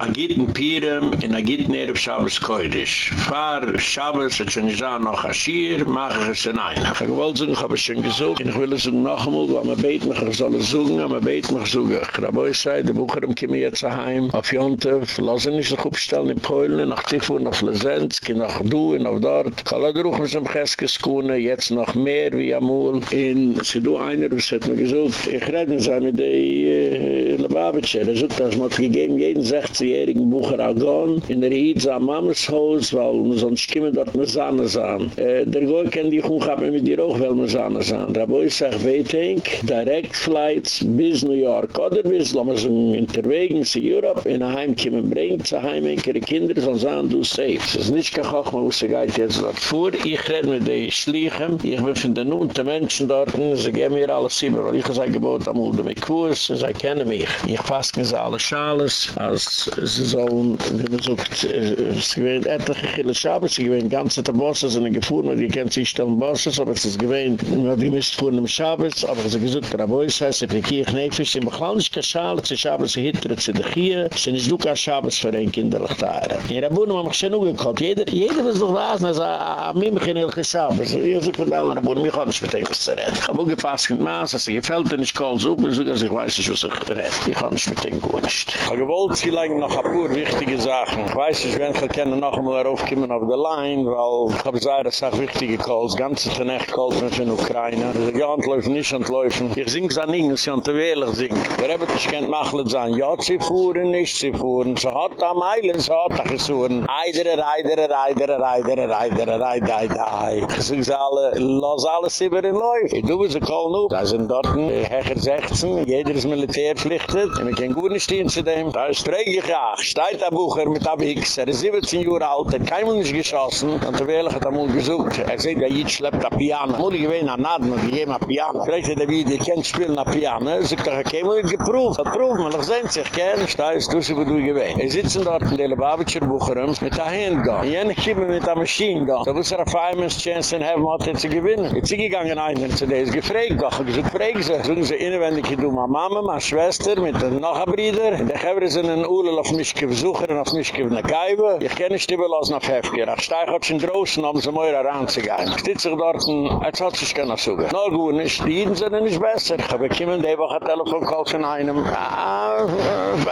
agit mu pirem in agit git ner shabbes koidish far shabbes et shon izah noch a shir mach ge shnayn a gewolt zun hob shon gezoek in gewolt zun noch mol wa ma bet mit gezal zoeken a ma bet mit graboy sai de bucherem kim yet zaheim auf yonte lazen is gehob stel in polen nach tifu nach lezenz ki nach du in auf dort. Kala geruch mit zum geske skune jetzt noch mehr wie amol in sidu einer beset mit gezoek ich äh, redn zame de lababetsher zut er das mot gegeben jeden 60 jährigen Bucher Agon in der Hietz am Mammeshaus, weil man sonst kommen dort mit Sahne sahen. Äh, der Goy kann die Kuhn haben mit dir auch, weil man Sahne sahen. Da wo ich sag, waiting, direct flights bis New York oder bis, lassen wir so unterwegen zu Europe, in ein Heim kommen, bringt zu Heim, ihre Kinder sollen sagen, du safe. Es ist nicht kein Koch, man muss sich jetzt dort vor. Ich rede mit den Schleichen, ich bin von den unten Menschen dort, sie geben mir alles über, weil ich sage, gebot am Ulde mit Kurs, sie kennen mich. Ich fasse mir alle Schales, als sie sollen, wenn man sucht, es gewähnt etliche Chile Schabes, sie gewähnt ganze der Bosses, sind gefuhren, weil die kennt sich stellen Bosses, aber es ist gewähnt, man hat die Mist fuhren im Schabes, aber sie gesucht, der Abois heißt, ich kriege ich nicht, ich bin kein Schale, sie Schabes, sie hittere zu der Kie, sie nicht du kein Schabes für ein kinderlich Tare. In der Bohnen haben mich schon ungekalt, jeder, jeder was doch was, na sa, a mim ich in Ilke Schabes, ich such von allen, aber mich kann nicht mit etwas zu reden. Ich habe auch gepasst mit Maas, als ich gefällt, wenn ich kall so, ich weiß nicht, was ich rede. Ich kann nicht mit dem gut nicht. Ich habe gewollt, sie noch ein paar wichtige Sachen. Ich weiß nicht, wenn ich kann noch einmal raufkommen auf der Line, weil ich habe gesagt, das ist wichtige Calls, ganze Nacht Calls mit den Ukraine. Ich sage, ja, entläufen, nicht entläufen. Ich singe es an ihnen, sie haben zu wählen singen. Der Rebbe, ich kann machen, sagen, ja, sie fuhren, nicht sie fuhren. Sie hat am Eilen, sie hat am Gesuren. Eidere, eidere, eidere, eidere, eidere, eidere, eidere, Ich sage es alle, los alles über den Läuf. Ich tue sie call nu. Da sind dort ein Hecher 16, jeder ist militärpflichtet. Ich kann gut nicht stehen zu dem. Da ist träge ja. Steigt der Bucher mit der Wix. Er ist 17 Jahre alt, hat kein Mensch geschossen. Und der Wähler hat einmal gesucht. Er sieht, ja, jeder schleppt ein Piano. Muss ich gewähnen an Naden und gegeben ein Piano. Fragt er, wie die kennt spielen ein Piano. Er sagt, ich habe mal geprüft. Hat prüft, man noch sehen sich. Da ist du, wo du gewähnt. Er sitzen dort in der Lubavitcher Bucher mit der Handgun. Und jene kommen mit der Maschine da. Da muss er eine Fireman's Chance in haben, hat er zu gewinnen. Jetzt sind gegangen einer zu der ist gefragt. Doch, ich fragen sie. Sagen sie, inwendig, du, meine Mama, meine Schwester, mit den Nachbarbrüder. Und ich habe sie einen Ulel auf mich besuchen und auf mich in der Kaiwe. Ich kenne nicht die Belassen auf Hefger. Ich steige auf den Drossen, um sie mehr heranzugehen. Ich sitze dort, als hat sich keiner suchen. Na gut, nicht. Die Jeden sind nicht besser. Ich habe kommen, die Woche Telefonkall von einem. Ah,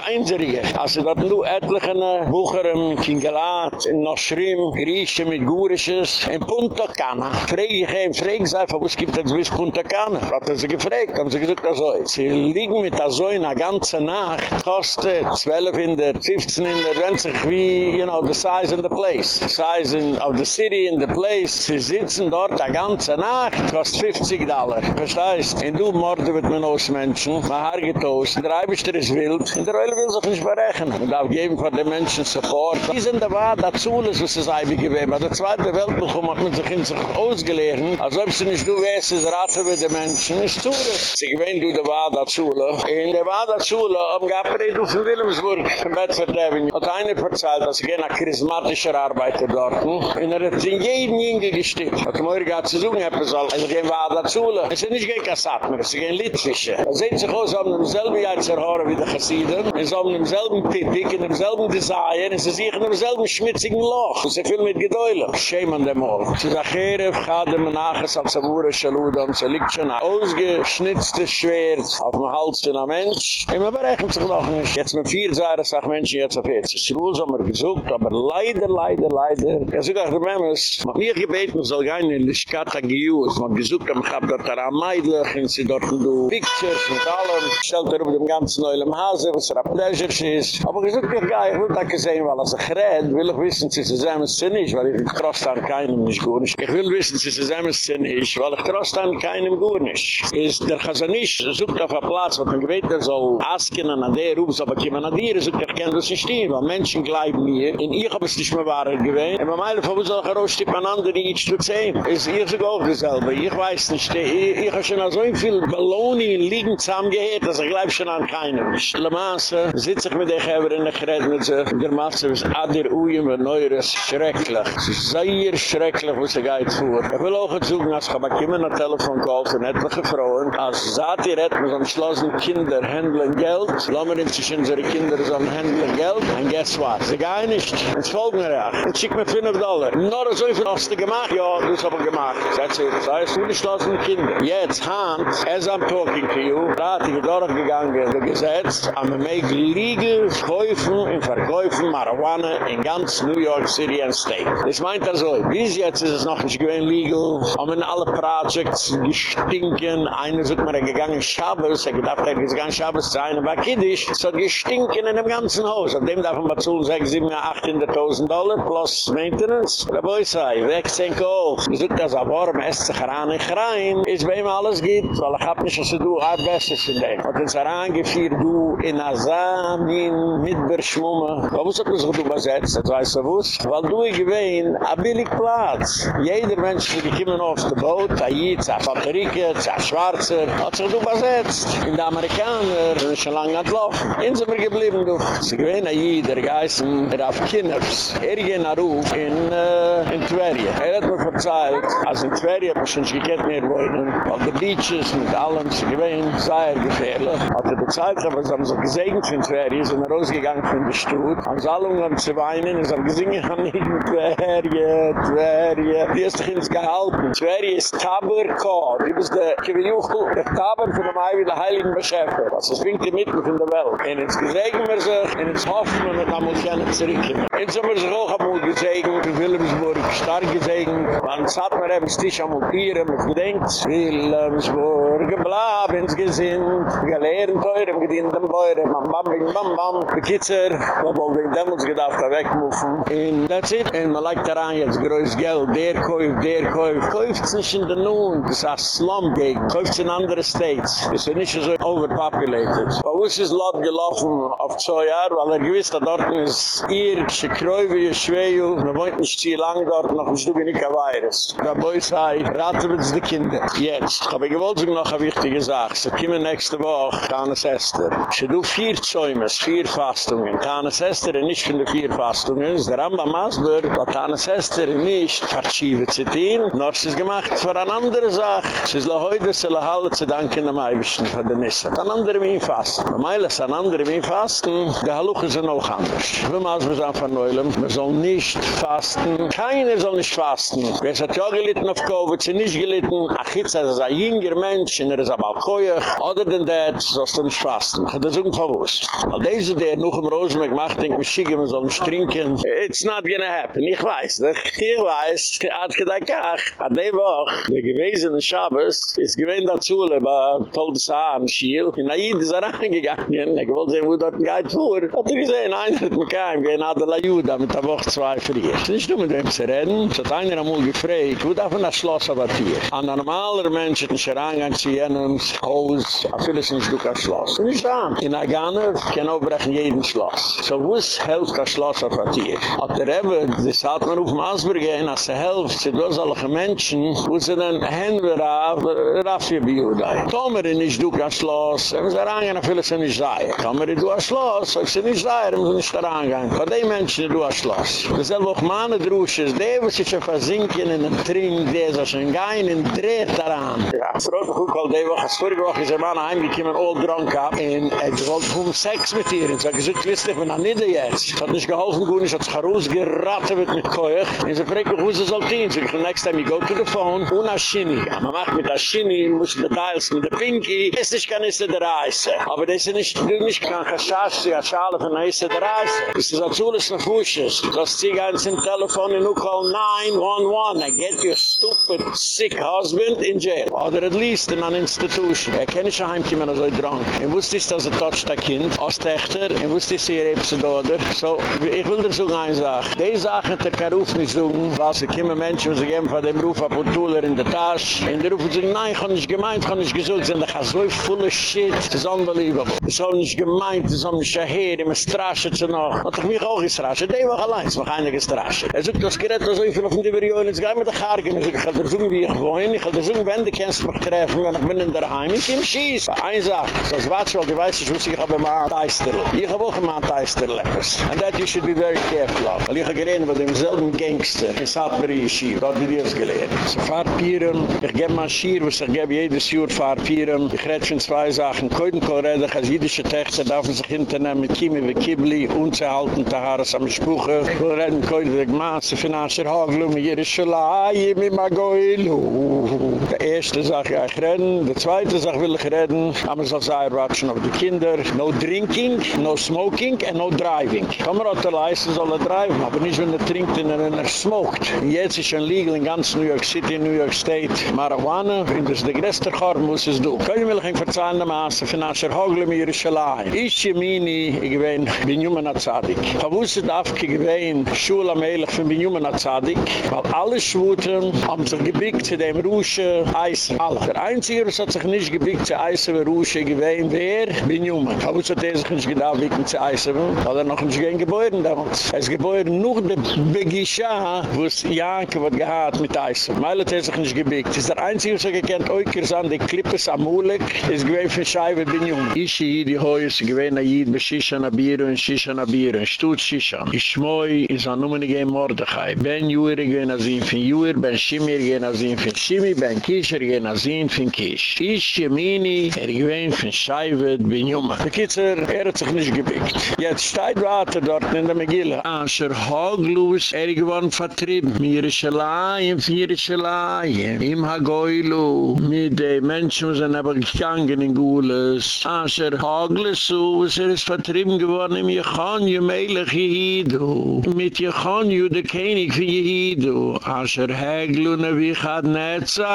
einzige. Also dort nur etliche Bucheren, Kingelat, in Noschrim, Griechen mit Gurisches, in Punta Cana. Frage ich ihm, frage ich einfach, was gibt es bis Punta Cana? Hat er sie gefragt, haben sie gesagt, also, sie liegen mit der Säu in der ganzen Nacht, kostet 12 in der, 15 in der, wenn sich wie, you know, the size in the place. The size in, of the city in the place. Sie sitzen dort die ganze Nacht, kostet 50 Dollar. Verstehst? In du Morde wird man aus Menschen, man haar getoast, der Eibischter ist wild, in der Oile will sich nicht berechnen. Man darf geben von den Menschen Support. Die sind da war, dazu ist, was es Eibig gewesen. Aber der Zweite Weltbuch hat man sich in sich ausgelehrt, als ob sie nicht du weißt, es raten wir den Menschen, ist zu. Sie gewähnt du, da war dazu, in der war dazu, am Gappere, du von Wilhelmsburg, Bedford Avenue, hat eine verzeiht, dass ich ein charismatischer Arbeiter dort, und er hat in jedem Jinge gestimmt. Hat mir gerade zu suchen, er soll, also gehen wir dazu, es ist nicht kein Kassat mehr, es ist kein Litwische. Er sieht sich aus, um demselben Jahr zu hören wie der Chassiden, es ist um demselben Tippig, in demselben Design, es ist in demselben schmitzigen Loch, es ist viel mit Gedäule. Shame an dem all. Sie sagt, Herr, Chade, Menachas, er wurde, Shaludam, sie liegt schon ein ausgeschnitztes Schwert auf dem Hals von einem Mensch. Immer berechnet sich noch nicht. Jetzt mit vier Zahre sagt Menschen jetzt auf. Es ist ruhig, haben wir gesucht, aber leider, leider, leider. Sie sagt, Memes, mach mir gebeten, soll gehen in die Skata Gius. Man gesucht, man hat dort daran meidlich, und sie dort do Pictures mit allem. Stellt er über dem ganzen Neulem Hase, was er a Pleasure ist. Aber gesucht, ich gehe, ich will da gesehen, weil als ich red, will ich wissen, sie zusammen sind nicht, weil ich trost an keinem nicht gut ist. Ich will wissen, sie zusammen sind nicht, weil ich trost an keinem gut ist. Ist der Chazanisch, sucht auf a Platz, wo man gebeten, er soll asken an der Ruf, aber kiemen an dir, sucht er kennt das nicht stehen, weil Menschen bleiben mir, in ich hab es nicht mehr wahr gewesen. Und meine Frau soll auch rausstippen an andere, die ich zu sehen. Ist ihr sogar auch dasselbe. Ich weiß nicht, ich, ich habe schon so viel Belohnung liegen zusammengehört, dass ich glaube schon an keinem. Le Masse sitze ich mit der Geber in der Gerät mit sich. Der Masse ist Adir Uyen, ein Neures, schrecklich. Es ist sehr schrecklich, was er geht vor. Ich will auch suchen, als ich aber kommen an Telefoncall von etliche Frauen, als Zati redt, mit so schlossen Kinder, händeln Geld, lassen wir uns unsere Kinder so eigentlich Geld. And guess what? Sie gehen nicht. Es folgen mir ja. Ich schick mir 5 Dollar. Nur so viel hast du gemacht? Ja, du hast aber gemacht. Das heißt, du nicht lassen Kinder. Jetzt, Hans, as I'm talking to you, da hat ich durchgegangen, der Gesetz, am make legal Käufen und Verkäufen Marihuana in ganz New York City and State. Das meint er so, bis jetzt ist es noch nicht gewinn legal, haben alle Projects gestinken, einer sind mir gegangen, Schabes, er gedacht, er ist gegangen, Schabes zu einem, war kiddisch, es hat gestinken in dem ganzen Haus, auf dem darf man bezahlen, 6, 7, 800.000 Dollar, plus Maintenance. Der Boy sei, weg, senke auf. Ich such das auf Orm, esst sich heran in Chrein, ist bei ihm alles gibt, weil ich hab nicht, was du, hab Bestes in dem. Und ins herangeführt, du, in Azam, in Midberschmumme. Warum hat man sich du übersetzt, das weißt du was? Weil du, ich gewähn, a billig Platz. Jeder Mensch, die kommen auf der Boot, a Jitz, a Patrike, a Schwarzer, hat sich du übersetzt. In der Amerikaner, schon lange entlaufen. In sind wir geblieben, du. Sie gewähn, a Jitz, der Geissen, der auf Kinnefs. Er gehen nach Ruf in, äh, in Tverje. Er hat mir verzeiht, als in Tverje, hab ich schon gekannt mehr wohnen, weil die Beaches mit allem, sie gewähn, sei er gefährlich. Hat er bezahlt, aber sie haben so gesegnet von Tverje, sind er rausgegangen von der Stutt. Haben sie alle um zu weinen, sie haben gesingen, haben nicht mit Tverje, Tverje. Die ist doch ins Gehalten. Tverje ist Taberkor. Die ist der Kiviuchel, der Taber von dem Eiwi, der Heiligen Beschäfer. Das ist winkt die Mitte von der Welt. Und jetzt gesegnen wir sich, En het hoffen we dat allemaal kennen terugkomen. En zo hebben er ze ook allemaal gezegd. In Willemsburg stark gezegd. Want zat maar even stich allemaal hier. En gedenkt. denken, Willemsburg, blab ins gezind. We gaan leren teuren, gedienden beuren. Bam, bam, bam, bam, bam. De kitzer. We hebben dan ons gedacht dat wegmoven. En dat's it. En we lijken eraan, het is geld. Der koeuf, der koeuf. Koeuf in de noen. Het is als slum gegen. Koeuf in andere states. Het is niet zo overpopulated. Maar hoe is het lot gelaufen op Zoya? Jahre, weil er gewiss, da dort ist ihr, Schekräuwe, Schweju, man wohnt nicht zu lang dort, noch ein Stück nicht ein Virus. Da boi sei, raten wir uns die Kinder. Jetzt, aber ich wollte noch eine wichtige Sache. Sie kommen nächste Woche, Tanes Esther. Sie do vier Zäumes, vier Fastungen. Tanes Esther ist nicht von den vier Fastungen. Ist der Rambam Masber, weil Tanes Esther nicht verschiebe zu tun, noch sie ist gemacht für eine andere Sache. Sie ist heute, sie la halle zu danken am Eibischen von den Nissen. Ein anderer Wien fasten. Bei Meil ist ein anderer Wien fasten, die Halluche sind auch anders. Wir müssen uns neulen, wir sollen nicht fasten. Keiner soll nicht fasten. Wer hat ja gelitten auf Covid, sie nicht gelitten. Ach, jetzt ist ein jünger Mensch, er ist ein Balkoje. Oder denn das, sollst du nicht fasten. Das ist unverwusst. Weil diese, der noch im Rosenberg macht, denkt, wir schicken, wir sollen trinken. It's not gonna happen. Ich weiß, ne? Ich weiß. Ich hab gedacht, ach, an der Woche, der gewesen in Schabes, ist gewesen dazu, aber tolles Haar am Schiel. In Aid ist er reingegangen. Ich wollte sehen, wo dort ein Geid fuhr. Hat er gesehen, einer hat mich kein, gehen hat er Juda mit der Woche zwei frier. Es ist nur mit dem zu reden. Es hat einer einmal gefragt, wo darf man das Schloss aber hier? An normaler Mensch hat ein Scherangang zu jenem Haus, a vieles nicht durch das Schloss. Und nicht da. In Agane kann auch brechen jeden Schloss. So wo ist helft das Schloss der Tier? Hat er eben, das hat man auf dem Asberg gehen, als er helft, sind das alle Menschen, wo sie dann Hände rauf, rauf für Biudai. Tomer in nicht durch das Schloss, er muss er angehen, a vieles nicht sei. Tomer in durch das Schloss, so ist er nicht sei, er muss nicht da angehen. Bei den Menschen durch das Schloss. Dasselbe auch meine Drusches, der wo sich schon versinken in den Trink, der ist schon gein und dreht daran. Ja, Frau, guck all die Woche, vorige Woche ist er mal heimgekommen, all drunk ab, und er wollte um Sex mit ihr, und so gesagt, wisst ich bin an Nieder jetzt. Hat nicht geholfen, gut, ich hat sich herausgeraten mit Keuch, und sie fragt mich, wo sie soll dienen. So, the next time you go to the phone, und a Shinny. Ja, man macht mit a Shinny, muss mit Details mit der Pinky, es ist kein Isse der Reise. Aber das ist nicht, du nicht kann Chashash, die Schale von der Isse der Reise. Das ist alles noch Fusches. Das zieh eins im Telefon, du call 911, I get your stupid, sick husband in jail. Oder at least in an institution. Er kenne schon heimkommen, als er drank. Er wusste ist, dass er toucht ein Kind, als Techter, er wusste ist, er hebt sie dort. So, ich will dir sagen eine Sache. Die Sache hat er kein Ruf nicht sagen, weil sie kommen Menschen, die geben von dem Ruf ab und Tuller in der Tasche. Und die rufen sich, nein, ich habe nicht gemeint, ich habe nicht gesagt, sie sind so voll Shit. Das ist unbelievable. Ich habe nicht gemeint, sie haben nicht her, immer straschen sie noch. Hat ich mich auch gestraschen. Die war allein, es war keine gestraschen. Er sagt, das gerät so viel auf dem Diverjoen, jetzt ich mit der Charge. Ich kann dir sagen, wie ich wohne, ich kann dir sagen, wenn du kennst mich treffen, wenn ich bin in der Heim, ich kann schießen. Eine Sache, so als Watschwald, du weißt, ich wusste, ich habe immer ein Teister. Ich habe auch immer ein Teister leckers. And that you should be very careful of. Weil ich habe geredet mit demselben Gangster in Saatbury Yeshiva. Dort wird jetzt gelehrt. So fahrt Pieren, ich gebe mal Schier, was ich gebe jedes Jahr fahrt Pieren. Ich rede schon zwei Sachen. Koiden kann reden, als jüdische Texte darf man sich hinternehmen mit Kimi wie Kibli, unzuhalten, Taharas am Spuche. Wir reden heute die Gmaße von Asher Haglu, mit Jerusalem, mit Magoilu. Die erste Sache, ja, ich. Die zweite Sache will ich reden. Aber es soll sein, watschen die Kinder. No drinking, no smoking, and no driving. Kamera hat der Leiste soll er driven, aber nicht wenn er trinkt und er smoked. Jetzt ist schon legal in ganz New York City, New York State, Marijuana. Und das ist der größte muss es du. Können wir euch verzeihen, der Maße, von Asher Haglu, mit Jerusalem. Ich, Jemini, ich bin Binyamin Azadik. Ich gewähnen, Schule am Ehrlich von Binyamin Azadik, weil alle Schwuten haben sich gebickt zu dem Rusche Eisen. Alle. Der Einzige, was hat sich nicht gebickt zu Eisen, wie Rusche gewähnen, wer? Binyamin. Ich wusste, dass er sich nicht gedacht, zu Eisen, weil er noch nicht gehen Gebäude damals. Er ist Gebäude nur der Begisha, wo es Janke wird gehad mit Eisen. Weil er sich nicht gebickt. Das ist der Einzige, was er gekannt, Oikers an die Klippes am Mulek, ist gewähnt von Scheibe Binyamin. Ich, die Heu, sie gewähnt, Yid be Shisha Nabiru und Shisha Nabiru und Stut Shisha. Ishmoi is an Numeni Gein Mordechai. Ben Yuir gein Azin fin Yuir, Ben Shimir gein Azin fin Shimi, Ben Kisher gein Azin fin Kish. Ish Yemini er gein fin Shaivet bin Yuma. Bekitzer, er hat sich nicht gebickt. Jetzt steht weiter dort in der Megillah. Asher Hoglus er gewann vertrieb. Mir Shalayim fin Shalayim. Im Hagoilu. Mit den Menschen sind aber gegangen in Gules. Asher Hoglus, er ist vertrieben geworden im Jechanyu Melech Yehidu. Mit Jechanyu, der König für Yehidu. Asher Heglu Nevichad Netza,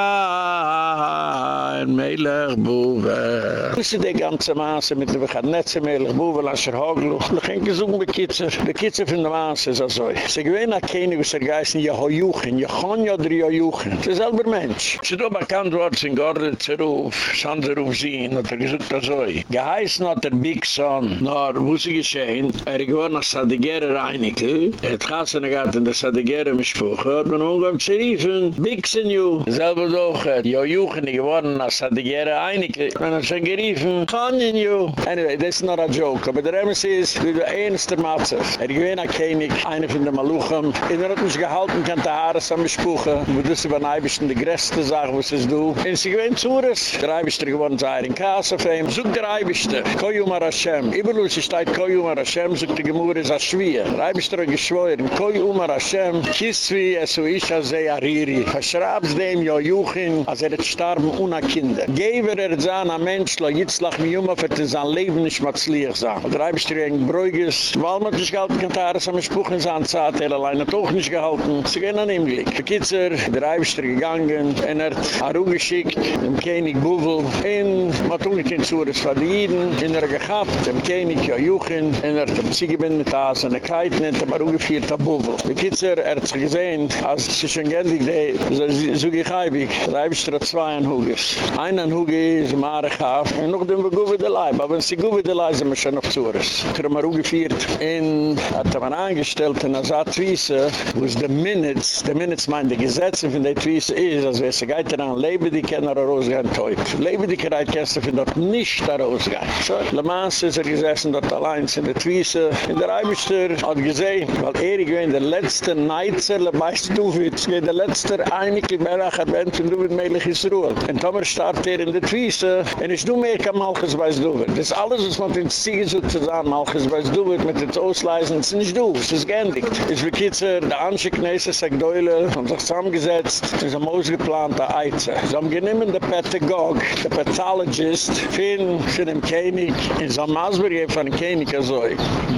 ein Melech Buwe. Das ist die ganze Maße mit Nevichad Netza, Melech Buwe, Asher Heglu. Ich habe gesungen bei Kitzer. Bei Kitzer von der Maße ist das so. Sie gewähnen ein König, was er geißen, Jehoiuchen, Jechanyu oder Jehoiuchen. Das ist selber Mensch. Sie tun bekannt worden, in Gordel Zeruf, Sanzeruf Zien, hat er gesagt, das so. Geheißen hat der Big Son, nor wo sie geschehen, er gewohnt nach Sadigere Reinike, er hat gassen gehabt in der Sadigere Mischpuche, hat man umgegangen zu riefen, Bixen you, selber doch, jo Juchen, die gewohnt nach Sadigere Reinike, man hat schon geriefen, Kanyen you. Anyway, das ist noch ein Joke, aber der Emes ist, wie der einste Matze, er gewohnt nach König, einer von den Maluchem, in er hat mich gehalten, kann der Haare am Mischpuche, wo das über ein Eibischen die größte Sache, was ist du, und sie gewohnt zu Ures, der Eibischte gewohnt sei in Kasse, such der Eibischte, Koyumar Hashem, Iberlus ist ein Koi Umar Hashem, so die Gemur ist ein Schwier. Reibisch der Geschweuer, Koi Umar Hashem, Kiswi, es so isch a See Ariri. Verschraubs dem jo Juchin, als er hat starben ohne Kinder. Geber er zahn a Mensch, lo jitzlach mi Juma, für den sein Leben nicht mehr zu lieg sein. Und der ein Bräugis, weil man nicht gehalten kann, da ist am Spruch in seiner Zeit, er allein hat auch nicht gehalten. Sie gehen an ihm glick. Der Kitzer, der der gegangen, er hat Aru geschickt, dem König Buvel, in Matunikin Zures Fadiden, in er gehabt, dem König ja Juchin, en er hat am Ziegebind mit Aas, en er kait nennt, er ungefiert ab Buvel. Die Kitzer, er hat sich gesehen, als sie schon gendig, die, so gehe ich heibig, reibischter hat zwei an Huges. Ein an Huge ist im Arechaf, en noch dem wir guwe de Leib, aber wenn sie guwe de Leib, sind wir schon auf Zures. Er hat mal ungefiert, en hat er mal angestellt, in Asad Twiese, wo es de Minutes, de Minutes meint, die Gesetze von der Twiese ist, als wer sie geht daran, lebe die Kenner rausgehen, teut. Lebe die Kenner, kennst du, von dort nicht rausgehen. So, Le Mans ist er gesessen, dort allein in der Twiese. In der Eibischter hat gesehen, weil er gewinn der letzte Neitzer, der meiste Duvitz, der letzte Einige Merach hat wenn von Duvitz meilig ist Ruhe. Und Tomer starrt er in der Twiese, und ich du mehr kann Malchus bei Duvitz. Das ist alles, was man in Ziege so zu sagen, Malchus bei Duvitz, mit den Ausleisen, das ist nicht du, es ist geendigt. Es ist Kitzer, der Ansche Knesse, sagt Deule, haben sich zusammengesetzt, es ist ein ausgeplanter Eizer. Sie haben genommen der Pädagog, der Pathologist, für den König, in Samasburg, von dem König, also,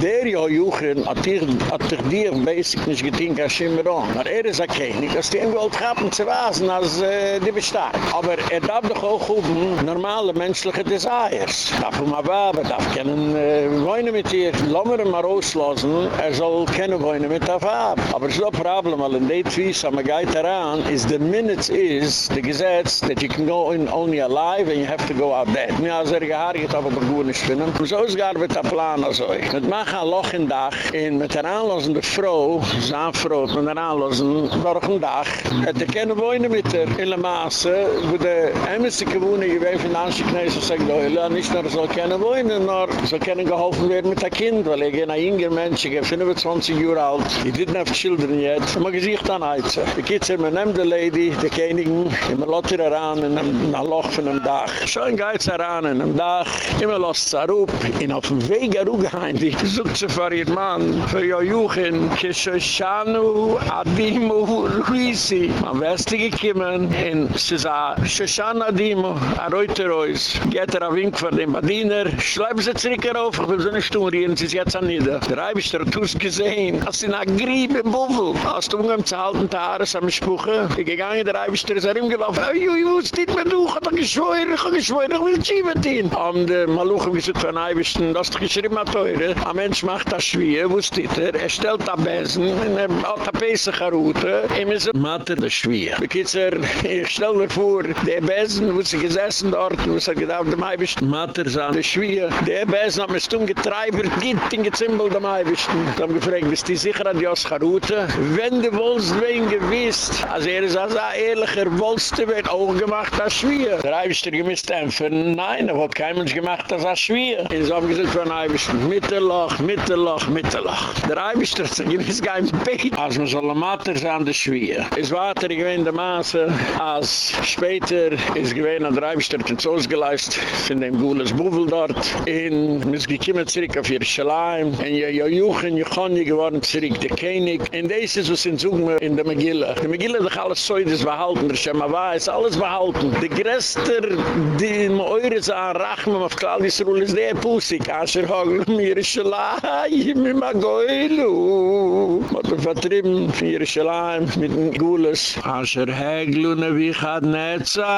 der ja Juchen dir, hat dir dir basic nicht getan, kein Schimmeron. Aber er ist ein König, dass die ihm gewollt haben zu wasen, als äh, die besteht. Aber er darf doch auch oben normale menschliche Desires. Darf um ein Wabe, darf keinen äh, Wohnen mit ihr. Lassen wir ihn mal rauslassen, er soll keine Wohnen mit der Wabe. Aber ist ein Problem, weil in der Twiess, wenn man geht daran, ist the minutes is, the Gesetz, that you can go in only alive and you have to go out dead. Mir also er gehaarget, aber gut nicht finden. So ist gar a plan also. Mit machen Loch in Dach, in mit der anlosende Frau, sein Frau, mit der anlosende, durch den Dach, hat er keine Wohne mit der, in der Maße, wo der ämste gewohne, ich weiß, in Anschick, ne, so sagt, oh, ja, nicht nur so keine Wohne, nur so keine geholfen werden mit der Kind, weil ich ein jünger Mensch, ich bin 25 Jahre alt, ich didn't have children yet, so mein Gesicht anheizen. Die Kinder, man nimmt die Lady, die Königin, immer lott ihr heran, in ein Loch von einem Dach. Schön geht's heran, in einem Dach, immer lost es herup, in auf dem Wege rugeheim, die sucht sie für ihr Mann, für ihr Juchen, Kishoshanu, Adimu, Luisi. Man weiß die gekommen, und sie sagt, Shoshan Adimu, a Reuter Reus, geht er ein Wink von dem Badiner, schleiben sie zurück herauf, ich will so eine Stunde rieren, sie ist jetzt an Nieder. Der Reibisch, der hat uns gesehen, als sie nach Grieb im Buffel, als du umgehm zu halten, die Haare, am Spuche, ich gegangen, der Reibisch, der ist er ihm gelaufen, ui, ui, wo ist dit mir du, ich hab geschworen, ich hab geschworen, ich will schieben ihn. Am der Maluch, wie sie von Reibisch, das ist geschrieben, teure, ein Mensch macht das schwer, wo ist dit er, er stellt da Besen, in er hat a Pesach Route, ihm ist ein Mathe das schwer. Bekitzer, ich stell mir vor, der Besen, wo sie gesessen dort, wo sie gedacht, der Maibisch, Mathe ist an der schwer. Der Besen hat mir stumm getreibert, gibt in gezimbel der Maibisch. Ich hab gefragt, bist du sicher an die Oscar-Route? Wenn du wollst, wen gewiss, als er ist als ein ehrlicher, wollst du wird auch gemacht, das schwer. Der der gemisst empfen, nein, er hat kein Mensch gemacht, das schwer. Und so haben gesagt, von Eibisch, Mittelloch, Mittelloch, Mittelloch. Der Eibisch, der sich gewiss das Geheims bett. Als man soll ein Mater sein, der Schwier. Es war der der Maße, als später ist Gewinn an der Eibisch, der den Zoos geleist, in dem Gules Buvel dort, in Müsgi Kima zurück auf Jerusalem, in Jojuchen, in Jochonje geworden zurück, der König. In des ist, was in Zugme, in der Megille. Die Megille, hat alles so, das behalten, der Schema war, ist alles behalten. Die Gräster, die in Eures sahen, Rachman, auf Klaal, die ist der Pusik, als Asher Hogel, mir ist Jerusalem, mi ma goilu. Mott er vertrieben von Jerusalem mit dem Gules. Asher Heglu, ne wie chad netza,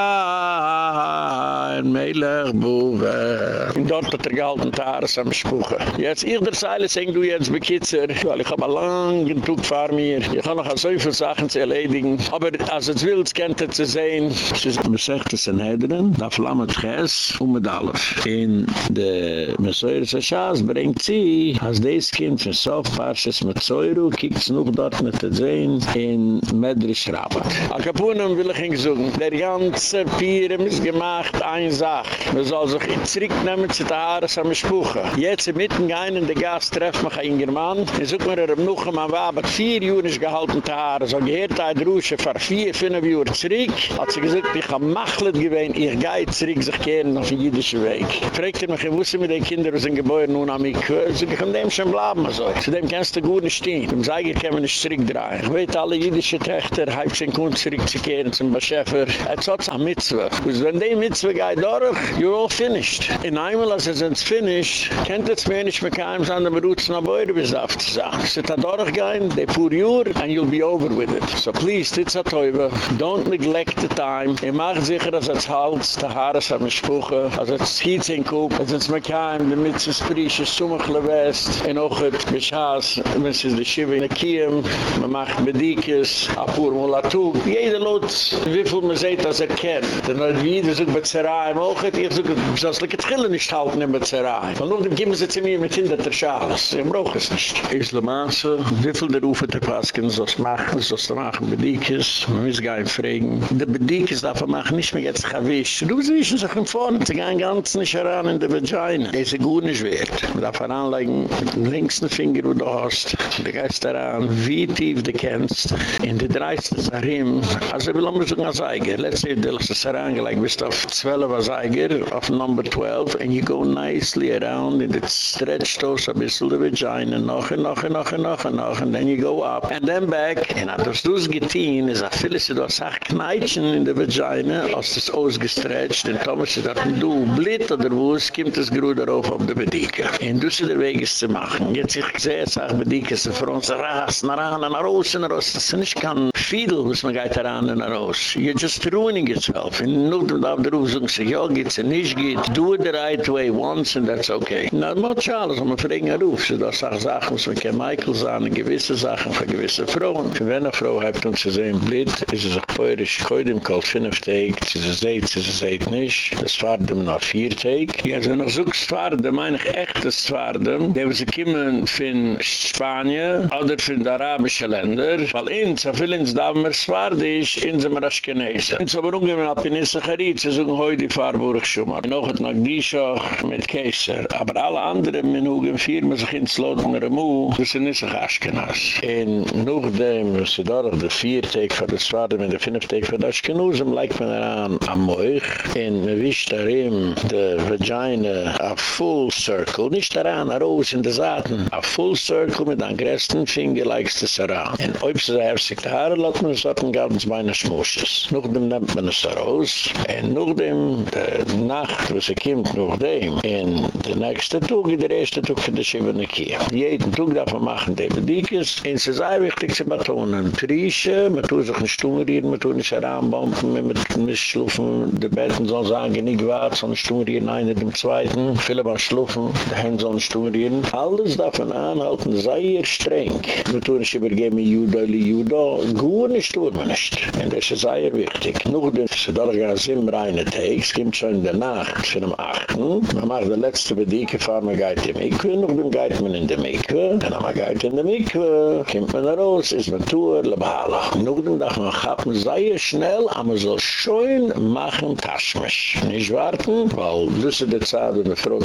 en meilech buwe. Und dort hat er gehalten, Tares am Spuche. Jetzt, ich der Seile, seng du jetzt bekitzer, weil ich hab einen langen Tug vor mir. Ich kann noch so viele Sachen zu erledigen. Aber als es will, es kennt er zu sehen. Es ist mir sagt, es sind Hedren, da flammet Ches und mit alles. In der Messoyer Sachas bringt sie, als des Kind von Sofparsches mit Zeuru, kiekt es noch dort nicht zu sehen, in Medrisch Rabat. Al Capunem will ich ihn gesungen. Der ganze Pirem ist gemacht, ein Sach. Man soll sich zurücknehmen zu der Haare am Spuche. Jetzt mitten gein in der Gas treffen mich ein German. Ich such mir er noch einmal, aber vier Jahre ist gehalten zu Haare. So gehört ein Drusche vor vier, fünf Jahre zurück. Hat sie gesagt, ich habe machlet gewesen, ich gehe zurück sich kehren auf den jüdischen Weg. Fragt er mich, ich wusste mit den Kindern, die sind geboren nun an mich. So ich dem schon bleiben. So. Zu dem kannst du gut nicht stehen. Dem sage ich, kann man nicht zurückdrehen. Ich weiß, alle jüdische Töchter, halb sind gut zurückzukehren zum Beschäfer. Er hat es auch Mitzwe. Und wenn die Mitzwe geht durch, you're all finished. In einmal, als es uns finished, kennt es mir nicht mehr keinem, sondern wir rutschen auf eure Besauf zu sagen. Es wird da durchgehen, they put you, and you'll be over with it. So please, tits a teube, don't neglect the time. Ich mach sicher, dass es Hals, der Haare ist am Spuche, als es Schietz in als es mir keinem, die Mitzes Prische, Sumachle West, in Ochet, Bishaas, wenn es ist die Schive in der Kiem, man macht Bedikes, Apur Mulatug, jeder Lot, wie viel man sieht, dass er kennt. Denn wenn wieder so bei Zerai im Ochet, ich so, dass die Trillen nicht halten in Zerai. Von nun kommen sie zu mir mit hinter der Schales. Ich brauche es nicht. Islamaße, wie viel der Ufe der Pasken soll es machen, soll es machen Bedikes, man muss gar nicht fragen. Der Bedikes darf man machen, nicht mehr jetzt Chavisch. Du siehst sich in vorne, sie gehen ganz nicht heran in der Vagina. Das ist gut nicht wert. Man darf heranlegen mit dem linksten Finger, wo du hast. Du gehst daran, wie tief du kennst. In der dreiste Sarim, also wie lange so ein Seiger? Let's say, du hast es herangelegt, bist auf 12er Seiger, auf number 12, and you go nicely around, and it stretched aus a bissl the vagina, noch and noch and noch and noch and noch, and then you go up, and then back, and as du es geteen, is a phyllis, du hast auch kneitschen in der Vagina, als das ausgestretcht, und Thomas ist dort, du blit oder wo es, kommt das Gruder auf auf der Bedike. Und du sie der Weg ist zu machen. Jetzt ich sehe, sag Bedike, sie für uns ras, na ran, na raus, na raus, das ist nicht kein Fiedel, was man geht ran, na raus. You're just ruining yourself. Nur du darf der Ruf sagen, sich, ja, geht's ja nicht geht, do it the right way once, and that's okay. Na, man schall, so man fragen einen Ruf, sie da sagt Sachen, was man kein Michael sagen, gewisse Sachen für gewisse Frauen. Für wenn eine Frau hat uns zu sehen, blit, ist es auch feurisch, heute im Kalt fünf Tag, sie seht, sie seht nicht, das fahrt dem nach vier Tag. Ja, so noch so fahrt dem, weinig echte Zwaarden, die ze kommen von Spanien oder von de Arabische Länder, weil ins, so viel ins da mer Zwaardisch, ins am Raschkenese. Ins aber umgehen mit Alpinisse Charit, sie suchen heute die Fahrburg schon mal. Noch het Nagdischoch mit Keiser, aber alle anderen menugen firmen sich ins Lotner Mu, das sind nicht sich Aschkenas. En nachdem, sie dadurch de vier Tag für de Zwaarden und de fünf Tag für de Aschkenusem, leikt man daran am Moich, en man wischt darin de Vagina a full circle, nicht daran, Rose in de Saaten, a full circle mit an gresten Finger leikst es daran. En ob sie sich die Haare lat man es hat ein ganz meine Schmusches. Noch dem nehmt man es da raus, en noch dem, de Nacht, wo sie kommt, noch dem, en de nächste Tag, der erste Tag für de Schiebene Kie. Jeden Tag darf man machen, de Bedikes, en sie sei wichtig zu betonen, Trische, man tut sich ein Stumerieren, man tut nicht heranbomben, man muss schlufen, die Betten sollen sagen, nicht wahr, sondern Stumerieren, einer dem Zweiten, viele mal schlufen, die Hände sollen Stumerieren. Alles darf man anhalten, sei ihr streng. Man tut nicht übergeben, Judo, li Judo, gut nicht tut man nicht. Und das ist sehr wichtig. Noch den Sedorga Simreine Tag, es kommt schon in der Nacht, von dem Achten, man macht die letzte Bedeke, fahren wir geht in die Mikve, noch dem geht man in die Mikve, dann geht in die Mikve, kommt man raus, ist man Tour, lebahala. Nog dem darf man gappen, sei es schnell, aber so schön machen Taschmisch. Nicht warten, weil das ist die Zeit, wo man froh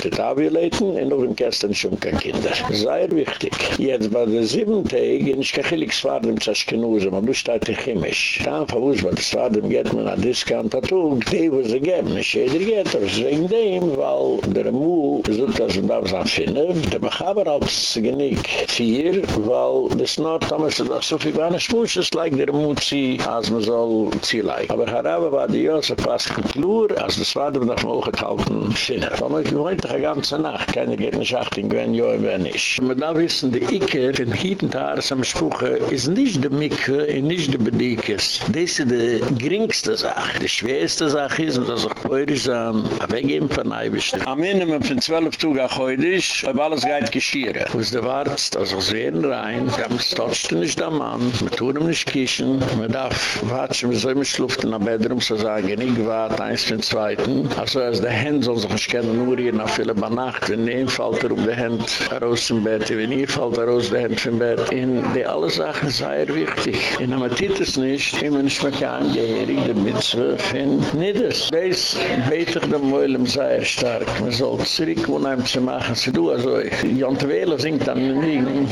leiten, und noch dem Kästen schon kein Kinder. Sehr wichtig. Jetzt bei der sieben Tage, ich kann nicht fahren, dem Zaschkenuse, man muss da die Chemisch. Dann verwusst man, das fahren, dem geht man an Discount dazu, die wo sie geben, nicht jeder geht, aber wegen dem, weil der Mu sucht, dass man da was anfinden, der Mechaber hat es genick vier, weil das Nord, Thomas, das so viel war, Schmusch ist like der Mutzi, als man soll zielei. Aber Harabe war die Jose fast geklur, als das war dem noch mal gehalten finden. Aber man gewohnt die ganze Nacht, keine geht nicht achten, wenn ja, wenn nicht. Man darf wissen, die Icke, den Hietentaars am Spuche, ist nicht die Mikke, und nicht die Bedikes. Das ist die geringste Sache. Die schwerste Sache ist, dass ich heute sagen, weggeben von Eibisch. Am Minimum von zwölf Tage heute ist, ob alles geht geschieren. Wo ist der Warzt, also es werden rein, ganz totscht nicht der Mann, man tut ihm nicht kischen, man darf watschen, wir sollen mich luften nach Bedroom, so sagen, ich warte, eins den Zweiten. Also als der Hand soll sich nicht kennen, nur hier nach viele bei Nacht, wenn ein fällt er um die Hand raus im Bett, wenn ihr fällt er raus die Hand vom Bett. In die alle Sachen sei er wichtig. In der Matit ist nicht, immer nicht mehr kein Geherig, der Mitzwe, fin, nieders. Beis, beter dem Meulem sei er stark. Man soll zurück, wo einem zu machen, sie du, also, Jante Wehler singt dann,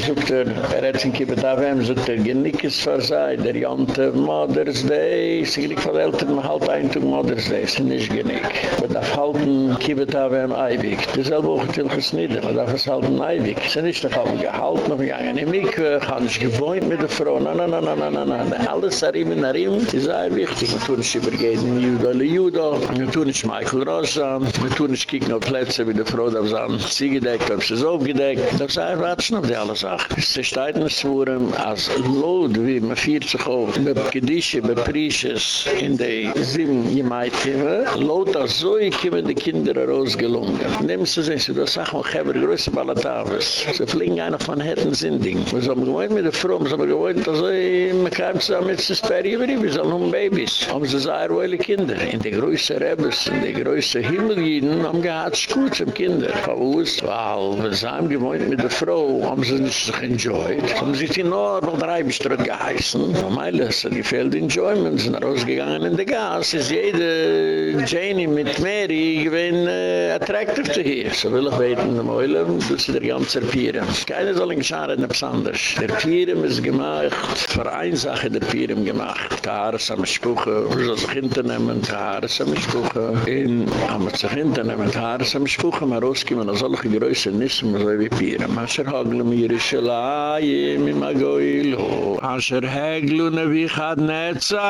sucht er, er hat sich kippet auf ihm, sucht er, genickes versei, der Jante Mother's Day, sie gelick von Eltern, man halt ein Tag Mother's Day, sie nicht genick. Man darf halten, kippet auf ihm Eibig. selbe Woche til gesneden. Man darf es halb neidig. Sie sind nicht noch auf dem noch gegangen. Im Mikve haben sich gewohnt mit der Frau. Na, na, na, na, na, na, na, na. Alles arim in arim ist sehr wichtig. Man tun sich übergehen in Judo oder Judo. Man tun sich Michael Ross. Man tun sich kicken auf Plätze mit der Frau. Da haben sie gedeckt, haben sie es aufgedeckt. Da sind sie erwatschen auf die alle Sachen. Sie steigen in vor als Lod, wie man fiert sich auf. Be Gedische, be Prisches in die sieben Jemaitive. Lod, als so ich kommen die Kinder rausgelungen. Nehmen sie sich, du sagst, man habe größte Ballatavis. Sie fliegen einer von Hetten sind Ding. Wir haben gewohnt mit der Frau, wir haben gewohnt, also, man kam zusammen mit der Sperry, wir sind nun Babys. Haben sie sehr wohle Kinder. In die größte Rebels, in die größte Himmeljiden, haben gehad gut zum Kinder. Verwusst, weil wir sind gewohnt mit der Frau, haben sie nicht sich enjoyed. Haben sie die Nord, drei bestrott geheißen. Meile, so die fehlt Enjoyment, sind rausgegangen in der Gas. Ist jede Janie mit Mary gewinn äh, attractive zu hier. So will ich beten, der Meule, du sie der ganze Pirem. Keine soll in Gescharen etwas anders. Der Pirem ist gemacht, für eine Sache der Pirem gemacht. Die Haare sind Spuche, wo soll sich hinternehmen, die Haare sind Spuche. In, haben wir sich hinternehmen, die Haare sind Spuche, aber rausgekommen, als solche Größe nissen, so wie Pirem. Asher hagle mir Ischelai, mi magoilo. Asher heglu ne vi chad netza,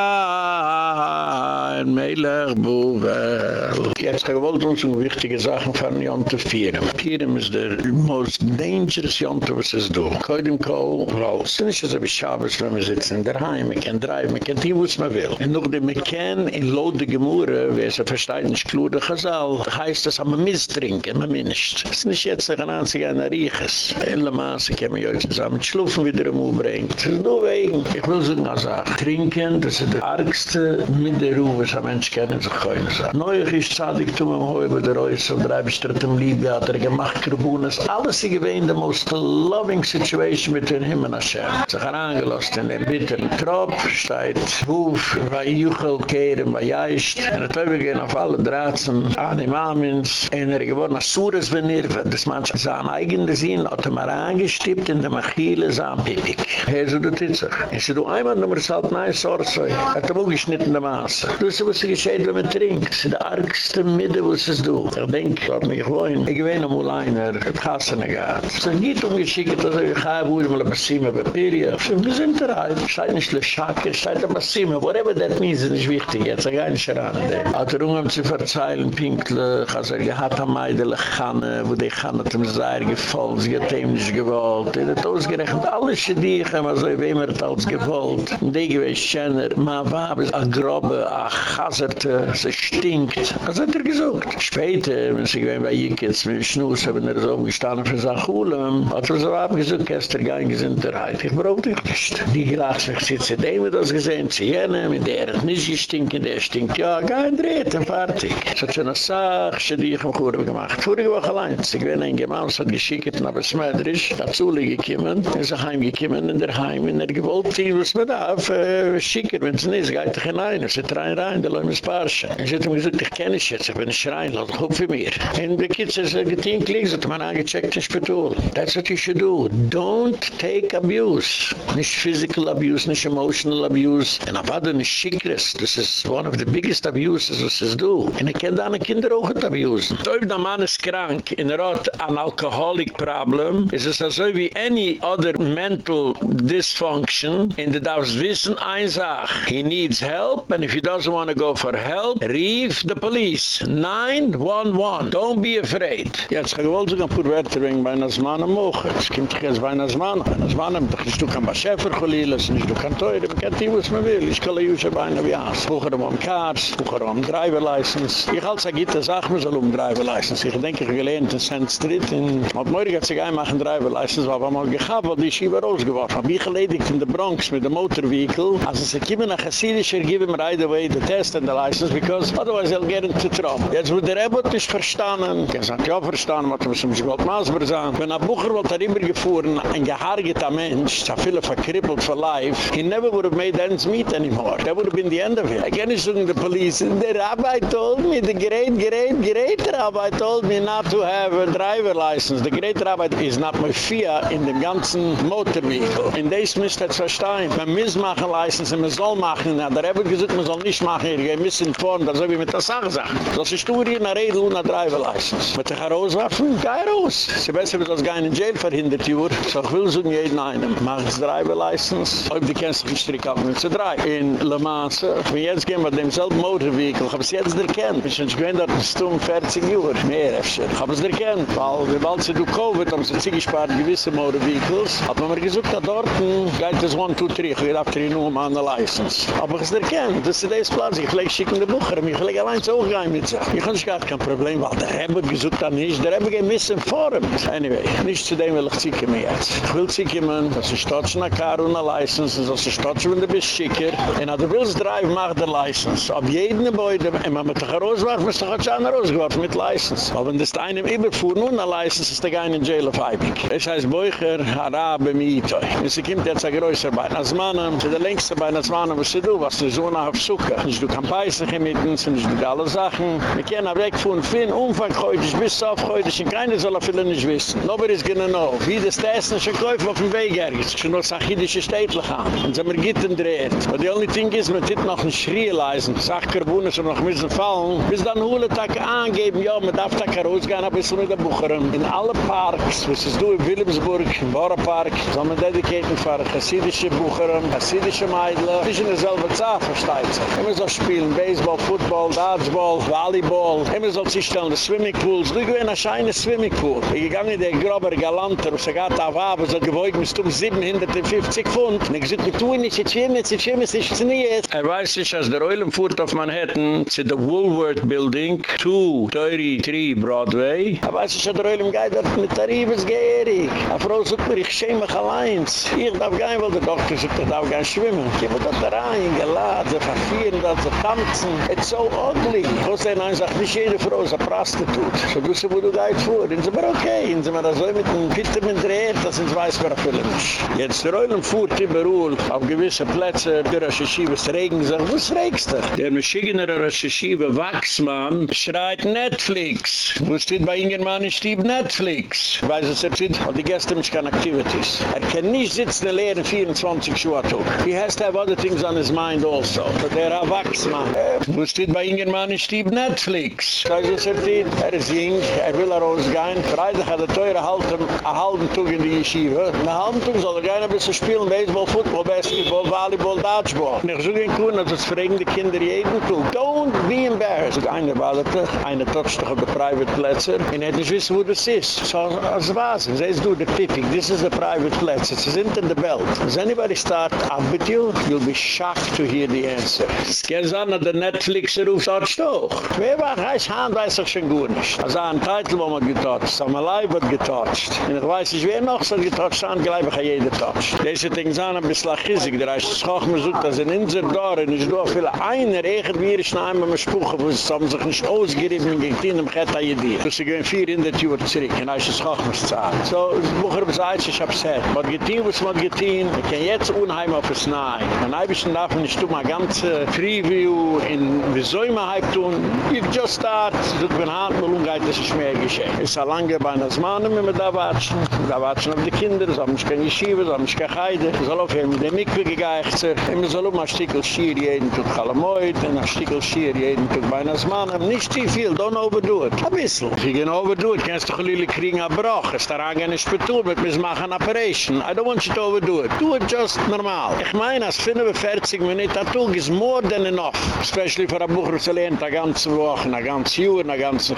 en meilech buvel. Jetzt gewollt uns um wichtige Sachen von Jonte Pirem. Pirem is der most dangerous Jonte, was es do. Koidim kol, weil es ist nicht so wie Schabes, wenn wir sitzen in der Heim, wir können drive, wir können tun, was man will. Und noch dem wir kennen, in Lode Gemurre, wer es versteht nicht klur, der Chazal, heißt das, am Misstrinken, man mischt. Es ist nicht jetzt ein einziger ein Rieches. In der Maße können wir euch zusammen schlufen, wie der im bringt. Das ist nur wegen. Ich will sagen, also, trinken, das ist der argste mit der Ruhe, was ein Mensch kennen sich sagen. Neuig ist Zadig, tun wir mal über der Reus, auf drei bestritten Liebe, hat er gemacht, Karbunas, alles sie gewähnt, the most loving situation between him and Hashem. Sie haben angelost in den bitteren Trop, steht Wuf, bei Juchel, Kehren, bei Jaischt, und es wir gehen auf alle Dratzen, an die Mamins, und er geworden als Sures benirven, das man sein eigenes Sinn hat er mal angestippt in der Machile, sein Pipik. Ist er du Titzig. Und sie du einmal, nummer es halt nein, so, es so. Er hat er auch geschnitten der Maße. Du weißt, was geschieht, wenn man trinkt. Ist der argste Mitte, was es du. Ich denke, ich habe mich gewohnt. Ich gewähne mal einer, das Kassene gehabt. Es ist nicht umgeschickt, dass ich habe, wo mal ein Bassime bei Piria. Wir sind da rein. Ich stehe nicht le Schake, ich stehe da Bassime. Whatever that means, ist nicht wichtig. Jetzt sage ich nicht ran. Hat er um zu verzeilen, pinklich, als er gehad am Meidele Channe, wo die Channe zum Seir gefolgt, sie hat ihm nicht gewollt. Er hat ausgerechnet alles für dich, aber so wie immer hat alles gewollt. Die gewiss Schenner, ma wab ist a grobe, a chaserte, sie stinkt. Das hat er gesucht. Später, wenn sie gewinn bei Jikitz, mit Schnuss, haben er so umgestanden für Sachulem, hat er so abgesucht, gestern nicht Gesinterheit. Ich brauch dich nicht. Die gelacht sich, sie hat ihm das gesehen, sie jene, mit der hat nicht gestinkt, der stinkt, ja, gar ein Drehten, fertig. So hat schon eine Sache, sie die ich im Churbe gemacht. Vorige Woche allein, sie gewinn ein Gemahns, hat geschickt, aber Smedrisch, dazu gekommen, er ist heimgekommen in der Heim, in der gewollt, die was man darf, äh, schicker, wenn es nicht, geht doch hinein, es ist rein rein, da lau mir Sparsche. Ich hätte ihm gesagt, ich kenne ich jetzt, ich bin ein Schrein, lass doch für mir. In der Kitz ist er getein, klick, hat man angecheckt in Spitul. That's what you should do. Don't take abuse. Nicht physical abuse, nicht emotional abuse. Und auf alle nicht schickres, das ist one of the biggest abuses, was es do. Und ich kenne deine Kinder auch nicht abusen. So, if der Mann ist krank, in er hat an alcoholic problem, ist es so wie any other mental dysfunction, in der darfst wissen, ein Sach, he needs help, and if he doesn't want to go for help, reef the police. 911. Don't be afraid. Jetzt ga gewollt sich ein paar Wörter wegen bei einer Zmane mochen. Es kommt sich jetzt bei. Bei einer Zmane, doch nicht du kann bei Schäfer geliehen, es nicht du kann teure, man kann die, was man will. Ich kann die bei einer wie Aas. Bucher um Cars, Bucher um Driver License. Ich halte es gitte Sache, man soll um Driver License. Ich denke, ich gelehnt in Sand Street. In Morgen hat sich einmal ein Driver License, war aber mal gehabt, weil die Schieber rausgeworfen. Hab ich geledigt in der Bronx mit dem Motorvehicle. Also sie kommen nach Hasidisch, er give him right away the test and the license, because otherwise they'll get into trouble. Jetzt wird der Ebbot nicht verstanden. Er sagt, ja, verstanden, was muss sich Gott maßbar sein. Wenn ein Bucher wird er immer gefahren, ein gehargeter Mensch, so viele verkrippelt for life, he never would have made ends meet anymore. That would have been the end of it. I can't say the police, the rabbi told me, the great, great, great rabbi told me not to have a driver license. The great rabbi is not my fear in dem ganzen motor vehicle. In this müsst ihr verstehen. Man muss machen license, man soll machen. Na, der Rebbe gesagt, man soll nicht machen. Ihr geht ein vorn, das wie mit der Sache sagen. Das ist du hier in der Rede der driver license. Mit der Rauswaffen, geh raus. Sie besser wird das gar in jail verhindert, Jür. So ich will so jeden einen. Mach das driver license. Ob die kennst du nicht strick auf mit zu drei. In Le Mans, wenn jetzt gehen wir demselben motor vehicle, hab es jetzt erkennt. Ich bin schon dort ein Stum 40 Jür. Mehr, öfter. Hab es erkennt. Weil, bald sie du Covid, haben sie sich gespart gewisse motor vehicles. Hat man mir gesagt, da dort geht es 1, 2, 3. Ich will after you um an der license. Aber ich es erkennt. Das ist das Platz. Ich will schicken die Bucher. Ich will allein so gehen mit sich. Ich habe gar kein Problem, weil der Rebbe hat nicht. Der Rebbe geht misinformt. Anyway, nicht zu dem will ich ziehen mir jetzt. Ich will ziehen mir, dass ich stotze nach Karo und eine license, dass ich stotze, wenn du bist schicker. Und du willst drive, mach der license. Ab jedem Gebäude, wenn man mit der Rauswerf, muss doch schon rausgeworfen mit license. Aber wenn das einem überfuhr, nun eine license, ist der gar in jail of Eibig. Es heißt Beucher, Harabe, Mietoi. Und sie kommt jetzt ein größer Bein. Als Mann, sie der längste Bein als Mann, was sie du, was du so nach auf Suche. Und du kannst beißen, mit uns, und du alle Sachen. Wir können weg von Finn, Umfang heute, bis auf heute, und keiner soll auf viele nicht wissen. Nobody's gonna know. Wie das Essen schon kaufen auf dem Weg ergens. Schon noch sachidische Städtlich haben. Und haben wir Gitten dreht. But the only thing is, man tut noch ein Schrie leisen. Sachkarbunen, so noch müssen fallen. Bis dann hole Tag angeben, ja, man darf Tag rausgehen, ein bisschen mit der Bucherin. In alle Parks, was ist du in Wilhelmsburg, im Bauernpark, soll man dedicaten für chassidische Bucherin, chassidische Meidler. Das ist in derselbe Zeit, versteht sich. Immer so spielen, Baseball, Football, Dodgeball, Volleyball. Immer so sich stellen, die Swimmingpools. Du gewinn ein scheines Swimmingpool. Ich gegangen in der grober Galanter, wo sie gatt auf Abend, so gewoigt mis um 750 Pfund. Und ich gesagt, wir tun nicht, ich schwimme, ich schwimme, ich schwimme, Er weiß sich, als der Eulen fuhrt auf Manhattan, zu der Woolworth Building, 233 Broadway. Er weiß sich, als der Eulen geht dort mit Tarifes Geherig. Er fragt sich mir, ich schäme mich allein. Ich darf gehen, weil der Doktor sagt, ich darf gehen schwimmen. Ich habe dort rein, geladen, verfieren, sie tanzen. It's so ugly. Ich muss sagen, ich sage, nicht jede Frau ist eine Prostitut. So sie, wo du gehst vor. Und sie war okay. Und sie war so mit einem Vitamin dreht, dass sie weiß, wer er füllen ist. Jetzt der Eulen fuhrt immer Ruhl auf gewisse Plätze, der Recherchive ist regen, sagt, was regst du? Der Maschigener Recherchive Wachsmann schreit Netflix. Wo steht bei Ingermann in Stieb Netflix? Weiß es jetzt und die Gäste mich keine Activities. Er kann nicht sitzen und lehren 24 Schuhe. He has to have other things on his mind also. But er a wachs man. Wo steht bei Ingen Mann in Stieb Netflix? Da ist er steht, er ist jing, er will er ausgehen. Freitag hat er teure halten, a halben Tug in die Yeshiva. Na halben Tug soll er gehen ein bisschen spielen, Baseball, Football, Basketball, Volleyball, Dodgeball. Und ich suche ihn kuhn, dass es fragen die Kinder jeden Tug. Don't be embarrassed. Einer badete, einer toucht doch auf die private Plätze. Und er nicht wissen, wo das ist. So, als was? Sie du, the tipping, this is the private Plätze. Sie sind in der Welt. Does anybody start up with you? You'll be shocked to hear the answer. Gehen Sie an, der Netflixer ruft dort stoch. Wer war heiß Hand, weiß ich schon gut nicht. Ein Titel, wo man getotcht, Samalai wird getotcht. Und ich weiß nicht, wer noch so getotcht hat, gleich habe ich jeder getotcht. Diese Dinge sind ein bisschen chissig. Der heißt, es kocht mir so, dass in unser Dorf, und ich tue viele einer, echt wie ich noch einmal mit Spuche, wo sie sich nicht ausgerieben, und ich ging Geta Yedir. Das ist gewinn vier in der Tür zurück, und ich kocht mir so. So, das Bucher ich hab's gesagt. Man hat getein, was man getein, ich kann jetzt unheim auf das Nahe. Und ein bisschen darf man nicht tun, eine ganze Preview, in wie soll man halt tun, you just start, so ich bin hart, nur umgeht, das ist mehr geschehen. Es ist ein lange Bein als Mann, wenn wir da watschen, da watschen auf die Kinder, so haben wir keine Yeshiva, so haben wir keine Heide, so laufen wir mit dem Mikve gegeicht, und wir sollen um ein Stückchen Schier jeden Tag Chalamoid, und ein Stückchen Schier jeden Tag Bein als Mann, nicht zu viel, don't overdo it. Ein bisschen. You can overdo it, kannst du bisschen kriegen ein Bruch, es ist daran gerne Spetur, wir müssen machen eine Operation. I don't want you to overdo it. Do it just normal. Ich meine, als 45 Minuten, das Tag ist more than enough. Especially für ein Bucher zu lernen, eine ganze Woche, eine ganze Jahr, eine ganze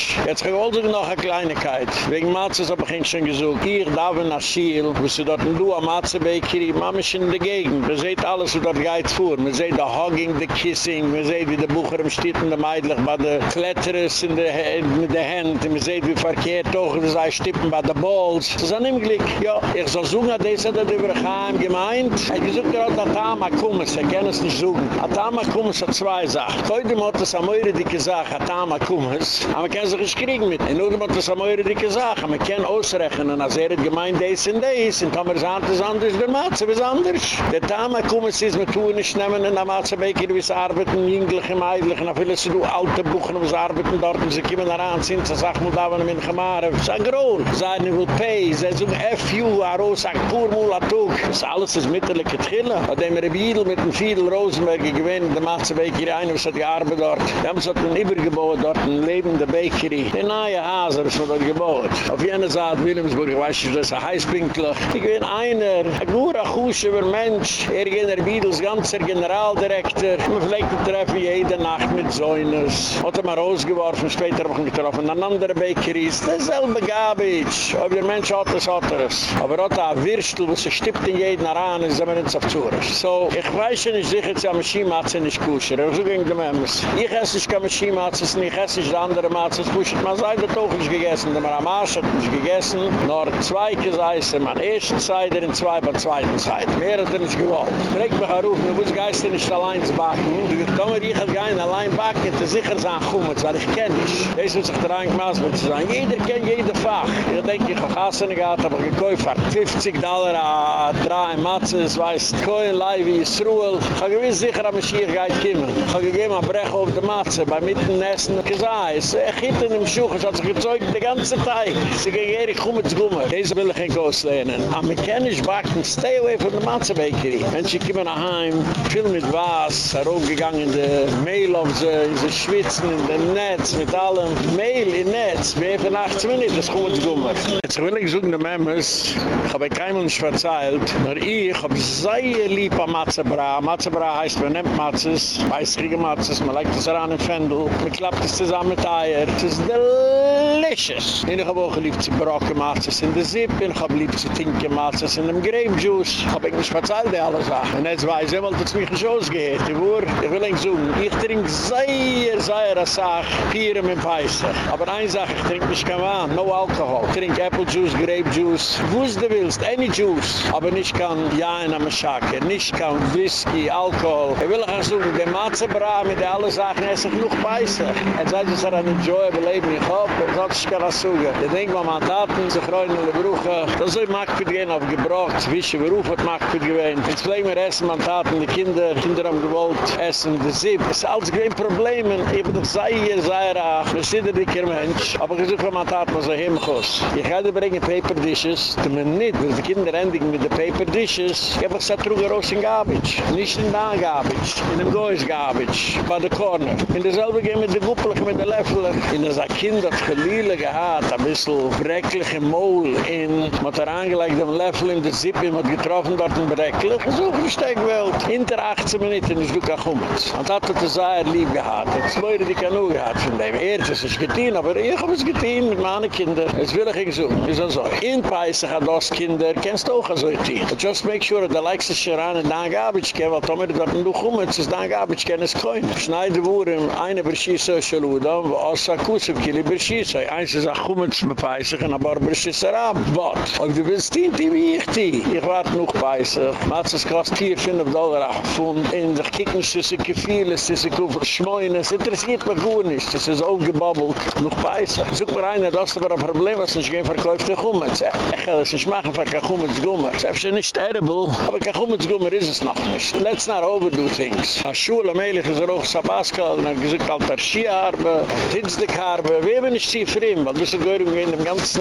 Geudisch. Jetzt habe ich also noch eine Kleinigkeit. Wegen Matzes habe ich schon gesagt, ich darf in Aschiel, wo sie dort in Dua Matze-Bakery, Mama ist in der Gegend. Man sieht alles, wo dort geht vor. Man sieht der Hugging, der Kissing, man sieht wie der Bucher im Stitten, der Meidlich, bei der Kletterers in der der Hand, man sieht wie verkehrt auch, wie sie stippen bei der Balls. Das ist ein Imglick. Ja, ich soll suchen, das hat er über Chaim gemeint. Er hat gesagt, er hat Atama Kummes, er kann es nicht suchen. Atama Kummes hat zwei Sachen. Heute hat es am Eure dicke Sache, Atama Kummes, aber man kann sich nicht kriegen mit. Nur hat es am Eure dicke Sache, man kann ausrechnen, als er hat gemeint, das und das, und Tomer sagt, das ist anders, der Matze ist anders. Der Atama Kummes ist, man tun nicht nehmen, in der Matze Beker, wie sie arbeiten, jünglich, und viele sind alte Buchen, wo sie arbeiten dort, sie kommen daran, sind sie sagen, da waren wir in Gemaren, sie sagen, grohl, sie sagen, will pay, sie sagen, FU, Aros, Purmul, Atuk, das alles ist mittellige Trille. Und dem Rebidl mit dem Fiedel Rosenberg gewinnt, der macht zur Bakery ein, was hat gearbeitet dort. Damals hat man übergebaut dort, ein lebende Bakery. Der neue Haser ist man dort gebaut. Auf jener Seite Wilhelmsburg, ich weiß nicht, das ist ein Heißpinkler. Ich bin einer, ein guter, kuschiger Mensch, er der Rebidls ganzer Generaldirektor. Man pflegt ihn treffen jede Nacht mit Säuners. Hat er mal rausgeworfen, später habe ich ihn getroffen, an andere Bakeries. Dasselbe Gabitsch. Ob der Mensch hat das, hat er es. Aber er hat ein Wirstel, wo sie stippt in jeden Aran, ist aber nicht auf Zures. So, ich weiß schon nicht sicher, dass die Maschine-Matze nicht kusher. Ich so ging dem Emmes. Ich esse nicht keine Maschine-Matze, ich esse nicht die andere Matze, es kusher. Man sei das auch nicht gegessen, der Maramasch hat nicht gegessen. Nur zwei Geseise, man ersten Seite, in zwei, bei zweiten Seite. Mehr hat er nicht gewollt. Trägt mich auf, du musst Geister nicht allein zu backen. Du kommst, ich kann nicht allein backen, zu sicher sein, Chumetz, weil ich kenne dich. Das muss sich der Eingmaß mit zu sagen. Jeder kennt jeder Fach. Ich denke, ich habe Gassen gehabt, aber gekäuft 50 Dollar a drei Matzes, weiß, Koen, Leivi, Yisruel. Ich habe gewiss sicher, ich hier geht kommen. Ich habe gegeben ein Brech auf der Matze, bei mitten Essen gesagt, es in dem Schuch, es hat sich gezeugt den ganzen Tag. Sie gehen hier, ich komme zu kommen. Diese will ich nicht auslehnen. Können nicht backen, stay away from the Matze Bakery. Menschen kommen nach Hause, viel mit was, herumgegangen in der Mail auf sie, in sie schwitzen, in dem Netz, mit allem. Mail in Netz, wir haben 18 Minuten, das kommt zu kommen. Jetzt will ich suchen, die Members, ich habe keinem nicht verzeilt, aber ich habe sehr lieb an Matzebra. Matzebra heißt, man nimmt Matzes, weißrige Matzes, man legt es an den Fendel, man klappt es zusammen mit Eier. Es ist delicious. Und ich habe auch geliebt zu Brocken Matzes in der Zip, und ich habe lieb zu Tinke Matzes in dem Grape Juice. Ich habe nicht verzeilt, die alle Sachen. Und jetzt weiß ich, weil das mich nicht ausgeht. Ich will, ich will nicht sagen, ich trinke sehr, sehr, eine Sache, Pieren mit Weißer. Aber eine Sache, ich trinke nicht kein Wein, no Alkohol. Ich trinke Apple Juice, Grape Juice, wo du willst, any Juice. Aber nicht kein Jain am Schake, nicht kein Whisky, Alkohol. Ich will auch sagen, der Matzebra mit allen Sachen, er ist noch Weißer. Er sagt, es ist ein enjoyable Leben, ich er sagt, ich kann das sagen. Ich denke, man hat Taten, sich reuen in Brüche. Das soll Marktfurt gehen auf Gebrauch, zwischen Beruf hat Marktfurt gewähnt. Jetzt pflegen wir essen, man Taten, die Kinder, Kinder haben gewollt, essen, die Sieb. Es ist alles kein Problem, ich bin doch sei hier, sei rach, wir sind ein dicker Mensch. Aber ich suche, man Taten, was er hinkost. Ich werde bringen Paper Dishes, die man nicht, weil die Kinder endigen mit den Paper Dishes. Ich habe gesagt, trug er aus in Garbage. Nicht in da Garbage. In dem Goyes Garbage. Bei der Corner. In derselbe gehen mit der Guppelig, mit der Löffler. Er in das Kind hat geliehle gehad, ein bisschen brecklich im Maul, in Mutter angelegt dem Löffel in der Sippe, mit getroffen dort ein brecklich, er so ein Steckwelt. Hinter 18 Minuten ist Luka Chummels. Und hat er das sehr lieb gehad, hat zwei auch gehad von dem. Er ist es getein, aber ich hab es getein mit meinen Kindern. Es will ich nicht so, ist dann so. In Peissach hat das Kinder, kennst du auch so ein Team. But just make sure, der Leik sich an, in der Gabitschke, weil Tomer dort ein Luka Chummels ist dein Gabitschke, es ist kein. Schneide wurden, eine verschiesse Schaludam, was er kommt, Kusub kili Berschisse. Eins ist auch Chumetz mit Peissach und aber Berschisse Rab. But, ob du willst die, die wie ich die. Ich warte noch Peissach. Matzes kost hier 5 Dollar auf Pfund. In sich kicken, sie sich gefühle, sie sich schmoyen. Es interessiert mich gut nicht. Es ist aufgebabbelt. Noch Peissach. Such mir einer, das ist aber ein Problem, was nicht gehen verkäuft der Chumetz. Ich kann das nicht machen, für kein Chumetz Gummer. Es ist nicht terrible, aber kein Chumetz Gummer ist es noch nicht. Let's not overdo things. A Schule, Melech, ist er auch Sabaska, und er gesagt, alter Skiharbe, Tinzdekharbe, wir haben nicht ihn, weil wir sind in dem ganzen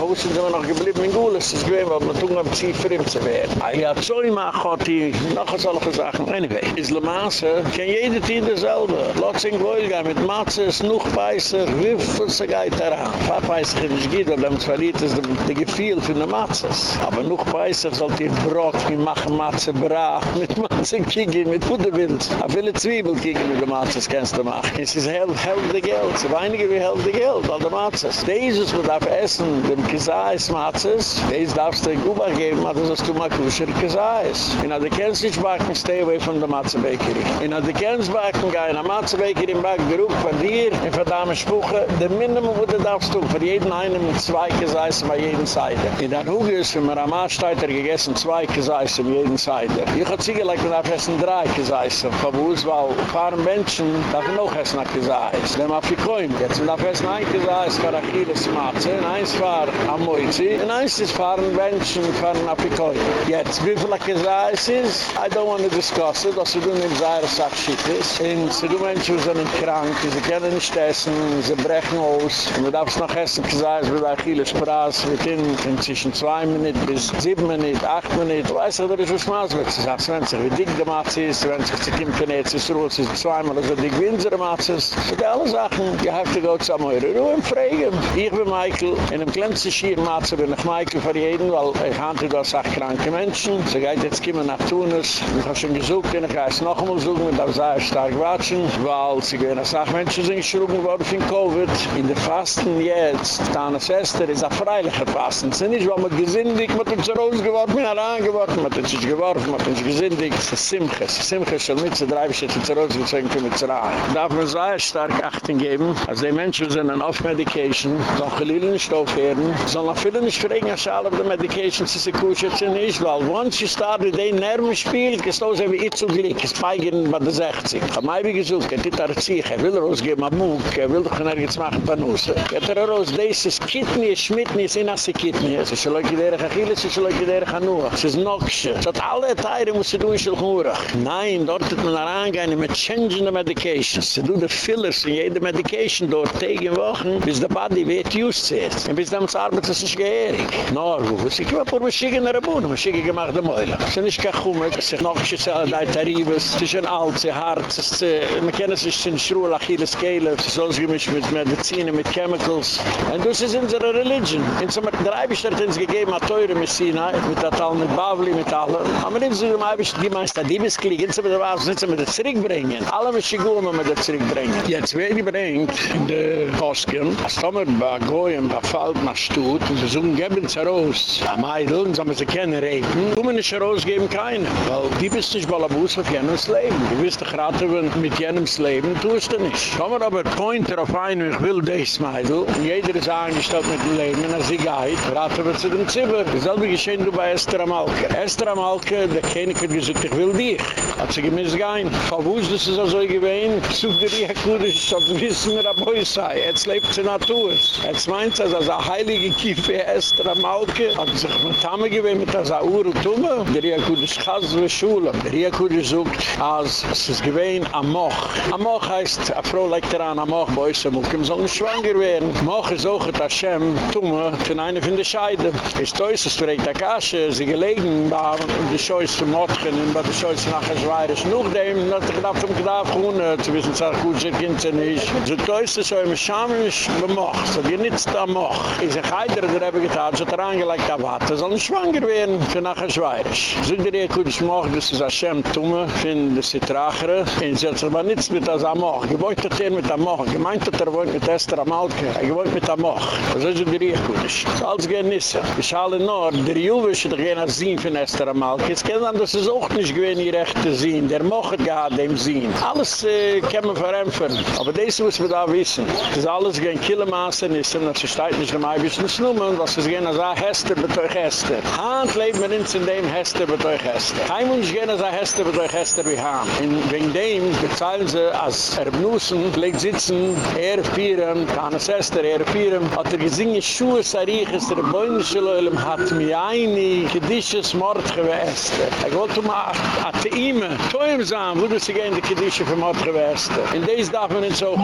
wo sind wir noch geblieben in Gules, das ist gewesen, weil wir tun, um sie für ihn zu werden. Ah ja, so immer, Gott, die noch solche Sachen. Anyway, Islamaße, kann jede Tien dasselbe. Lotzing Goyga, mit Matzes, noch Peisig, wie viel sie geht daran? Paar Peisig, wenn es geht, weil dann verliert es die Gefühl für die Matzes. Aber noch Peisig sollte ihr Brot, wie machen Matze brach, mit Matze kiegen, mit Puddewind. A viele Zwiebel kiegen mit der Matzes kannst du machen. Es ist hell, hell de Geld, so weinige wie hell de Geld, all der Matzes. Dieses, wo darf essen, dem Kesais Matzes, des darfst du in Kuba geben, aber das ist du mal kusher Kesais. In a de kennst nicht backen, stay away from the Matze Bakery. In a de kennst backen, gai in a Matze Bakery im Back, geruch von dir, in verdame Spuche, der Minimum, wo du darfst du, für jeden einen mit zwei Kesais bei jeden Seite. In der Huge ist, wenn man am Arschteiter gegessen, zwei Kesais in jeden Seite. Ich hab sie gelegt, man darf essen drei Kesais. Von wo es war, ein paar Menschen darf noch essen Kesais. Wenn man auf die jetzt man darf essen ein Kesais für Achilles Matze, eins für Amoizi, und eins ist für ein Menschen für ein. Jetzt, wie viel Kesais ist, I don't want to discuss it, dass du nicht sehr sagt, shit ist. Und sie du Menschen sind krank, sie können nicht essen, sie brechen aus, und man darf es noch essen Kesais mit Achilles Prass, mit in zwischen zwei Minuten bis sieben Minuten, acht Minuten, du weißt ja, da ist was Maß, wenn sie sagt, wenn sie wie dick der Matze ist, wenn sie sich kämpfen, jetzt ist es ist zweimal so dick wie unsere Matze ist. Das sind alle Sachen, you have to go zu eure Ruhe und fragen. Ich bin Michael, in einem kleinsten Schiermatze bin ich Michael für jeden, weil ich hatte da auch kranke Menschen. Sie geht jetzt kommen nach Tunis, ich habe schon gesucht, und ich gehe es noch einmal suchen, und da sehr stark watschen, weil sie gehen als Sachmenschen sind geschrubben worden von Covid. In der Fasten jetzt, deine Schwester ist ein freilicher Fasten. Sie sind nicht, weil man gesündigt, man hat uns rausgeworfen, man hat angeworfen, man hat sich geworfen, man hat uns gesündigt. Es ist Simche, es ist Simche, schon mit zu drei, bis jetzt rausgezogen für mit zu rein. Darf man sehr stark achten geben, als die Menschen sind an Off-Medication, sollen geliehle nicht aufhören, sollen auch viele nicht fragen, als alle auf der Medication, sie sind gut, jetzt nicht, weil once you start with ein Nervenspiel, ist das wie ich zu glick, ist feigen bei der 60. Ich habe mich gesucht, er hat er sich, er will rausgeben, am Mug, er will doch nirgends machen, Panusse. Er hat er raus, das ist Kidney, Schmidney, ist in Asse Kidney, es ist Leute, der Achilles, es ist Leute, der Chanua, es ist Noksche, es hat alle Teile, muss sie tun, schel Churach. Nein, dort hat man herangehen, mit changing the medications, sie tun die Fillers in jede Medication sitzen dort tägen Wochen, bis der Paddy wird just zählt. Und bis dann arbeitet es das ist nicht gehörig. Na, wo ist ich? Ich war pur mit Schick in der Bühne, der Mäule. Das ist nicht kein Kummer, das ist noch ein Schick in der Tarife, ist ein Alt, das ist Hart, das ist. Äh, man kennt sich in Schruhe, Achilles, Kehle, das ist sonst gemischt mit Medizin, mit Chemicals. Und das ist unsere Religion. Und so mit der Eibisch uns gegeben, mit Teure Messina, mit der Tal, mit Bavli, mit Alla. Aber nicht so einem Eibisch, die man ist da, die muss kriegen, die müssen wir da zurückbringen. Alle müssen wir da zurückbringen. Jetzt, wer die bringt, in der Kosken, als Tomer, bei Goyen, bei Falt, nach Stutt, und sie suchen, geben sie raus. Am Eidl, so man sie kennen, reden, tun wir nicht rausgeben, keine. Weil die bist nicht Ballabus auf jenems Leben. Du wirst dich raten, wenn mit jenems Leben, tust du nicht. Kommen aber Pointer auf einen, ich will das Meidl, und jeder ist angestellt mit dem Leben, und als sie geht, raten wir zu dem Zimmer. Dasselbe geschehen du bei Esther Amalke. Esther Amalke, der König hat gesagt, ich will dich. Hat sie gemisst gehen. Verwusst ist es also gewesen, sucht der Riekudisch, so wissen wir, ob es sei. Jetzt lebt sie Natur. Jetzt meint sie, als eine heilige Kiefe Esther Amalke, hat sich mit Tamme gewesen, mit der Saur und Tumme. Der Riekudisch kann so Schule. Der Riekudisch sucht, als es ist gewesen, Amoch. Amoch heißt, eine Frau legt daran, Amoch, bei uns, Amalke, soll nicht schwanger werden. Amoch ist auch, Hashem, Tumme, von einer von der Scheide. Ist das, es trägt der Kasche, sie gelegen, der Scheu Scheuß zu Motchen und bei der Scheuß nach der Schweirisch. Noch dem, er gedacht, um gedacht, gewohnt, zu wissen, sag gut, sie nicht. So größte so im Schamisch bemocht, so wie nichts da mocht. Ich sag, heider, der habe getan, so der angelegt, da warte, soll nicht schwanger werden für nach der Schweirisch. So der ihr gut mocht, das ist Hashem Tumme, finden sie trachere, und sie hat sich aber nichts mit das Amoch. Gewohnt hat er mit Amoch, gemeint hat er wohnt mit Esther Amalke, er gewohnt mit Amoch. So ist der ihr gut. So als gehen Nisse. Ich schaue nur, der Juwe ist doch gehen als Sinn von Esther Amalke. Jetzt kennen wir, das ist auch nicht gewesen, die rechte Sinn. Der Moch hat gehad dem Sinn. Alles äh, man verämpfen. Aber das muss man da wissen. Das ist alles gehen Killemaße das ist steigt nicht mehr ein bisschen Snummen, was ist gehen als ein Hester beteuch Hester. Hand lebt man ins in dem Hester beteuch Hester. Kein Mensch gehen als ein Hester beteuch Hester wie Hand. Und wegen dem bezahlen sie, als er benussen, legt sitzen, er vieren, kann es Hester, er vieren, hat er gesinge Schuhe Sariches, der Beunische hat mir eine Kedische Mord gewäßt. Er wollte mal a Teime, Toim sagen, wo du sie gehen, die Kedische für Mord gewäßt. In des darf man nicht so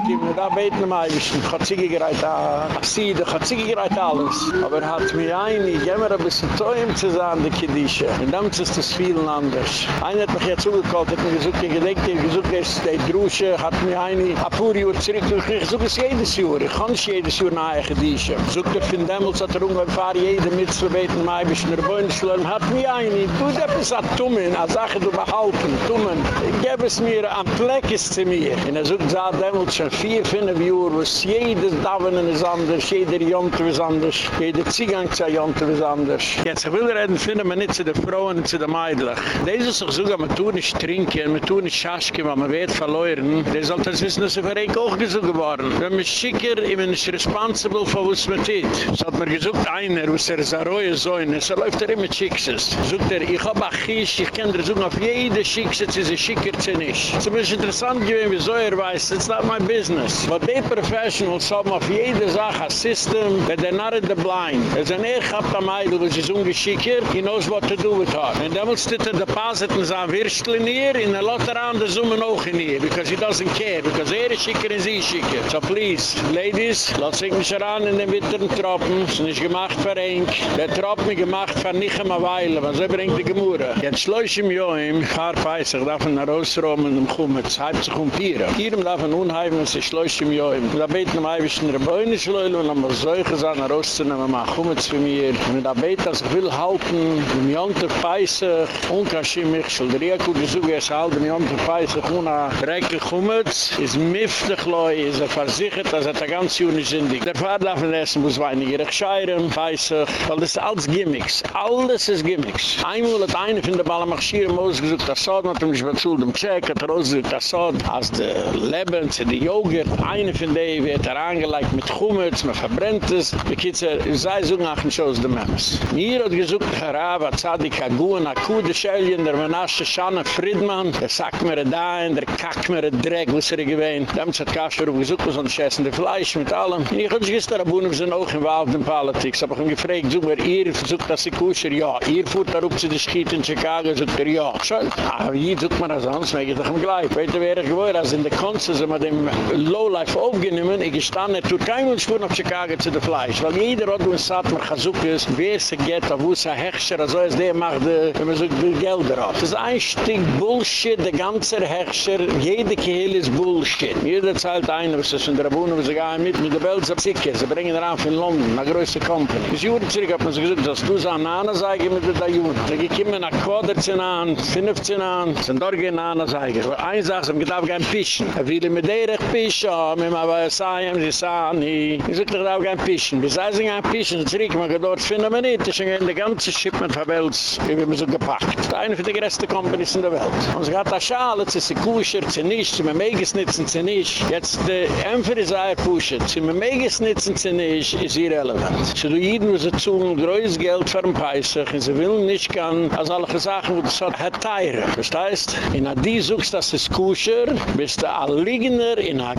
beten gebeten am Eibischen. Ich habe Ziege gereiht ah, an Sida, ich habe Ziege gereiht alles. Aber er hat mir ein, ich gehe mir ein bisschen Teuem zu sein, die Kiddische. Und damit ist das vielen anders. Einer hat mich jetzt zugekalt, hat mir gesagt, ich denke, ich habe gesagt, es ist die Drusche, hat mir ein, ein paar Jahre zurück, ich suche es jedes Jahr, ich kann es jedes Jahr nach der Kiddische. Ich suche dir von Demmels, hat er ungefähr jede Mitzel gebeten am Eibischen, er wollen zu lernen, hat mir ein, du darfst an Tummen, an Sachen du behalten, Tummen. Gebe es mir, am Pleck ist zu mir. Und er sucht, sah Demmels schon vier, fünf, Jahre, wo es jedes Davonen ist anders, jeder Jonte ist anders, jeder Ziegang zu Jonte ist anders. Jetzt, ich will reden, finden wir nicht zu den Frauen und zu den Meidlich. Das ist doch sogar, man tun nicht trinken, man tun nicht schaschken, weil man wird verloren. Das sollte es wissen, dass sie für ein auch gesucht geworden. Wenn man schicker, ich bin nicht responsible für was man tut. So hat man gesucht einer, was er ist ein rohe Säune, so läuft er immer Schickses. Sogt er, ich hab Achisch, ich kann dir suchen auf jede Schickses, sie schicker sie nicht. Es ist ein interessant gewesen, wieso er weiß, it's not my business. But they professionals haben auf jede Sache ein System, that they're not in the blind. Es ist ein Eich habt am Eidl, was ist ungeschicker, he knows what to do with her. Und damals steht er depositen sein Würstel in ihr, in der Lotter an der Summe auch in ihr, because he doesn't care, because er ist schicker und sie ist schicker. So please, ladies, lasst sich nicht ran in den witteren Tropen, es ist nicht gemacht für Enk, der Tropen ist gemacht für nicht immer Weile, weil so bringt die Gemurre. Jetzt schläuch im Joim, paar Peisig, darf man rausräumen und kommen, es heibt sich um Pieren. Pieren darf man unheimen, es ist schläuch im Joim. Da beten am Eiwischen Rebäunisch leule, und muss solche Sachen rauszunehmen, man kommt für mir. Und da beten, dass ich will halten, im Jonte Peisig, unkaschimmig, schul der Rieku gesucht, es halt im Jonte Peisig, una Recke kommt, ist miftig leu, ist er versichert, dass er da ganz juni sindig. Der Vater darf nicht essen, muss weiniger scheiren, Peisig, weil das ist alles Gimmicks. Alles ist Gimmicks. Einmal hat einer von der Balamachieren ausgesucht, das Sod, hat er mich bezult im Check, hat er ausgesucht, das Sod, als der Leben, zu der Joghurt, einer von denen wird er angelegt mit Chummetz, man verbrennt es, die Kitzer, sei so nach dem Schoß der Memes. Mir hat gesucht, Herr Rava, Zadik, Agun, Akude, Scheljen, der Menasche, Schanne, Friedman, der sagt mir da, der kackt mir Dreck, was er gewähnt. Damit hat Kasper gesucht, was uns essen, der Fleisch mit allem. Ich sich gestern abunnen, wir sind auch involved in Politik. hab ich ihm gefragt, such mir, ihr versucht das die Kusher, ja. Ihr fuhrt da rup zu der Schiet in Chicago, sucht er, ja. Schön. Aber hier sucht man das sonst, mag ich doch ihm gleich. Weiter wäre ich gewohr, als in der Konze sind wir dem Lowlife aufgenommen, ich gestanden, tut kein Mensch fuhren auf Chicago zu der Fleisch. Weil jeder hat uns sagt, man kann suchen, wer es geht, wo es ein Hechscher, also ist der macht, wenn man so viel Geld drauf. Das ist ein Stück Bullshit, der ganze Hechscher, jede Kehle ist Bullshit. Jeder zahlt ein, was ist von der Abunnen, wo sie gehen mit, mit der Welt, sie sie bringen ihn auf in London, eine größere Company. Bis Juren zurück hat man sich gesagt, dass du so eine Nahneseige mit der Juden. Sie kommen nach Quaderzehn an, 15 an, sind dort gehen Nahneseige. Aber eine Sache, sie darf kein Pischen. Er will mit der ich pischen, mit meinem Saien, sie sagen, ich sage, ich darf kein Pischen. Bis sind ein Pischen, zurück, kann dort finden, man nicht. Das ist ein ganze Shipment von Welt, wie wir so gepackt. Das ist eine von den größten Companies in der Welt. Und sie hat eine Schale, sie ist kusher, sie nicht, sie meegesnitzen, sie nicht. Jetzt, der Ämpfer ist ein Pusher, sie meegesnitzen, sie nicht, ist irrelevant. Sie tun jeden, sie zu größtes Geld für Peissach, und sie will nicht gern, als alle Sachen, wo das hat teiren. Das heißt, in a die suchst, das ist kusher, bist du ein Liegener in a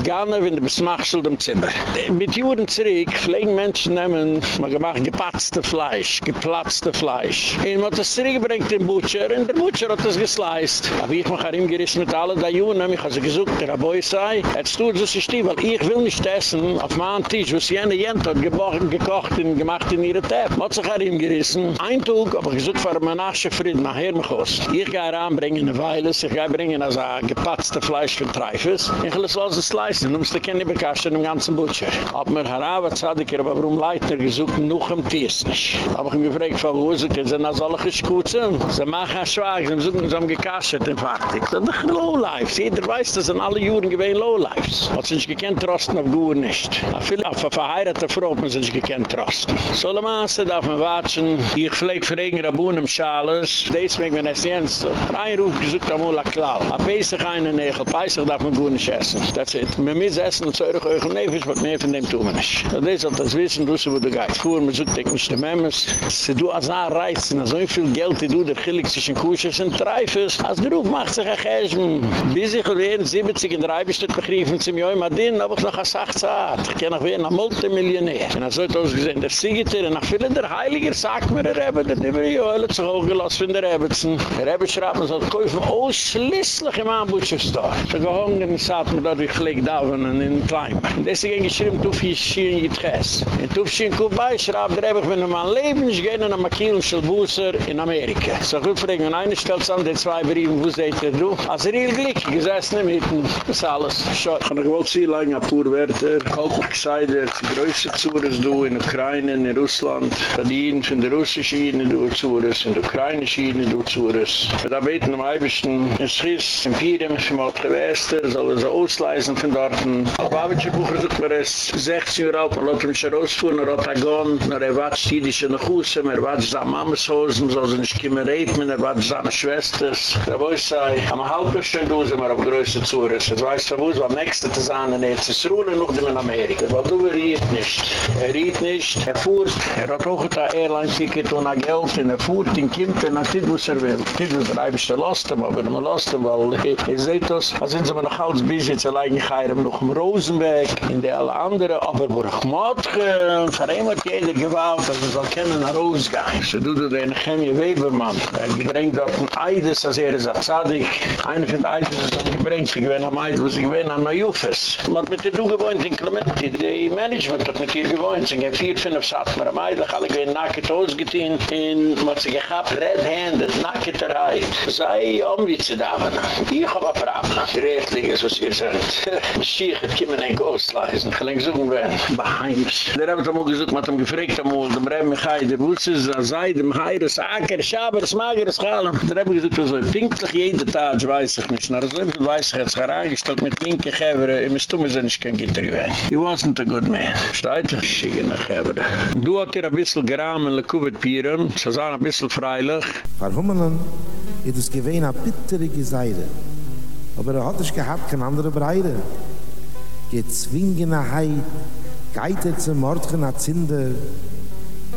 Ganne, wenn du bist machschel dem Zimmer. Mit Juren zurück, pflegen Menschen nehmen, man gemacht gepatzte Fleisch, geplatzte Fleisch. Und man hat das zurückgebringt den Butcher, und der Butcher hat das gesleist. Aber ich mach ihm gerissen mit allen da Juren, ich habe sie gesucht, der Aboi sei, jetzt tut es sich die, weil ich will nicht essen auf meinem Tisch, was jene Jent hat gebacken, gekocht und gemacht in ihre Tepp. Man hat sich ihm gerissen. Ein Tag, aber gesucht für eine Nasche bitte, mach her mich aus. Ich gehe heranbringen eine Weile, ich gehe bringen ein gepatzte Fleisch für Treifes. Ich will es es leisten, um es kennen, bekasten im ganzen Butcher. Hab mir was hatte ich, aber warum Leitner gesucht, noch im Tiers nicht. Hab ich mich gefragt, von wo sind sie, na soll ich schuzen? Sie machen ein Schwag, sie suchen, sie haben gekastet, in fertig. Das sind doch Lowlifes. Jeder weiß, das sind alle Juren gewesen Lowlifes. Hat sich gekannt, trosten auf Gouren nicht. A viele, auf verheiratete Frau, man sich gekannt, trosten. Solle Maße darf man watschen, ich pflege für einen Rabun im Schales, des mag man es jens. Ein Ruf gesucht am Ula Klau. A Pesach eine Nägel, Pesach darf man gut nicht essen. That's it. Und zeurig euch und nefisch, was mehr von dem tun wir nicht. Und das hat das Wissen, du sie wo du gehst. Fuhr, man sucht dich nicht Memmes. Se du als ein Reizen, so viel Geld, die du der Chilik zwischen Kusches und Treifes. Als der Ruf macht sich ein Chesm. Bis ich werden 70 in der Eibestadt begriffen, zum Joi Madin, hab ich noch eine Sachzeit. Ich kann noch werden ein Multimillionär. Und er sollte ausgesehen, der Siegiter, und nach vielen der Heiliger sagt mir, der Rebbe, der Rebbe, der Rebbe, der Rebbe, der Rebbe, der Rebbe schreibt, man soll kaufen, ausschließlich im Anbutschestor. So gehungen, sagt man, dass ich leg da von in Klein. Deswegen geschrieben, du fies schien getres. Und du schien Kubai schreibt, der Rebbe, wenn man leben, ich gehe nach Makil Schelbusser in Amerika. So gut fragen, wenn einer stellt zusammen, die zwei Briefen, wo seht ihr du? Also real glücklich, gesessen im Hitten, das alles. Schau, ich kann gewollt sie lang, ein paar Wörter, Kolkuk gesagt, der größte Zures du in Ukraine, in Russland, verdient von der russischen Schiene, du Zures, in der Ukraine Schiene, du Zures. Wir beten am Eibischen, in Schiss, in Pirem, in Malta Wester, soll er so ausleisen von dort. Babetsche Bucher sucht mir es 16 Uhr alt, man lässt mich rausfuhren, nach Rotagon, nach er watscht jüdische nach Husem, er watscht seine Mamas Hosen, so sind ich kümmer Reitmen, er watscht seine Schwesters. Da ich sei, am halben Stück du sind wir auf größte Zures. Jetzt weiß ich, wo es am nächsten zu sein, in Erzisruhe, noch in Amerika. Weil du riet nicht. Er riet nicht, er fuhrt, er hat auch ein Airline-Ticket und ein Geld, und er fuhrt in Kimpen, und er was er will. Dit was er einfach lost, aber man lost, weil ihr seht das, als sind sie mir noch alles bis jetzt allein geheirem, noch Rosenberg, in der alle andere, aber ich matge, verheimert jeder gewalt, dass er soll kennen nach gehen. So du du den Chemie Webermann, er gebringt dort ein Eides, als er ist ein Zadig, einer von den Eides ist er gebringt, ich bin am Eid, wo sie gewinnen an Neujufes. Man hat mit der Du gewohnt in Clementi, die Management hat mit ihr gewohnt, sie gehen vier, fünf Satmer am Eid, alle gewinnen nacket ausgetein, in, man hat sie gehabt, red-handed, naketterei. Sei om wie zu damen. Ich hab a Problem. Rechtlich ist, was ihr sagt. Schiech, het kiemen ein Ghostleisen. Gelenk suchen wir. Beheims. Der haben wir gesucht, mit dem gefragt, dem Rem Chai, der wusste, der sei, dem Heir, des Acker, Schaber, des Mager, des Chalem. Der wir gesucht, so pinklich jede Tag, weiß ich nicht. Na, so viel weiß ich, jetzt herangestellt mit linke Gevere, im Stumme sind ich kein Gitter gewesen. He wasn't a good man. Steigt? Schiege Gevere. Du hat hier ein bisschen geramen, le Kuvet Pieren, so sagen ein bisschen freilich. Verhummelen, is gewein a bittere Geseide. Aber er hat nicht gehabt, kein andere Breide. Gezwingene Heid, geite zum Mordchen a Zinde,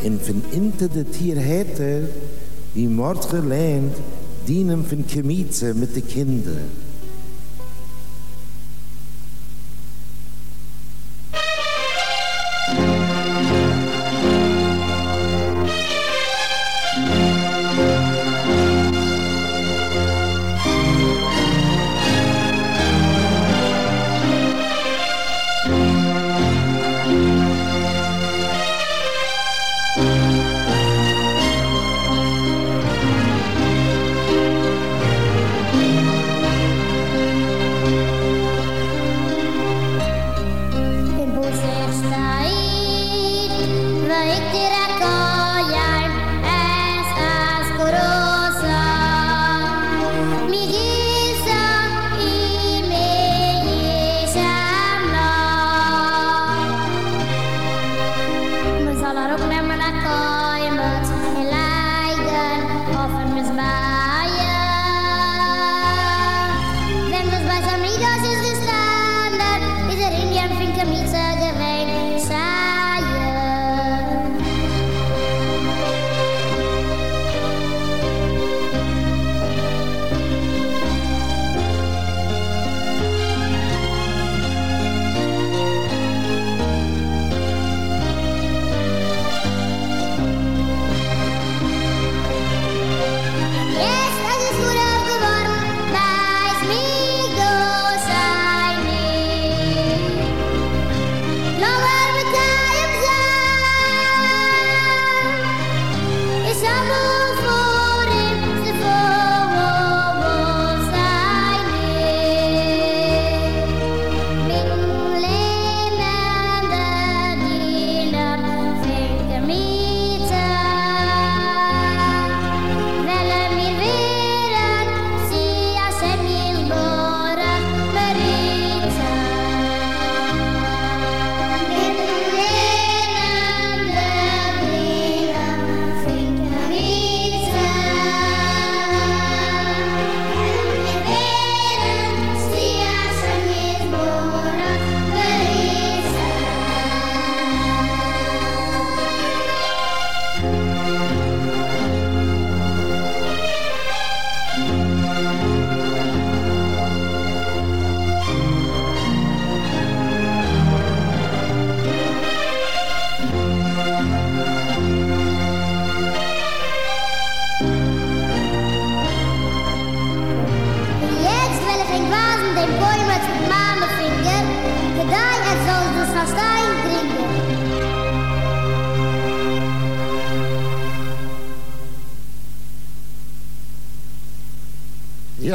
in von inte de Tier hätte, wie Mordchen lehnt, dienen von Chemize mit de Kinder.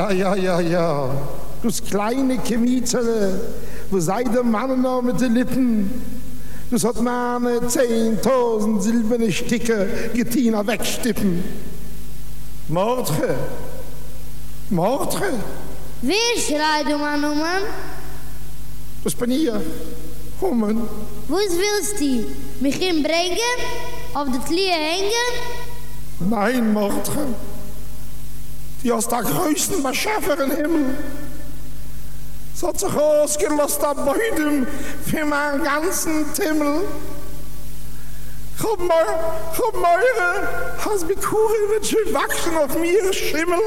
Ja, ja, ja, ja. Das kleine Chemiezele, wo sei der Mann noch mit den Lippen? Das hat meine zehntausend silberne Stücke getina wegstippen. Mordche. Mordche. Wer schreit um an um an? Das bin ich. Hummen. Wo willst du? Mich inbrengen? Auf die Klie hängen? Nein, Mordche. Die hast der größten Beschäfer im Himmel. Es hat sich ausgelost ab Beudem für meinen ganzen Timmel. Komm mal, komm mal, mich Kuchen wird schön wachsen auf mir Schimmel.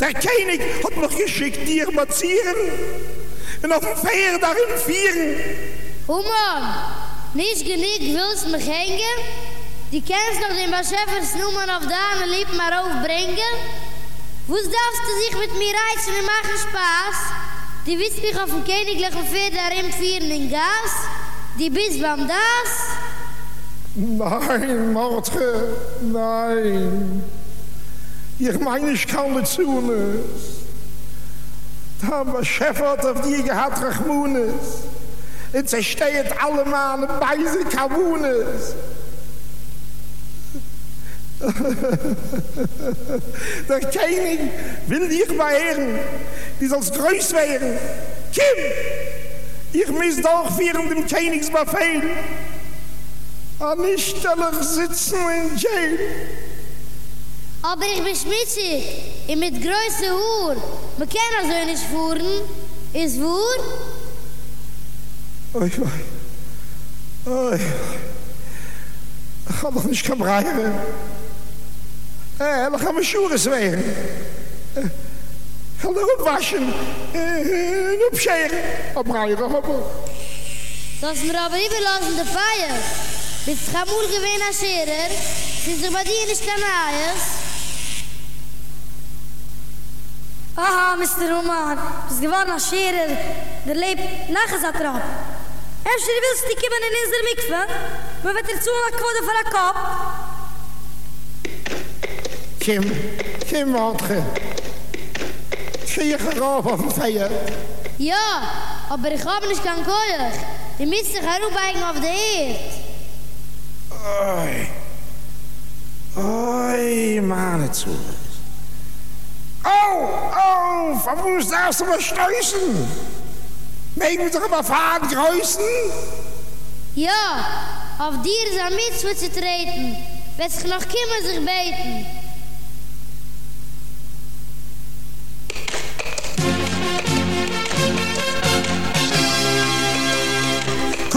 Der König hat mich geschickt, dir mazieren und auf dem Pferd darin vieren. Hummer, nicht genug willst mich hängen? Die kennst noch den Beschäfers Nummern auf deine Lippen maar aufbringen? Wo darfst du sich mit mir reizen und machen Spaß? Die willst mich auf dem königlichen Pferd darin vieren in Gas? Die bist beim das? Nein, Mordge, nein. Ich meine, ich kann nicht tun es. Da haben wir Schäfert auf die gehabt, Rachmunes. Und zersteht alle meine Beise Kabunes. Der König will dich beehren, die soll's größ werden. Kim, ich muss doch vieren dem Königsbefehl. An nicht stelle sitzen in Jail. Aber ich bin schmitzig und mit größer Hur. Man kann also nicht fuhren. Ist Hur? Oi, oi. Oi. Ich hab noch nicht kein Breire. Eh, dan gaan we schoenen zweren. Eh, gaan er opwaschen. En eh, opscheren. Op Breire, op. Das mir aber überlassen der Feier. Bis Chamul gewinnt als Scherer, sind bei dir nicht Kanayas. Aha, Mr. Roman, das gewann als Scherer, der lebt nachher sa trab. Efter willst die kommen in unser Mikve, wir wird dir zu nach Quote für der Kopf. Kim, Kim, Mordge. Zie je geraaf op een feier? Ja, aber ich hab nicht kein Kollech. Die müsst sich herubeigen auf der Erd. Oi. Oi, meine zu. Oh, oh, von wo ist das zu bestoßen? Mögen wir doch aber fahren größen? Ja, auf dir ist ein Mitzvah zu treten. Wird sich noch kümmern sich beten.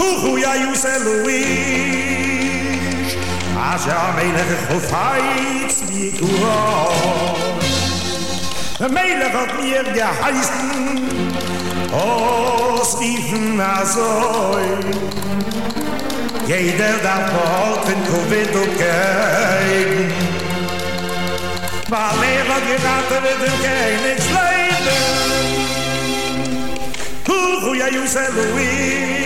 Hoch hoe ja jus en Louis Als ja meilig gefeit wie du Der meilig hat mir geheißen Os even azoi Jeder da fort in Covid und geig Weil mir hat gedacht, er wird in keinig schleiden Hoch ja jus en Louis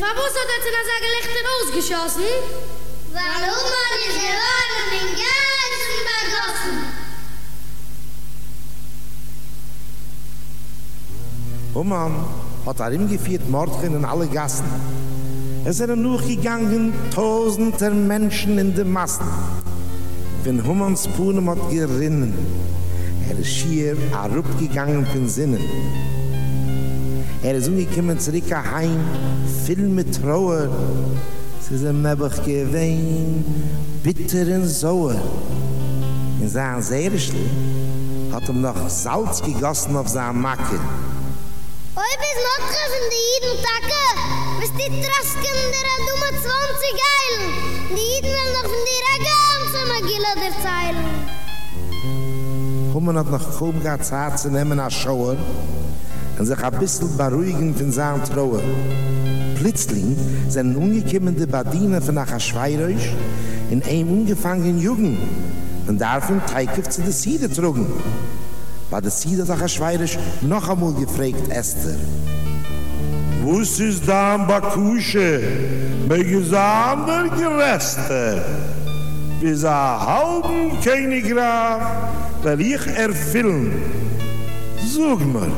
Fabus hat jetzt in der Gelichter ausgeschossen. Warum man ist geworden in ganzen Bagossen? Oman hat er ihm geführt Mordchen in alle Gassen. Es sind nur gegangen tausender Menschen in den Massen. Wenn Hummans Puhnen hat gerinnen, er ist schier herabgegangen von Sinnen. Er ist umgekommen zurück heim, viel mit Trauer. Sie ist ihm nebach gewehen, bitter und sauer. In seinem Seerischl hat ihm noch Salz gegossen auf seine Macke. Oi, bis Motka von der Jiden Tacke. Bis die Trasken der Aduma 20 Eilen. Die Jiden will noch von dir eine ganze Magilla der Zeilen. Hummen hat noch kaum gar Zeit zu nehmen als Schauer und sich ein bisschen beruhigen von seinem Trauer. Plötzlich sind ungekommene Badiner von einer Schweiräusch in einem ungefangenen Jugend und ihm Teighof zu der Siede trugen. Bei der Siede hat er Schweiräusch noch einmal gefragt Esther. Wus ist da am Bakusche? Möge der Gereste? Bis a halben Königreich will ich erfüllen. Sog mir,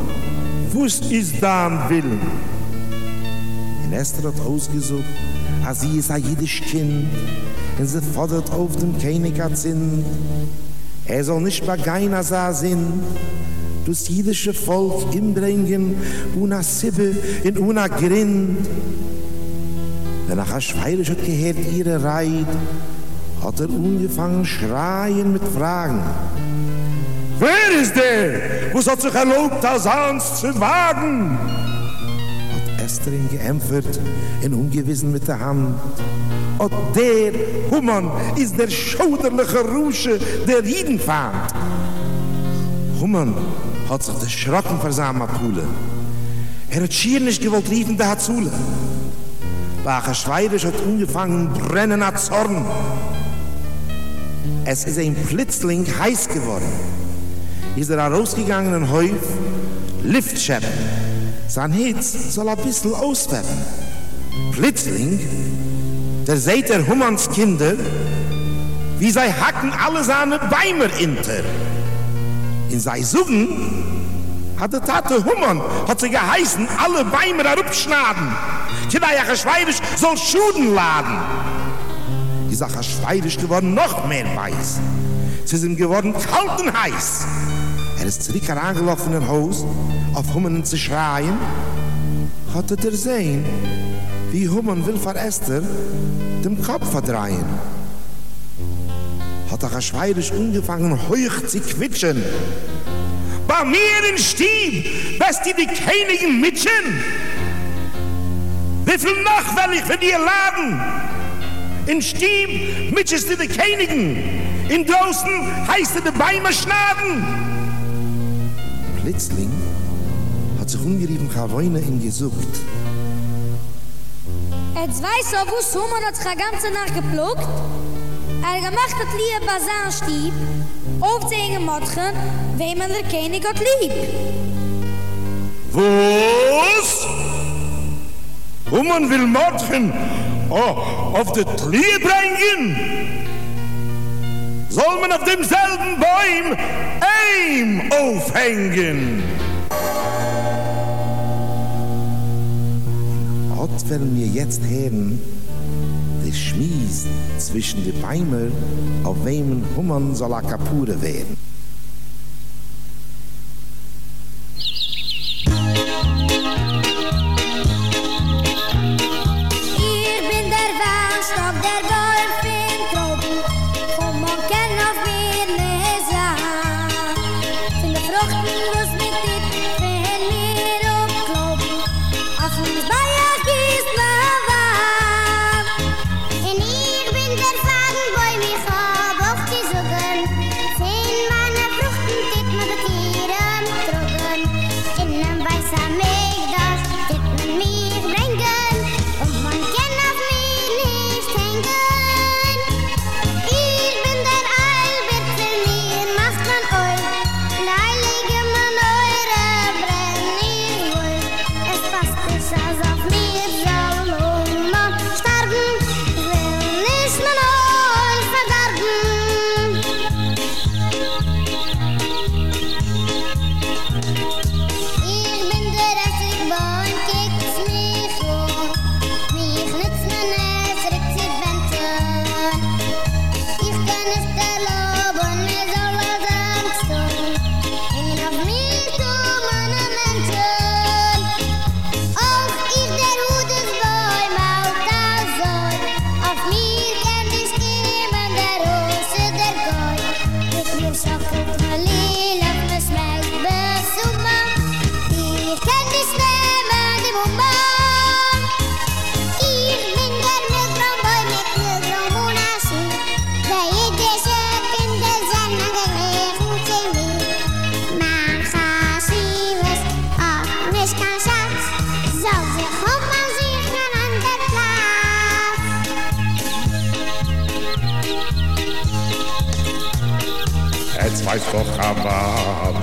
wus ist da am Willen? Und Esther hat ausgesucht, als sie ist ein jüdisch Kind und sie fordert auf dem König hat Sinn. Er soll nicht begein als er Sinn, das jüdische Volk inbringen, una Sibbe in una Grind. Wenn er schweirisch hat gehört ihre Reit, hat er angefangen schreien mit Fragen. Wer ist der? Was hat sich erlaubt, als Hans zu wagen? Hat Esther ihn geämpfert, in ungewissen mit der Hand. Und der Hummann ist der schauderliche Rusche der Jidenfahnd. Hummann hat sich erschrocken vor seinem Apule. Er hat schier nicht gewollt riefen der Hatzule. Bacher Schweidisch hat angefangen brennen Zorn. Es ist ein Plitzling heiß geworden. Ist er rausgegangen in Häuf, Liftscheppen. Sein Hitz soll ein bisschen auswerfen. Plitzling, der seht der Hummerns Kinder, wie sei hacken alle seine Beimer inter. In sei Sugen hat der Tate Hummern, hat sie geheißen, alle Beimer herupschnaden. Kinder, ja, Schweidisch soll Schuden laden. Die Sache Schweidisch geworden noch mehr weiß. Sie sind geworden kalt und heiß. Er ist zurück herangelaufen in Haus, auf Hummern zu schreien. Hat er sehen, wie Hummern will vor Esther dem Kopf verdrehen. Hat er schweidisch angefangen, heuch zu quitschen. Bei mir in Stieb, best die die Königin mitchen. Wie viel noch will ich für dir laden? In Stieb mitchest du die Königen. In Drosten heißt du die Beime schnaden. Plitzling hat sich umgerieben, Chavoine ihn gesucht. Jetzt weiß er, wo Suman hat sich die ganze Nacht geplugt. Er gemacht hat lieber Basanstieb, aufzeigen Motchen, wem man der König hat lieb. Was? Wo man will Mordchen oh, auf die Tlie bringen? Soll man auf demselben Bäum Eim aufhängen? Gott werden wir jetzt hören, der Schmies zwischen den Beimer, auf wem Hummern soll a Kapure werden.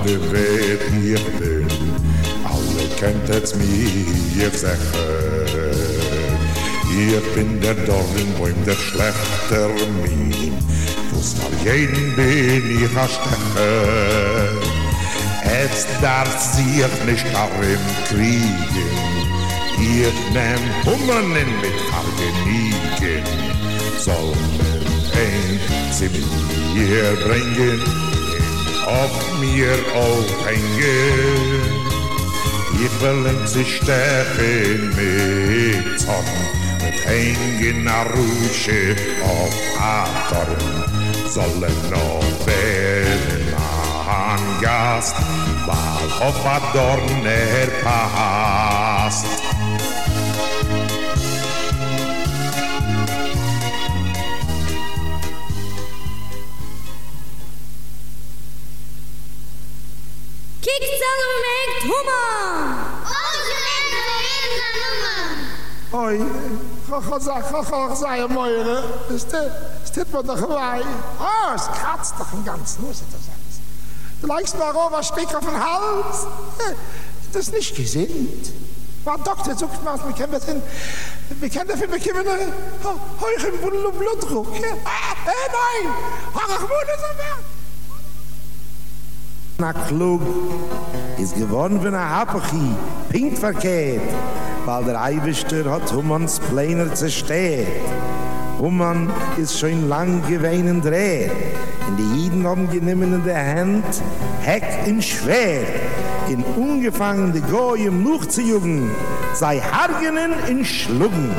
Wie weit ich bin. Alle kennt jetzt mir sagen. Ich bin der Dornenbäum, der schlechter Mien. Fuß vor jeden bin ich Stecher. Jetzt darf sich nicht darin kriegen. Ich nehm Hummernen mit Argenigen. Soll mir ein Zimmer hier bringen, auf mir aufhängen. Ich will in sich stechen mit Zorn, mit hängen a Rusche auf Atorn. Soll er noch werden an Gast, weil auf a Dorn er passt. Ga ga za ga za moire. Ist steht mir doch bei. Ah, es kratzt doch im ganzen muss das sein. Du leikst mal rover Stick auf Hals. Das ist nicht gesinnt. War Doktor sucht mal, wir kennen das hin. Wir kennen dafür bekommen einen heuchen Blutdruck. Ah, nein. Ach, wurde so mehr. Na klug is geworden von a Hapachi, pink verkehrt, weil der Eibischter hat Humans Pläne zerstört. Human is schon lang gewähnen dreht, in die Jiden haben genommen in der Hand, Heck in Schwert, in ungefangen die Goy zu jugen, sei Hargenen in Schluggen.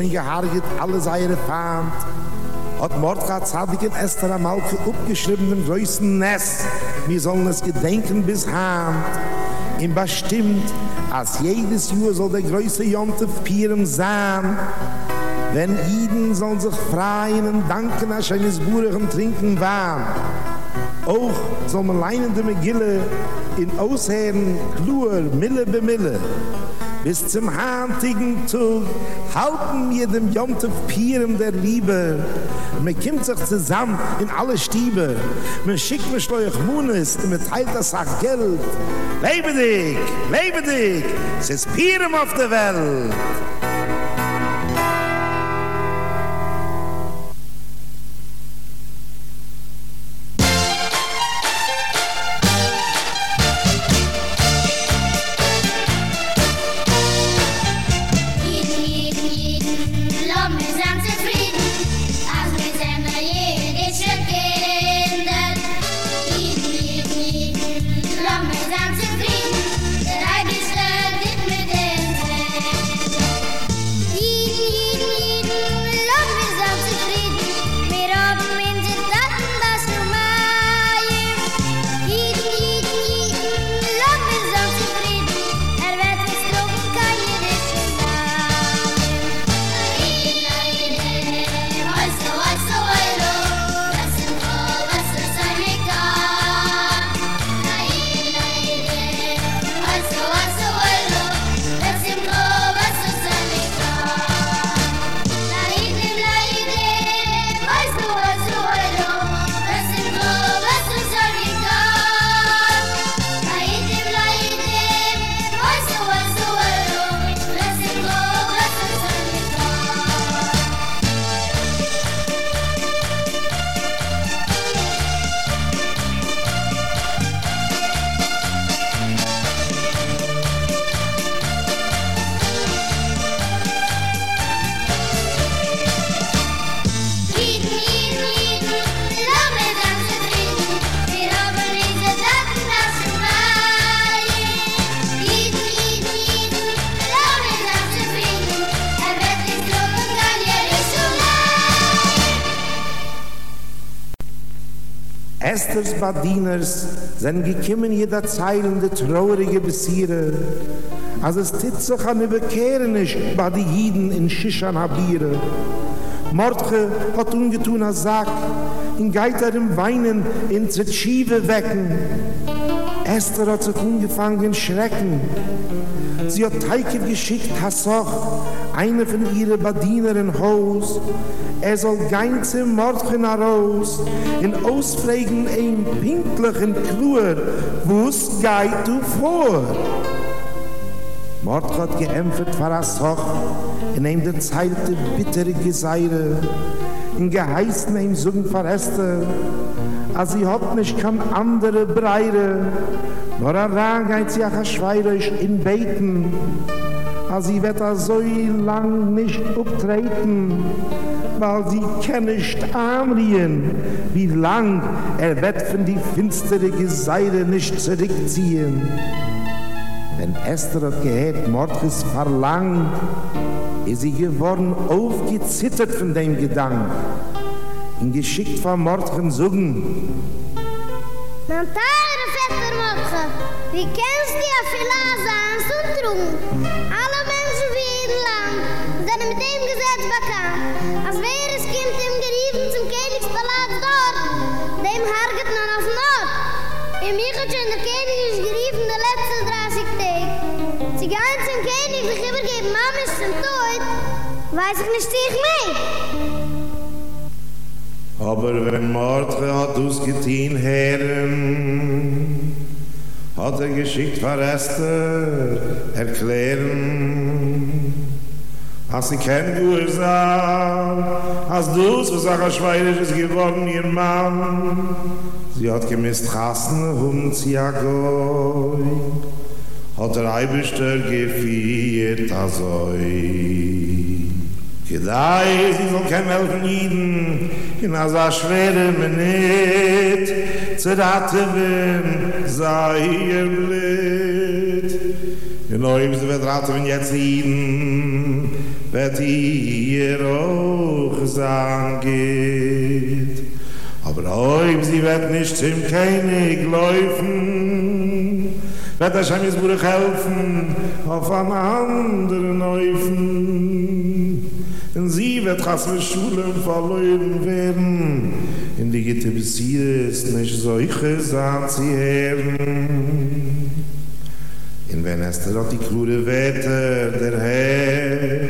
Schon gehargert, alle seine Fahnd, hat Mordechai Zadig in Esther Amalke upgeschrieben im größten Nest. Wir sollen es gedenken bis Hand. Ihm bestimmt, als jedes Jahr soll der größte Jontef Pirem sein. Wenn Jiden sollen sich freien und danken, als eines Burechen trinken waren. Auch soll man leinende Megille in Ausherren klur, Mille be Mille. Bis zum handigen Tag halten wir dem Jontef Pirem der Liebe. Man kommt sich zusammen in alle Stiebe. Man schickt mir Steuch Munis und man teilt das auch Geld. Lebe dich, lebe dich, es ist Pirem auf der Welt. Badieners sind gekommen jeder Zeilen der traurige Besiere, als es tit sich an überkehren ist bei die Jiden in Shishan Habire. Mordche hat ungetun als Sack, in geiterem Weinen in Zetschive wecken. Esther hat sich ungefangen schrecken. Sie hat Teike geschickt, Hassoch, eine von ihren Badieneren Haus. Er soll ganze Mordchen heraus, in Ausfragen ein pinklichen Klur, wo's geht du vor? Mord hat geämpft vor Hassoch, in einem der Zeilte bittere Geseire, in geheißen ihm Sogen vor Esther, als sie hat nicht kein andere Breire, nur ein Rang geht sie auch schweirisch in Beten, als sie wird er so lang nicht auftreten, weil sie kann nicht anriehen, wie lang er wird von die finstere Geseire nicht zurückziehen. Wenn Esther hat gehört, Mordges verlangt, ist sie geworden aufgezittert von dem Gedanken. In geschickt von Mordgen sogen, Mijn tare vetter mogen. Wie kennst die afilaza aan zo'n troen? Alle Aber wenn Mordre hat uns getein Herren, hat er geschickt vor Esther erklären, Als sie kein Gehör sah, als du, so sag er schweirisch, ist geworden ihr Mann. Sie hat gemisst Hasen und sie ja hat er Eibischter gefiert, als euch. Gedei, sie soll kein Helfen jeden, in az a schwere menet zedate vem sei im lit. In oim ze vedrate vem jetz iden vet ihr och zan geht aber oim sie wird nicht im König laufen wird Hashem Yisburg helfen auf am anderen Neufen. Und sie wird aus der Schule verloren werden. In die Gitte bis hier ist nicht solche, sagt sie Herren. Und wenn es da die klure Wetter der Herr,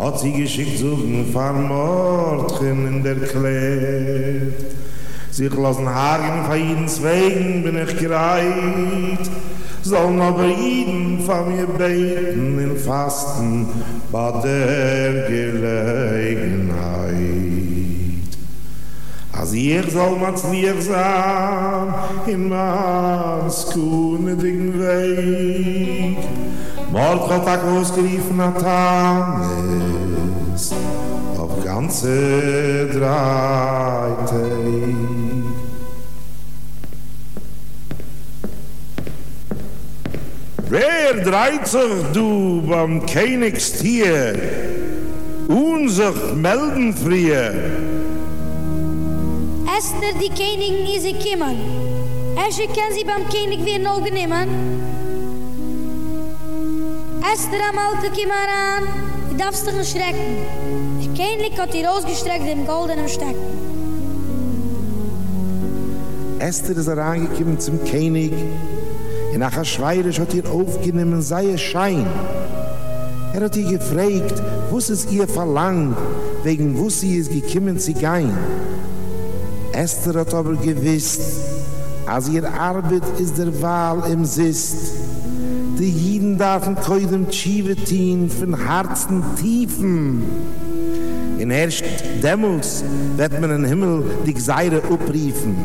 hat sie geschickt zu den Vermordchen in der Klärt. Sich lassen Hagen von jeden Zweigen bin ich gereiht, sollen aber jeden von mir beten in Fasten bei der Gelegenheit. Als ich soll man's lieb sein, in man's kundigen Weg, Mord hat er ausgeriefen hat Hannes, auf ganze drei Tage. Wer dreit sich du beim Königstier? Unser melden frier. Esther, die Königin, is ik kimmen. Esche kan sie beim König weer nog nemen. Esther, am Alke, kim heran. Je darfst dich nicht schrecken. Der König hat dir ausgestreckt im goldenen Steck. Esther ist herangekommen zum König. In Acha Schweirisch hat ihr aufgenommen sei es Schein. Er hat ihr gefragt, was es ihr verlangt, wegen was sie ist gekommen zu gehen. Esther hat aber gewiss, als ihr Arbeit ist der Wahl im Sist. Die Jiden darfen keinem Tschivetin von Herzen tiefen. In erst Dämmels wird man im Himmel die Gseire upriefen.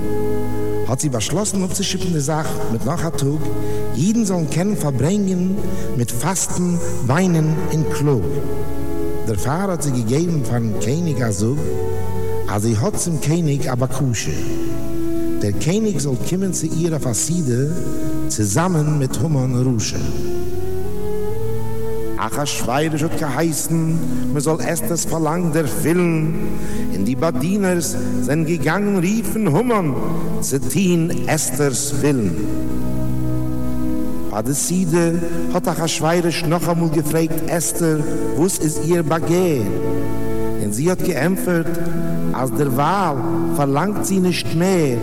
Hat sie beschlossen, aufzuschippen die Sache mit Tag, jeden sollen kennen verbringen mit Fasten, Weinen in Klo. Der Pfarrer hat sie gegeben von König Azub, als sie hat zum König aber Kusche. Der König soll kommen zu ihrer Fasside zusammen mit und Rusche. Ach, a Schweirisch hat geheißen, man soll erst das Verlang der Villen. In die Badiners sind gegangen, riefen Hummern, zetien Esthers Willen. Bei der Siede hat ach a Schweirisch noch einmal gefragt, Esther, wuss ist ihr Bagay? Und sie hat geämpfert, als der Wahl verlangt sie nicht mehr,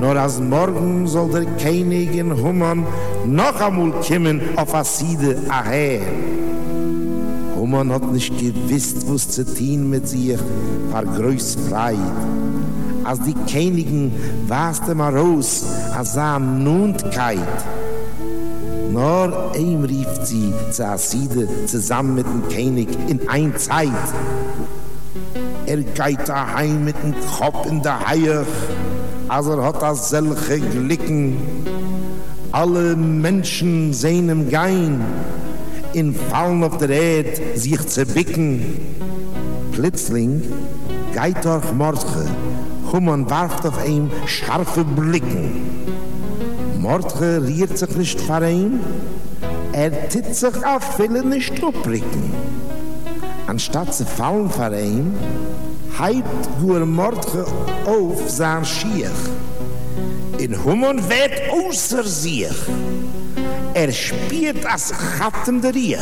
nur als morgen soll der Königin Hummern noch einmal kommen auf a Siede aher. Hummern hat nicht gewiss, wuss zu tun mit sich, war größt Freit. Als die Königin warst du mal raus, als sah Nundkeit. Nur ihm rief sie zu Aside zusammen mit dem König in ein Zeit. Er geht daheim mit dem Kopf in der Haie, als er hat das selche Glicken. Alle Menschen sehen ihm gein, in Fallen auf der Erd sich zu bicken. Plitzling geht durch Mordge, Hummern warft auf ihm scharfe Blicken. Mordge riert sich nicht vor ihm, er tit sich auf viele nicht uppricken. Anstatt zu fallen vor ihm, heit guer Mordge auf sein Schiech. In Hummern wird außer sich. Er spielt als Gatten der Riech.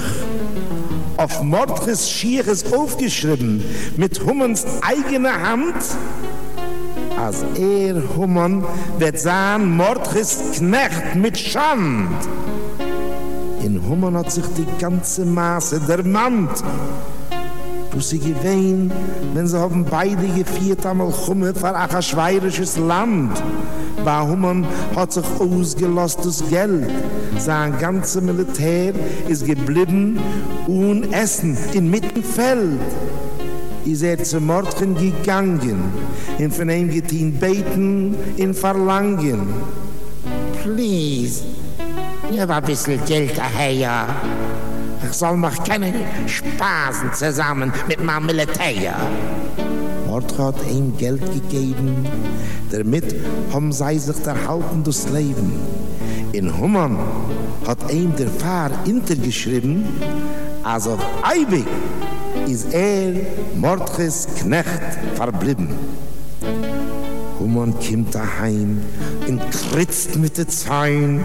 Auf Mordges Schiech ist aufgeschrieben mit Hummerns eigener Hand, als er Hummern wird sein Mordges Knecht mit Schand. In Hummern hat sich die ganze Maße der Mand. Du sie gewähn, wenn sie haben beide gefiert einmal Hummern für ein schweirisches Land. Bei hat sich ausgelost das Geld. Sein ganzer Militär ist geblieben und Essen in Mittenfeld. Is er zum Mordchen gegangen, in von ihm getein beten, in verlangen. Please, ja war ein bisschen Geld daher. Ich soll noch keine Spaßen zusammen mit meinem Militär. Mordchen hat ihm Geld gegeben, damit haben sie sich erhalten das Leben. In Hummern hat ihm der Pfarr hintergeschrieben, als auf Eibig ist er Mordches Knecht verblieben. Hummern kommt daheim und kritzt mit der Zein.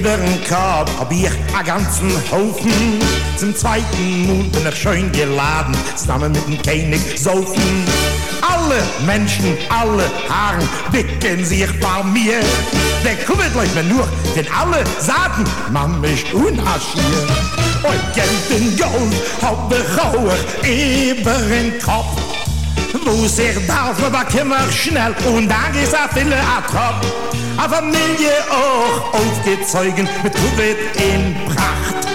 Übern Korb hab ich a ganzen Haufen. Zum zweiten Mond bin ich schön geladen, zusammen mit dem König saufen. Alle Menschen, alle Haaren wicken sich bei mir. Der Covid läuft mir nur, denn alle sagen, man mich unhaschiert. Und Geld in Gold hab ich auch übern Kopf. Wo sich darf, aber kimmer schnell und dann geht's a viele a Trop. A Familie auch aufgezeugen mit Covid in Pracht.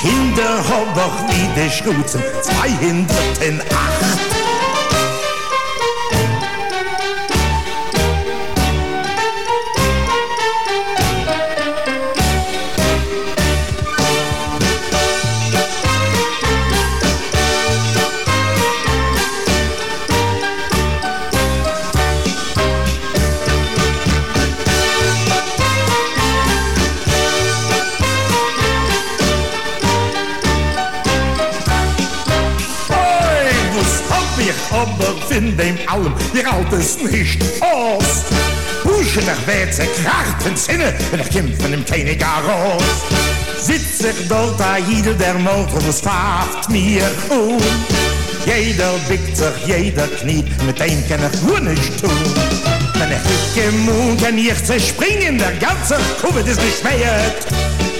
Kinder hab auch wie die Schruzen, zwei hinderten acht. Allem, ihr altes nicht aus. Buschen nach Wetze, krachten Sinne, wenn ich kämpf von dem König raus. Sitz ich dort, da jeder der Motor, was fahrt mir um. Jeder bickt sich, jeder kniet, mit dem kann ich nur nicht tun. Wenn ich dicke Mund, kann ich zerspringen, der ganze Covid ist beschwert.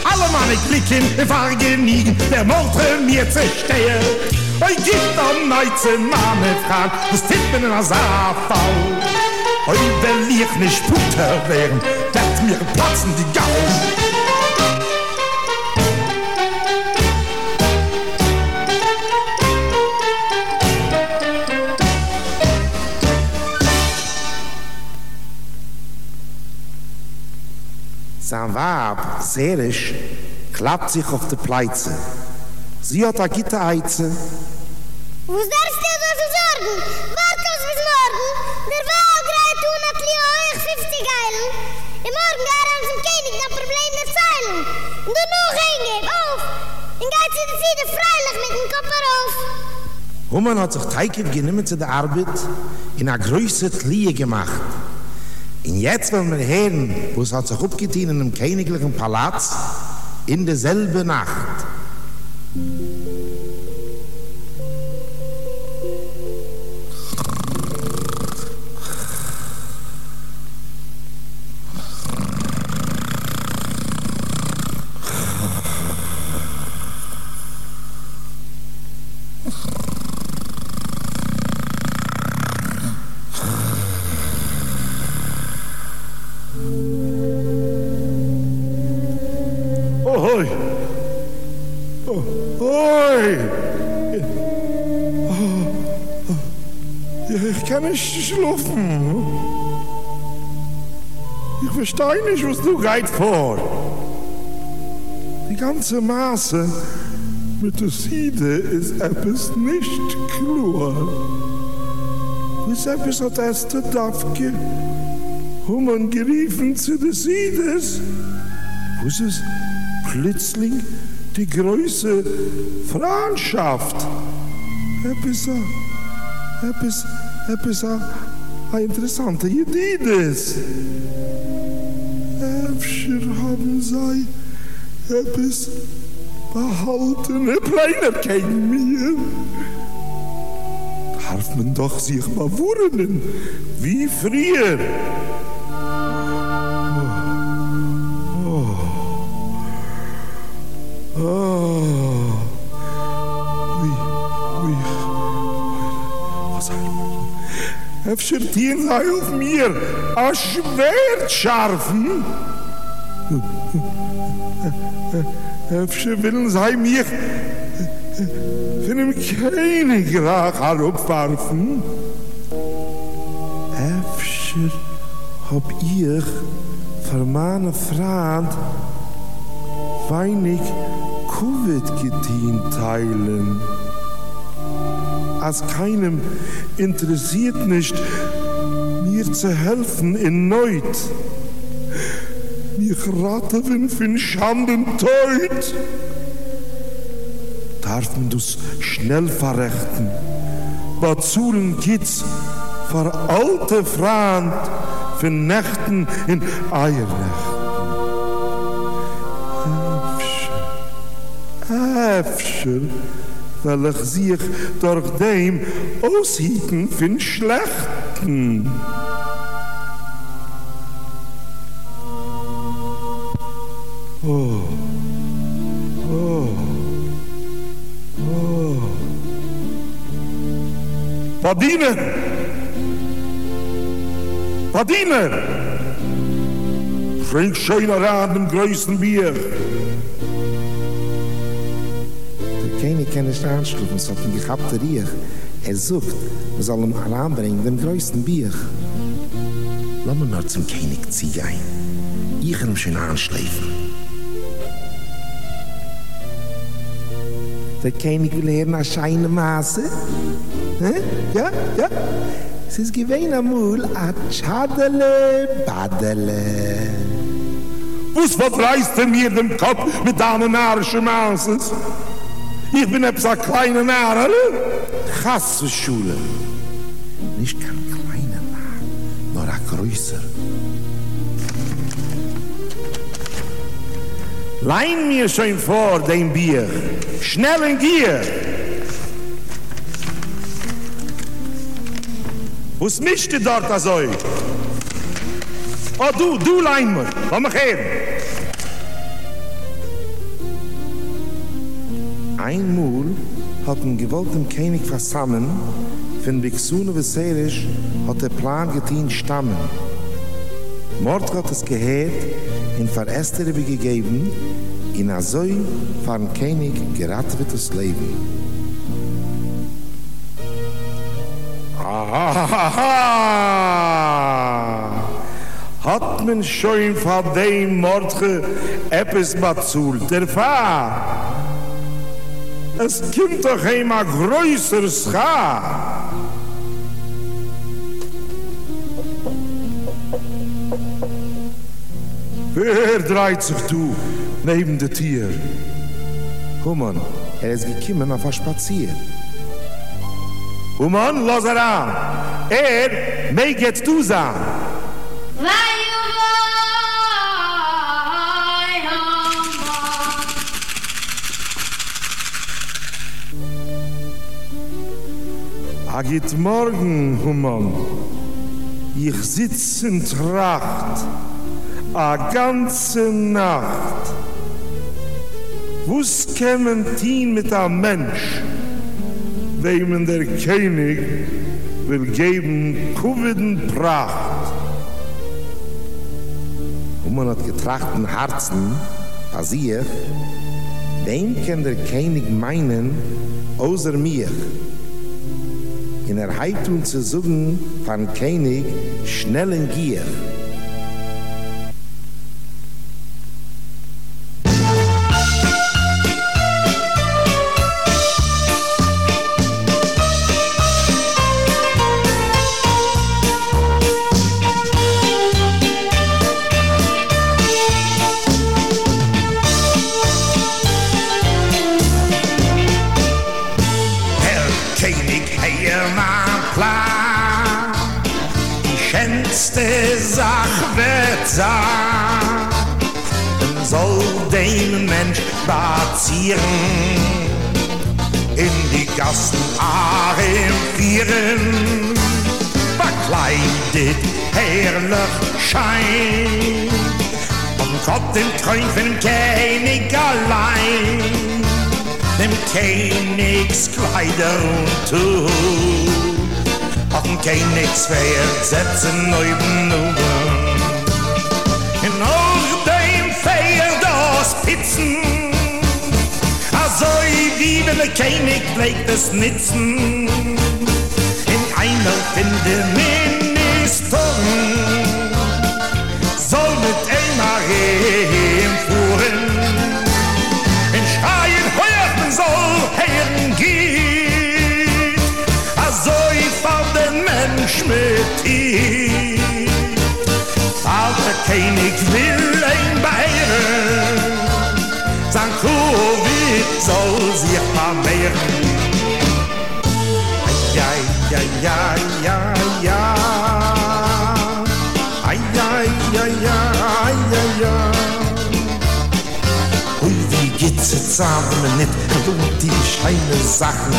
Alle meine Blicken vergnügen, der Motor mir zerstört. Oi, gitt am neitze Mame fran, des tit bin in a Saarfau. Oi, wenn ich nicht Puter wären, werd mir platzen die Gau. Sein Wab, seelisch. Sein Wab, seelisch, klappt sich auf die Pleize. Sie hat a gitte Eize. Wo darfst du so viel sorgen? Warte uns bis morgen. Der Wahl greit tun hat Leo euch 50 Geilen. Im Morgen gar an zum König das Problem der Zeilen. Und du noch hingeb, auf. Und geht sie die Siede freilich mit dem Kopf auf. Human hat sich Teike genommen zu der Arbeit in a größe Tlie gemacht. Und jetzt wollen wir hören, wo es hat sich aufgetan in einem königlichen Palaz in derselbe Nacht. Schlafen. Ich verstehe nicht, was du geht vor. Die ganze Maße mit der Siede ist etwas nicht klar. Was etwas hat Esther Daffke Hummern geriefen zu der Siedes? Was ist plötzlich die große Freundschaft? Etwas, etwas, etwas pensar, ah, interessante, Jedides. Efter haben sei etwas behaltene Pläne gegen mir. Darf man doch sich mal wundern, wie früher. Oh. Oh. Oh. Efter tien sei auf mir a Schwert scharfen. Efter willen sei mir von dem König rach herabwerfen. Efter hab ich für meine Freund weinig Covid geteen teilen. Als keinem interessiert nicht, mir zu helfen in Neut. Mich raten von Schanden teut. Darf man das schnell verrechten. Bazulen geht's für alte Frauen für Nächten in Eiernächten. Äpfel, weil ich sich durch dem aushieten von Schlechten. Oh, oh, oh. Verdiener! Verdiener! Schenk schöner an dem größten Bier. Kann nicht anschlufen, es hat ihn gehabt der Riech. Er sucht, wir sollen ihn anbringen, den größten Bier. Lass mir nur zum König ziehen ein. Ich kann ihn schön anschleifen. Der König will hören eine scheine Maße. Hä? Ja, ja. Es ist gewähnt amul a Tschadele, Badele. Was verdreist denn mir den Kopf mit deinen narischen Maßes? Ich bin ein kleiner Narr, oder? Chasseschule. Nicht kein kleiner Narr, nur ein größer. Lein mir schon vor dem Bier. Schnell in Gier. Was mischt ihr dort also? Oh, du, du lein mir. Komm mal her. Einmal hat ein gewollten König versammeln, von Bixune Veserisch hat der Plan getein stammen. Mord hat es gehört, in Verästere gegeben, in Azoi von König geraten wird das Leben. Aha! hat man schon von dem Mordge etwas bezahlt. Der Fahr. Es kommt doch immer größer Schaar. Wer dreht sich du neben der Tier? Human, er ist gekommen auf ein Spazier. Human, lass er an. Er, meg jetzt du sein. Agit morgen, Human. Ich sitz in Tracht. A ganze Nacht. Wus kämen tin mit a Mensch, dem der König will geben kuviden Pracht. Human hat getrachten Herzen, as ich, wem kann der König meinen, außer mir? In der Heitung zu suchen von König schnellen Gier. Und Tuch. Auf dem Königspferd setzen neuen Nuben. In auch dem Pferd das Pitzen, also wie wenn der König bleibt es nitzen. In einer finde Ministerin, Vater König will ein Bayern, sein Covid soll sich vermehren. Ja, ja, ja, ja, ja. Ai, ai, ai, ai. Ui, wie geht's zusammen nicht lohnt die scheine Sachen.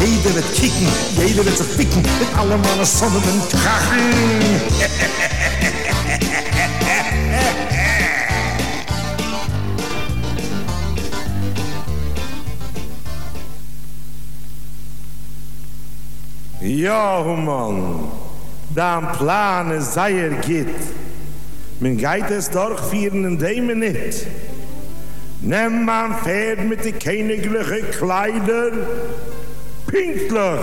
Jeder wird kicken, jeder wird sich ficken mit allem meiner Sonne und Krachen. Ja, Human, dein Plan ist sei er geht. Man geht es durchführen in dem nicht. Nimm man Pferd mit die königliche Kleider, pinklich,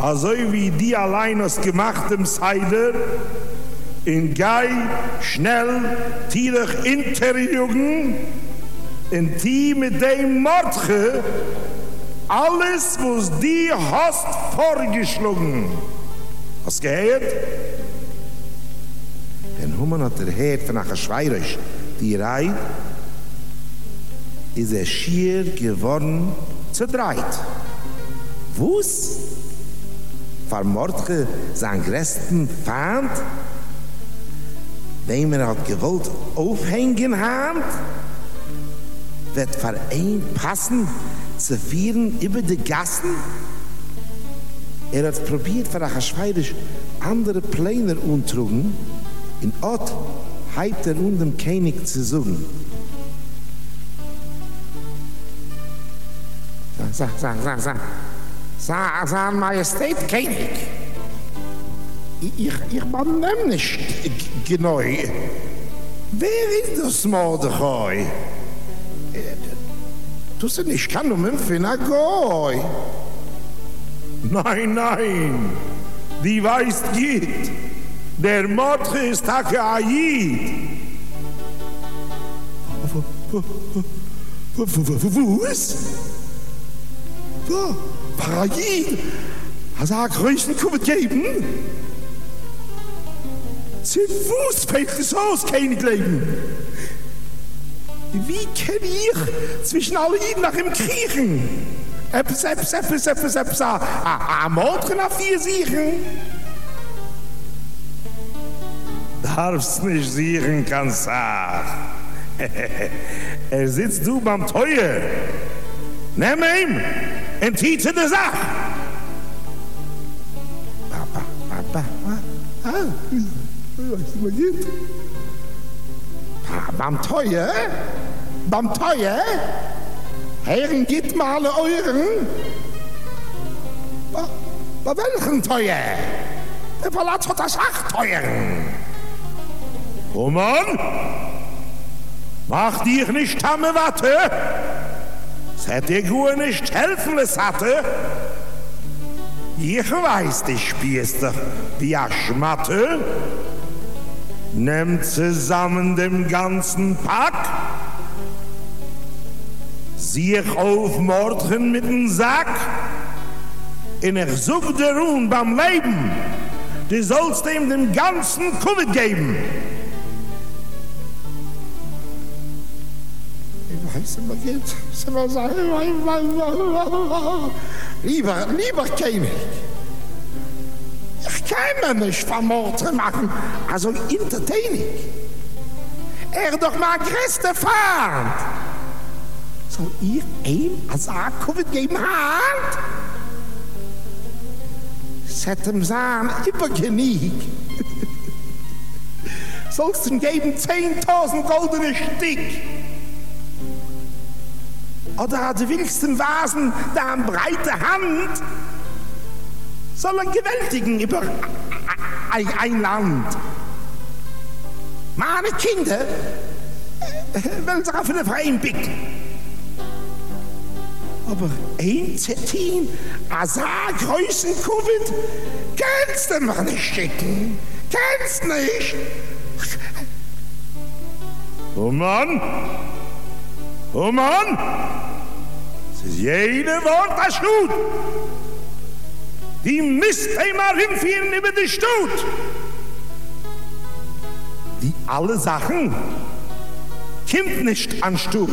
also wie die allein aus gemachtem Seider, in Gei, schnell, tierig interjugend, in die mit dem Mordge, alles, was die hast vorgeschlagen. Hast gehört? Den Hummer hat der Herd von einer Schweirisch, die Reit, ist er schier geworden zu dreit. Wus? Vermordge sein größten Feind, dem er hat gewollt aufhängen haben, wird für ein passen zu vieren über die Gassen? Er hat probiert, für ein Schweirisch andere Pläne untrugen, in Ort heibt er um dem König zu suchen. Sa, sa, sa, sa. Sa, sa, Majestät König. Ich, ich bin nämlich genau. Wer ist das Mordechai? Du sie nicht kann um im Finagoi. Nein, nein, die weiß geht. Der Mordge ist Tage Ayid. Wo ist? Hast du größten Kuppet geben? Sie Fuß fällt es aus, kein Leben. Wie kenn ich zwischen alle Iden nach dem Kriechen? Eppes, eppes, eppes, eppes, eppes, a, a, a Mordge nach vier Siechen? Darfst nicht sieren, kann sag. er sitzt du beim Teuer. Nimm ihm und tiete de Sach. Papa, Papa, ah, was ist beim Teuer? Beim Teuer? Herren, geht mal euren. Bei, bei welchen Teuer? Der Palaz hat das acht Teuern. Oh Mann! Mach dich nicht tamme Watte! Seit dir gut nicht helfen es hatte! Ich weiß, dich spielst wie Schmatte! Nimm zusammen dem ganzen Pack! Sieh ich auf Mordchen mit dem Sack! In ich such dir Ruhm beim Leben! Du sollst ihm den ganzen Covid geben! weiß immer geht. Lieber, lieber König, ich kann mir nicht vermorten machen, also entertaining. Er doch mal größte Fahrt. Soll ihr ihm als Covid geben Hand? Settem Sahn übergenieg. Sollst du ihm geben 10.000 goldene Stück? oder hat die wenigsten Vasen da an breite Hand, sollen gewältigen über ein, Land. Meine Kinder wollen sich auf eine Freien picken. Aber ein Zettin, Asa, Größen, Covid, kannst du mir nicht schicken. Kannst nicht. Oh Mann! Oh Mann! Es ist jede Wort das Stut. Die misst einmal hinführen über die Stut. Wie alle Sachen kommt nicht an Stut.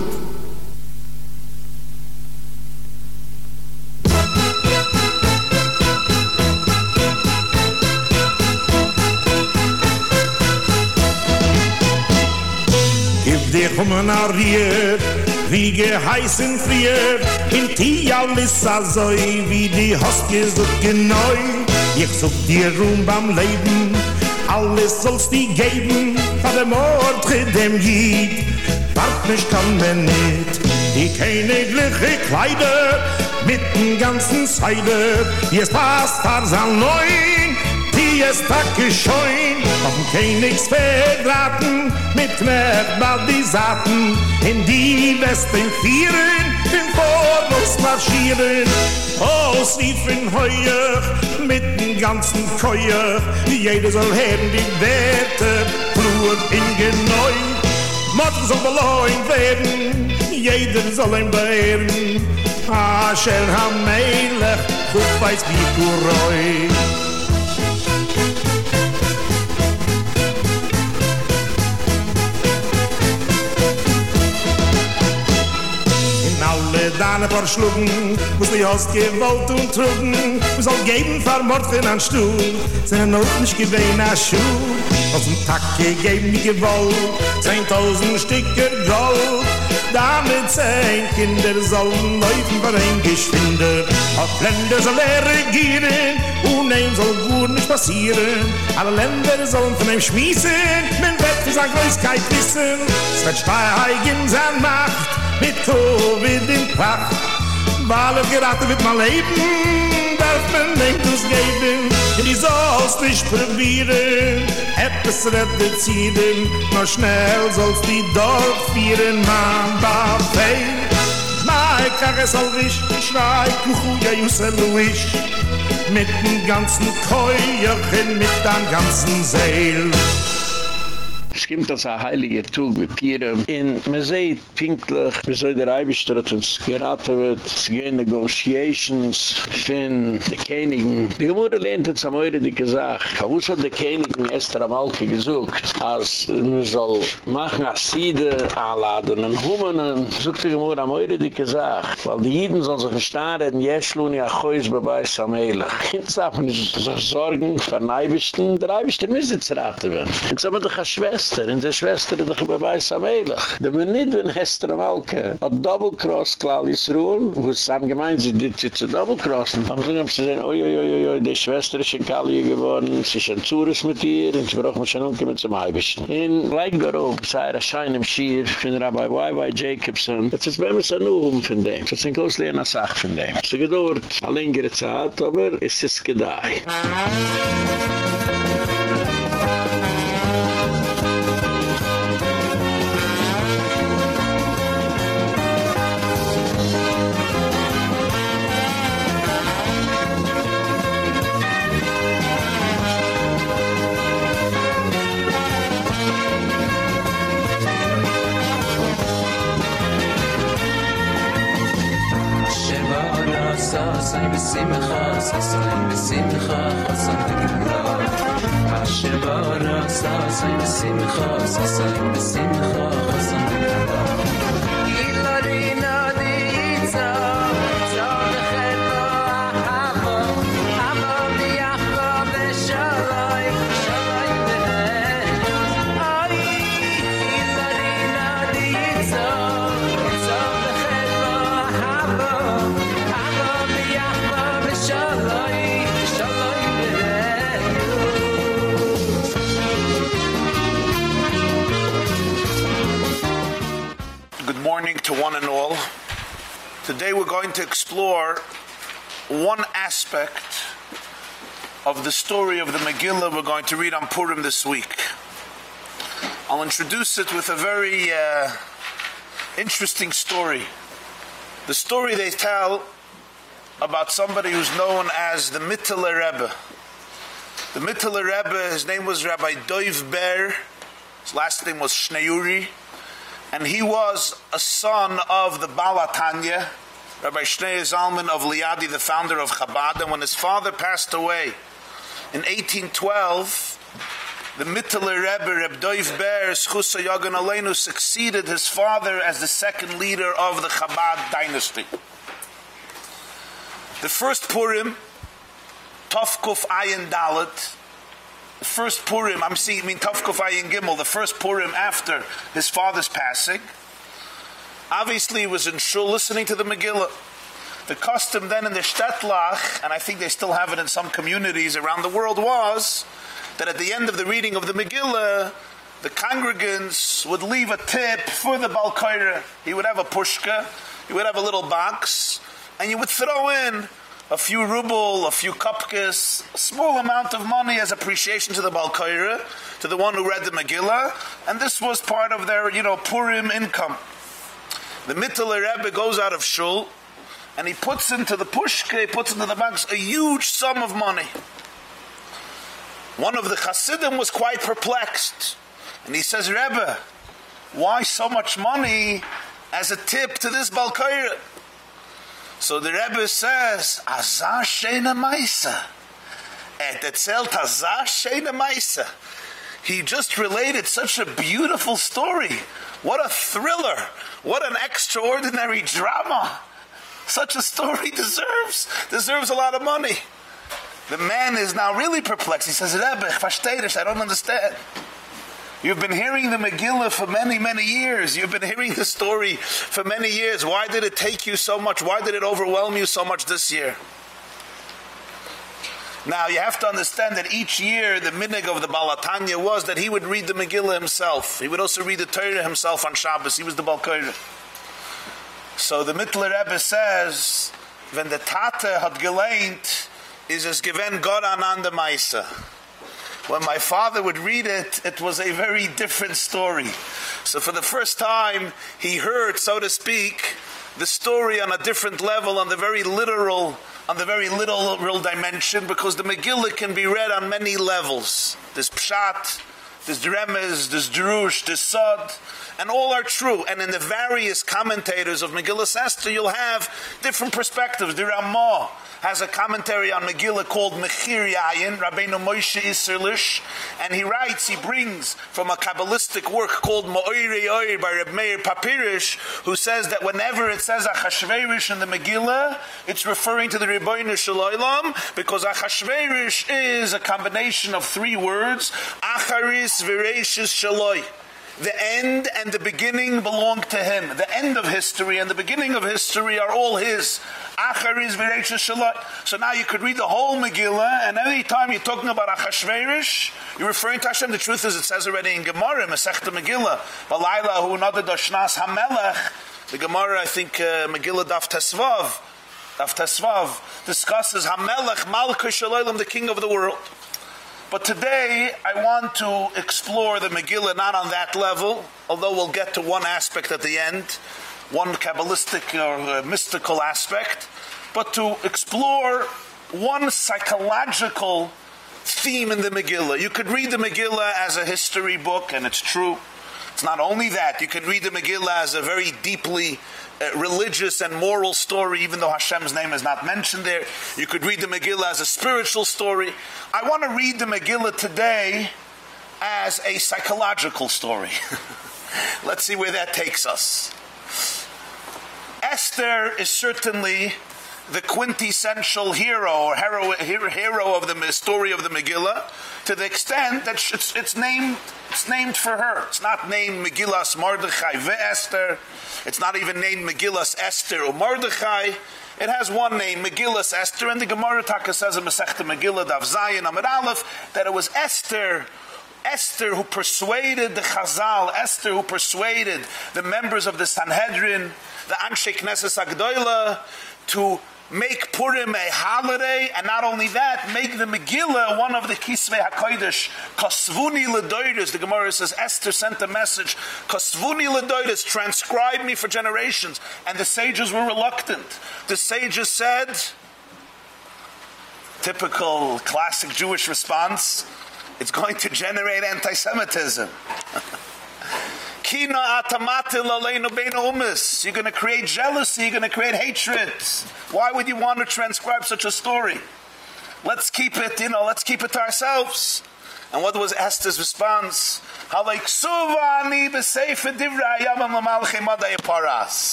Gib dir kommen a Rier, wie geheißen frier, in Tia lissa so, wie die Hostie so genau. Ich such dir Ruhm beim Leben, alles sollst die geben, von dem Ort dem Jid. Wart mich kann mir nicht, die königliche Kleider, mit dem ganzen Seide, es passt, Tarzan neun, die es tacke scheun, auf dem Königsfeld raten, mit Knecht bald die in die Westen vieren, den Vorwurz marschieren. Aus riefen heuer, mit dem ganzen Keuer, jeder soll hören die Werte, Blut in Geneu. Mord soll belohnt werden, jeder soll ihn beehren, Asher ha-melech, gut weiß wie Kuroi. Dane verschlugen, muss die Host gewollt und trugen, muss soll geben vermorten an Stuhl, seine Not nicht gewähne a Schuh, aus dem Tag gegeben wie gewollt, zehntausend Stücke Gold, damit zehn Kinder sollen laufen für ein Geschwinde, auf Länder soll er regieren, und ihm soll gut nicht passieren, alle Länder sollen von ihm schmissen, wird für seine Größkeit wissen, es wird steigen sein Macht, mit Covid in Pracht. Weil er geraten wird mein Leben, darf man nicht uns geben. Und die sollst nicht probieren, etwas reduzieren, nur schnell sollst die Dorf führen, man Buffet. Mai kach es all wisch, schrei, kuchu, ja, jusse, luisch. Mit dem ganzen Keuerchen, mit dem ganzen Seel. Es kommt als ein heiliger Tug mit Pirem. In me seht pinklich, wie soll der Eibestrott uns geraten wird, es gehen Negotiations fin de Königen. Die Gemüse lehnt jetzt am Eure die gesagt, Kavus hat de Königen Esther am Alke gesucht, als man soll machen als Siede anladen und Humenen, sucht die Gemüse am Eure die gesagt, weil die Jiden sollen sich verstehen, in Jeschluni achois bebai Samelech. Jetzt darf man sich sorgen, von Eibischten, der Eibischten müssen zu raten werden. Jetzt haben wir doch eine Schwester, Schwester, und die Schwester ist doch bei Beis am Eilach. Da bin nicht, wenn Hester am Alke hat Double-Cross Klall Yisroel, wo es haben gemeint, sie dit sie zu Double-Crossen. Aber so haben sie gesagt, oi, oi, oi, oi, die Schwester ist in Kalli geworden, sie ist ein Zures mit ihr, und sie brauchen schon umkommen zum Eibischen. In Leikgarov, sei er Schein im Schir, von Rabbi Y.Y. Jacobson, das ist bei mir so nur um von dem. Das ist ein großes Sach von dem. Es ist gedauert, eine längere Zeit, aber es ist gedei. חסן בשמחה, חסן בשמחה, חסן בגבולה. השם ברס, חסן בשמחה, חסן בשמחה, חסן to one and all. Today we're going to explore one aspect of the story of the Megillah we're going to read on Purim this week. I'll introduce it with a very uh, interesting story. The story they tell about somebody who's known as the Mittler Rebbe. The Mittler Rebbe, his name was Rabbi Doiv Ber, his last name was Schneuri and he was a son of the Balatanya, Rabbi Shnei Zalman of Liadi, the founder of Chabad. And when his father passed away in 1812, the Mittler Rebbe, Reb Doiv Ber, Schusa Yagan Aleinu, succeeded his father as the second leader of the Chabad dynasty. The first Purim, Tovkuf Ayin Dalit, first Purim, I'm seeing, I mean Tavkuf Ayin Gimel, the first Purim after his father's passing, obviously he was in shul listening to the Megillah. The custom then in the Shtetlach, and I think they still have it in some communities around the world, was that at the end of the reading of the Megillah, the congregants would leave a tip for the Balkaira. He would have a pushka, he would have a little box, and you would throw in a few ruble, a few kupkis, a small amount of money as appreciation to the Balkaira, to the one who read the Megillah, and this was part of their, you know, Purim income. The Mittler Rebbe goes out of shul, and he puts into the pushka, he puts into the box a huge sum of money. One of the Hasidim was quite perplexed, and he says, Rebbe, why so much money as a tip to this Balkaira? So the Rebbe says, Azar Sheina Maisa. Et etzelt Azar Sheina Maisa. He just related such a beautiful story. What a thriller. What an extraordinary drama. Such a story deserves deserves a lot of money. The man is now really perplexed. He says, Rebbe, I don't understand. You've been hearing the Megillah for many, many years. You've been hearing the story for many years. Why did it take you so much? Why did it overwhelm you so much this year? Now, you have to understand that each year the minig of the Balatanya was that he would read the Megillah himself. He would also read the Torah himself on Shabbos. He was the Balkoira. So the Mittler Rebbe says, when the Tate had geleint, is es given God ananda Maisa when my father would read it, it was a very different story. So for the first time, he heard, so to speak, the story on a different level, on the very literal, on the very literal dimension, because the Megillah can be read on many levels. There's pshat, there's dremes, there's drush, there's sod, and all are true. And in the various commentators of Megillah Esther, you'll have different perspectives. The Ramah has a commentary on Megillah called Mechir Yayin, Rabbeinu Moshe Isserlish, and he writes, he brings from a Kabbalistic work called Ma'oire Oir by Reb Meir Papirish, who says that whenever it says Achashverosh in the Megillah, it's referring to the Rebbeinu Shalom, because Achashverosh is a combination of three words, Acharis Vereshis Shaloi. The end and the beginning belong to him. The end of history and the beginning of history are all his. So now you could read the whole Megillah, and any time you're talking about Achashverosh, you're referring to Hashem. The truth is, it says already in Gemara, Masechta Megillah, Balayla hu nada doshnas hamelech. The Gemara, I think, uh, Megillah daf tesvav, daf tesvav, discusses Hamelech Malka Shalom, the king of the world. But today I want to explore the Megillah not on that level, although we'll get to one aspect at the end, one Kabbalistic or uh, mystical aspect, but to explore one psychological theme in the Megillah. You could read the Megillah as a history book, and it's true. It's not only that, you could read the Megillah as a very deeply uh, religious and moral story, even though Hashem's name is not mentioned there. You could read the Megillah as a spiritual story. I want to read the Megillah today as a psychological story. Let's see where that takes us. Esther is certainly the quintessential hero or hero, hero of the story of the Megillah to the extent that it's, it's named it's named for her. It's not named Megillas Mordechai Esther. It's not even named Megillas Esther or Mordechai. It has one name, Megillas Esther, and the Gemara Taka says in Masechta Megillah Dav Zayin Amid Aleph that it was Esther Esther who persuaded the Chazal, Esther who persuaded the members of the Sanhedrin, the Anshe Knesset Agdoila, to make Purim a holiday, and not only that, make the Megillah one of the Kisvei HaKodesh. Kosvuni Ledoides, the Gemara says, Esther sent a message, Kosvuni Ledoides, transcribe me for generations. And the sages were reluctant. The sages said, typical classic Jewish response, it's going to generate anti-Semitism. Kina beinu umis. You're going to create jealousy. You're going to create hatred. Why would you want to transcribe such a story? Let's keep it, you know, let's keep it to ourselves. And what was Esther's response?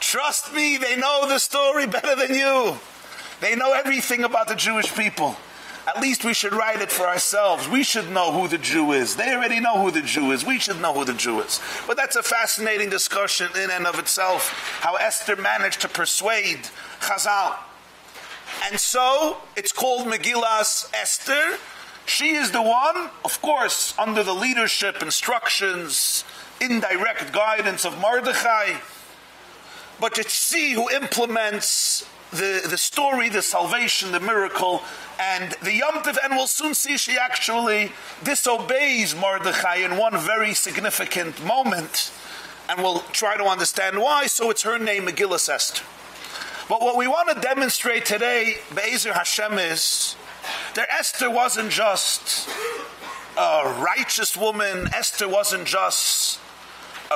Trust me, they know the story better than you. They know everything about the Jewish people. At least we should write it for ourselves. We should know who the Jew is. They already know who the Jew is. We should know who the Jew is. But that's a fascinating discussion in and of itself, how Esther managed to persuade Chazal. And so, it's called Megillas Esther. She is the one, of course, under the leadership, instructions, indirect guidance of Mordechai. But it's she who implements the, the story, the salvation, the miracle, and the Yom Tov, and we'll soon see she actually disobeys Mordechai in one very significant moment, and we'll try to understand why, so it's her name, Megillah Esther. But what we want to demonstrate today, Be'ezer Hashem, is that Esther wasn't just a righteous woman, Esther wasn't just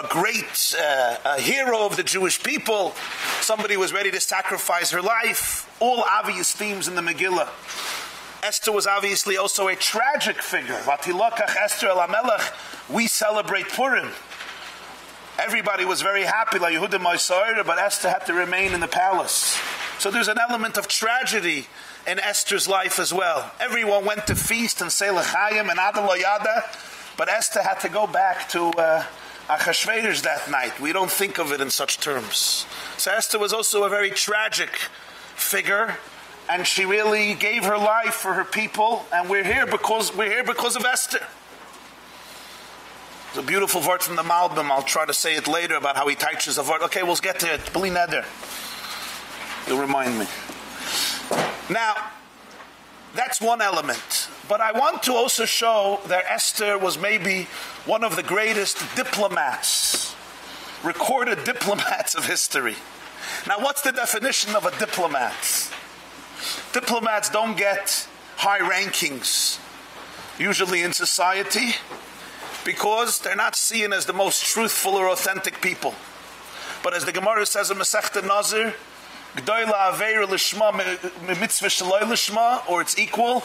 a great uh, a hero of the Jewish people. Somebody was ready to sacrifice her life. All obvious themes in the Megillah. Esther was obviously also a tragic figure. Vatilokach Esther el We celebrate Purim. Everybody was very happy, like Yehuda but Esther had to remain in the palace. So there's an element of tragedy in Esther's life as well. Everyone went to feast and say L'chaim and Adaloyada, but Esther had to go back to uh, Achashverosh that night. We don't think of it in such terms. So Esther was also a very tragic figure and she really gave her life for her people and we're here because we're here because of Esther. It's a beautiful word from the Malbim. I'll try to say it later about how he teaches the word. Okay, we'll get to it. Beli neder. You'll remind me. Now, that's one element. But I want to also show that Esther was maybe one of the greatest diplomats recorded diplomats of history. Now, what's the definition of a diplomat? Diplomats don't get high rankings, usually in society, because they're not seen as the most truthful or authentic people. But as the Gemara says in Masechta Nazir, Gdoila Aveira Lishma Mitzvah Shaloi Lishma, or it's equal.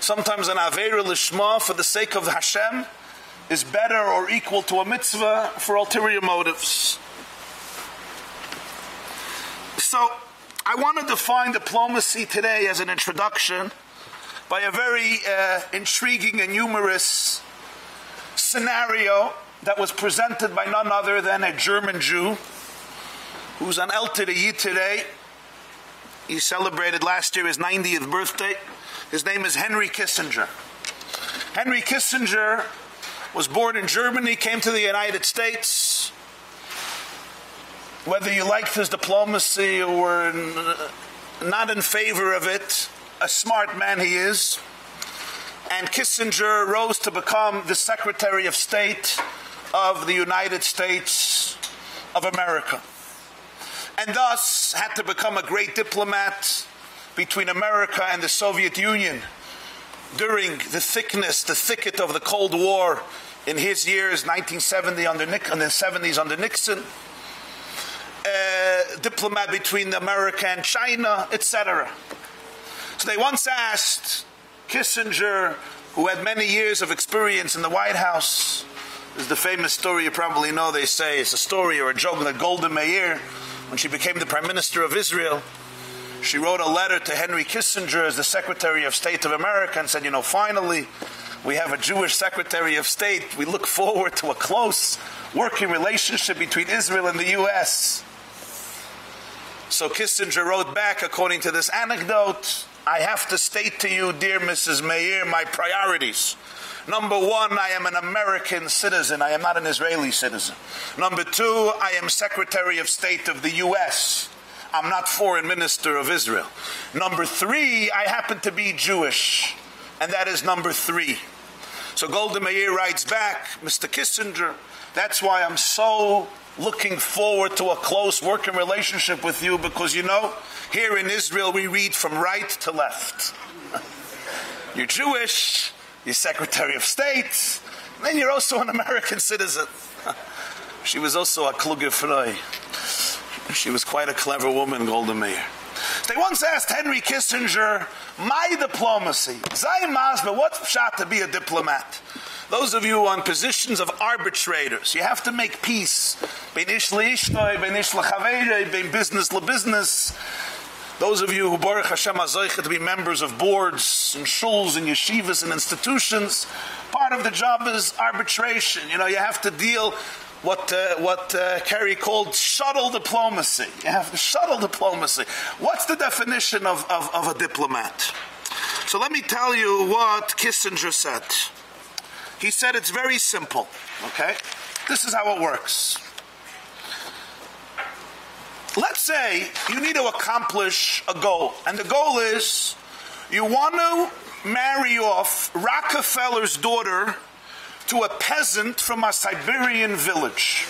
Sometimes an Aveira Lishma for the sake of Hashem is better or equal to a mitzvah for ulterior motives. So, I want to define diplomacy today as an introduction by a very uh, intriguing and humorous scenario that was presented by none other than a German Jew who's on El Yid today. He celebrated last year his 90th birthday. His name is Henry Kissinger. Henry Kissinger was born in Germany, came to the United States. Whether you liked his diplomacy or not in favor of it, a smart man he is. And Kissinger rose to become the Secretary of State of the United States of America. And thus had to become a great diplomat between America and the Soviet Union during the thickness, the thicket of the Cold War in his years, 1970 under the 70s under Nixon, uh, diplomat between America and China, etc. So they once asked Kissinger, who had many years of experience in the White House, is the famous story you probably know. They say it's a story or a joke that Golda Meir, when she became the Prime Minister of Israel, she wrote a letter to Henry Kissinger as the Secretary of State of America and said, you know, finally, we have a Jewish Secretary of State. We look forward to a close working relationship between Israel and the U.S. So Kissinger wrote back, according to this anecdote, I have to state to you, dear Mrs. Meir, my priorities. Number one, I am an American citizen. I am not an Israeli citizen. Number two, I am Secretary of State of the U.S. I'm not Foreign Minister of Israel. Number three, I happen to be Jewish. And that is number three. So Golda Meir writes back, Mr. Kissinger, that's why I'm so looking forward to a close working relationship with you because you know, here in Israel we read from right to left. you're Jewish, you're Secretary of State, then you're also an American citizen. she was also a kluge Freu. She was quite a clever woman, Golda Meir. They once asked Henry Kissinger, my diplomacy, Zay Masba, what's shot to be a diplomat? Those of you on positions of arbitrators, you have to make peace. Ben ish leishtoi, ben ish lechavere, ben business le business. Those of you who Baruch Hashem Azoicha to be members of boards and shuls and yeshivas and institutions, part of the job is arbitration. You know, you have to deal what uh, what uh, Kerry called shuttle diplomacy. You have to shuttle diplomacy. What's the definition of, of, of a diplomat? So let me tell you what Kissinger said. He said it's very simple. Okay, this is how it works. Let's say you need to accomplish a goal, and the goal is you want to marry off Rockefeller's daughter to a peasant from a Siberian village.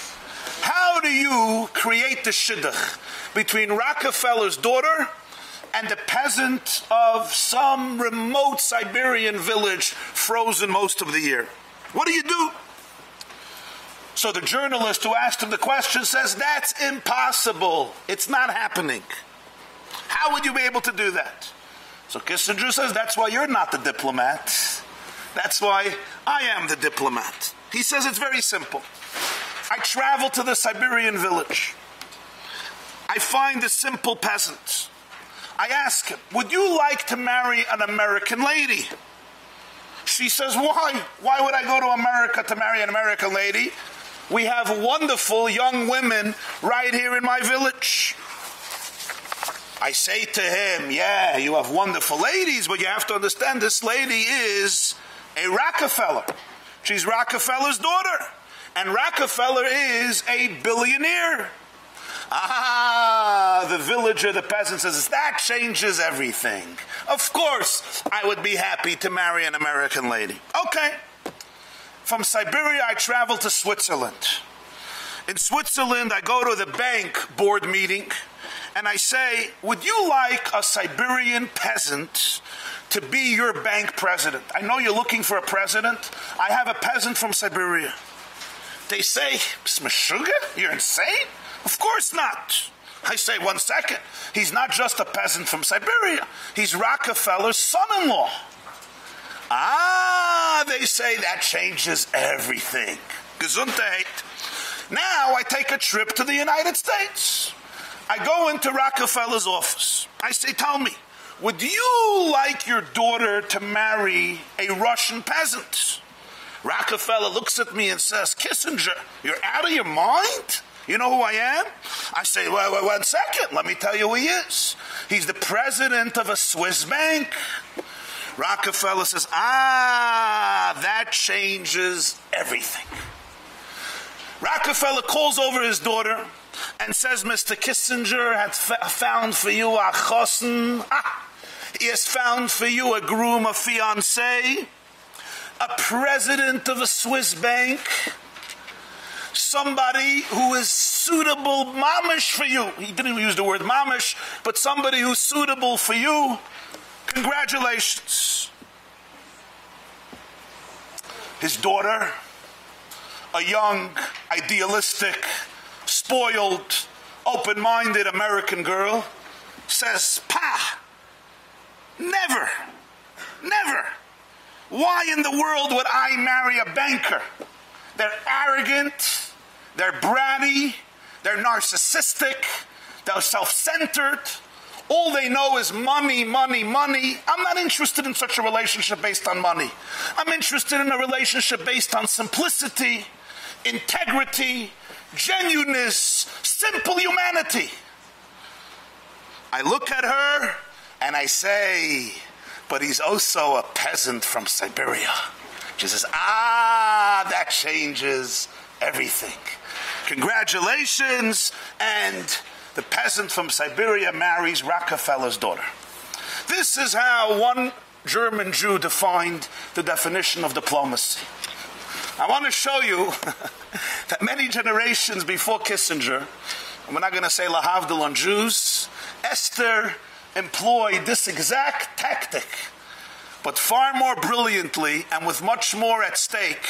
How do you create the shidduch between Rockefeller's daughter and the peasant of some remote Siberian village frozen most of the year? What do you do? So the journalist who asked him the question says, That's impossible. It's not happening. How would you be able to do that? So Kissinger says, That's why you're not the diplomat. That's why I am the diplomat. He says it's very simple. I travel to the Siberian village. I find a simple peasant. I ask him, Would you like to marry an American lady? She says, Why? Why would I go to America to marry an American lady? We have wonderful young women right here in my village. I say to him, Yeah, you have wonderful ladies, but you have to understand this lady is a Rockefeller. She's Rockefeller's daughter. And Rockefeller is a billionaire. Ah, the villager, the peasant says, that changes everything. Of course, I would be happy to marry an American lady. Okay. From Siberia, I travel to Switzerland. In Switzerland, I go to the bank board meeting and I say, Would you like a Siberian peasant to be your bank president? I know you're looking for a president. I have a peasant from Siberia. They say, Smashuga, you're insane? Of course not. I say, one second. He's not just a peasant from Siberia. He's Rockefeller's son-in-law. Ah, they say that changes everything. Gesundheit. Now I take a trip to the United States. I go into Rockefeller's office. I say, tell me, would you like your daughter to marry a Russian peasant? Rockefeller looks at me and says, Kissinger, you're out of your mind? You know who I am? I say, well, well, one second, let me tell you who he is. He's the president of a Swiss bank. Rockefeller says, ah, that changes everything. Rockefeller calls over his daughter and says, Mr. Kissinger has found for you a chosen. Ah, he has found for you a groom, a fiancé, a president of a Swiss bank, somebody who is suitable mamish for you. He didn't use the word mamish, but somebody who's suitable for you. Congratulations. His daughter, a young, idealistic, spoiled, open minded American girl, says, Pa, never, never. Why in the world would I marry a banker? They're arrogant, they're bratty, they're narcissistic, they're self centered. All they know is money, money, money. I'm not interested in such a relationship based on money. I'm interested in a relationship based on simplicity, integrity, genuineness, simple humanity. I look at her and I say, but he's also a peasant from Siberia. She says, ah, that changes everything. Congratulations. And the peasant from Siberia marries Rockefeller's daughter. This is how one German Jew defined the definition of diplomacy. I want to show you that many generations before Kissinger, and we're not going to say Lahavdil on Jews, Esther employed this exact tactic, but far more brilliantly and with much more at stake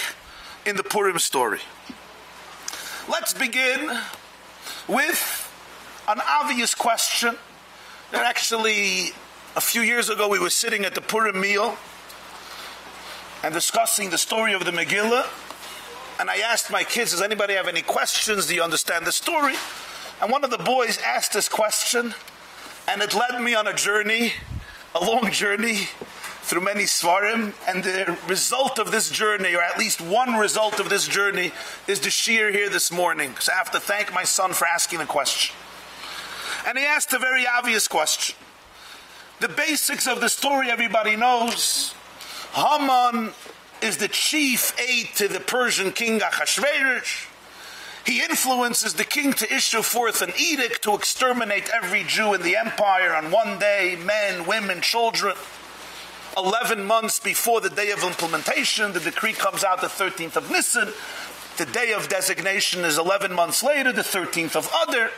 in the Purim story. Let's begin with an obvious question. That actually, a few years ago, we were sitting at the Purim meal and discussing the story of the Megillah. And I asked my kids, Does anybody have any questions? Do you understand the story? And one of the boys asked this question, and it led me on a journey, a long journey through many svarim, and the result of this journey, or at least one result of this journey, is the shear here this morning. So I have to thank my son for asking the question. And he asked a very obvious question. The basics of the story everybody knows. Haman is the chief aide to the Persian king Achashverosh. He influences the king to issue forth an edict to exterminate every Jew in the empire on one day men, women, children. 11 months before the day of implementation, the decree comes out the 13th of Nisan. The day of designation is 11 months later, the 13th of Adar.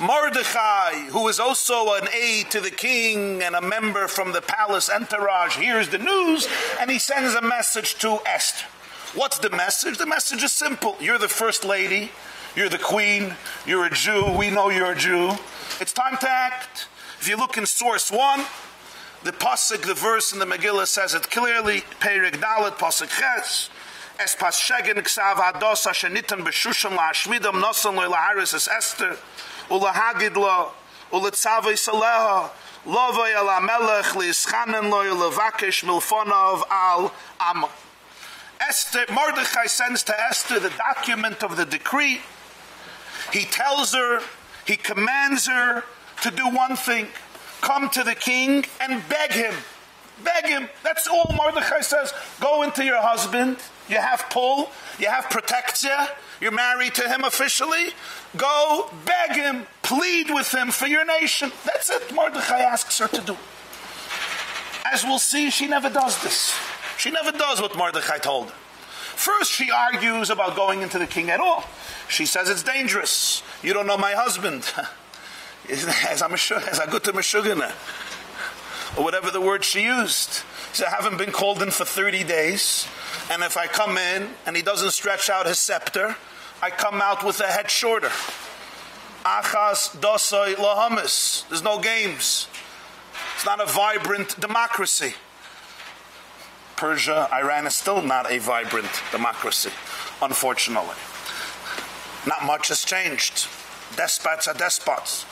Mordechai, who is also an aide to the king and a member from the palace entourage, hears the news and he sends a message to Esther. What's the message? The message is simple. You're the first lady, you're the queen, you're a Jew, we know you're a Jew. It's time to act. If you look in source 1, the pasuk, the verse in the Megillah says it clearly, Perik Dalet, pasuk Ches, Es pas shegen ksav ados asher nitan b'shusham la'ashmidam nosan lo laharis es Esther, uletzavay saleha, lovay al amelech li'ischanen lo levakesh milfonov al am. Esther, Mordechai sends to Esther the document of the decree. He tells her, he commands her to do one thing, come to the king and beg him. Beg him. That's all Mordechai says. Go into your husband. You have pull. You have protection. You're married to him officially. Go beg him. Plead with him for your nation. That's it. Mordechai asks her to do. As we'll see, she never does this. She never does what Mordechai told her. First, she argues about going into the king at all. She says it's dangerous. You don't know my husband. as I'm sure as I go to Meshugana. Or whatever the word she used. She said, I haven't been called in for 30 days. And if I come in and he doesn't stretch out his scepter, I come out with a head shorter. Achas dosoi lahamis. There's no games. It's not a vibrant democracy. Persia, Iran is still not a vibrant democracy, unfortunately. Not much has changed. Despots are despots.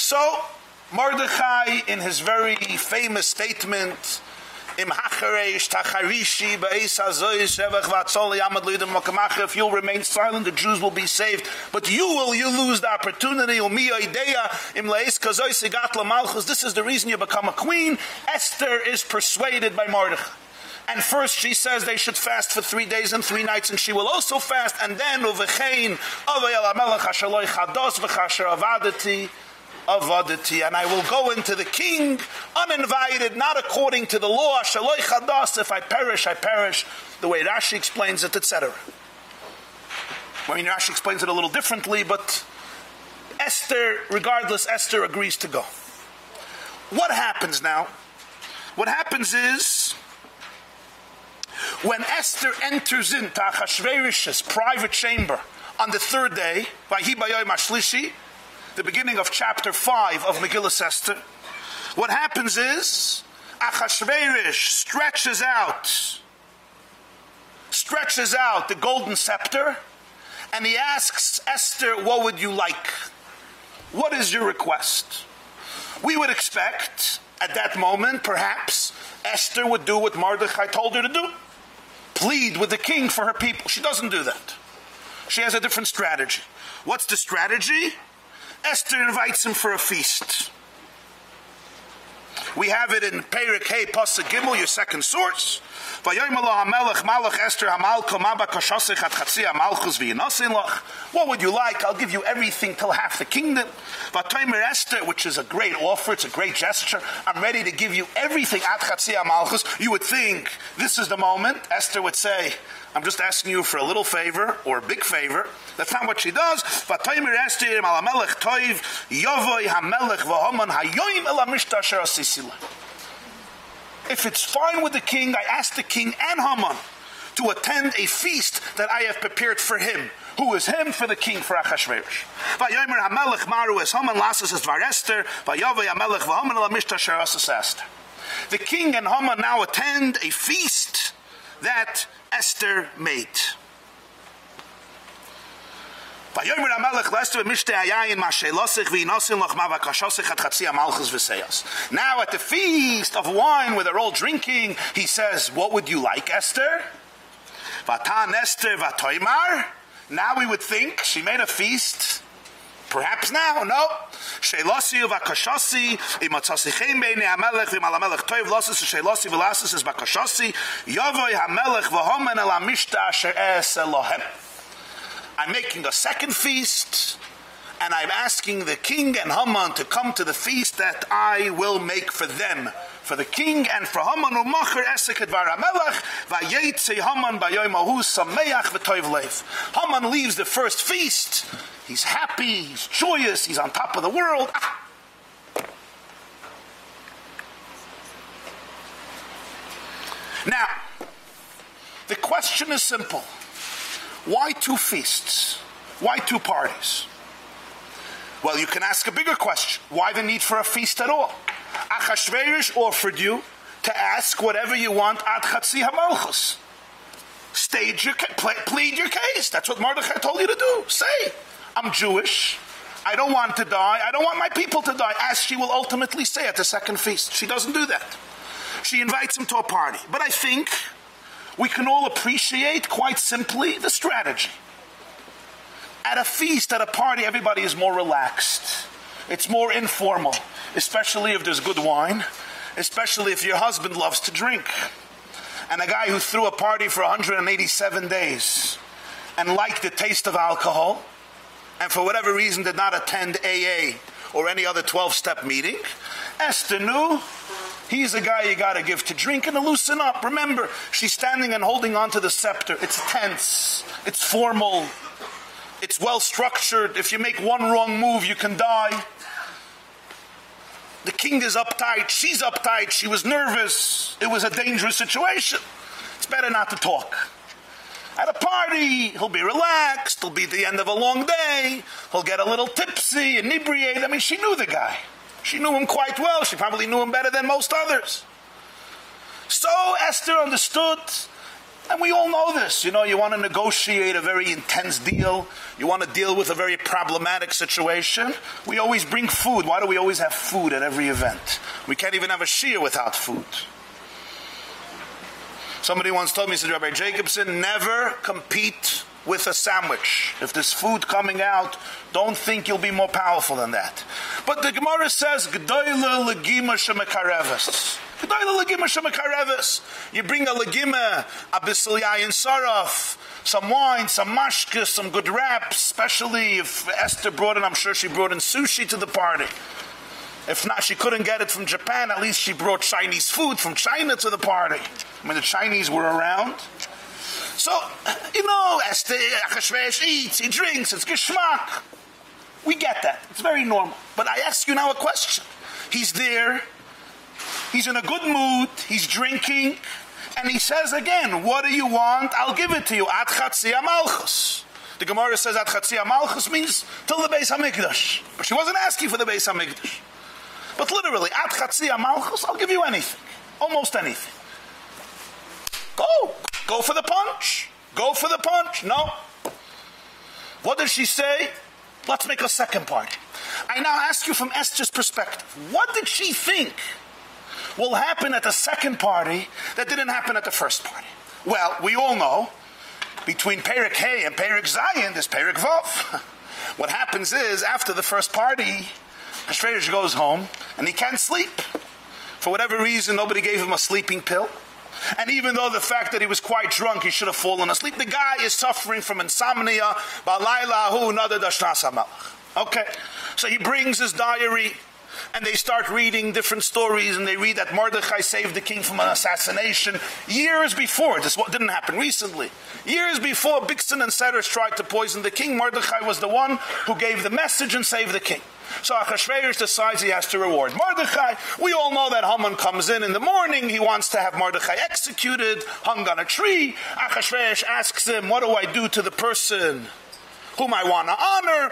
So, Mordechai, in his very famous statement, im hachareish tacharishi be'es azoy shevach vatzol yamad lidem makamacha if you'll remain silent the Jews will be saved. But you will you lose the opportunity. Umi idea im leis kazoy sigat this is the reason you become a queen. Esther is persuaded by Mordechai. And first she says they should fast for three days and three nights and she will also fast. And then uvechein avay al melech ashaloi chados v'chasher avadati avadati and I will go into the king uninvited not according to the law. Shaloi chadas if I perish I perish. The way Rashi explains it etc. I mean Rashi explains it a little differently but Esther regardless Esther agrees to go. What happens now? What happens is when Esther enters into Achashverosh's private chamber on the third day, by Hibayoi Mashlishi, the beginning of chapter 5 of Megillah Esther, what happens is Achashverosh stretches out stretches out the golden scepter and he asks Esther, what would you like? What is your request? We would expect at that moment, perhaps, Esther would do what Mordechai told her to do plead with the king for her people. She doesn't do that. She has a different strategy. What's the strategy? Esther invites him for a feast. We have it in Perik Hey Pasuk Gimel, your second source. What would you like? I'll give you everything till half the kingdom. Vatoimer Esther, which is a great offer, it's a great gesture. I'm ready to give you everything. You would think this is the moment. Esther would say, I'm just asking you for a little favor or a big favor. That's not what she does. Esther malamelech toiv yovoi hamelech. If it's fine with the king, I ask the king and Haman to attend a feast that I have prepared for him. Who is him for the king for Achashverosh? Vayomer Hamelech Maru es Haman lasses es Varester, Vayove Hamelech. The king and Haman now attend a feast that Esther made. Vayomer Lester Mishte Ayayin Mashelosich V'inosin Loch Mavakashosich At Chatzia Malchus V'seyos. Now at the feast of wine where they're all drinking, he says, what would you like, Esther? Vatan Esther? Now we would think she made a feast. Perhaps now, no. Shelosi hamelech toiv losis shelosi is es Elohem. I'm making a second feast, and I'm asking the king and Haman to come to the feast that I will make for them. For the king and for Haman u'macher esek et varamelech vayetze Haman bayoy mahu sameach v'toiv lev. Haman leaves the first feast. He's happy, he's joyous, he's on top of the world. Ah. Now, the question is simple. Why two feasts? Why two parties? Well, you can ask a bigger question. Why the need for a feast at all? Achashverosh offered you to ask whatever you want at Chatzi HaMalchus. Stage your, plead your case. That's what Mordechai told you to do. Say, I'm Jewish. I don't want to die. I don't want my people to die, as she will ultimately say at the second feast. She doesn't do that. She invites him to a party. But I think we can all appreciate quite simply the strategy. At a feast, at a party, everybody is more relaxed. It's more informal, especially if there's good wine, especially if your husband loves to drink. And a guy who threw a party for 187 days and liked the taste of alcohol and for whatever reason did not attend AA or any other 12 step meeting, Esther knew He's a guy you got to give to drink and to loosen up. Remember, she's standing and holding onto the scepter. It's tense. It's formal. It's well structured. If you make one wrong move, you can die. The king is uptight. She's uptight. She was nervous. It was a dangerous situation. It's better not to talk. At a party, he'll be relaxed. It'll be the end of a long day. He'll get a little tipsy, inebriated. I mean, she knew the guy. She knew him quite well. She probably knew him better than most others. So Esther understood, and we all know this. You know, you want to negotiate a very intense deal, you want to deal with a very problematic situation. We always bring food. Why do we always have food at every event? We can't even have a shia without food. Somebody once told me, said Rabbi Jacobson, never compete with a sandwich. If there's food coming out, don't think you'll be more powerful than that. But the Gemara says, G'doyle legima shemekareves. You bring a legima, a and saraf, some wine, some mashka, some good wraps, especially if Esther brought in, I'm sure she brought in sushi to the party. If not, she couldn't get it from Japan, at least she brought Chinese food from China to the party. I mean, the Chinese were around. So, you know, Esther Achashverosh eats, he drinks, it's geschmack. We get that. It's very normal. But I ask you now a question. He's there, he's in a good mood, he's drinking, and he says again, what do you want? I'll give it to you. At chatzia malchus. The Gemara says at chatzia malchus means till the Beis HaMikdash. But she wasn't asking for the Beis HaMikdash. But literally, at chatzia malchus, I'll give you anything. Almost anything. Go. Go for the punch. Go for the punch. No. What does she say? Let's make a second part. I now ask you from Esther's perspective. What did she think will happen at the second party that didn't happen at the first party? Well, we all know between Perik Hay and Perik Zion, there's Perik Vav. What happens is, after the first party, Ashresh goes home and he can't sleep. For whatever reason, nobody gave him a sleeping pill. And even though the fact that he was quite drunk, he should have fallen asleep, the guy is suffering from insomnia. Okay, so he brings his diary and they start reading different stories and they read that Mordechai saved the king from an assassination years before. This what didn't happen recently. Years before Bixen and Seres tried to poison the king, Mordechai was the one who gave the message and saved the king. So Achashverosh decides he has to reward Mordechai. We all know that Haman comes in in the morning. He wants to have Mordechai executed, hung on a tree. Achashverosh asks him, what do I do to the person whom I want to honor.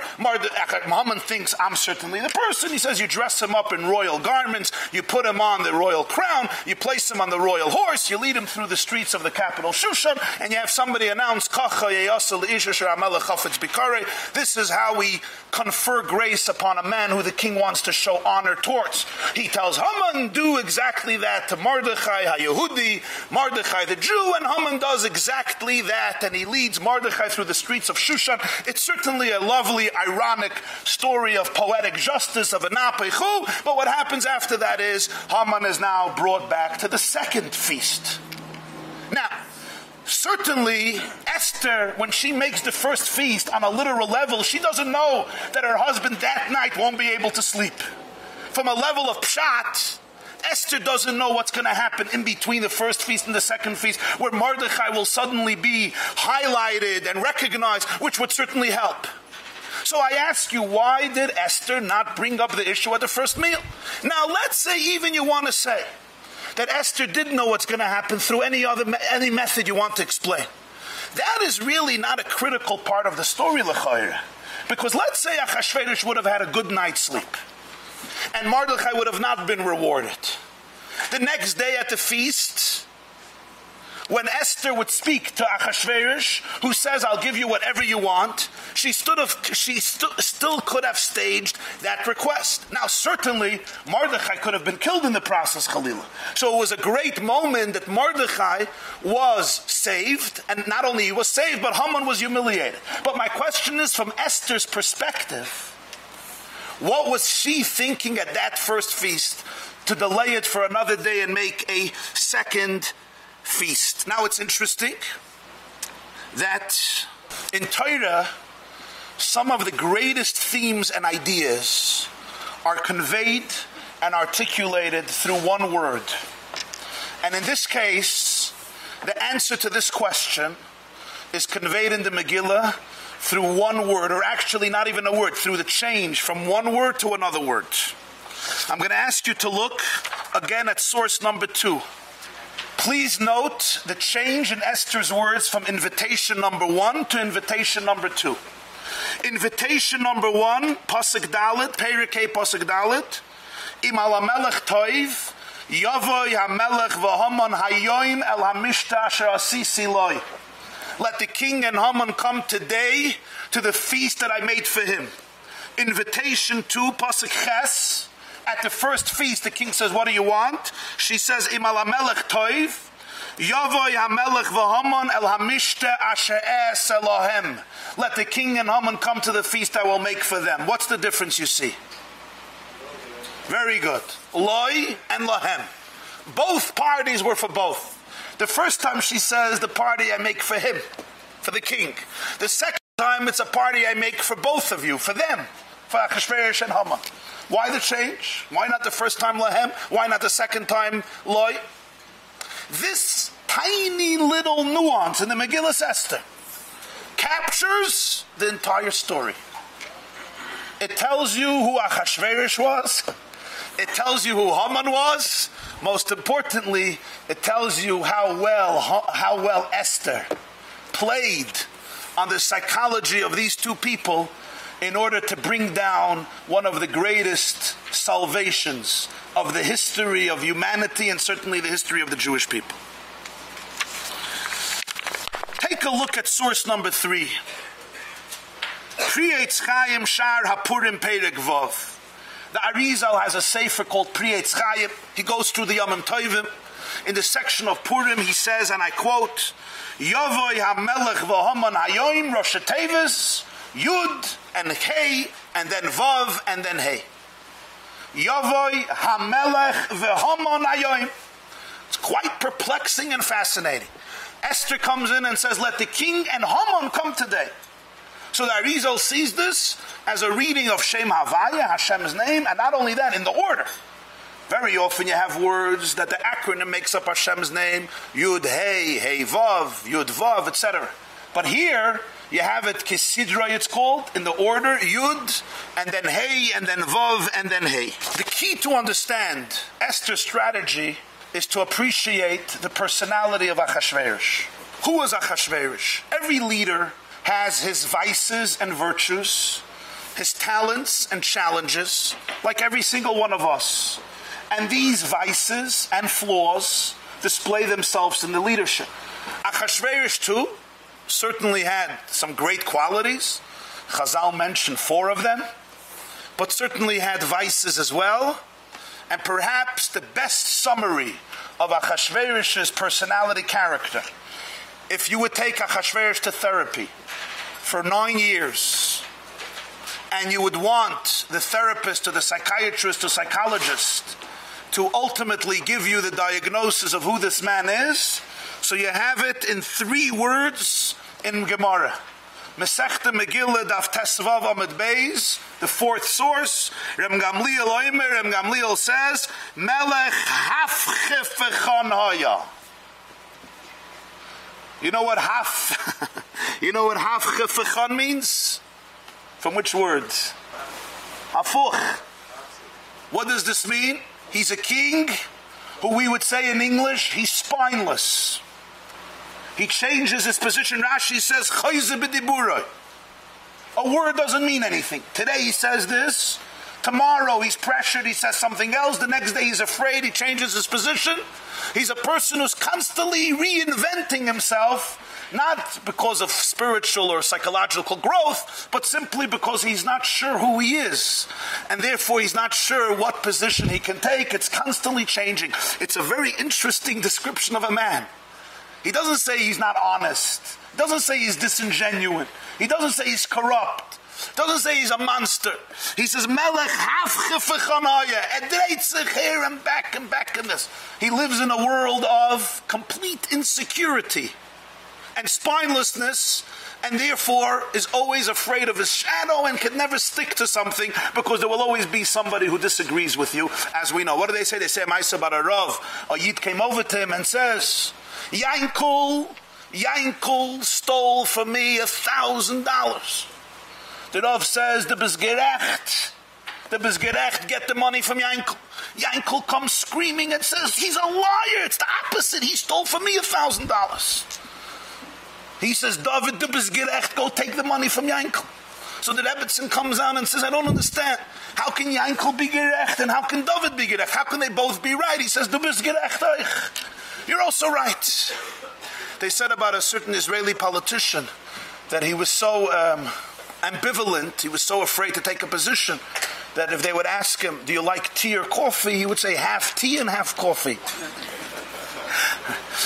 Muhammad thinks I'm certainly the person. He says you dress him up in royal garments, you put him on the royal crown, you place him on the royal horse, you lead him through the streets of the capital Shushan, and you have somebody announce, this is how we confer grace upon a man who the king wants to show honor towards. He tells Haman, do exactly that to Mordechai HaYehudi, the Jew, and Haman does exactly that, and he leads Mordechai through the streets of Shushan. Certainly a lovely, ironic story of poetic justice of an Anapechu, but what happens after that is Haman is now brought back to the second feast. Now, certainly Esther, when she makes the first feast on a literal level, she doesn't know that her husband that night won't be able to sleep. From a level of pshat, Esther doesn't know what's going to happen in between the first feast and the second feast, where Mordechai will suddenly be highlighted and recognized, which would certainly help. So I ask you, why did Esther not bring up the issue at the first meal? Now, let's say even you want to say that Esther didn't know what's going to happen through any other any method you want to explain. That is really not a critical part of the story, L'chayr. Because let's say Achashverosh would have had a good night's sleep and Mordechai would have not been rewarded. The next day at the feast, when Esther would speak to Achashverosh, who says, I'll give you whatever you want, she, stood of, she st still could have staged that request. Now, certainly, Mordechai could have been killed in the process, Khalila. So it was a great moment that Mordechai was saved, and not only he was saved, but Haman was humiliated. But my question is, from Esther's perspective, what was she thinking at that first feast to delay it for another day and make a second feast? Now it's interesting that in Torah, some of the greatest themes and ideas are conveyed and articulated through one word. And in this case, the answer to this question is conveyed in the Megillah through one word, or actually not even a word, through the change from one word to another word. I'm going to ask you to look again at source number two. Please note the change in Esther's words from invitation number one to invitation number two. Invitation number one, Pasuk Dalit, Perikei Pasuk Dalit, Im melech toiv, Yavoy ha-melech v'haman hayoim el ha-mishta asher asisi loy. Let the king and Haman come today to the feast that I made for him. Invitation to Pasuk Ches. At the first feast, the king says, What do you want? She says, Im ala melech toiv, Yavoy ha-melech v'haman el ha-mishta asher es. Let the king and Haman come to the feast I will make for them. What's the difference you see? Very good. Loi and Lahem. Both parties were for both. The first time she says the party I make for him, for the king. The second time it's a party I make for both of you, for them, for Achashverosh and Haman. Why the change? Why not the first time Lahem? Why not the second time Loi? This tiny little nuance in the Megillah Esther captures the entire story. It tells you who Achashverosh was. It tells you who Haman was. Most importantly, it tells you how well how well Esther played on the psychology of these two people in order to bring down one of the greatest salvations of the history of humanity and certainly the history of the Jewish people. Take a look at source number 3. Pri Etz Chaim Shar Hapurim Perek. The Arizal has a sefer called Pri Etz Chaim. He goes through the Yomim Tovim. In the section of Purim, he says, and I quote, Yovoy HaMelech V'Haman Hayoim Rosh Tevis, Yud and Hey, and then Vav, and then Hey. Yovoy HaMelech V'Haman Hayoim. It's quite perplexing and fascinating. Esther comes in and says, let the king and Haman come today. So the Arizal sees this as a reading of Shem Havaya, Hashem's name, and not only that, in the order. Very often you have words that the acronym makes up Hashem's name, Yud Hey, Hey Vav, Yud Vav, etc. But here you have it Kisidra, it's called, in the order Yud, and then Hey, and then Vav, and then Hey. The key to understand Esther's strategy is to appreciate the personality of Achashverosh. Who was Achashverosh? Every leader has his vices and virtues, his talents and challenges, like every single one of us. And these vices and flaws display themselves in the leadership. Achashverosh too certainly had some great qualities. Chazal mentioned four of them, but certainly had vices as well. And perhaps the best summary of Achashverosh's personality character, if you would take Achashverosh to therapy, for nine years and you would want the therapist or the psychiatrist or psychologist to ultimately give you the diagnosis of who this man is, so you have it in three words in Gemara. Mesechta Megillah Daf Tesvav Amid Beis, the fourth source, Rem Gamliel Oimer, Rem Gamliel says, Melech Hafchefechon. You know what half You know what half chefechon means? From which word? Hafuch. What does this mean? He's a king who we would say in English, he's spineless. He changes his position. Rashi says, A word doesn't mean anything. Today he says this. Tomorrow he's pressured, he says something else. The next day he's afraid, he changes his position. He's a person who's constantly reinventing himself, not because of spiritual or psychological growth, but simply because he's not sure who he is. And therefore he's not sure what position he can take. It's constantly changing. It's a very interesting description of a man. He doesn't say he's not honest. He doesn't say he's disingenuous. He doesn't say he's corrupt. Doesn't say he's a monster. He says, Melech hafchefechanaya. Edreitzich here and back and back in this. He lives in a world of complete insecurity and spinelessness and therefore is always afraid of his shadow and can never stick to something because there will always be somebody who disagrees with you, as we know. What do they say? They say, Maisa Rav. A Yid came over to him and says, Yankel, Yankel stole from me a thousand dollars. The Rav says, the bezgerecht. The bezgerecht get the money from Yankel. Yankel comes screaming and says, he's a liar. It's the opposite. He stole from me a thousand dollars. He says, David, the bist gerecht, go take the money from Yankel. So the Rebbetzin comes out and says, I don't understand. How can Yankel be gerecht and how can David be gerecht? How can they both be right? He says, du bist gerecht, you're also right. They said about a certain Israeli politician that he was so um, ambivalent, he was so afraid to take a position that if they would ask him, do you like tea or coffee, he would say half tea and half coffee.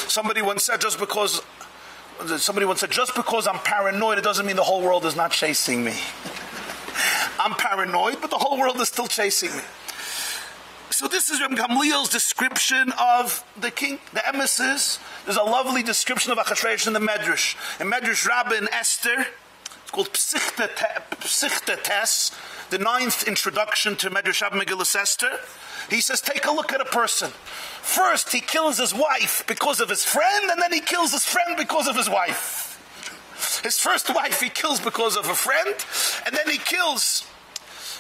Somebody once said, just because somebody once said, just because I'm paranoid, it doesn't mean the whole world is not chasing me. I'm paranoid, but the whole world is still chasing me. So this is Reb Gamliel's description of the king, the emissaries. There's a lovely description of Achashverosh in the Medrash. In Medrash Rabbah Esther, it's called Psichte Tes, the ninth introduction to Medrash Rabbah Megillah Esther. He says, take a look at a person. First, he kills his wife because of his friend, and then he kills his friend because of his wife. His first wife he kills because of a friend, and then he kills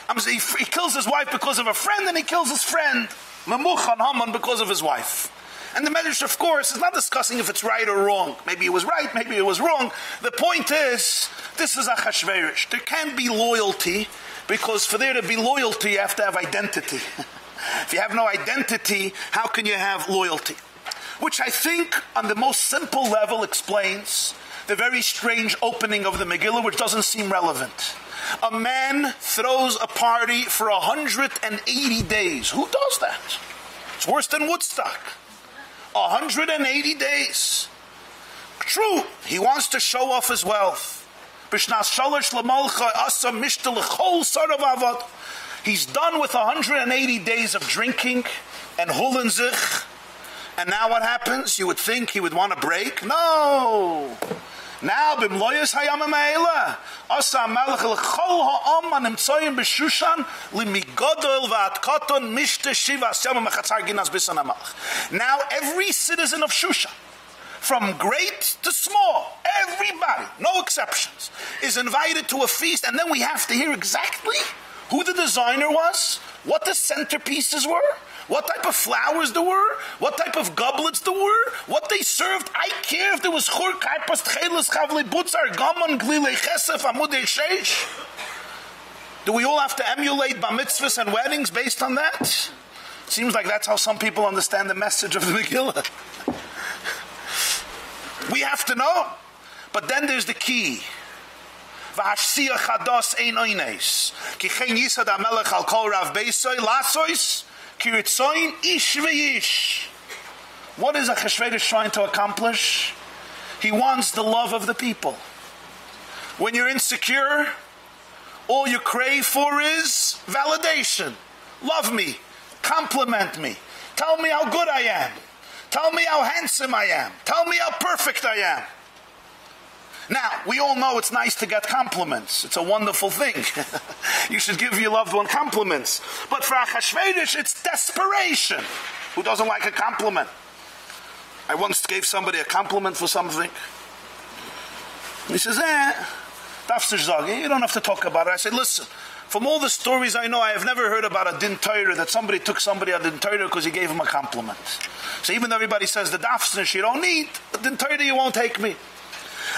I'm saying he, kills his wife because of a friend, and he kills his friend Mamuchan Haman because of his wife. And the Medrash, of course, is not discussing if it's right or wrong. Maybe it was right, maybe it was wrong. The point is, this is a Achashverosh. There can be loyalty, because for there to be loyalty, you have to have identity. If you have no identity, how can you have loyalty? Which I think, on the most simple level, explains the very strange opening of the Megillah, which doesn't seem relevant. A man throws a party for 180 days. Who does that? It's worse than Woodstock. 180 days. True, he wants to show off his wealth. He's done with 180 days of drinking and hulenzich. And now what happens? You would think he would want to break. No. Now hayam mishte shiva ginas bisan. Now every citizen of Shushan from great to small, everybody, no exceptions, is invited to a feast, and then we have to hear exactly who the designer was, what the centerpieces were, what type of flowers there were, what type of goblets there were, what they served. I care if there was chur kaipas tchelis chavle butzar gaman glile chesef amudei sheish. Do we all have to emulate bar mitzvahs and weddings based on that? Seems like that's how some people understand the message of the Megillah. we have to know. But then there's the key. V'hashsiya chados ein. Ki chen yisad ha-melech al kol rav beisoy lasois, ki ritzoin ish v'yish. What is Achashverosh trying to accomplish? He wants the love of the people. When you're insecure, all you crave for is validation. Love me. Compliment me. Tell me how good I am. Tell me how handsome I am. Tell me how perfect I am. Now, we all know it's nice to get compliments. It's a wonderful thing. you should give your loved one compliments. But for Achashverosh, it's desperation. Who doesn't like a compliment? I once gave somebody a compliment for something. He says, eh, you don't have to talk about it. I said, listen, from all the stories I know, I have never heard about a din Torah that somebody took somebody a din Torah because he gave him a compliment. So even though everybody says the dafsnish you don't need, a din Torah you won't take me.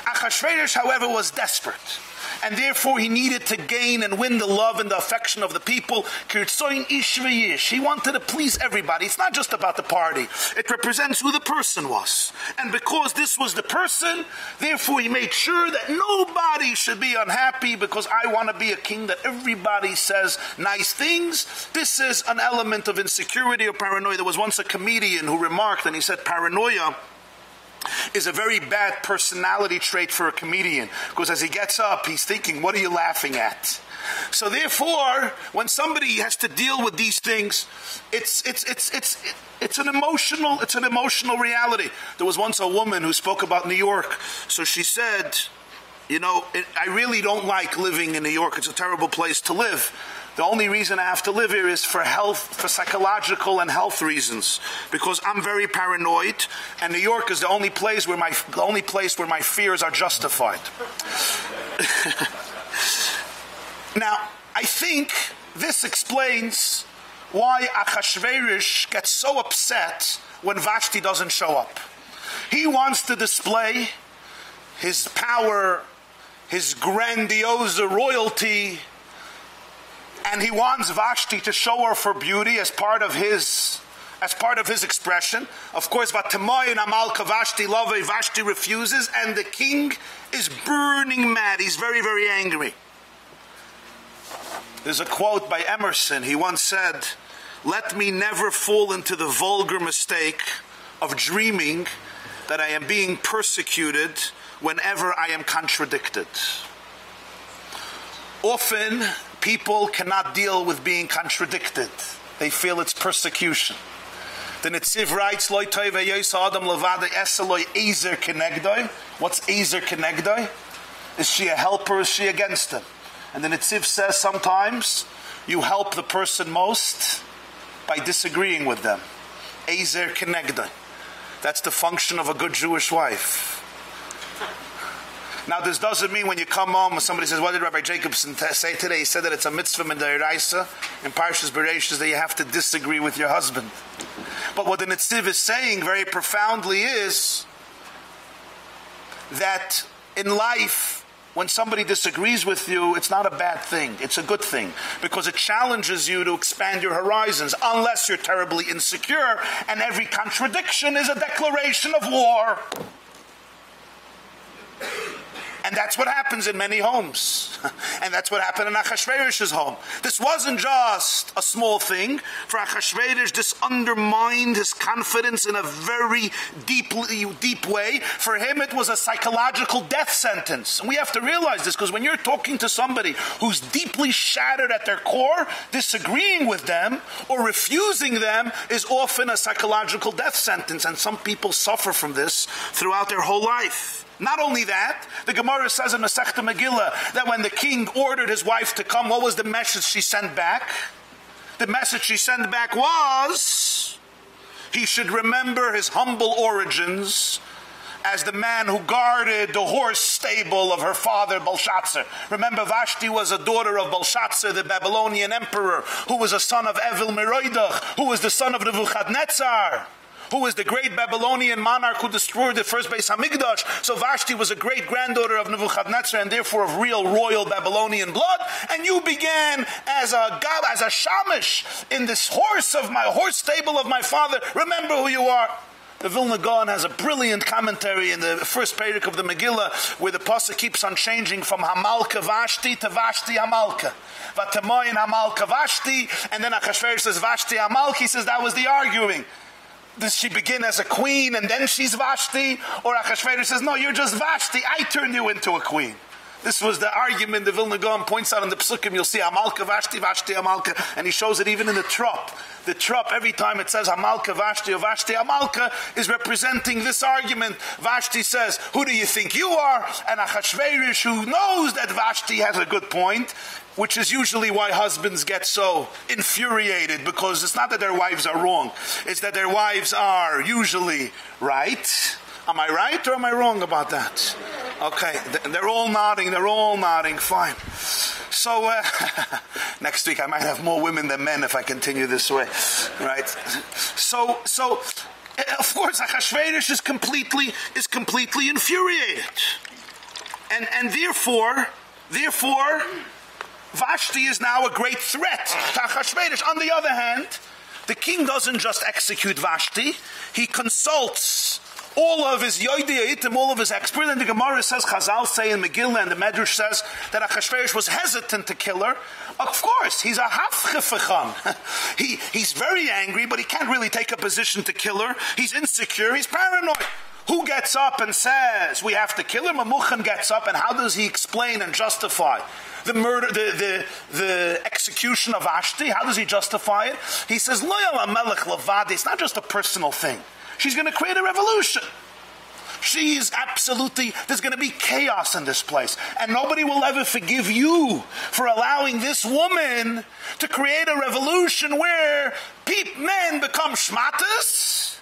Achashverosh, however, was desperate. And therefore he needed to gain and win the love and the affection of the people. He wanted to please everybody. It's not just about the party. It represents who the person was. And because this was the person, therefore he made sure that nobody should be unhappy because I want to be a king that everybody says nice things. This is an element of insecurity or paranoia. There was once a comedian who remarked and he said paranoia is a very bad personality trait for a comedian because as he gets up, he's thinking, What are you laughing at? So therefore, when somebody has to deal with these things, it's it's it's it's it's an emotional it's an emotional reality. There was once a woman who spoke about New York. So she said, you know, it, I really don't like living in New York. It's a terrible place to live. The only reason I have to live here is for health, for psychological and health reasons, because I'm very paranoid, and New York is the only place where my the only place where my fears are justified. now, I think this explains why Achashverosh gets so upset when Vashti doesn't show up. He wants to display his power, his grandiose royalty, and he wants Vashti to show her for beauty as part of his as part of his expression. Of course, Vatamoy Amalka Vashti love Vashti refuses, and the king is burning mad. He's very, very angry. There's a quote by Emerson. He once said, Let me never fall into the vulgar mistake of dreaming that I am being persecuted whenever I am contradicted. Often, people cannot deal with being contradicted. They feel it's persecution. The Netziv writes, Loi toive yois adam levade eseloi ezer kenegdoi. What's ezer kenegdoi? Is she a helper or is she against him? And the Netziv says sometimes you help the person most by disagreeing with them. Ezer kenegdoi. That's the function of a good Jewish wife. Now, this doesn't mean when you come home and somebody says, What did Rabbi Jacobson say today? He said that it's a mitzvah in the Iraisa, in Parshas Bereshis, that you have to disagree with your husband. But what the Netziv is saying very profoundly is that in life, when somebody disagrees with you, it's not a bad thing. It's a good thing because it challenges you to expand your horizons, unless you're terribly insecure and every contradiction is a declaration of war. And that's what happens in many homes. and that's what happened in Achashverosh's home. This wasn't just a small thing. For Achashverosh, this undermined his confidence in a very deeply, deep way. For him, it was a psychological death sentence. And we have to realize this because when you're talking to somebody who's deeply shattered at their core, disagreeing with them or refusing them is often a psychological death sentence. And some people suffer from this throughout their whole life. Not only that, the Gemara says in Masechta Megillah that when the king ordered his wife to come, what was the message she sent back? The message she sent back was he should remember his humble origins as the man who guarded the horse stable of her father Belshazzar. Remember, Vashti was a daughter of Belshazzar, the Babylonian emperor, who was a son of Evil Meroidach, who was the son of Nebuchadnezzar who was the great Babylonian monarch who destroyed the first Beis Hamikdash. So Vashti was a great granddaughter of Nebuchadnezzar and therefore of real royal Babylonian blood. And you began as a god, as a shamish in this horse of my horse stable of my father. Remember who you are. The Vilna Gaon has a brilliant commentary in the first parak of the Megillah where the pasuk keeps on changing from Hamalka Vashti to Vashti Hamalka. Vatamoyin Hamalka Vashti, and then Achashverosh says Vashti Hamalki, he says that was the arguing does she begin as a queen and then she's Vashti? Or Achashverosh says, no, you're just Vashti. I turned you into a queen. This was the argument the Vilna Gaon points out in the Psukim. You'll see Amalka Vashti, Vashti Amalka, and he shows it even in the trop. The trop, every time it says Amalka Vashti or Vashti Amalka, is representing this argument. Vashti says, Who do you think you are? And Achashverosh, who knows that Vashti has a good point, which is usually why husbands get so infuriated because it's not that their wives are wrong, it's that their wives are usually right. Am I right or am I wrong about that? Okay, they're all nodding, they're all nodding, fine. So, uh, next week I might have more women than men if I continue this way, right? So, so, of course, Achashverosh is completely, is completely infuriated. And, and therefore, therefore, Vashti is now a great threat to Achashverosh. On the other hand, the king doesn't just execute Vashti, he consults all of his Yoidiyitim, all of his experts. And the Gemara says, Chazal say in Megillah, and the Medrash says that Achashverosh was hesitant to kill her. Of course, he's a hafchefecham. he, he's very angry, but he can't really take a position to kill her. He's insecure, he's paranoid. Who gets up and says we have to kill him? A gets up, and how does he explain and justify? The murder, the, the, the execution of Ashti. How does he justify it? He says, Loyal Amelech Levadi, it's not just a personal thing. She's going to create a revolution. She's absolutely, there's going to be chaos in this place. And nobody will ever forgive you for allowing this woman to create a revolution where peep men become schmatas,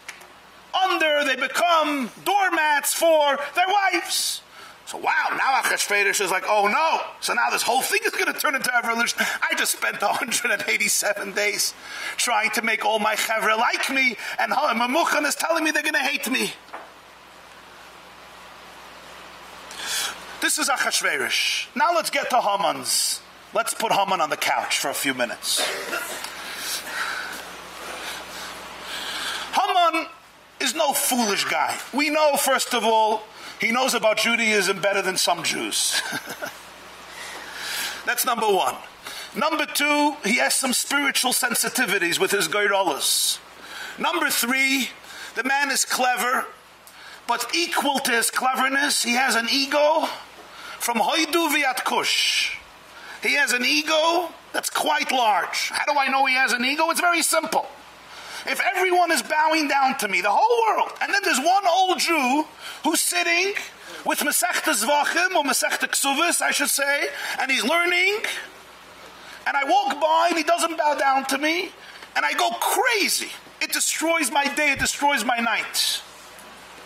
under they become doormats for their wives. So wow, now Achashverosh is like, oh no. So now this whole thing is going to turn into a revolution. I just spent 187 days trying to make all my chevra like me, and Mamuchan is telling me they're going to hate me. This is Achashverosh. Now let's get to Haman's. Let's put Haman on the couch for a few minutes. Haman is no foolish guy. We know, first of all, he knows about Judaism better than some Jews. That's number one. Number two, he has some spiritual sensitivities with his Gairolas. Number three, the man is clever, but equal to his cleverness, he has an ego from Hoidu Viat Kush. He has an ego that's quite large. How do I know he has an ego? It's very simple. If everyone is bowing down to me, the whole world, and then there's one old Jew who's sitting with Masechta Zvachim or Masechta Ksuvis, I should say, and he's learning, and I walk by and he doesn't bow down to me, and I go crazy. It destroys my day, it destroys my night.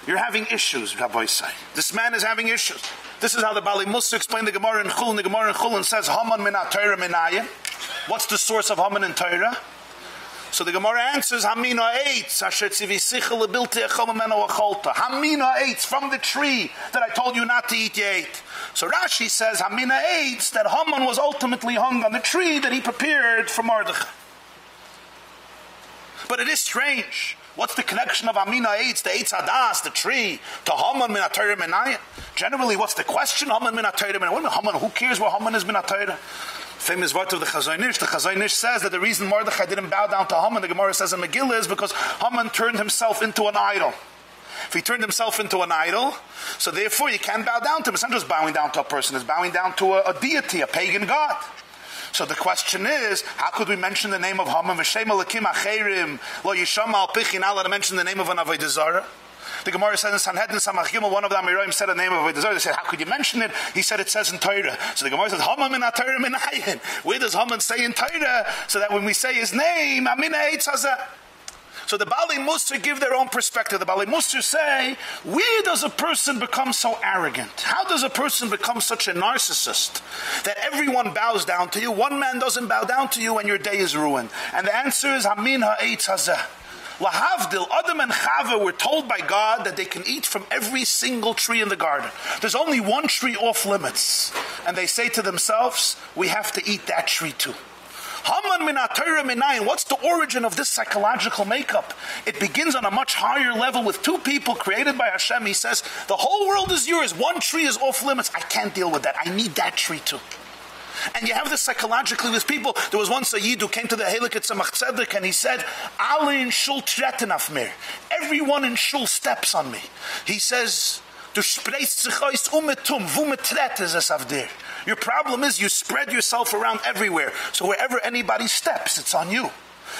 You're having issues, Rabbi say. This man is having issues. This is how the Bali Musa explained the Gemara in Chul. The Gemara in Chul and says, Haman min Torah minayim. What's the source of Haman in Torah? So the Gemara answers, Hamina eitz, asher tzivisichel lebilti echom ameno acholta. Hamina eitz, from the tree that I told you not to eat, you ate. So Rashi says, Hamina eitz, that Haman was ultimately hung on the tree that he prepared for Mordechai. But it is strange. What's the connection of Amina Eitz, the Eitz Adas, the tree, to Haman min Menayim? Generally, what's the question? Haman min Menayim. Haman, who cares where Haman is min famous word of the Chazon Ish. The Chazon Ish says that the reason Mordechai didn't bow down to Haman, the Gemara says in Megillah, is because Haman turned himself into an idol. If he turned himself into an idol, so therefore you can't bow down to him. It's not just bowing down to a person, it's bowing down to a, a deity, a pagan god. So the question is, how could we mention the name of Haman? V'shem alakim acherim, lo yishama al pichin, to mention the name of an Avodah? The Gemara says in Sanhedrin Samach Gimel, one of the Amiroim said the name of Avodah Zarah. They said, how could you mention it? He said it says in Torah. So the Gemara says, Haman in min Torah min Where does Haman say in Torah? So that when we say his name, Amina Eitzazah. So the Bali Musar give their own perspective. The Bali Musar say, where does a person become so arrogant? How does a person become such a narcissist that everyone bows down to you? One man doesn't bow down to you and your day is ruined. And the answer is, Amin ha'etz hazeh. Lahavdil, Adam and Chava were told by God that they can eat from every single tree in the garden. There's only one tree off limits. And they say to themselves, we have to eat that tree too. Haman min minayin. What's the origin of this psychological makeup? It begins on a much higher level with two people created by Hashem. He says, the whole world is yours. One tree is off limits. I can't deal with that. I need that tree too. And you have this psychologically with people. There was one Sayyid who came to the Helik at Tzemach Tzedek and he said, Ali in Shul treten auf mir. Everyone in Shul steps on me. He says, Du spreist sich umetum, wo metret es auf dir. Your problem is you spread yourself around everywhere. So wherever anybody steps, it's on you.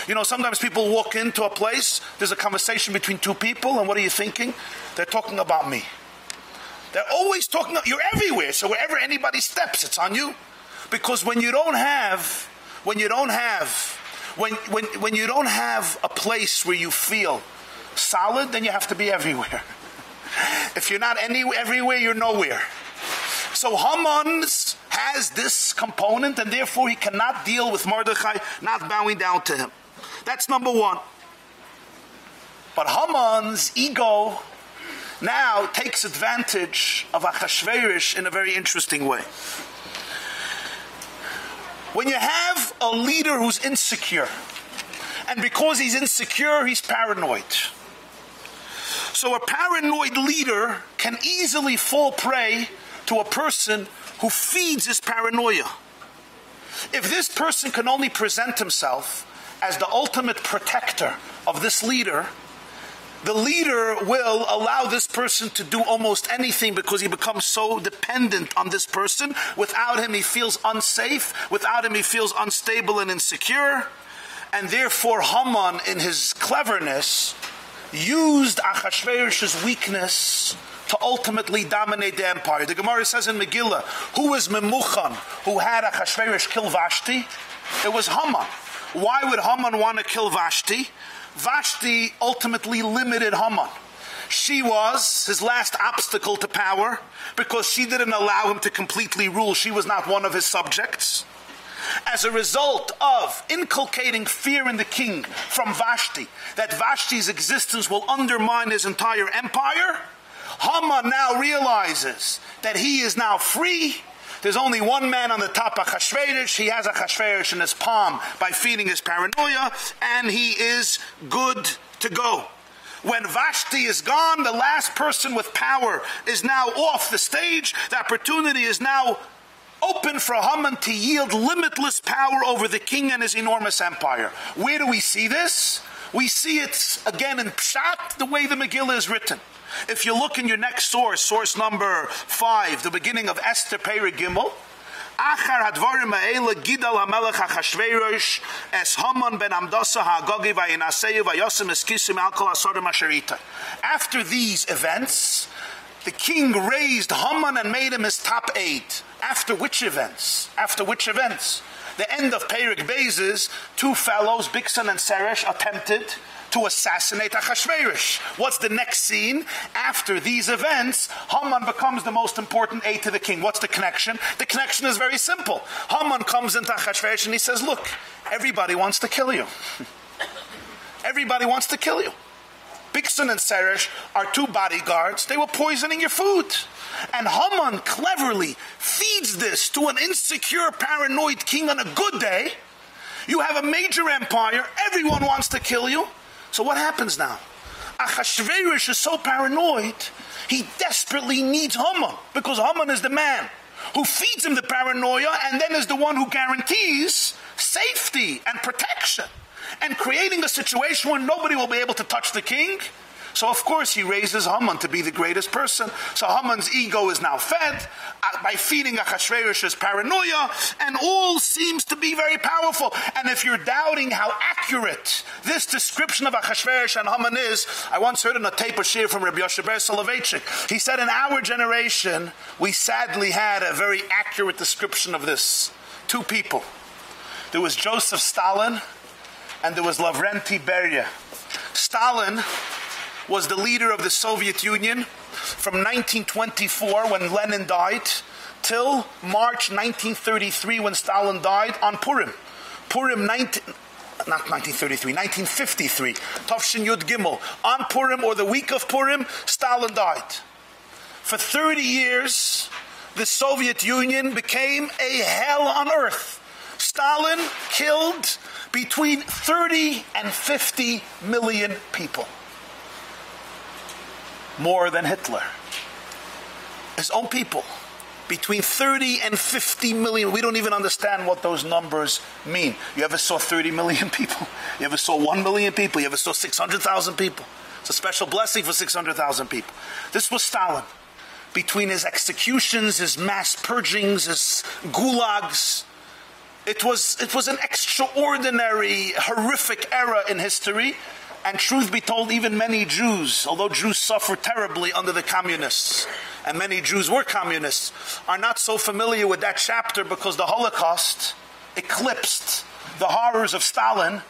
You know, sometimes people walk into a place, there's a conversation between two people, and what are you thinking? They're talking about me. They're always talking, you're everywhere, so wherever anybody steps, it's on you. Because when you don't have, when you don't have, when, when, when you don't have a place where you feel solid, then you have to be everywhere. If you're not anywhere, everywhere, you're nowhere. So Haman has this component, and therefore he cannot deal with Mordechai not bowing down to him. That's number one. But Haman's ego now takes advantage of Achashverosh in a very interesting way. When you have a leader who's insecure, and because he's insecure, he's paranoid. So a paranoid leader can easily fall prey to a person who feeds his paranoia. If this person can only present himself as the ultimate protector of this leader, the leader will allow this person to do almost anything because he becomes so dependent on this person. Without him, he feels unsafe. Without him, he feels unstable and insecure. And therefore, Haman, in his cleverness, used Achashverosh's weakness to ultimately dominate the empire. The Gemara says in Megillah, who was Memuchan, who had Achashverosh kill Vashti? It was Haman. Why would Haman want to kill Vashti? Vashti ultimately limited Haman. She was his last obstacle to power because she didn't allow him to completely rule. She was not one of his subjects. As a result of inculcating fear in the king from Vashti, that Vashti's existence will undermine his entire empire, Haman now realizes that he is now free. There's only one man on the top, Achashverosh. He has a Achashverosh in his palm by feeding his paranoia, and he is good to go. When Vashti is gone, the last person with power is now off the stage. The opportunity is now open for Haman to yield limitless power over the king and his enormous empire. Where do we see this? We see it again in Pshat, the way the Megillah is written. If you look in your next source, source number five, the beginning of Esther Perigimel, Gimel, hadvarim ha'ele gidal ha'melech ha'chashverosh es Haman ben Amdasa ha'agogi va'inaseyu va'yosim eskisim al kol asorim asherita. After these events, the king raised Haman and made him his top aide. After which events? After which events? The end of Perik Bezes, two fellows, Bigsan and Seresh, attempted to assassinate Achashverosh. What's the next scene? After these events, Haman becomes the most important aide to the king. What's the connection? The connection is very simple. Haman comes into Achashverosh and he says, Look, everybody wants to kill you. everybody wants to kill you. Bigsan and Seresh are two bodyguards. They were poisoning your food. And Haman cleverly feeds this to an insecure, paranoid king on a good day. You have a major empire. Everyone wants to kill you. So what happens now? Achashverosh is so paranoid, he desperately needs Haman because Haman is the man who feeds him the paranoia and then is the one who guarantees safety and protection and creating a situation where nobody will be able to touch the king so of course he raises Haman to be the greatest person. So Haman's ego is now fed uh, by feeding Achashverosh's paranoia, and all seems to be very powerful. And if you're doubting how accurate this description of Achashverosh and Haman is, I once heard in a tape of shir from Rabbi Yoshe Ber Soloveitchik. He said, in our generation, we sadly had a very accurate description of this. Two people. There was Joseph Stalin, and there was Lavrenti Beria. Stalin was the leader of the Soviet Union from 1924 when Lenin died till March 1933 when Stalin died on Purim. Purim 19 not 1933, 1953, Tafshin Yud Gimel. On Purim or the week of Purim, Stalin died. For 30 years, the Soviet Union became a hell on earth. Stalin killed between 30 and 50 million people more than Hitler. His own people. Between 30 and 50 million. We don't even understand what those numbers mean. You ever saw 30 million people? You ever saw 1 million people? You ever saw 600,000 people? It's a special blessing for 600,000 people. This was Stalin. Between his executions, his mass purgings, his gulags, it was, it was an extraordinary, horrific era in history and truth be told, even many Jews, although Jews suffered terribly under the communists, and many Jews were communists, are not so familiar with that chapter because the Holocaust eclipsed the horrors of Stalin,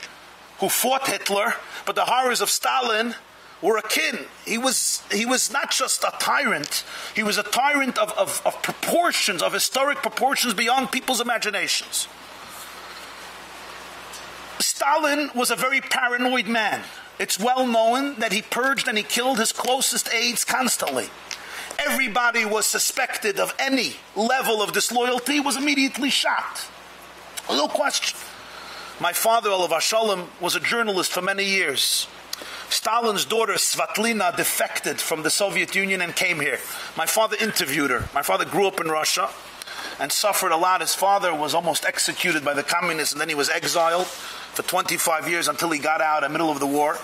who fought Hitler, but the horrors of Stalin were akin. He was, he was not just a tyrant, he was a tyrant of, of, of proportions, of historic proportions beyond people's imaginations. Stalin was a very paranoid man. It's well known that he purged and he killed his closest aides constantly. Everybody was suspected of any level of disloyalty was immediately shot. No question. My father, Olav Shalom, was a journalist for many years. Stalin's daughter Svatlina defected from the Soviet Union and came here. My father interviewed her. My father grew up in Russia and suffered a lot. His father was almost executed by the communists and then he was exiled for 25 years until he got out in the middle of the war.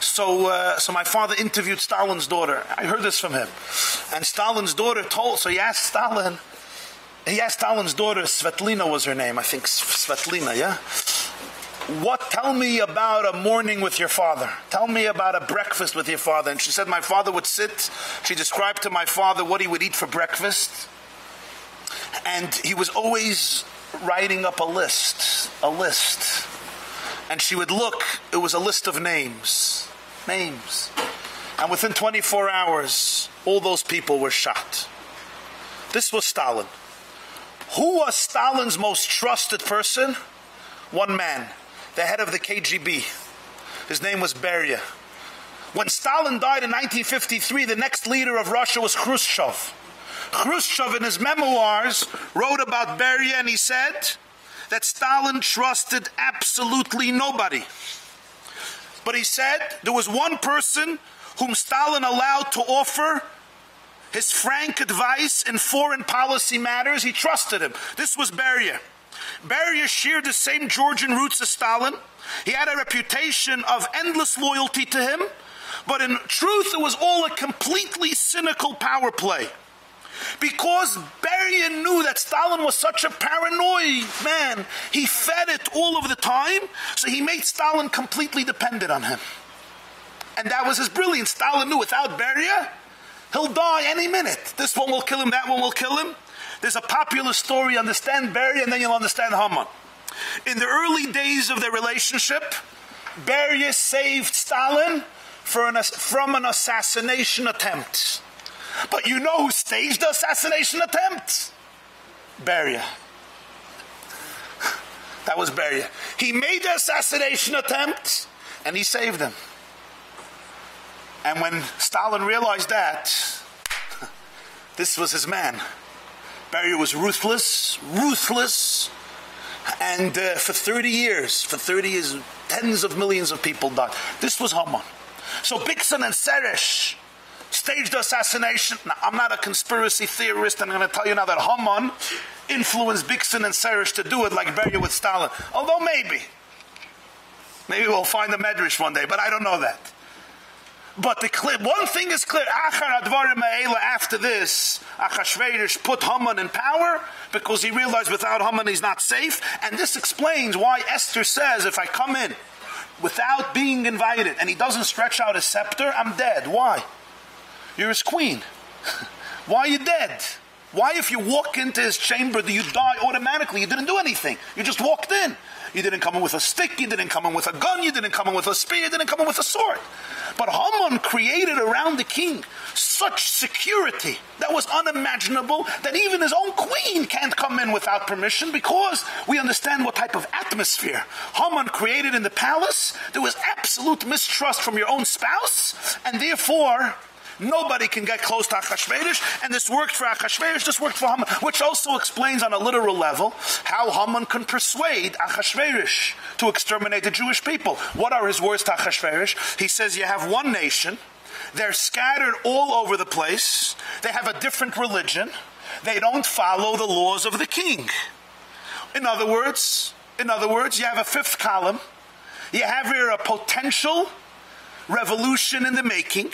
So, uh, so my father interviewed Stalin's daughter. I heard this from him. And Stalin's daughter told, so he asked Stalin, he asked Stalin's daughter, Svetlina was her name, I think Svetlina, yeah? what tell me about a morning with your father tell me about a breakfast with your father and she said my father would sit she described to my father what he would eat for breakfast and he was always writing up a list a list. And she would look it was a list of names names. And within 24 hours all those people were shot. This was Stalin. Who was Stalin's most trusted person? One man the head of the KGB his name was Beria. When Stalin died in 1953 the next leader of Russia was Khrushchev Khrushchev in his memoirs wrote about Beria and he said that Stalin trusted absolutely nobody. But he said there was one person whom Stalin allowed to offer his frank advice in foreign policy matters. He trusted him. This was Beria. Beria shared the same Georgian roots as Stalin. He had a reputation of endless loyalty to him, but in truth it was all a completely cynical power play because Beria knew that Stalin was such a paranoid man. He fed it all of the time, so he made Stalin completely dependent on him. And that was his brilliance. Stalin knew without Beria, he'll die any minute. This one will kill him, that one will kill him. There's a popular story, understand Beria, and then you'll understand Haman. In the early days of their relationship, Beria saved Stalin an, from an assassination attempt. But you know who staged the assassination attempt? Beria. That was Beria. He made the assassination attempt and he saved them. And when Stalin realized that, this was his man. Beria was ruthless, ruthless, and uh, for 30 years, for 30 years, tens of millions of people died. This was Haman. So Bigsan and Seresh staged assassination. Now, I'm not a conspiracy theorist, and I'm going to tell you now that Haman influenced Bigsan and Seresh to do it like Beria with Stalin. Although maybe. Maybe we'll find a medrash one day, but I don't know that. But the clear, one thing is clear. After this, Achashverosh put Haman in power because he realized without Haman he's not safe. And this explains why Esther says, if I come in without being invited and he doesn't stretch out his scepter, I'm dead. Why? You're his queen. Why are you dead? Why, if you walk into his chamber, do you die automatically? You didn't do anything. You just walked in. You didn't come in with a stick. You didn't come in with a gun. You didn't come in with a spear. You didn't come in with a sword. But Haman created around the king such security that was unimaginable that even his own queen can't come in without permission because we understand what type of atmosphere Haman created in the palace. There was absolute mistrust from your own spouse, and therefore Nobody can get close to Achashverosh, and this worked for Achashverosh, this worked for Haman, which also explains on a literal level how Haman can persuade Achashverosh to exterminate the Jewish people. What are his words to Achashverosh? He says, You have one nation, they're scattered all over the place, they have a different religion, they don't follow the laws of the king. In other words, in other words, you have a fifth column, you have here a potential revolution in the making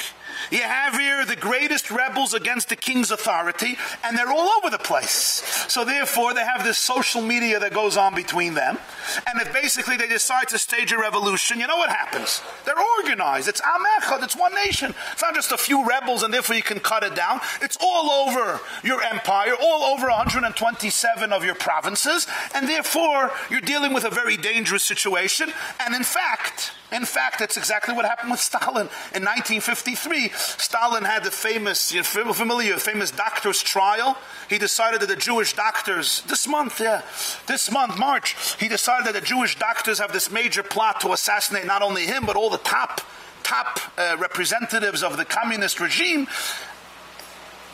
you have here the greatest rebels against the king's authority, and they're all over the place. So therefore, they have this social media that goes on between them. And if basically they decide to stage a revolution, you know what happens? They're organized. It's Am. It's one nation. It's not just a few rebels, and therefore you can cut it down. It's all over your empire, all over 127 of your provinces, and therefore you're dealing with a very dangerous situation. And in fact, in fact, that's exactly what happened with Stalin in 1953. Stalin had the famous, you're familiar, famous doctor's trial. He decided that the Jewish doctors, this month, yeah, this month, March, he decided that the Jewish doctors have this major plot to assassinate not only him, but all the top, top uh, representatives of the communist regime.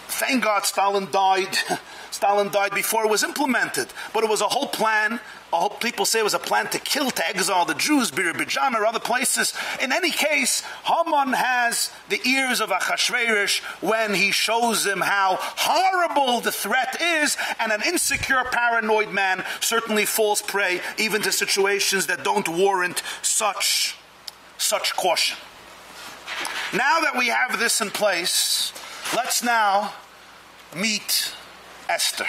Thank God Stalin died. Stalin died before it was implemented. But it was a whole plan all people say it was a plan to kill, to exile the Jews, Birobidzhan or other places. In any case, Haman has the ears of Achashverosh when he shows him how horrible the threat is, and an insecure, paranoid man certainly falls prey even to situations that don't warrant such, such caution. Now that we have this in place, let's now meet Esther.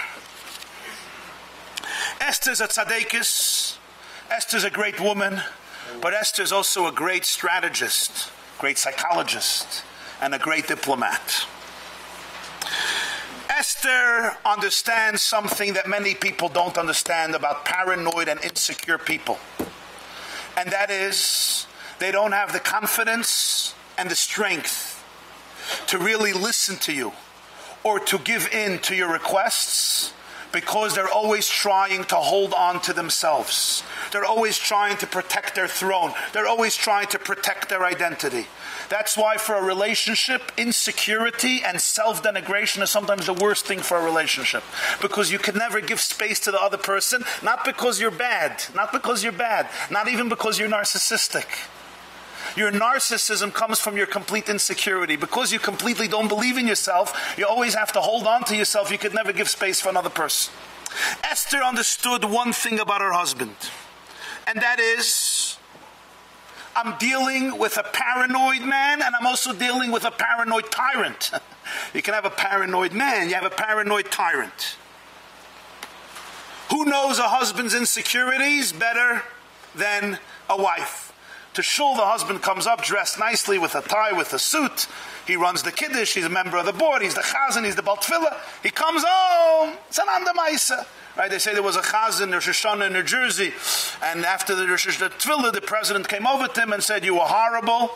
Esther's a tzaddikus. Esther's a great woman, but Esther's also a great strategist, great psychologist, and a great diplomat. Esther understands something that many people don't understand about paranoid and insecure people. And that is, they don't have the confidence and the strength to really listen to you or to give in to your requests because they're always trying to hold on to themselves. They're always trying to protect their throne. They're always trying to protect their identity. That's why for a relationship, insecurity and self-denigration is sometimes the worst thing for a relationship because you can never give space to the other person not because you're bad, not because you're bad, not even because you're narcissistic. Your narcissism comes from your complete insecurity. Because you completely don't believe in yourself, you always have to hold on to yourself. You could never give space for another person. Esther understood one thing about her husband, and that is I'm dealing with a paranoid man and I'm also dealing with a paranoid tyrant. you can have a paranoid man, you have a paranoid tyrant. Who knows a husband's insecurities better than a wife? To shul, the husband comes up dressed nicely with a tie, with a suit. He runs the kiddush. He's a member of the board. He's the chazan. He's the baltfila. He comes home. It's an andamaisa. Right? They say there was a chazan Rosh Hashanah in New Jersey, and after the Rosh Hashanah the president came over to him and said, "You were horrible."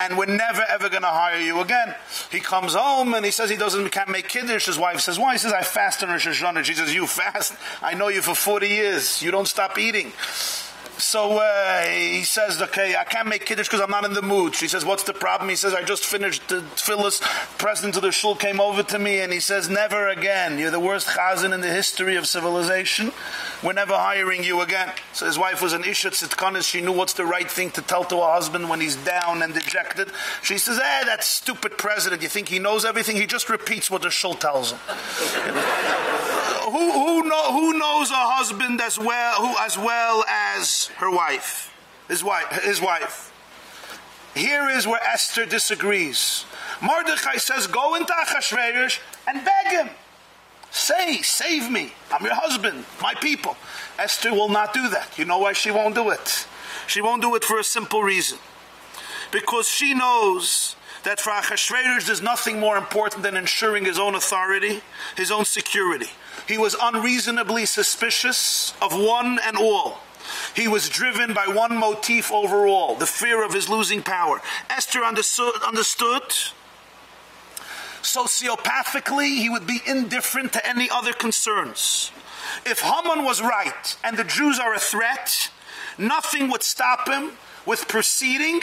and we're never ever going to hire you again. He comes home and he says he doesn't can't make kiddush. His wife says, "Why?" He says, "I fast on Rosh Hashanah." She says, "You fast? I know you for forty years. You don't stop eating." So uh, he says, okay, I can't make kiddush because I'm not in the mood. She says, what's the problem? He says, I just finished the Phyllis. President of the shul came over to me and he says, never again. You're the worst chazan in the history of civilization. We're never hiring you again. So his wife was an isha tzitkanis. She knew what's the right thing to tell to her husband when he's down and dejected. She says, eh, that stupid president. You think he knows everything? He just repeats what the shul tells him. who, who, know, who knows a husband as well, who, as well as her wife, his wife, his wife. Here is where Esther disagrees. Mordechai says, go into Achashverosh and beg him. Say, save me. I'm your husband, my people. Esther will not do that. You know why she won't do it? She won't do it for a simple reason. Because she knows that for Achashverosh there's nothing more important than ensuring his own authority, his own security. He was unreasonably suspicious of one and all. He was driven by one motif overall, the fear of his losing power. Esther understood, understood sociopathically he would be indifferent to any other concerns. If Haman was right and the Jews are a threat, nothing would stop him with proceeding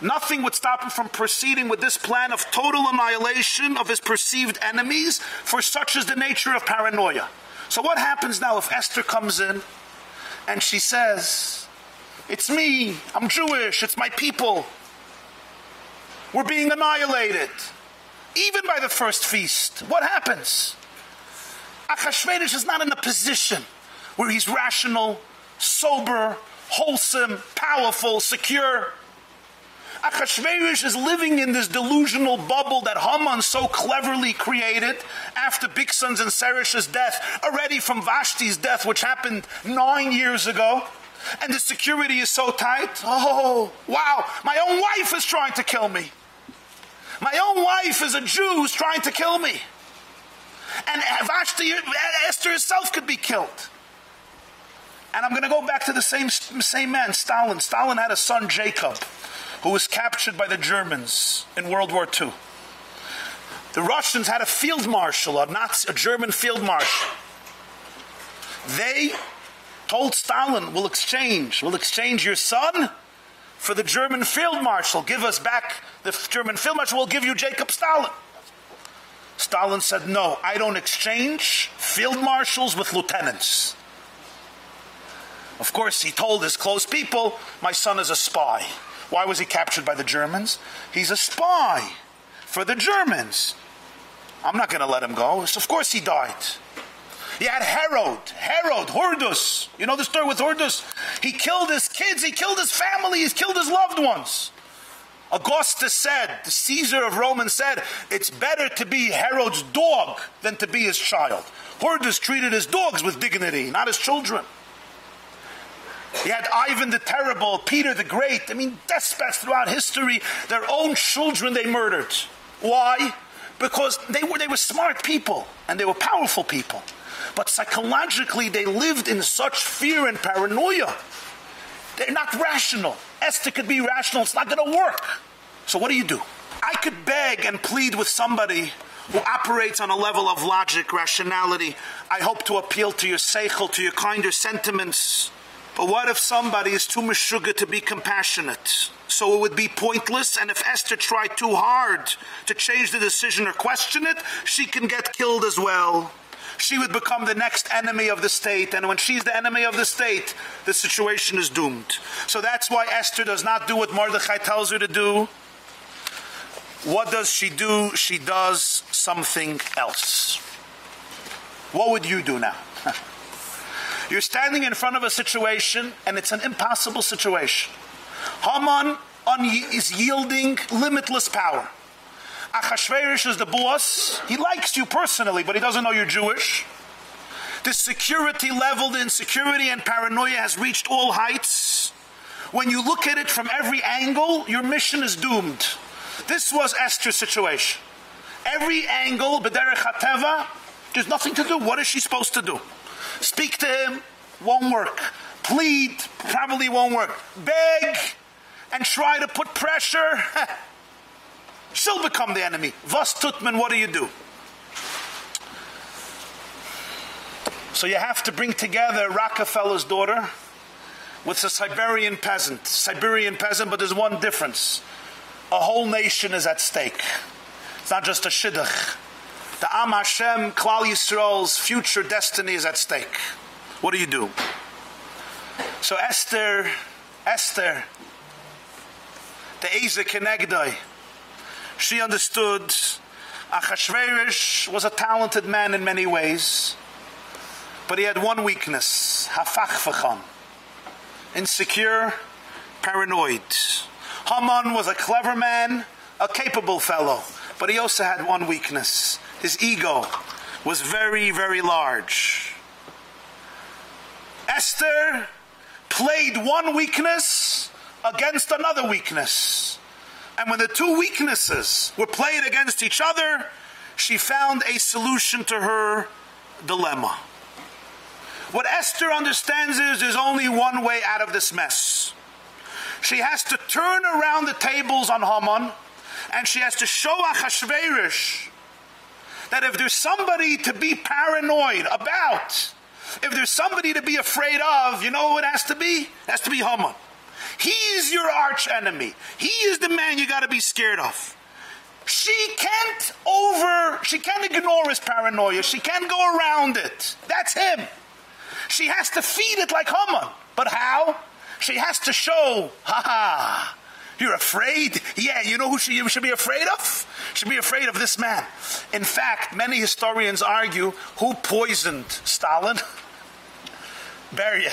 Nothing would stop him from proceeding with this plan of total annihilation of his perceived enemies, for such is the nature of paranoia. So, what happens now if Esther comes in and she says, It's me, I'm Jewish, it's my people. We're being annihilated. Even by the first feast. What happens? Achashverosh is not in a position where he's rational, sober, wholesome, powerful, secure. Achashverosh is living in this delusional bubble that Haman so cleverly created after Bigsan's and Seresh's death, already from Vashti's death, which happened nine years ago. And the security is so tight. Oh, wow, my own wife is trying to kill me. My own wife is a Jew who's trying to kill me. And Vashti, Esther herself could be killed. And I'm going to go back to the same, same man, Stalin. Stalin had a son, Jacob who was captured by the Germans in World War II. The Russians had a field marshal, a, Nazi, a German field marshal. They told Stalin, we'll exchange, we'll exchange your son for the German field marshal. Give us back the German field marshal, we'll give you Jacob Stalin. Stalin said, no, I don't exchange field marshals with lieutenants. Of course, he told his close people, my son is a spy. Why was he captured by the Germans? He's a spy for the Germans. I'm not going to let him go. So of course he died. He had Herod, Herod, Hordus. You know the story with Hordus? He killed his kids, he killed his family, he's killed his loved ones. Augustus said, the Caesar of Rome said, it's better to be Herod's dog than to be his child. Hordus treated his dogs with dignity, not his children. You had Ivan the Terrible, Peter the Great. I mean, despots throughout history, their own children they murdered. Why? Because they were, they were smart people and they were powerful people. But psychologically, they lived in such fear and paranoia. They're not rational. Esther could be rational, it's not going to work. So, what do you do? I could beg and plead with somebody who operates on a level of logic, rationality. I hope to appeal to your seichel, to your kinder sentiments. But what if somebody is too meshuggah to be compassionate? So it would be pointless, and if Esther tried too hard to change the decision or question it, she can get killed as well. She would become the next enemy of the state, and when she's the enemy of the state, the situation is doomed. So that's why Esther does not do what Mordechai tells her to do. What does she do? She does something else. What would you do now? You're standing in front of a situation, and it's an impossible situation. Haman is yielding limitless power. Achashverosh is the boss. He likes you personally, but he doesn't know you're Jewish. The security level, the insecurity and paranoia has reached all heights. When you look at it from every angle, your mission is doomed. This was Esther's situation. Every angle, Bederech HaTeva, there's nothing to do. What is she supposed to do? Speak to him, won't work. Plead, probably won't work. Beg and try to put pressure, she'll become the enemy. Was tutman, what do you do? So you have to bring together Rockefeller's daughter with a Siberian peasant. Siberian peasant, but there's one difference. A whole nation is at stake. It's not just a shidduch. The Am Hashem, Klal Yisrael's future destiny is at stake. What do you do? So Esther, Esther, the Eza Kenegdoi, she understood Achashverosh was a talented man in many ways, but he had one weakness, hafachvacham, insecure, paranoid. Haman was a clever man, a capable fellow, but he also had one weakness. His ego was very, very large. Esther played one weakness against another weakness. And when the two weaknesses were played against each other, she found a solution to her dilemma. What Esther understands is there's only one way out of this mess. She has to turn around the tables on Haman, and she has to show Achashverosh that if there's somebody to be paranoid about, if there's somebody to be afraid of, you know it has to be? It has to be Haman. He's your arch enemy. He is the man you got to be scared of. She can't over, she can't ignore his paranoia. She can't go around it. That's him. She has to feed it like Haman. But how? She has to show, ha ha, you're afraid? Yeah, you know who she should be afraid of? Should be afraid of this man. In fact, many historians argue who poisoned Stalin? Beria.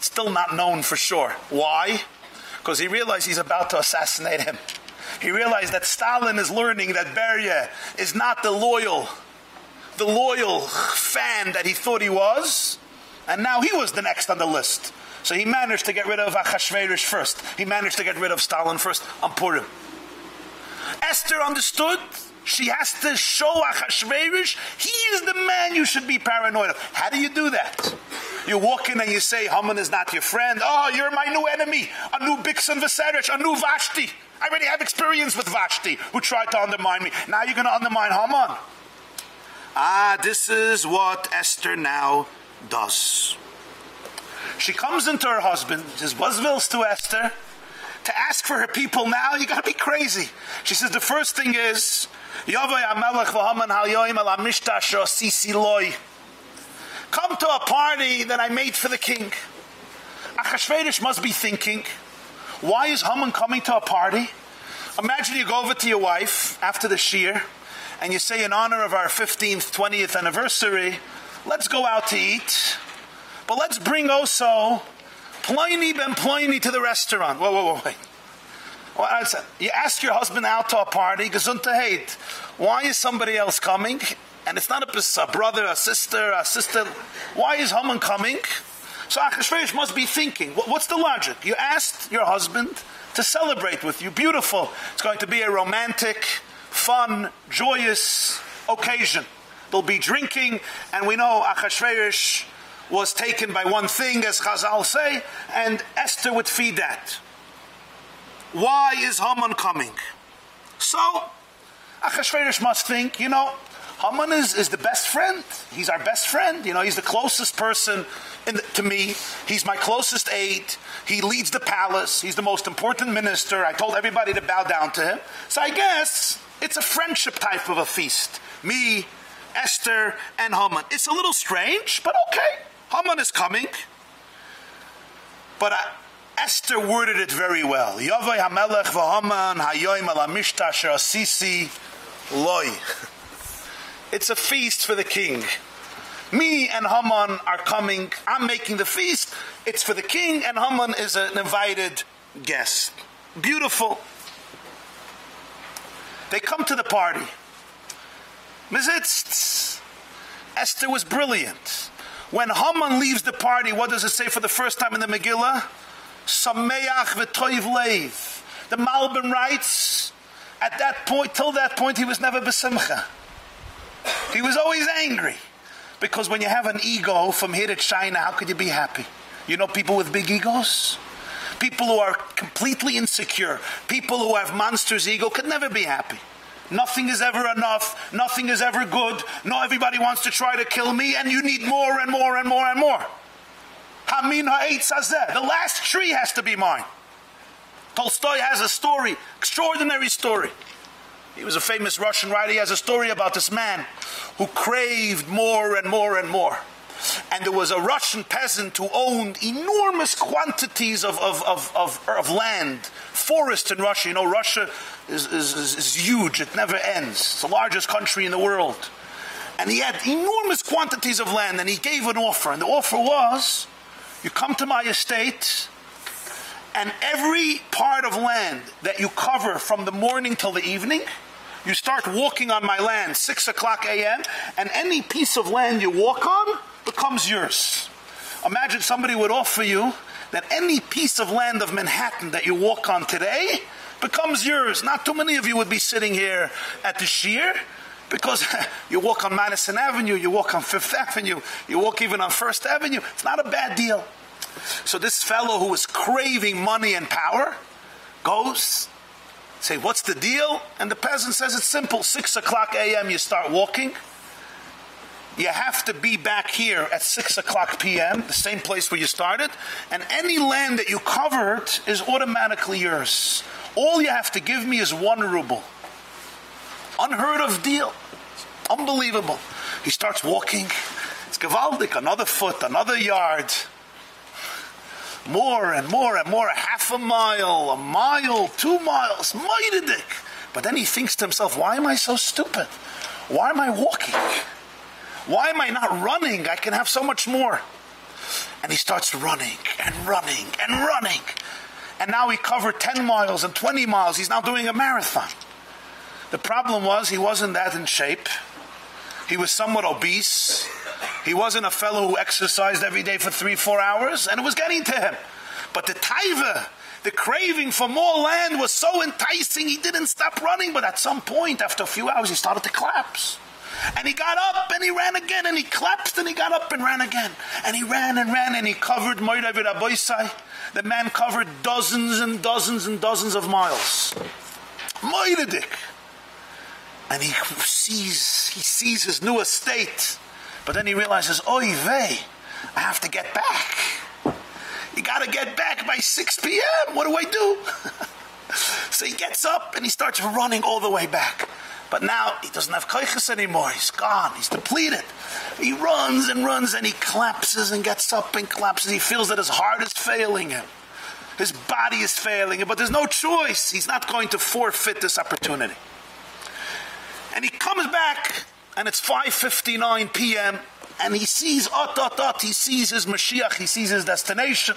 Still not known for sure. Why? Because he realized he's about to assassinate him. He realized that Stalin is learning that Beria is not the loyal, the loyal fan that he thought he was, and now he was the next on the list. So he managed to get rid of Achashverosh first. He managed to get rid of Stalin first on Purim. Esther understood she has to show Achashverosh he is the man you should be paranoid of. How do you do that? You walk in and you say, Haman is not your friend. Oh, you're my new enemy. A new Bigsan Viserich, a new Vashti. I already have experience with Vashti, who tried to undermine me. Now you're going to undermine Haman. Ah, this is what Esther now does. She comes into her husband, says, Buzzvilles to Esther, to ask for her people now, you gotta be crazy. She says, the first thing is. Come to a party that I made for the king. Achashverosh must be thinking, why is Haman coming to a party? Imagine you go over to your wife after the shiur and you say, in honor of our 15th, 20th anniversary, let's go out to eat. But let's bring also Ploni ben Ploni to the restaurant. Whoa, whoa, whoa, wait. Well, you ask your husband out to a party, gesundheit. Why is somebody else coming? And it's not a, a brother, a sister, a sister. Why is Haman coming? So Achashverosh must be thinking, what's the logic? You asked your husband to celebrate with you. Beautiful. It's going to be a romantic, fun, joyous occasion. There'll be drinking, and we know Achashverosh was taken by one thing, as Chazal say, and Esther would feed that. Why is Haman coming? So, Achashverosh must think, you know, Haman is, is the best friend. He's our best friend. You know, he's the closest person the, to me. He's my closest aide. He leads the palace. He's the most important minister. I told everybody to bow down to him. So I guess it's a friendship type of a feast. Me, Esther, and Haman. It's a little strange, but okay. Haman is coming. But I, Esther worded it very well. Yavai hamelech v'Haman hayoim ala mishtash asisi loy. It's a feast for the king. Me and Haman are coming. I'm making the feast. It's for the king, and Haman is an invited guest. Beautiful. They come to the party. Mizitz. Esther was brilliant. When Haman leaves the party, what does it say for the first time in the Megillah? Sameach v'toiv leiv. The Malbim writes, at that point, till that point, he was never besimcha. He was always angry. Because when you have an ego from here to China, how could you be happy? You know people with big egos? People who are completely insecure, people who have monsters' ego could never be happy. Nothing is ever enough, nothing is ever good, no everybody wants to try to kill me, and you need more and more and more and more. Hamin ha'etz The last tree has to be mine. Tolstoy has a story, extraordinary story. He was a famous Russian writer. He has a story about this man who craved more and more and more. And there was a Russian peasant who owned enormous quantities of, of, of, of, of land, forest in Russia. You know, Russia is, is, is, huge, it never ends. It's the largest country in the world. And he had enormous quantities of land, and he gave an offer. And the offer was you come to my estate, and every part of land that you cover from the morning till the evening, you start walking on my land 6 o'clock a.m., and any piece of land you walk on becomes yours. Imagine somebody would offer you that any piece of land of Manhattan that you walk on today becomes yours. Not too many of you would be sitting here at the shiur because you walk on Madison Avenue, you walk on Fifth Avenue, you walk even on First Avenue. It's not a bad deal. So this fellow who was craving money and power goes, say, what's the deal? And the peasant says it's simple. Six o'clock a.m. you start walking. You have to be back here at 6 o'clock p.m., the same place where you started, and any land that you covered is automatically yours. All you have to give me is one ruble. Unheard of deal. Unbelievable. He starts walking. It's gewaldig. Another foot, another yard more and more and more, half a mile, a mile, two miles, Mighty dick. But then he thinks to himself, why am I so stupid? Why am I walking? Why am I not running? I can have so much more. And he starts running and running and running. And now he covered 10 miles and 20 miles. He's now doing a marathon. The problem was he wasn't that in shape. He was somewhat obese. He wasn't a fellow who exercised every day for three, four hours, and it was getting to him. But the taiva, the craving for more land was so enticing, he didn't stop running. But at some point, after a few hours, he started to collapse. And he got up and he ran again and he collapsed and he got up and ran again. And he ran and ran and he covered Moiravid Aboisai. The man covered dozens and dozens and dozens of miles. Moiradik. And he sees, he sees his new estate. But then he realizes, oy vey, I have to get back. You got to get back by 6 p.m. What do I do? so he gets up and he starts running all the way back. But now he doesn't have koiches anymore. He's gone. He's depleted. He runs and runs and he collapses and gets up and collapses. He feels that his heart is failing him. His body is failing him, but there's no choice. He's not going to forfeit this opportunity. And he comes back and it's 5:59 p.m. and he sees ot ot ot he sees his Mashiach he sees his destination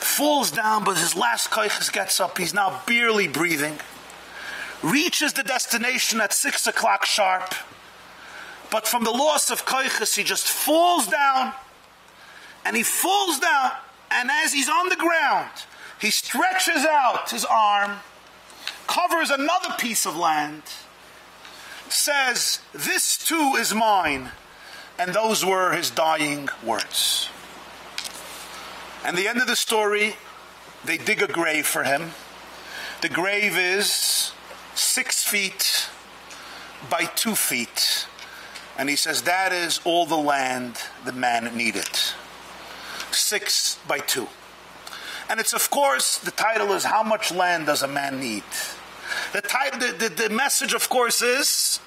falls down but his last koiches gets up he's now barely breathing reaches the destination at 6 o'clock sharp but from the loss of koiches he just falls down And he falls down, and as he's on the ground, he stretches out his arm, covers another piece of land, says, This too is mine. And those were his dying words. And the end of the story, they dig a grave for him. The grave is six feet by two feet. And he says, That is all the land the man needed. Six by two. And it's, of course, the title is How Much Land Does a Man Need? The, title, the, the, the message, of course, is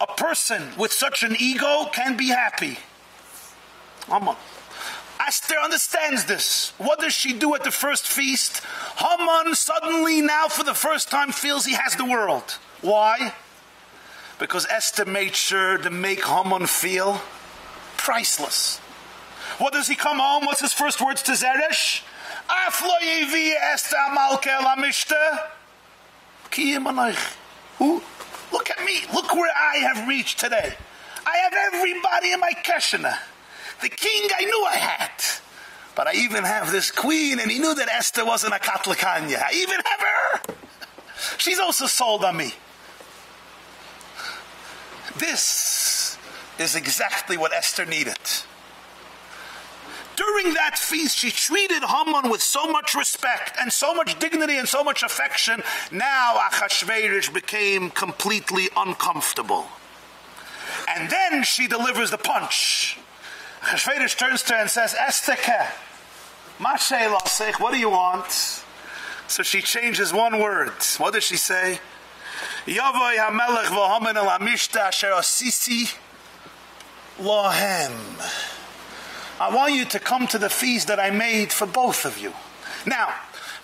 a person with such an ego can be happy. Haman. Esther understands this. What does she do at the first feast? Haman suddenly, now for the first time, feels he has the world. Why? Because Esther made sure to make Haman feel priceless. What does he come home? What's his first words to Zeresh? Af lo yevi Esther malke la mishta. Ki yimanoich. Who? Look at me. Look where I have reached today. I have everybody in my keshana. The king I knew I had. But I even have this queen, and he knew that Esther wasn't a Katlikanya. I even have her. She's also sold on me. This is exactly what Esther needed. During that feast, she treated Haman with so much respect and so much dignity and so much affection. Now Achashverosh became completely uncomfortable. And then she delivers the punch. Achashverosh turns to her and says, Esther, what do you want? So she changes one word. What does she say? Yavoy hamelech v'homen el hamishta asher asisi lohem. I want you to come to the feast that I made for both of you. Now,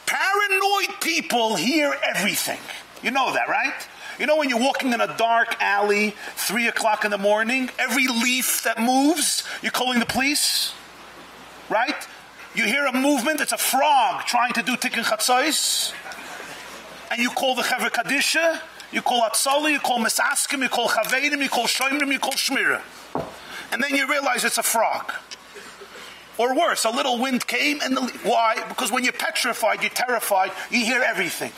paranoid people hear everything. You know that, right? You know when you're walking in a dark alley, three o'clock in the morning, every leaf that moves, you're calling the police, right? You hear a movement, it's a frog trying to do tikkun chatzos, and you call the Chevra Kadisha, you call Hatzalah, you call Misaskim, you call Chavedim, you call Shoimrim, you call Shmira. And then you realize it's a frog. Or worse, a little wind came and the, why? Because when you're petrified, you're terrified, you hear everything.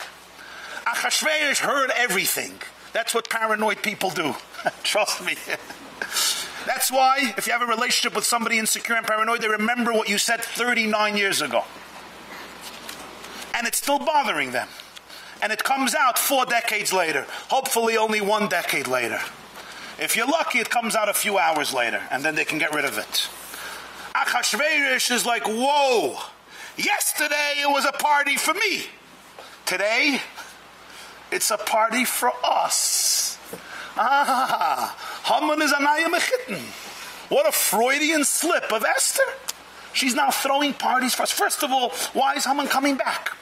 Achashverosh heard everything. That's what paranoid people do. Trust me. That's why if you have a relationship with somebody insecure and paranoid, they remember what you said 39 years ago. And it's still bothering them. And it comes out 4 decades later, hopefully only 1 decade later. If you're lucky, it comes out a few hours later and then they can get rid of it. Achashverosh is like, whoa, yesterday it was a party for me. Today, it's a party for us. Ah, Haman is anaya mechitten. What a Freudian slip of Esther. She's now throwing parties for us. First of all, why is Haman coming back?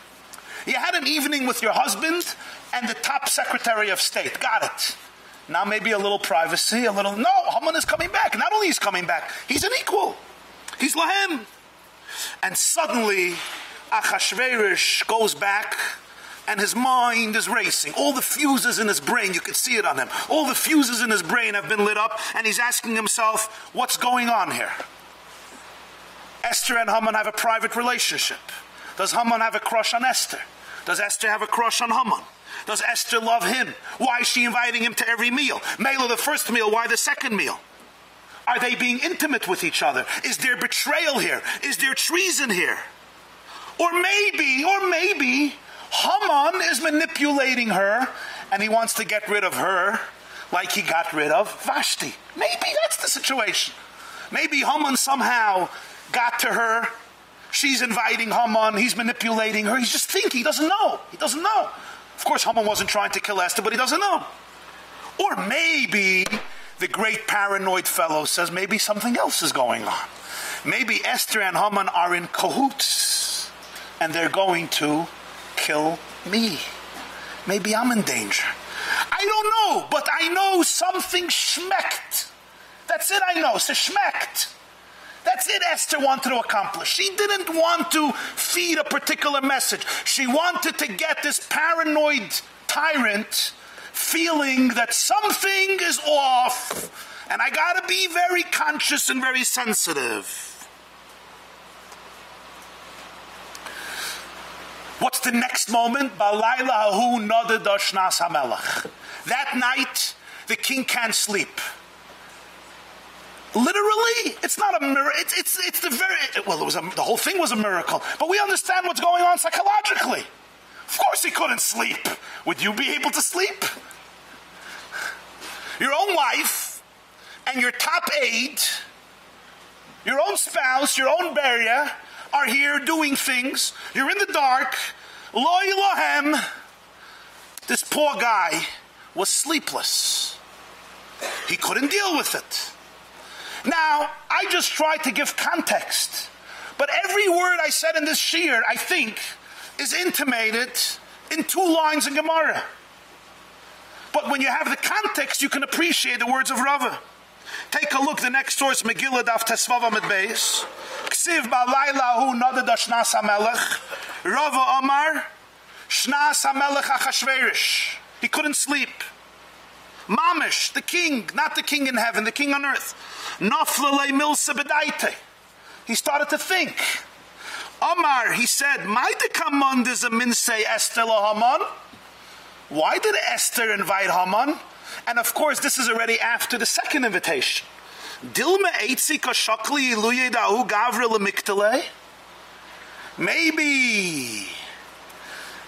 You had an evening with your husband and the top secretary of state. Got it. Now maybe a little privacy, a little. No, Haman is coming back. Not only is coming back, he's an equal. He's Lahem. And suddenly, Achashverosh goes back and his mind is racing. All the fuses in his brain, you could see it on him. All the fuses in his brain have been lit up, and he's asking himself, what's going on here? Esther and Haman have a private relationship. Does Haman have a crush on Esther? Does Esther have a crush on Haman? Does Esther love him? Why is she inviting him to every meal? Mela the first meal, why the second meal? Are they being intimate with each other? Is there betrayal here? Is there treason here? Or maybe, or maybe, Haman is manipulating her and he wants to get rid of her like he got rid of Vashti. Maybe that's the situation. Maybe Haman somehow got to her. She's inviting Haman. He's manipulating her. He's just thinking. He doesn't know. He doesn't know. Of course, Haman wasn't trying to kill Esther, but he doesn't know. Or maybe the great paranoid fellow says maybe something else is going on. Maybe Esther and Haman are in cahoots and they're going to kill me. Maybe I'm in danger. I don't know, but I know something schmeckt. That's it I know. It's a schmeckt. That's it Esther wanted to accomplish. She didn't want to feed a particular message. She wanted to get this paranoid tyrant feeling that something is off And I got to be very conscious and very sensitive. What's the next moment? Balayla hu noded oshnas hamelach. That night, the king can't sleep. Literally, it's not a miracle. It's, it's, it's the very, well, it was a, the whole thing was a miracle. But we understand what's going on psychologically. Of course he couldn't sleep. Would you be able to sleep? Your own wife and your top aide, your own spouse, your own barrier are here doing things. You're in the dark. Lo Elohem. This poor guy was sleepless. He couldn't deal with it. Now, I just tried to give context. But every word I said in this shiur, I think, is intimated in two lines in Gemara. But when you have the context, you can appreciate the words of Rava. Take a look, the next source, Megillah Daf Tesvava Med Beis. Ksiv Balayla Hu Noded Ashnas HaMelech. Rava Omar, Shnas HaMelech Achashverish. He couldn't sleep. Mamish, the king, not the king in heaven, the king on earth. Naflalei Milsa Bedaite. He started to think. Omar, he said, "My dekamond is a minse Esther Haman." Why did Esther invite Haman? And of course, this is already after the second invitation. Dilma. Maybe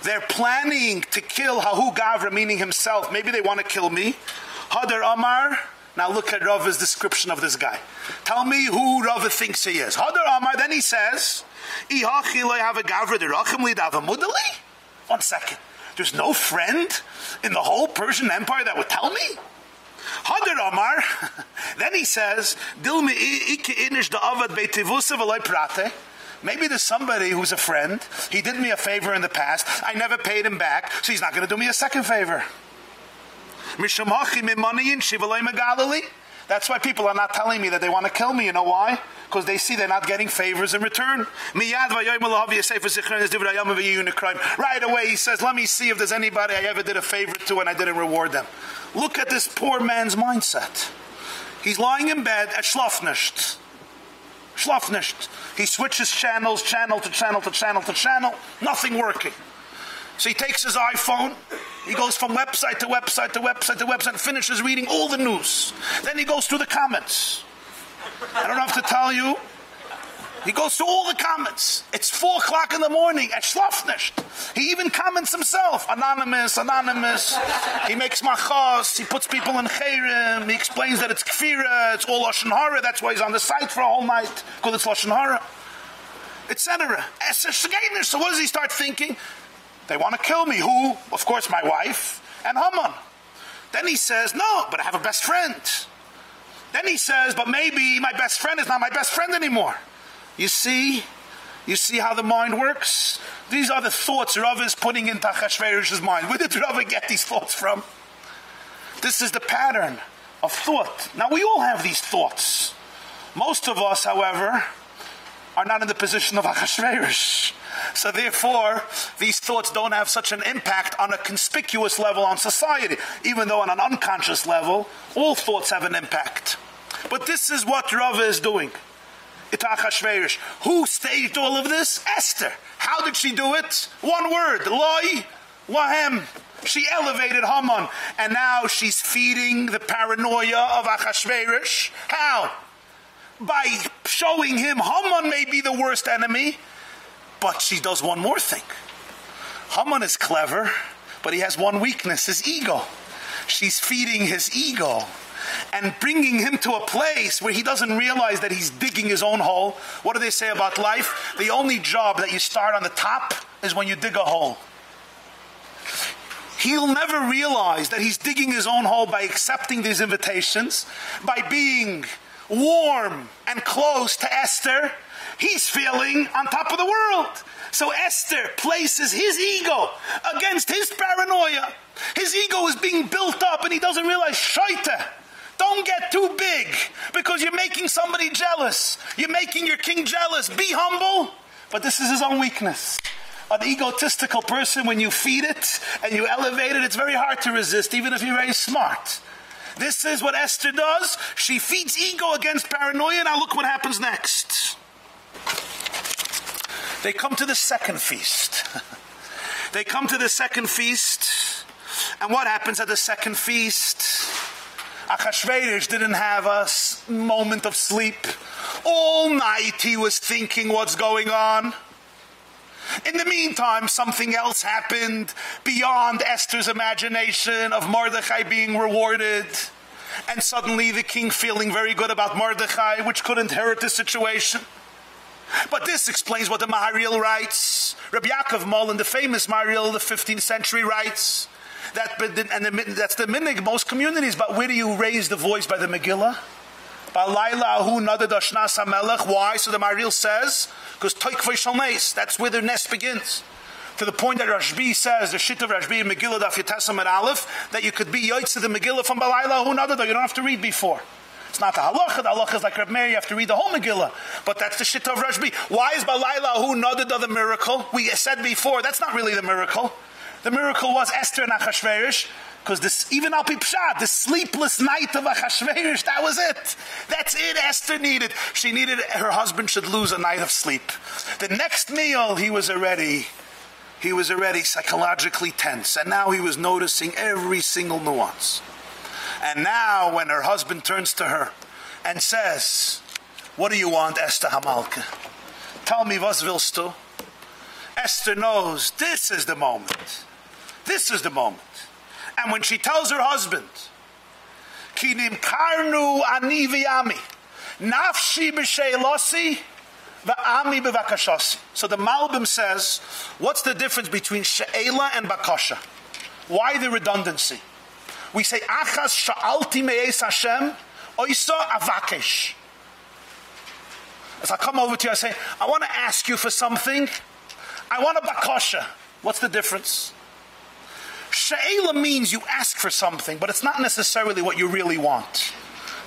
they're planning to kill Hahu Gavra, meaning himself. Maybe they want to kill me. Hadar Amar. Now look at Rava's description of this guy. Tell me who Rava thinks he is. Hadar Amar. Then he says. One second. There's no friend in the whole Persian Empire that would tell me. Hadar Amar. then he says. Maybe there's somebody who's a friend. He did me a favor in the past. I never paid him back, so he's not going to do me a second favor. That's why people are not telling me that they want to kill me. You know why? Because they see they're not getting favors in return. Right away, he says, Let me see if there's anybody I ever did a favor to and I didn't reward them. Look at this poor man's mindset. He's lying in bed at Schlafnischt. Schlafnischt. He switches channels, channel to channel to channel to channel, nothing working. So he takes his iPhone, he goes from website to website to website to website, finishes reading all the news. Then he goes through the comments. I don't have to tell you. He goes through all the comments. It's four o'clock in the morning at Schlafnischt. He even comments himself. Anonymous, anonymous. He makes machos. He puts people in chayrim. He explains that it's kfira. It's all Lashon Hara. That's why he's on the site for a whole night. Because it's Lashon Hara. Etc. So what does he start thinking? They want to kill me. Who? Of course, my wife and Haman. Then he says, no, but I have a best friend. Then he says, but maybe my best friend is not my best friend anymore. You see? You see how the mind works? These are the thoughts Rav is putting into Achashverosh's mind. Where did Rav get these thoughts from? This is the pattern of thought. Now, we all have these thoughts. Most of us, however, are not in the position of Achashverosh. So therefore, these thoughts don't have such an impact on a conspicuous level on society, even though on an unconscious level, all thoughts have an impact. But this is what Rava is doing. Itachashverish. Who staged all of this? Esther. How did she do it? One word. Loi wahem. She elevated Haman. And now she's feeding the paranoia of Achashverosh. How? By showing him Haman may be the worst enemy. But she does one more thing. Haman is clever, but he has one weakness, his ego. She's feeding his ego and bringing him to a place where he doesn't realize that he's digging his own hole. What do they say about life? The only job that you start on the top is when you dig a hole. He'll never realize that he's digging his own hole by accepting these invitations, by being warm and close to Esther. He's feeling on top of the world. So Esther places his ego against his paranoia. His ego is being built up and he doesn't realize, shaita, don't get too big because you're making somebody jealous. You're making your king jealous. Be humble. But this is his own weakness. An egotistical person, when you feed it and you elevate it, it's very hard to resist, even if you're very smart. This is what Esther does. She feeds ego against paranoia. Now look what happens next. They come to the second feast. they come to the second feast. And what happens at the second feast? Achashverosh didn't have a moment of sleep. All night he was thinking what's going on. In the meantime, something else happened beyond Esther's imagination of Mordechai being rewarded. And suddenly the king feeling very good about Mordechai, which could inherit the situation. But this explains what the Maharil writes. Rabbi Yaakov Molin, the famous Maharil of the 15th century, writes that, and the, that's the minig most communities. But where do you raise the voice by the Megillah? Why? So the Maharil says, because toikvay shalnes. That's where the nest begins. To the point that Rashbi says, the shit of Rashbi in Megillah daf Yitesam and Aleph, that you could be yoitz to the Megillah from Balayla ahu nadad. You don't have to read before. It's not the halacha. The halacha is like Reb Meir. You have to read the whole Megillah. But that's the shit of Rashbi. Why is Balayla nodded of the miracle? We said before that's not really the miracle. The miracle was Esther and Achashverosh. Because this, even Al Pshat, the sleepless night of Achashverosh, that was it. That's it Esther needed. She needed her husband should lose a night of sleep. The next meal, he was already, he was already psychologically tense. And now he was noticing every single nuance. And now, when her husband turns to her and says, What do you want, Esther Hamalka? Tell me, was willst du? Esther knows this is the moment. This is the moment. And when she tells her husband, Kinim karnu ani v'yami, nafshi b'she'elosi, v'ami. So the Malbim says, what's the difference between she'ela and bakasha? Why the redundancy? We say, Achas sha'alti Hashem, oisa avakesh. As I come over to you, I say, I want to ask you for something. I want a bakasha. What's the difference? She'ela means you ask for something, but it's not necessarily what you really want.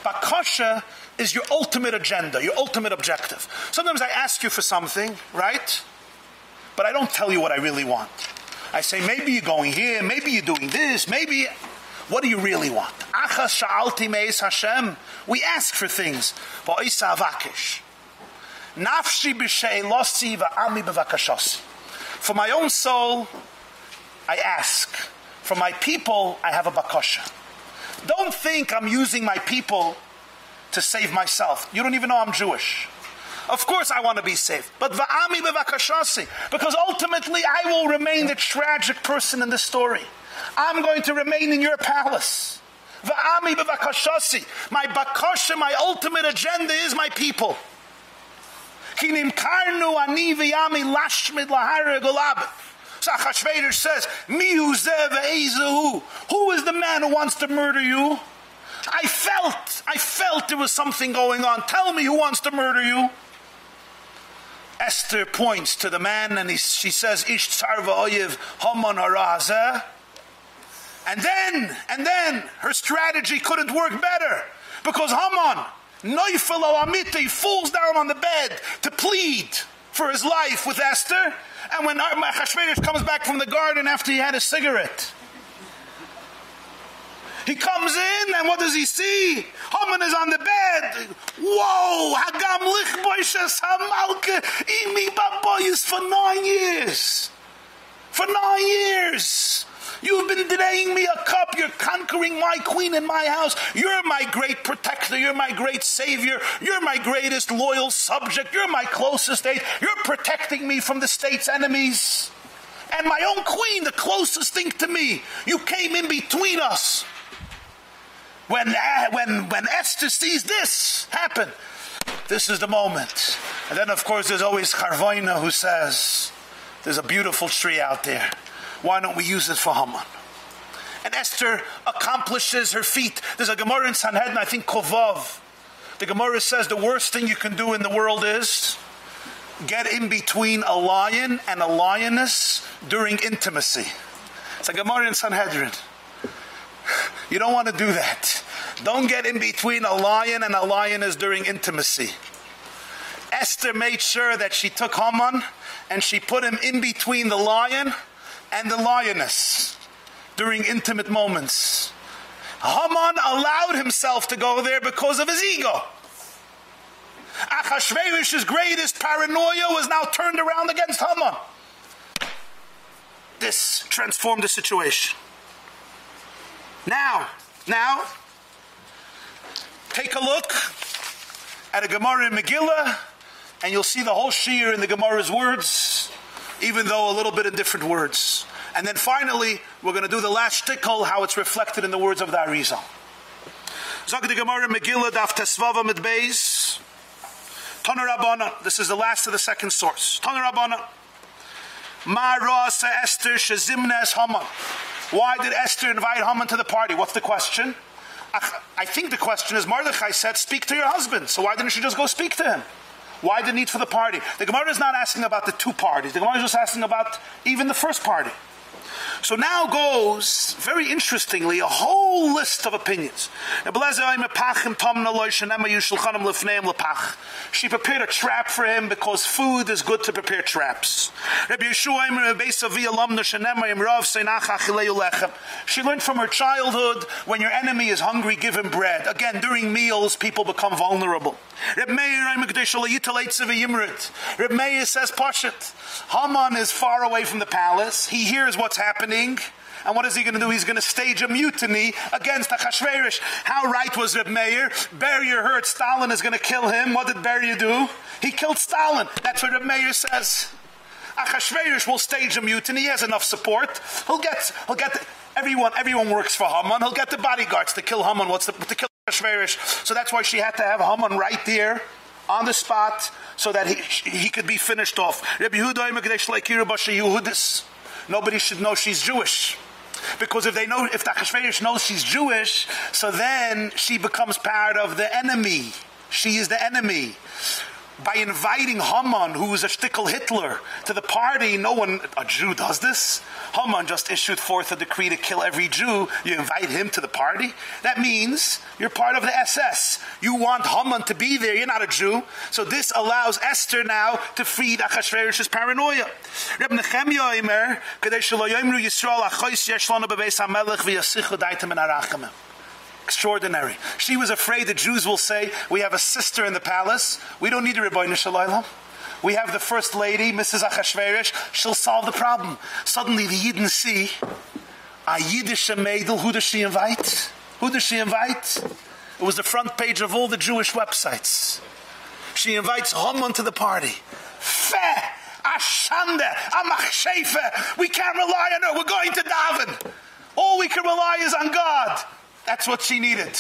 Bakasha is your ultimate agenda, your ultimate objective. Sometimes I ask you for something, right? But I don't tell you what I really want. I say, maybe you're going here, maybe you're doing this, maybe. What do you really want? Achas sha'alti meis Hashem. We ask for things. Va'isa avakesh. Nafshi b'she'elosi va'ami b'vakashasi. For my own soul, I ask. For my people, I have a bakasha. Don't think I'm using my people to save myself. You don't even know I'm Jewish. Of course I want to be saved. But va'ami b'vakashasi. Because ultimately I will remain the tragic person in the story. I'm going to remain in your palace. Va'ami b'vakashasi. My bakasha, my ultimate agenda is my people. Kinim karnu ani v'yami lashmid lahara. So Achashverosh says. Who is the man who wants to murder you? I felt, I felt there was something going on. Tell me who wants to murder you. Esther points to the man and he, she says, Ish tsarva oyev haman harazeh. And then, and then, her strategy couldn't work better. Because Haman, Neufel he falls down on the bed to plead for his life with Esther. And when Achashverosh comes back from the garden after he had a cigarette, he comes in, and what does he see? Haman is on the bed. Whoa! Hagam lichboishes hamalke imi baboyis for nine years. For nine years. You've been denying me a cup. You're conquering my queen in my house. You're my great protector. You're my great savior. You're my greatest loyal subject. You're my closest aide. You're protecting me from the state's enemies. And my own queen, the closest thing to me, you came in between us. When, uh, when, when Esther sees this happen, this is the moment. And then, of course, there's always Charvoina who says, There's a beautiful tree out there. Why don't we use it for Haman? And Esther accomplishes her feat. There's a Gemara in Sanhedrin, I think Kovov. The Gemara says the worst thing you can do in the world is get in between a lion and a lioness during intimacy. It's a Gemara in Sanhedrin. You don't want to do that. Don't get in between a lion and a lioness during intimacy. Esther made sure that she took Haman and she put him in between the lion and the lioness during intimate moments. Haman allowed himself to go there because of his ego. Achashverosh's greatest paranoia was now turned around against Haman. This transformed the situation. Now, now, take a look at a Gemara in Megillah, and you'll see the whole shiur in the Gemara's words, even though a little bit in different words. And then finally, we're going to do the last shtickle, how it's reflected in the words of the Arizal. Zog the Gemara Megillah daf tesvava mit beis. Toner Rabbana. This is the last of the second source. Toner Rabbana. Ma rasa Esther shazimnes Haman. Why did Esther invite Haman to the party? What's the question? I think the question is Mordechai said, speak to your husband. So why didn't she just go speak to him? Why the need for the party? The Gemara is not asking about the two parties. The Gemara is just asking about even the first party. So now goes, very interestingly, a whole list of opinions. She prepared a trap for him because food is good to prepare traps. She learned from her childhood, when your enemy is hungry, give him bread. Again, during meals, people become vulnerable. Reb Meir says, Haman is far away from the palace. He hears what's happening. And what is he going to do? He's going to stage a mutiny against Achashverosh. How right was Reb Meir? Beria heard Stalin is going to kill him. What did Beria do? He killed Stalin. That's what Reb Meir says. Achashverosh will stage a mutiny. He has enough support. He'll get, he'll get, the, everyone, everyone works for Haman. He'll get the bodyguards to kill Haman. What's the, to kill Achashverosh. So that's why she had to have Haman right there on the spot so that he, he could be finished off. Nobody should know she's Jewish. Because if they know, if the Achashverosh knows she's Jewish, so then she becomes part of the enemy. She is the enemy by inviting Haman, who is a shtickle Hitler, to the party. No one, a Jew, does this. Haman just issued forth a decree to kill every Jew. You invite him to the party. That means you're part of the SS. You want Haman to be there. You're not a Jew. So this allows Esther now to feed Achashverosh's paranoia. Reb Nechemia Imer, Kadei Shelo Yomru Yisrael Yesh Bebeis HaMelech V'yasichu Daitem extraordinary. She was afraid the Jews will say, we have a sister in the palace. We don't need a Rebbeinu Shalom. We have the first lady, Mrs. Achashverosh. She'll solve the problem. Suddenly the Yidden see a Yiddish Mädel. Who does she invite? Who does she invite? It was the front page of all the Jewish websites. She invites Haman to the party. Feh! Ashanda! Amachshefe! We can't rely on her. We're going to Daven. All we can rely is on God. That's what she needed.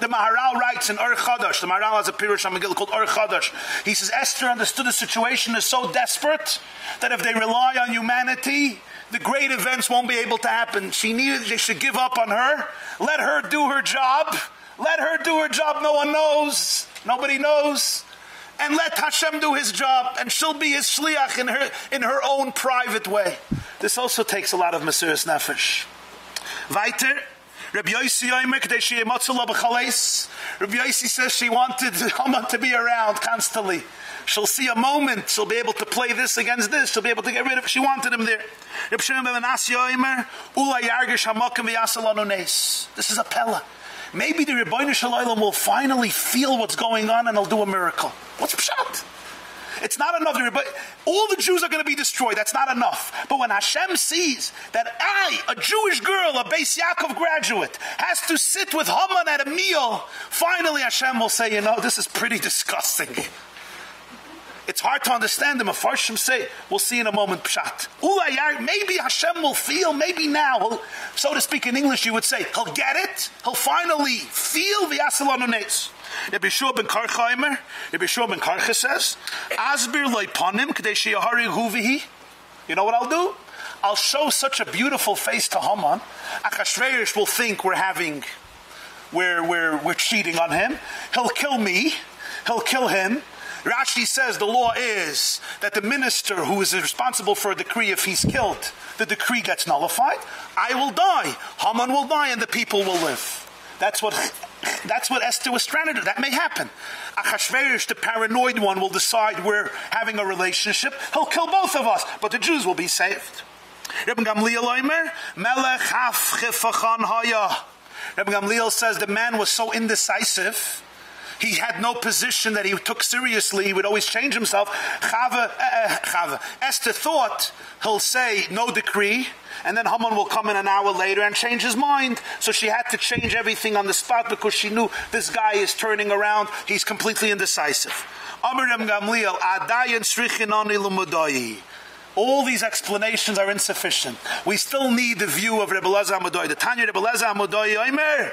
The Maharal writes in Ur Chadash, the Maharal has a Pirush Megillah called Ur Chadash. He says Esther understood the situation is so desperate that if they rely on humanity, the great events won't be able to happen. She needed, they should give up on her. Let her do her job. Let her do her job. No one knows. Nobody knows. And let Hashem do his job, and she'll be his shliach in her in her own private way. This also takes a lot of Mesiris Nefesh. Weiter, Rabbi Yossi Yomer, Kadei Shei Motzula B'chales. Rabbi Yossi says she wanted Haman to be around constantly. She'll see a moment, she'll be able to play this against this, she'll be able to get rid of She wanted him there. Shimon Yomer, Ula Yargish. This is a Pella. Maybe the Rebbeinu Shalom will finally feel what's going on and he'll do a miracle. What's Pshat? It's not enough. But all the Jews are going to be destroyed. That's not enough. But when Hashem sees that I, a Jewish girl, a Beis Yaakov graduate, has to sit with Haman at a meal, finally Hashem will say, you know, this is pretty disgusting. It's hard to understand the Mefarshim say. We'll see in a moment. Pshat. Maybe Hashem will feel. Maybe now, so to speak in English, you would say he'll get it. He'll finally feel the Asalanones. Rabbi Yeshua ben Rabbi Yeshua ben Karcha says, Asbir leipanim k'dei sheyahari huvihi. You know what I'll do? I'll show such a beautiful face to Haman. Achashverosh will think we're having, we're, we're, we're cheating on him. He'll kill me. He'll kill him. Rashi says the law is that the minister who is responsible for a decree, if he's killed, the decree gets nullified. I will die. Haman will die and the people will live. That's what that's what Esther was do. That may happen. Achashverosh, the paranoid one, will decide we're having a relationship. He'll kill both of us, but the Jews will be saved. Rabbi Gamliel Melech haya. Gamliel says the man was so indecisive. He had no position that he took seriously. He would always change himself. Chava, uh. Esther thought he'll say no decree, and then Haman will come in an hour later and change his mind. So she had to change everything on the spot because she knew this guy is turning around. He's completely indecisive. Amiram Gamliel. All these explanations are insufficient. We still need the view of Rebbe Lezer Amodoy. The Tanya Rebbe Lezer Amodoy Omer.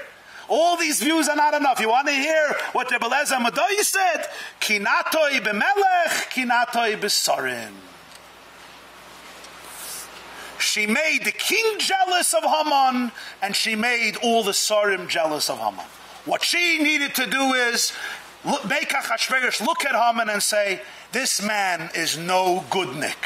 All these views are not enough. You want to hear what Rebbe Lezer said? Kinatoi b'melech, kinatoi b'sorim. She made the king jealous of Haman, and she made all the Sarim jealous of Haman. What she needed to do is look, make Achashverosh look at Haman and say, this man is no good Nick.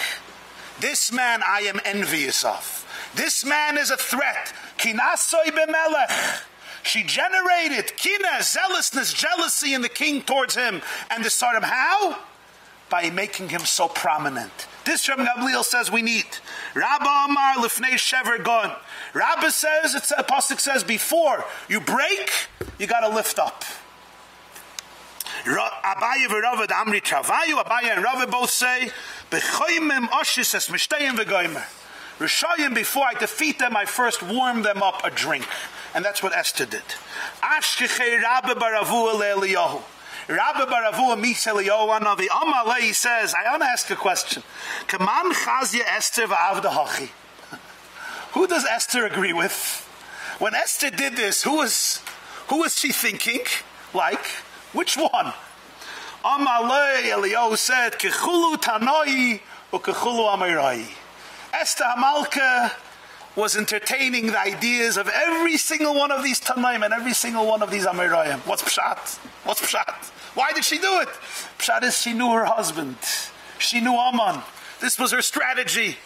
This man I am envious of. This man is a threat. Kinasoi b'melech. She generated kina, zealousness, jealousy in the king towards him. And the Sarim, how? By making him so prominent. This Rabbi Gamliel says we need. Rabba Amar Lifnei Shever Gon. Rabba says, it's, Apostle says, before you break, you got to lift up. Abaye Travayu, Abaye and Rava both say, oshis es mishteyim before I defeat them, I first warm them up a drink. And that's what Esther did. Ashkechei Rabbe Baravu Eliyahu. Rabbi Baravua meets Eliyahu Navi. Amalei says, I want to ask a question. Kaman Chazia Esther v'avda hachi. Who does Esther agree with? When Esther did this, who was, who was she thinking? Like, which one? Amalei Eliyahu said, Kechulu Tanoi or Kechulu Amirai. Esther Hamalka was entertaining the ideas of every single one of these Tanaim and every single one of these Amirayim. What's Pshat? What's Pshat? Why did she do it? Pshat is she knew her husband. She knew Aman. This was her strategy.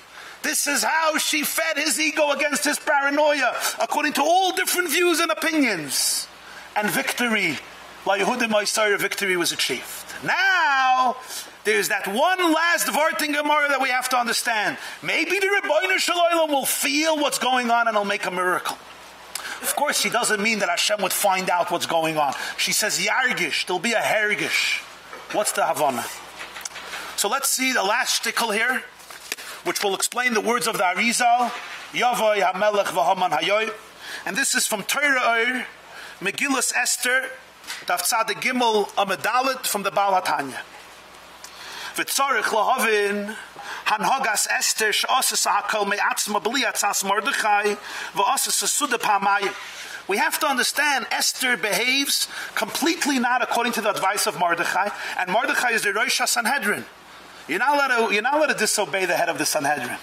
This is how she fed his ego against his paranoia, according to all different views and opinions. And victory, La Yehudim victory was achieved. Now, there's that one last Varting Gemara that we have to understand. Maybe the Rebbeinu Shalom will feel what's going on and he'll make a miracle. Of course, she doesn't mean that Hashem would find out what's going on. She says Yargish, there'll be a Hergish. What's the Havana? So let's see the last shtickle here, which will explain the words of the Arizal, Yavoy HaMelech V'Haman Hayoy. And this is from Torah Oir, Megillus Esther, Daf Tzaddik Gimel Amadalit from the Baal HaTanya. We have to understand Esther behaves completely not according to the advice of Mordechai, and Mordechai is the Rosh Sanhedrin. You're not allowed to, you're not allowed to disobey the head of the Sanhedrin.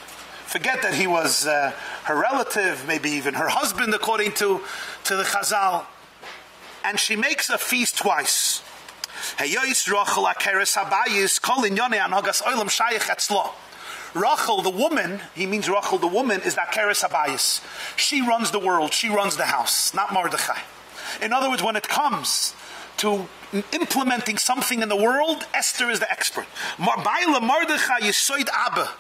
Forget that he was uh, her relative, maybe even her husband, according to, to the Chazal. And she makes a feast twice. Heyois Rachel Akeres Habayis Kol Inyone Anogas Olam Shayach Etzlo. Rachel, the woman, he means Rachel, the woman, is that Keres Habayis. She runs the world, she runs the house, not Mordechai. In other words, when it comes to implementing something in the world, Esther is the expert. Mar- Baila Mordechai Yisoid Abba.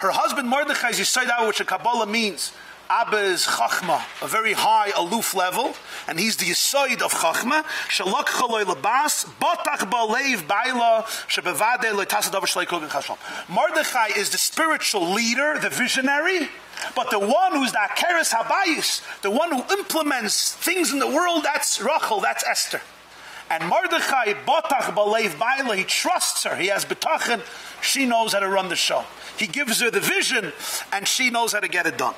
Her husband Mordechai is Yisoid Abba, which a Kabbalah means Abba is Chachma, a very high, aloof level, and he's the Yisoid of Chachma. Shalok Chaloy Labas, Botach Balev Baila, Shebevade is the spiritual leader, the visionary, but the one who's the Akeres Habayis, the one who implements things in the world, that's Rachel, that's Esther. And Mordechai, Botach Balev Baila, he trusts her, he has Betachin, she knows how to run the show. He gives her the vision, and she knows how to get it done.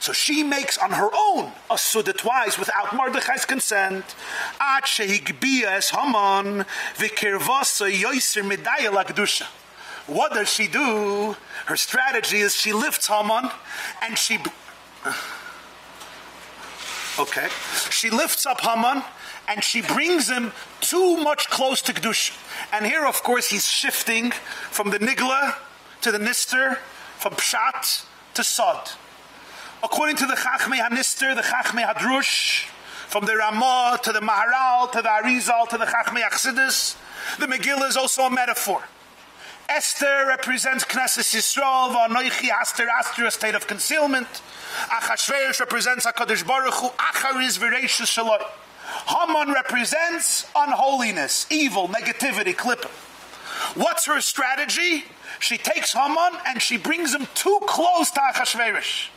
So she makes on her own a suda twice without Mordechai's consent. At shehigbiya es Haman v'kirvasa yoiser medaya lakdusha. What does she do? Her strategy is she lifts Haman and she... Okay. She lifts up Haman and she brings him too much close to Kedusha. And here, of course, he's shifting from the Nigla to the Nister, from Pshat to Sod. According to the Chachmei HaNister, the Chachmei HaDrush, from the Ramah to the Maharal to the Arizal to the Chachmei Achsidis, the Megillah is also a metaphor. Esther represents Knesset Yisrael, Vanoichi Aster Aster, a state of concealment. Achashverosh represents HaKadosh Baruch Hu, Achariz V'Reishus Shaloi. Haman represents unholiness, evil, negativity, clip. What's her strategy? She takes Haman and she brings him too close to Achashverosh.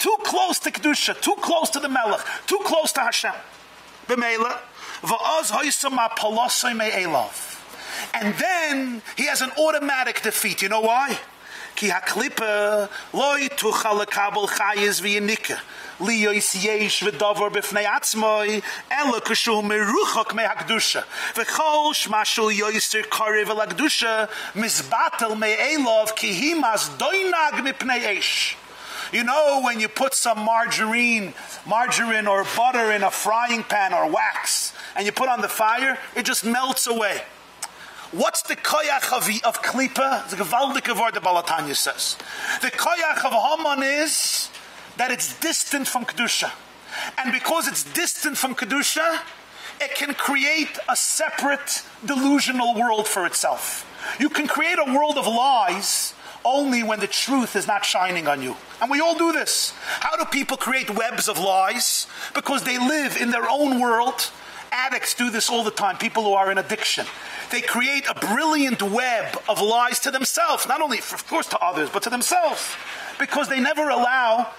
Too close to Kedusha, too close to the Melech, too close to Hashem. B'meila, v'oz hoysam ha'polosoi me'elav. And then he has an automatic defeat. You know why? Ki haklipa loy tuchal lekabel chayes v'yinika. Liyois yesh v'dover b'fnei atzmoi ela kashu meruchok mehakdusha. V'chol shmashul yoyser karev el hakdusha mizbatel me'elov ki himas doinag mipnei esh. You know when you put some margarine, margarine or butter in a frying pan or wax and you put on the fire, it just melts away. What's the koyach of, of klipa? The gewaldige word the Baal HaTanya says. The koyach of Haman is that it's distant from Kedusha. And because it's distant from Kedusha, it can create a separate delusional world for itself. You can create a world of lies only when the truth is not shining on you. And we all do this. How do people create webs of lies? Because they live in their own world. Addicts do this all the time, people who are in addiction they create a brilliant web of lies to themselves, not only, of course, to others, but to themselves, because they never allow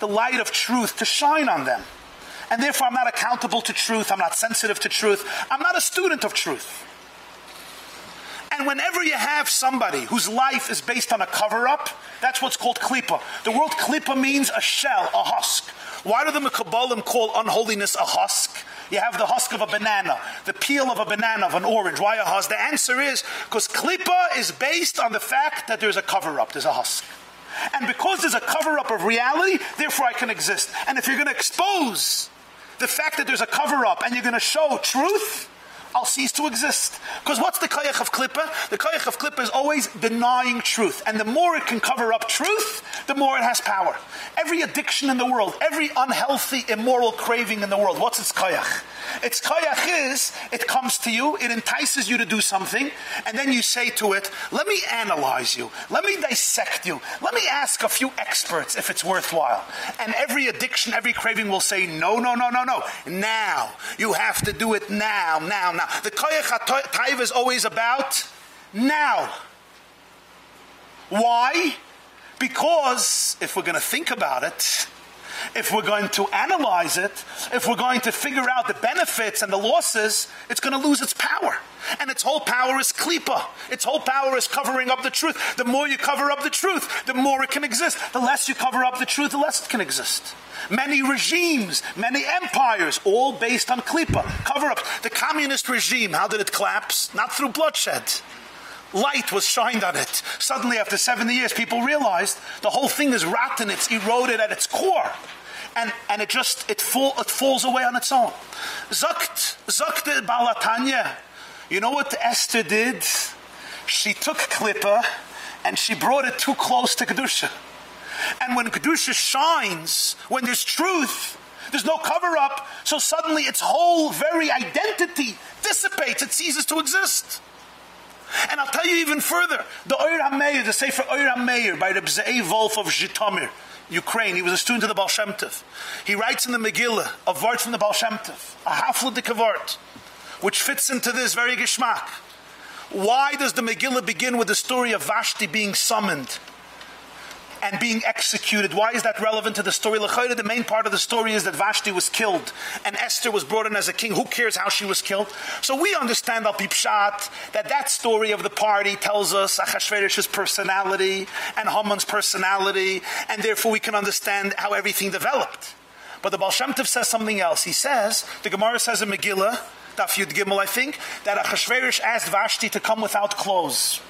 the light of truth to shine on them. And therefore, I'm not accountable to truth, I'm not sensitive to truth, I'm not a student of truth. And whenever you have somebody whose life is based on a cover up, that's what's called klipa. The word klipa means a shell, a husk. Why do the Mekabalim call unholiness a husk? You have the husk of a banana, the peel of a banana, of an orange. Why a husk? The answer is because klipa is based on the fact that there's a cover up, there's a husk. And because there's a cover up of reality, therefore I can exist. And if you're going to expose the fact that there's a cover up and you're going to show truth, I'll cease to exist. Because what's the koyach of klippa? The koyach of klippa is always denying truth. And the more it can cover up truth, the more it has power. Every addiction in the world, every unhealthy, immoral craving in the world, what's its koyach? Its koyach is, it comes to you, it entices you to do something, and then you say to it, let me analyze you, let me dissect you, let me ask a few experts if it's worthwhile. And every addiction, every craving will say, no, no, no, no, no. Now. You have to do it now, now, now. The koyach taiva is always about now. Why? Because if we're going to think about it, if we're going to analyze it, if we're going to figure out the benefits and the losses, it's going to lose its power. And its whole power is klipa. Its whole power is covering up the truth. The more you cover up the truth, the more it can exist. The less you cover up the truth, the less it can exist. Many regimes, many empires, all based on klipa, cover up. The communist regime, how did it collapse? Not through bloodshed. Light was shined on it. Suddenly, after 70 years, people realized the whole thing is rotten, it's eroded at its core. And, and it just, it, fall, it falls away on its own. Zakt, Zakt Baal HaTanya. You know what Esther did? She took Klippa and she brought it too close to Kedusha. And when Kedusha shines, when there's truth, there's no cover up, so suddenly its whole very identity dissipates, it ceases to exist. And I'll tell you even further, the Oyer HaMeir, the Sefer Oyer HaMeir by the Bzei Wolf of Zhitomir, Ukraine, he was a student of the Baal Shem Tov. He writes in the Megillah a word from the Baal Shem Tov, a hafladik word, which fits into this very geschmack. Why does the Megillah begin with the story of Vashti being summoned and being executed. Why is that relevant to the story? The main part of the story is that Vashti was killed and Esther was brought in as a king. Who cares how she was killed? So we understand Al Pipshat that that story of the party tells us Achashverosh's personality and Haman's personality, and therefore we can understand how everything developed. But the Baal Shem Tov says something else. He says, the Gemara says in Megillah, Daf Yud Gimel, I think, that Achashverosh asked Vashti to come without clothes.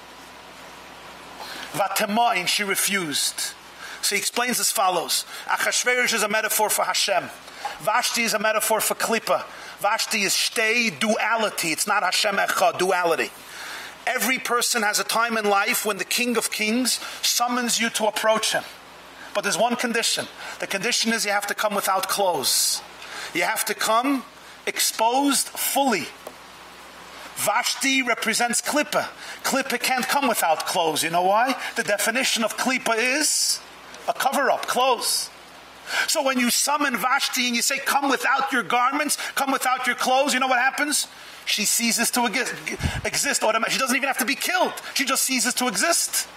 Vatemoin, she refused. So he explains as follows. Achashverosh is a metaphor for Hashem. Vashti is a metaphor for Klippa. Vashti is shtei duality. It's not Hashem echad, duality. Every person has a time in life when the King of Kings summons you to approach him. But there's one condition. The condition is you have to come without clothes. You have to come exposed fully. Vashti represents Klippa. Klippa can't come without clothes. You know why? The definition of Klippa is a cover up, clothes. So when you summon Vashti and you say, Come without your garments, come without your clothes, you know what happens? She ceases to exist. automatically. She doesn't even have to be killed, she just ceases to exist.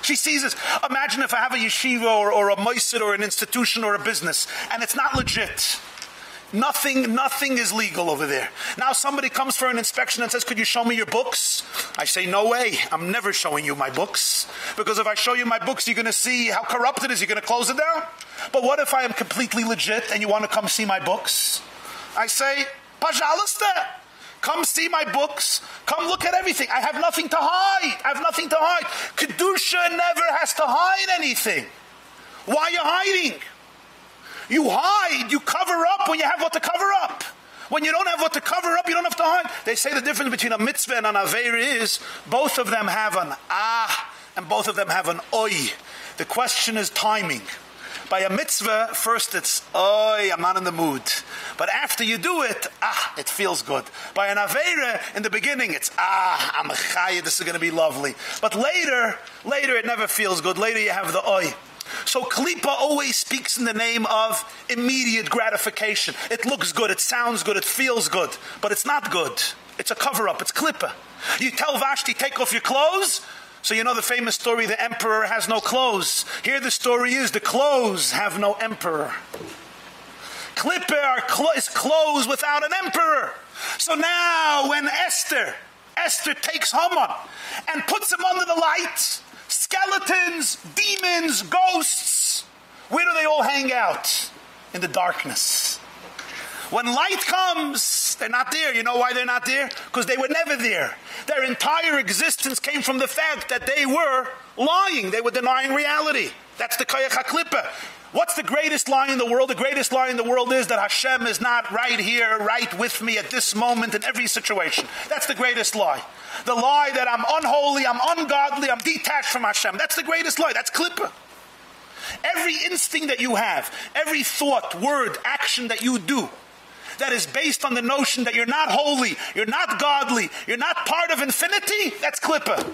She ceases. Imagine if I have a yeshiva or, or a moisid or an institution or a business and it's not legit. Nothing, nothing is legal over there. Now somebody comes for an inspection and says, could you show me your books? I say, no way. I'm never showing you my books. Because if I show you my books, you're going to see how corrupt it is. You're going to close it down. But what if I am completely legit and you want to come see my books? I say, Pajalista. Come see my books. Come look at everything. I have nothing to hide. I have nothing to hide. Kedusha never has to hide anything. Why are you hiding? You hide, you cover up when you have what to cover up. When you don't have what to cover up, you don't have to hide. They say the difference between a mitzvah and an aver is both of them have an ah and both of them have an oi. The question is timing. By a mitzvah, first it's, oi, I'm not in the mood. But after you do it, ah, it feels good. By an Avera, in the beginning, it's, ah, I'm a chaya, this is going to be lovely. But later, later it never feels good. Later you have the oi. So klipa always speaks in the name of immediate gratification. It looks good, it sounds good, it feels good, but it's not good. It's a cover up, it's klipa. You tell Vashti, take off your clothes. So you know the famous story the emperor has no clothes. Here the story is the clothes have no emperor. Klippe are clo- is clothes without an emperor. So now when Esther Esther takes Haman and puts him under the light skeletons, demons, ghosts. Where do they all hang out? In the darkness. When light comes, they're not there. You know why they're not there? Because they were never there. Their entire existence came from the fact that they were lying. They were denying reality. That's the Kayach HaKlippa. What's the greatest lie in the world? The greatest lie in the world is that Hashem is not right here, right with me at this moment in every situation. That's the greatest lie. The lie that I'm unholy, I'm ungodly, I'm detached from Hashem. That's the greatest lie. That's klippa. Every instinct that you have, every thought, word, action that you do, that is based on the notion that you're not holy, you're not godly, you're not part of infinity, that's klippa.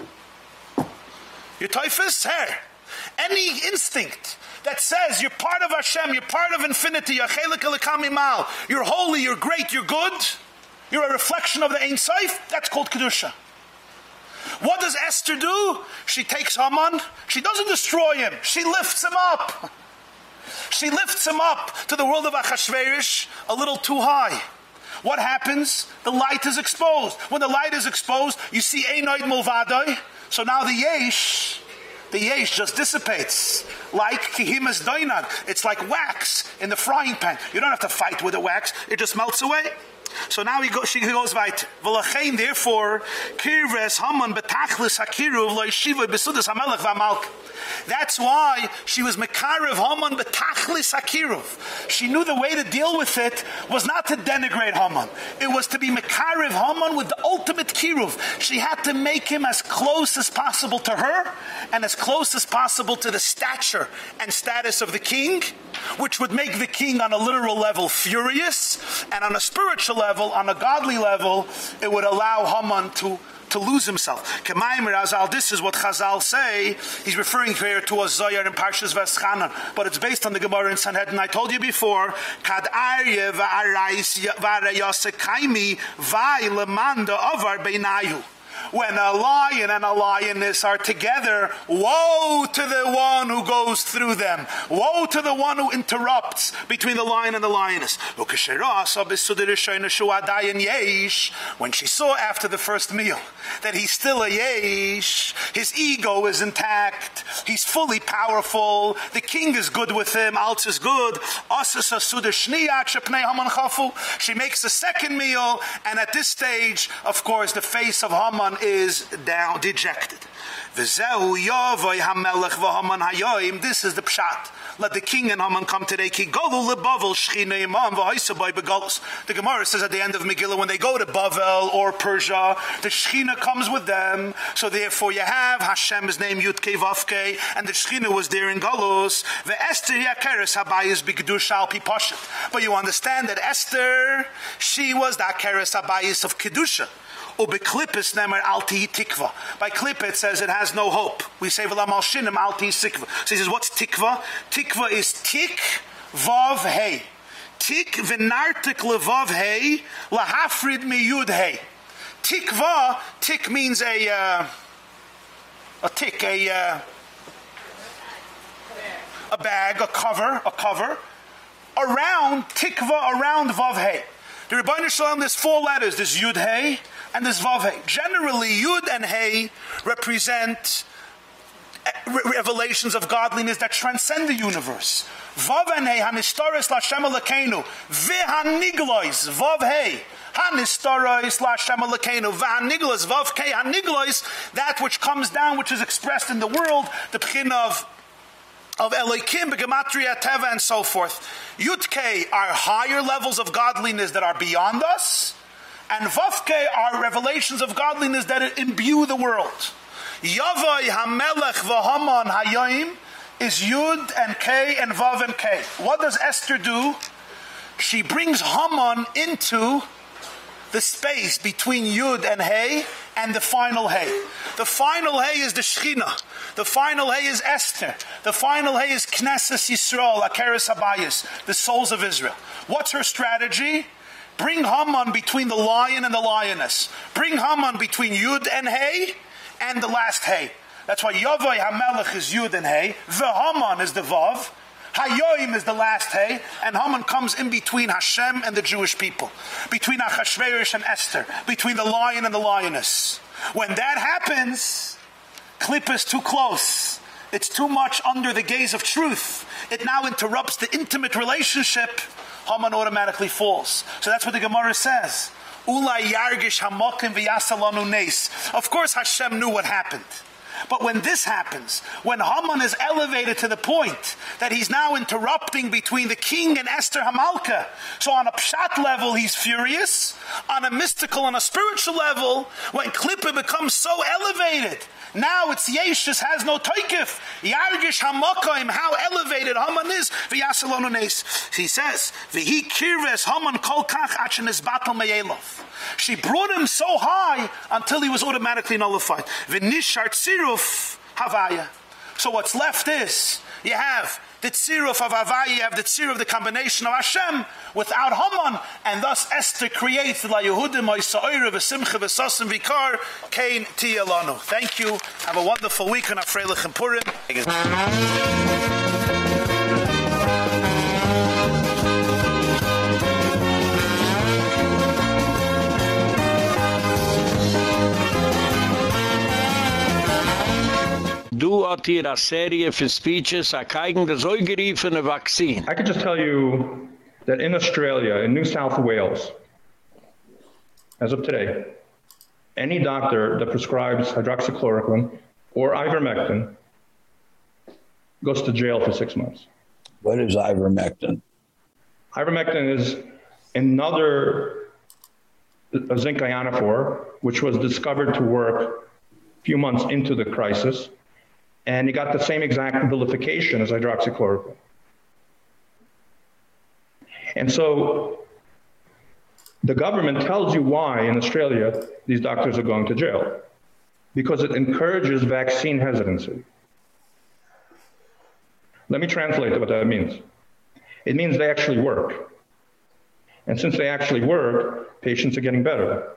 Your typhus, hair. Any instinct that says you're part of Hashem, you're part of infinity, you're holy, you're great, you're good, you're a reflection of the Ein Sof, that's called Kedusha. What does Esther do? She takes Haman, she doesn't destroy him, she lifts him up. She lifts him up to the world of Achashverosh a little too high. What happens? The light is exposed. When the light is exposed, you see Einoid Mulvadoi. So now the Yesh, the Yesh just dissipates. Like Kihimas Doinag. It's like wax in the frying pan. You don't have to fight with the wax, it just melts away. So now he goes, she goes right. V'lachein, therefore, kirves haman betachlis hakiruv lo yeshiva besudas hamelech v'amalk. That's why she was Mekarev Haman Betachlis Akiruv. She knew the way to deal with it was not to denigrate Haman. It was to be Mekarev Haman with the ultimate Kiruv. She had to make him as close as possible to her and as close as possible to the stature and status of the king, which would make the king on a literal level furious, and on a spiritual level, on a godly level, it would allow Haman to to lose himself. Kemaim Razal, this is what Chazal say. He's referring here to a Zoyar in Parshas Veschanan, but it's based on the Gemara in Sanhedrin. I told you before, Kad Arye v'arais v'arayosekaimi v'ay lemanda when a lion and a lioness are together, woe to the one who goes through them. Woe to the one who interrupts between the lion and the lioness. When she saw after the first meal that he's still a yesh, his ego is intact, he's fully powerful, the king is good with him, Alts is good. She makes the second meal, and at this stage, of course, the face of Haman is down, dejected. This is the pshat. Let the king and Haman come today. The Gemara says at the end of Megillah, when they go to Bavel or Persia, the Shechina comes with them. So therefore you have Hashem's name Yudke Vavke, and the Shechina was there in Galus. But you understand that Esther, she was the Akeres Habayis of Kedusha. Nemer alti tikva. By klippe it says it has no hope. We say v'lam al shinim alti sikva. So he says, what's tikva? Tikva is tik vav hey. Tik v'nartik levav hey lahafrid mi yud hey. Tikva, tik means a, uh, a tick, a, uh, a bag, a cover, a cover, around tikva, around vav hey. The Rebbeinu Shalom, there's four letters. There's Yud Hey and there's Vav Hey. Generally, Yud and Hey represent eh, revelations of godliness that transcend the universe. Vav and Hey, Hanistoris Lashem Elokeinu, V'haniglois, Vav Hey, Hanistoris Lashem Elokeinu, V'haniglois, Vav Kei, Haniglois, that which comes down, which is expressed in the world, the pchin of of Elohim, Gematria, Teva, and so forth. Yutke are higher levels of godliness that are beyond us, and Vavke are revelations of godliness that imbue the world. Yavai Hamelech Vahaman Hayoim is Yud and K and Vav and K. What does Esther do? She brings Haman into the space between Yud and Hey and the final Hey. The final Hey is the Shechina. The final Hey is Esther. The final Hey is Knesset Yisrael, Akeres Habayis, the souls of Israel. What's her strategy? Bring Haman between the lion and the lioness. Bring Haman between Yud and Hey and the last Hey. That's why Yavai HaMelech is Yud and Hey. The Haman is the Vav. Hayoim is the last hay, and Haman comes in between Hashem and the Jewish people, between Achashverosh and Esther, between the lion and the lioness. When that happens, clip is too close. It's too much under the gaze of truth. It now interrupts the intimate relationship. Haman automatically falls. So that's what the Gemara says. Yargish hamokim. Of course Hashem knew what happened. But when this happens, when Haman is elevated to the point that he's now interrupting between the king and Esther Hamalka, so on a pshat level he's furious, on a mystical and a spiritual level, when Klippa becomes so elevated, now it's Yeshus has no toikif. Yargish Hamakoim, how elevated Haman is, v'yasalonones. He says, v'hi kirves Haman kol kach achenes battle meyelov. She brought him so high until he was automatically nullified. V'nishar tziruf havaya. So what's left is, you have the tziruf of Havaya, you have the tziruf the combination of Hashem without Haman, and thus Esther creates La Yehudim, Oisa'ira, V'simcha, V'sasim, Vikar, Kain, Tiyalanu. Thank you. Have a wonderful week on Afreilich and Purim. Du hat hier a serie von speeches a keigen des eugeriefene vaccine. I could just tell you that in Australia, in New South Wales, as of today, any doctor that prescribes hydroxychloroquine or ivermectin goes to jail for 6 months. What is ivermectin? Ivermectin is another zinc ionophore which was discovered to work a few months into the crisis and you got the same exact vilification as hydroxychloroquine. And so the government tells you why in Australia these doctors are going to jail because it encourages vaccine hesitancy. Let me translate what that means. It means they actually work. And since they actually work, patients are getting better.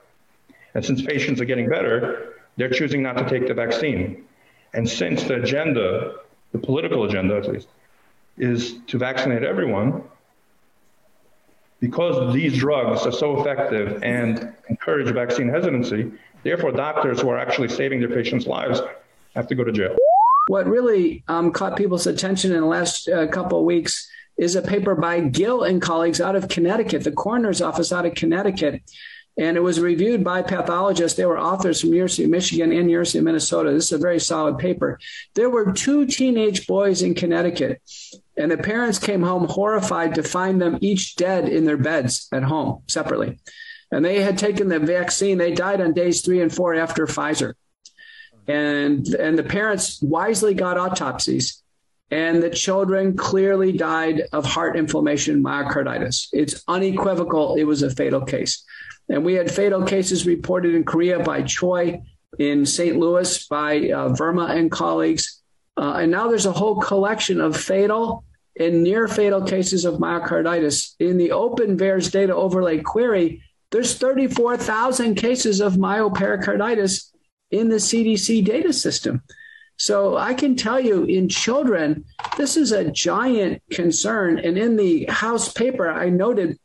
And since patients are getting better, they're choosing not to take the vaccine. And since the agenda, the political agenda at least, is to vaccinate everyone, because these drugs are so effective and encourage vaccine hesitancy, therefore doctors who are actually saving their patients' lives have to go to jail. What really um, caught people's attention in the last uh, couple of weeks is a paper by Gill and colleagues out of Connecticut, the coroner's office out of Connecticut, and it was reviewed by pathologists. They were authors from University of Michigan and University of Minnesota. This is a very solid paper. There were two teenage boys in Connecticut, and the parents came home horrified to find them each dead in their beds at home separately. And they had taken the vaccine. They died on days 3 and 4 after Pfizer. And and the parents wisely got autopsies and the children clearly died of heart inflammation myocarditis. It's unequivocal it was a fatal case. And we had fatal cases reported in Korea by Choi, in St. Louis by uh, Verma and colleagues. Uh, and now there's a whole collection of fatal and near fatal cases of myocarditis. In the open VAERS data overlay query, there's 34,000 cases of myopericarditis in the CDC data system. So I can tell you in children, this is a giant concern. And in the Hause paper, I noted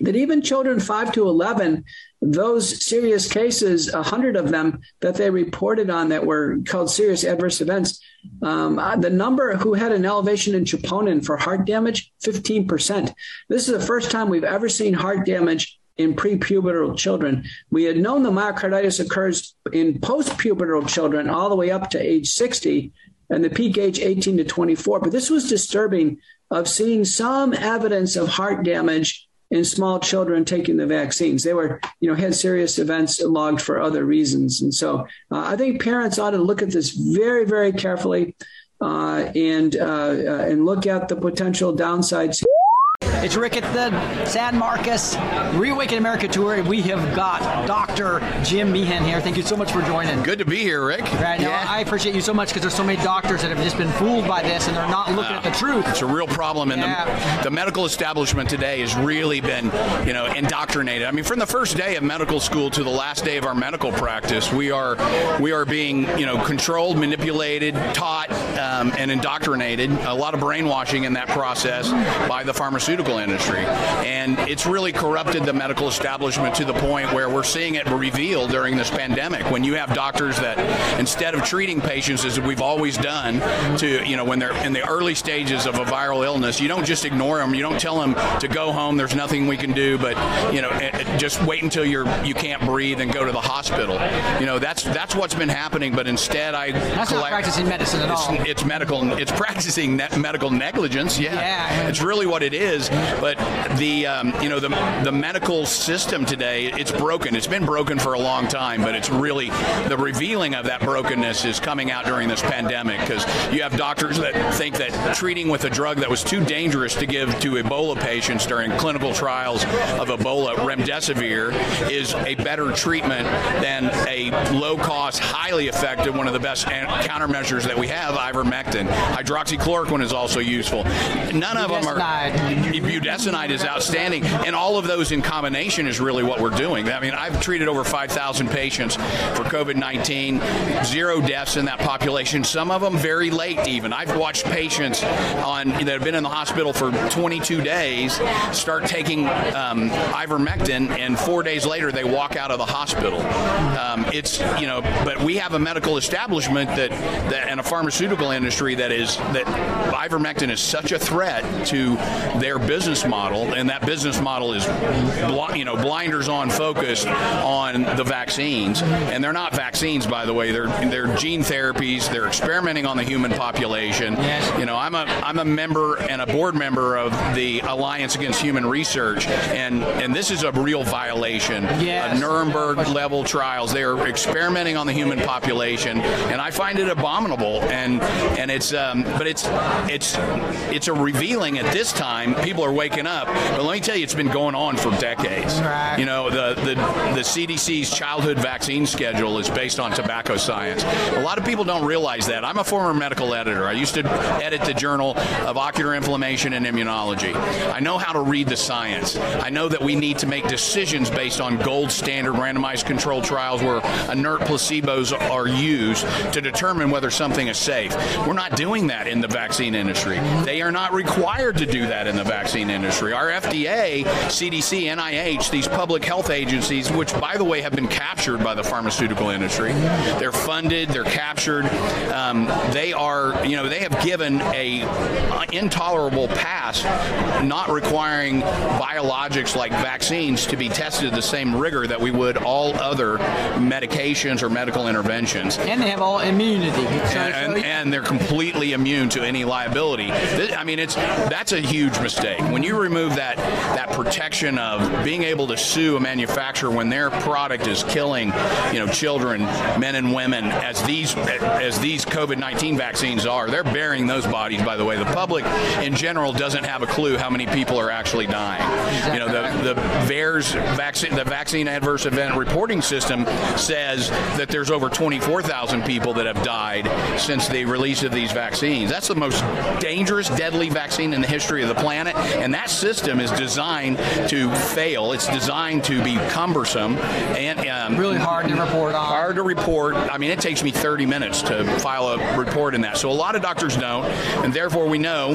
that even children 5 to 11 those serious cases 100 of them that they reported on that were called serious adverse events um, uh, the number who had an elevation in troponin for heart damage 15% this is the first time we've ever seen heart damage in prepubertal children. We had known the myocarditis occurs in postpubertal children all the way up to age 60 and the peak age 18 to 24 but this was disturbing of seeing some evidence of heart damage in small children taking the vaccines. They were, you know, had serious events logged for other reasons. And so uh, I think parents ought to look at this very, very carefully uh, and uh, uh and look at the potential downsides. It's Rick at the San Marcos Reawaken America Tour. We have got Dr. Jim Meehan here. Thank you so much for joining. Good to be here, Rick. Right. Yeah. I appreciate you so much because there's so many doctors that have just been fooled by this and they're not looking uh, at the truth. It's a real problem. And yeah. the, the medical establishment today has really been, you know, indoctrinated. I mean, from the first day of medical school to the last day of our medical practice, we are we are being, you know, controlled, manipulated, taught, um, and indoctrinated. A lot of brainwashing in that process by the pharmaceutical pharmaceutical industry. And it's really corrupted the medical establishment to the point where we're seeing it revealed during this pandemic when you have doctors that instead of treating patients as we've always done to, you know, when they're in the early stages of a viral illness, you don't just ignore them, you don't tell them to go home, there's nothing we can do, but, you know, eh, eh, just wait until you're you can't breathe and go to the hospital. You know, that's that's what's been happening, but instead I That's not practicing medicine at it's, all. It's medical it's practicing medical negligence. Yeah. yeah. It's really what it is. But the um, you know the the medical system today it's broken. It's been broken for a long time, but it's really the revealing of that brokenness is coming out during this pandemic because you have doctors that think that treating with a drug that was too dangerous to give to Ebola patients during clinical trials of Ebola, remdesivir, is a better treatment than a low-cost, highly effective, one of the best countermeasures that we have, ivermectin. Hydroxychloroquine is also useful. None of them are budesonide is outstanding, and all of those in combination is really what we're doing. I mean, I've treated over 5,000 patients for COVID-19, zero deaths in that population. Some of them very late, even. I've watched patients on that have been in the hospital for 22 days start taking um, ivermectin, and four days later they walk out of the hospital. Um, it's you know, but we have a medical establishment that that and a pharmaceutical industry that is that ivermectin is such a threat to their business business model, and that business model is, you know, blinders on focused on the vaccines, and they're not vaccines, by the way. They're they're gene therapies. They're experimenting on the human population. Yes. You know, I'm a I'm a member and a board member of the Alliance Against Human Research, and and this is a real violation. Yes. A Nuremberg level trials. They are experimenting on the human population, and I find it abominable. And and it's um, but it's it's it's a revealing at this time. People are waking waking up. But let me tell you, it's been going on for decades. Right. You know, the, the, the CDC's childhood vaccine schedule is based on tobacco science. A lot of people don't realize that. I'm a former medical editor. I used to edit the Journal of Ocular Inflammation and Immunology. I know how to read the science. I know that we need to make decisions based on gold standard randomized controlled trials where inert placebos are used to determine whether something is safe. We're not doing that in the vaccine industry. They are not required to do that in the vaccine industry industry. Our FDA, CDC, NIH, these public health agencies, which by the way have been captured by the pharmaceutical industry, they're funded, they're captured. Um, they are, you know, they have given a intolerable pass, not requiring biologics like vaccines to be tested the same rigor that we would all other medications or medical interventions. And they have all immunity. And, and, and they're completely immune to any liability. I mean, it's that's a huge mistake. When you remove that that protection of being able to sue a manufacturer when their product is killing, you know, children, men and women as these as these COVID-19 vaccines are, they're burying those bodies by the way. The public in general doesn't have a clue how many people are actually dying. You know, the the VAERS vaccine the vaccine adverse event reporting system says that there's over 24,000 people that have died since the release of these vaccines. That's the most dangerous, deadly vaccine in the history of the planet, and that system is designed to fail. It's designed to be cumbersome and um, really hard to report on. Hard to report. I mean, it takes me 30 minutes to file a report in that. So a lot of doctors don't, and therefore we know,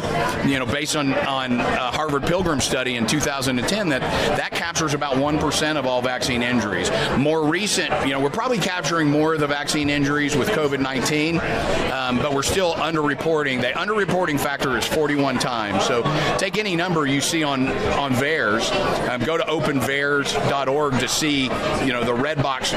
you know, based on on a Harvard Pilgrim study in 2010 that that captures about 1% of all vaccine injuries. More recent, you know, we're probably capturing more of the vaccine injuries with COVID-19, um, but we're still underreporting. The underreporting factor is 41 times. So take any number you see on on VAERS, um, go to openvaers.org to see, you know, the red box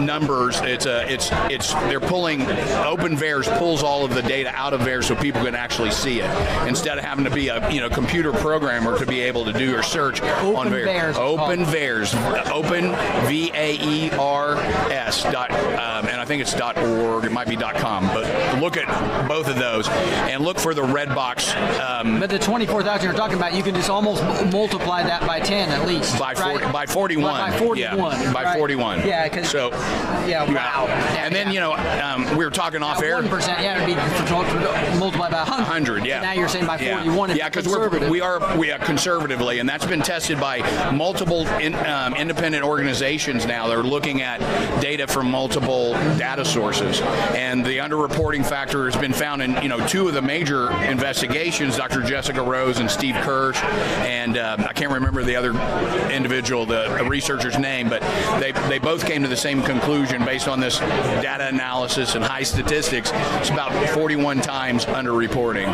numbers. It's a it's it's they're pulling Open VAERS pulls all of the data out of VAERS so people can actually see it instead of having to be a you know computer programmer to be able to do your search on VAERS. VAERS. Open VAERS. Open V A E R S dot um, and I think it's org. It might be com, but look at both of those and look for the red box. Um, But the 24,000 you're talking about, you can just almost multiply that by 10 at least. by right? 40, by 41. By 41. Yeah, by right. 41. Yeah, because so yeah, wow. and then you know um, we were talking off air. One percent, yeah, it'd be multiplied by 100. 100, yeah. Now you're saying by 41. Yeah, because we're we are we are conservatively, and that's been tested by multiple in, um, independent organizations. Now they're looking at data from multiple data sources, and the underreporting factor has been found in you know two of the major investigations, Dr. Jessica Rose and Steve Kirsch, and um, I can't remember the other individual, the researcher's name, but they they both came to the same conclusion based on this data analysis and high statistics. It's about 41 times underreporting.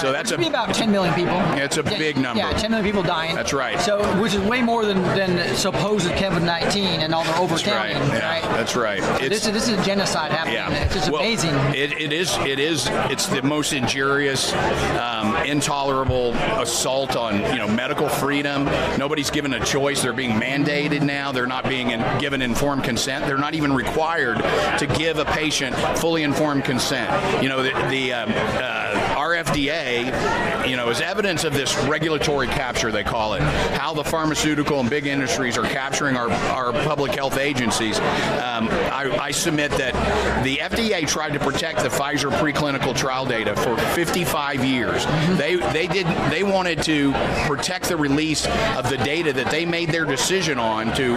So that's a about 10 million people. it's a big number. Yeah, 10 million people dying. That's right. So, which is way more than than supposed COVID-19 and all the That's right. overcounting, Yeah, right? that's right. this is this is genocide happening. Yeah. It's just Well, amazing. It, it is. It is. It's the most injurious, um, intolerable assault on you know medical freedom. Nobody's given a choice. They're being mandated now. They're not being in, given informed consent. They're not even required to give a patient fully informed consent. You know the, the um, uh, our FDA, you know, is evidence of this regulatory capture. They call it how the pharmaceutical and big industries are capturing our our public health agencies. Um, I, I submit that the FDA tried to protect the Pfizer preclinical trial data for 55 years. They they did they wanted to protect the release of the data that they made their decision on to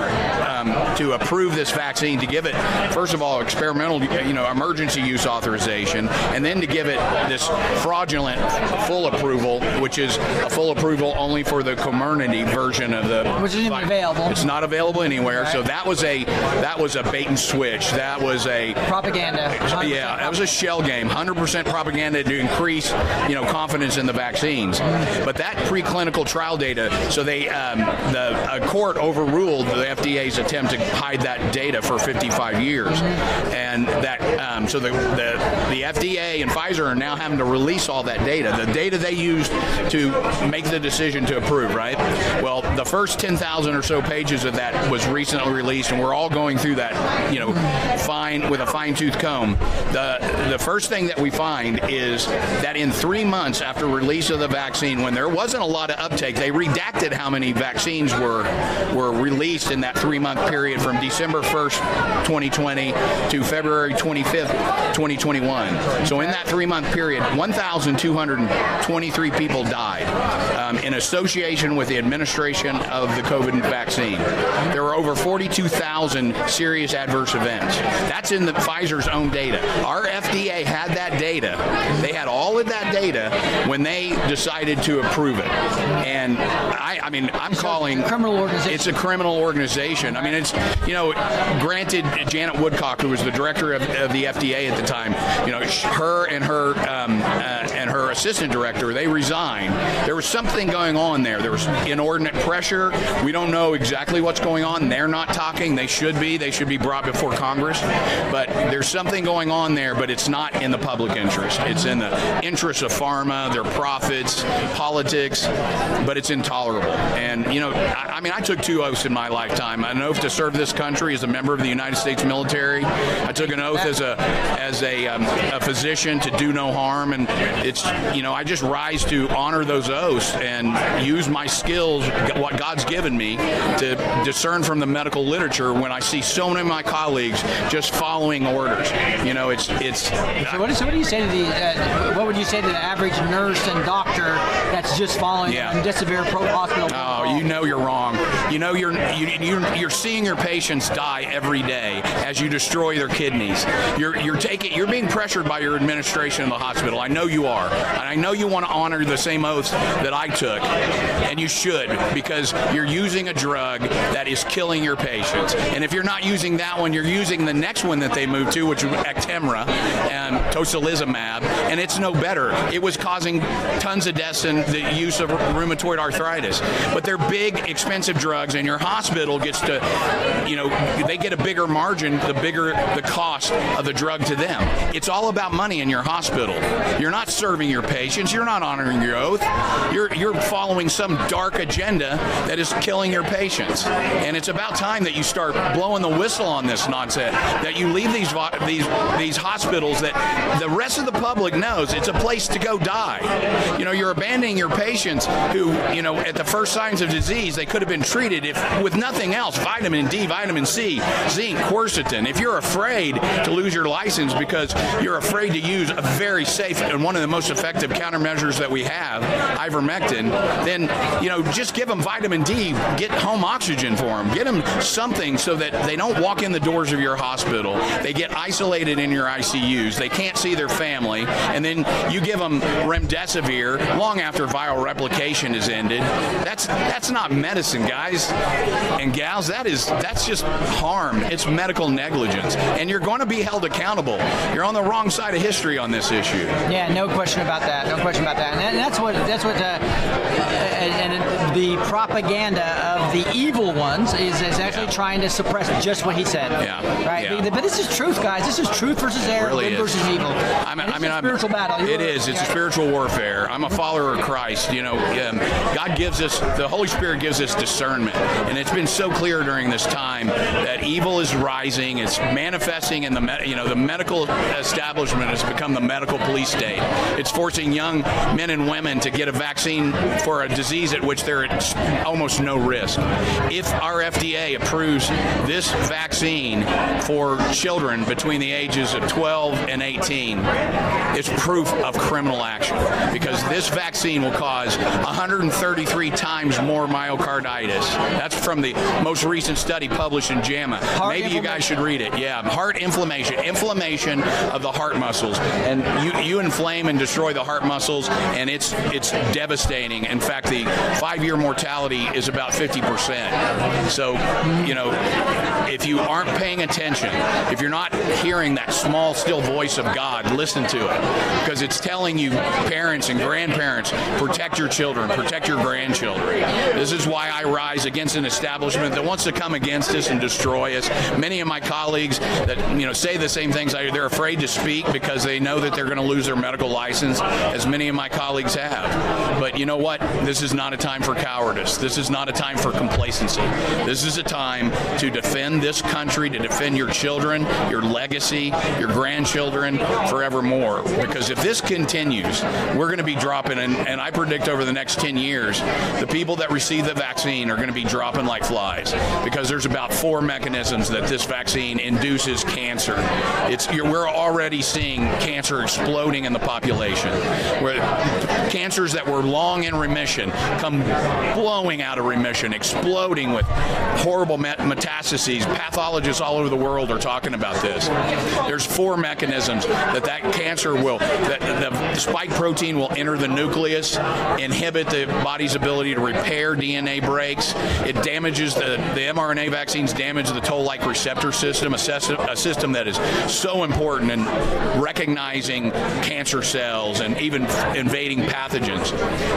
um, to approve this vaccine to give it first of all experimental you know emergency use authorization and then to give it this fraudulent full approval which is a full approval only for the community version of the which isn't available. it's not available anywhere. So that was a that was a bait and switch. That was a propaganda. Yeah that was a shell game. 100% propaganda to increase you know confidence in the vaccines. But that preclinical trial data so they um, the a court overruled the FDA's attempt to hide that data for 55 years. And that um, so the, the the FDA and Pfizer are now having to release all that data the data they used to make the decision to approve right? Well the first 10,000 or so pages of that was recently released and we're all going through that you know fine with a fine tooth comb. The the first thing that we find is that in 3 months after release of the vaccine when there wasn't a lot of uptake they redacted how many vaccines were were released in that 3 month period from December 1st 2020 to February 25th 2021 so in that 3 month period 1223 people died um, in association with the administration of the COVID vaccine. There were over 42,000 serious adverse events. That's in the Pfizer's own data. Our FDA had that data. They had all of that data when they decided to approve it. And I I mean I'm calling criminal organization. It's a criminal organization. I mean it's you know granted Janet Woodcock who was the director of, of the FDA at the time you know her and her um, uh, and her assistant director, they resigned. There was something going on there. There was inordinate pressure. We don't know exactly what's going on. They're not talking. They should be. They should be brought before Congress. But there's something going on there, but it's not in the public interest. It's in the interest of pharma, their profits, politics, but it's intolerable. And, you know, I, I mean, I took two oaths in my lifetime an oath to serve this country as a member of the United States military. I took an oath as a, as a, um, a physician to do no harm. And it's, you know, I just rise to honor those oaths and use my skills, what God's given me, to discern from the medical literature when I see so many of my colleagues just following orders. You know, it's, it's, So what, so what do you say to the uh, what would you say to the average nurse and doctor that's just following Yeah. yeah. Disavir Pro Hospital? Oh, you know you're wrong. You know you're you, you're you're seeing your patients die every day as you destroy their kidneys. You're you're taking you're being pressured by your administration in the hospital. I know you are, and I know you want to honor the same oaths that I took, and you should because you're using a drug that is killing your patients. And if you're not using that one, you're using the next one that they moved to, which is Actemra and tocilizumab, and it's no better. It was causing tons of deaths in the use of rheumatoid arthritis. But they're big, expensive drugs, and your hospital gets to, you know, they get a bigger margin the bigger the cost of the drug to them. It's all about money in your hospital. You're not serving your patients. You're not honoring your oath. You're you're following some dark agenda that is killing your patients. And it's about time that you start blowing the whistle on this nonsense. That you leave these these these hospitals that the rest of the public knows it's a place to go die. You know, you're abandoning your patients who, you know, at the first signs of disease, they could have been treated if with nothing else, vitamin D, vitamin C, zinc, quercetin. If you're afraid to lose your license because you're afraid to use a very safe and one of the most effective countermeasures that we have, ivermectin, then, you know, just give them vitamin D, get home oxygen for them. Get them something so that they don't walk in the doors of your hospital. They get isolated in your ICUs. They can't see their family and then you give them remdesivir long after viral replication is ended. That's that's not medicine, guys and gals. That is that's just harm. It's medical negligence, and you're going to be held accountable. You're on the wrong side of history on this issue. Yeah, no question about that. No question about that. And, that- and that's what that's what uh, and, and the propaganda of the evil ones is, is actually trying to suppress just what he said. Yeah. Right. Yeah. But this is truth, guys. This is truth versus error, really good versus evil. I mean, I it's mean, a I'm- spiritual battle. It You're- is. It's a spiritual warfare. I'm a follower of Christ. You know, um, God gives us the Holy Spirit gives us discernment, and it's been so clear during this time that evil is rising. It's manifesting in the me- you know the medical establishment has become the medical police state. It's forcing young men and women to get a vaccine for a disease at which they're at almost no risk. If our FDA approves this vaccine for children between the ages of 12 and 18, it's proof of criminal action because this vaccine will cause 133 times more myocarditis. That's from the most recent study published in JAMA. Maybe you guys should read it. Yeah, heart inflammation, inflammation of the heart muscles, and you you inflame and destroy the heart muscles, and it's it's devastating. In fact, the five-year mortality is about 50 percent. So, you know, if you aren't paying attention, if you're not hearing that small, still voice of God, listen to it because it's telling you, parents and grandparents, protect your children, protect your grandchildren. This is why I rise against an establishment that wants to come against us and destroy us. Many of my colleagues that you know say the same things. They're afraid to speak because they know that they're going to lose their medical license, as many of my colleagues have. But you know what? This is not a time for cowardice. This is not a time for complacency. This is a time to defend this country, to defend your children, your legacy, your grandchildren forevermore. Because if this continues, we're going to be dropping, and, and I predict over the next 10 years, the people that receive the vaccine are going to be dropping like flies because there's about four mechanisms that this vaccine induces cancer. It's we're already seeing cancer exploding in the population. Where cancers that were long in remission come blowing out of remission, exploding with horrible met- metastases. Pathologists all over the world are talking about this. There's four mechanisms that that cancer will that the spike protein will enter the nucleus, inhibit the body's ability to repair DNA breaks. It damages the the mRNA vaccines damage the toll-like receptor system, a, system, a system that is so important in recognizing cancer cells and even invading pathogens.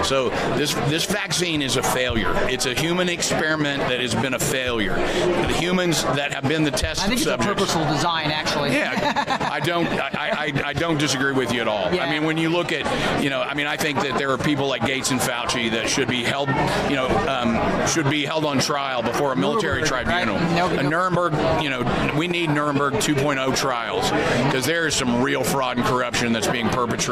So this this vaccine is a failure. It's a human experiment that has been a failure. The humans that have been the test I think it's a purposeful design, actually. Yeah, I don't I, I, I don't disagree with you at all. Yeah. I mean, when you look at, you know, I mean, I think that there are people like Gates and Fauci that should be held, you know, um, should be held on trial before a military Nuremberg, right? tribunal. No, a. Nuremberg, you know, we need Nuremberg 2.0 trials because there is some real fraud and corruption that's being perpetrated.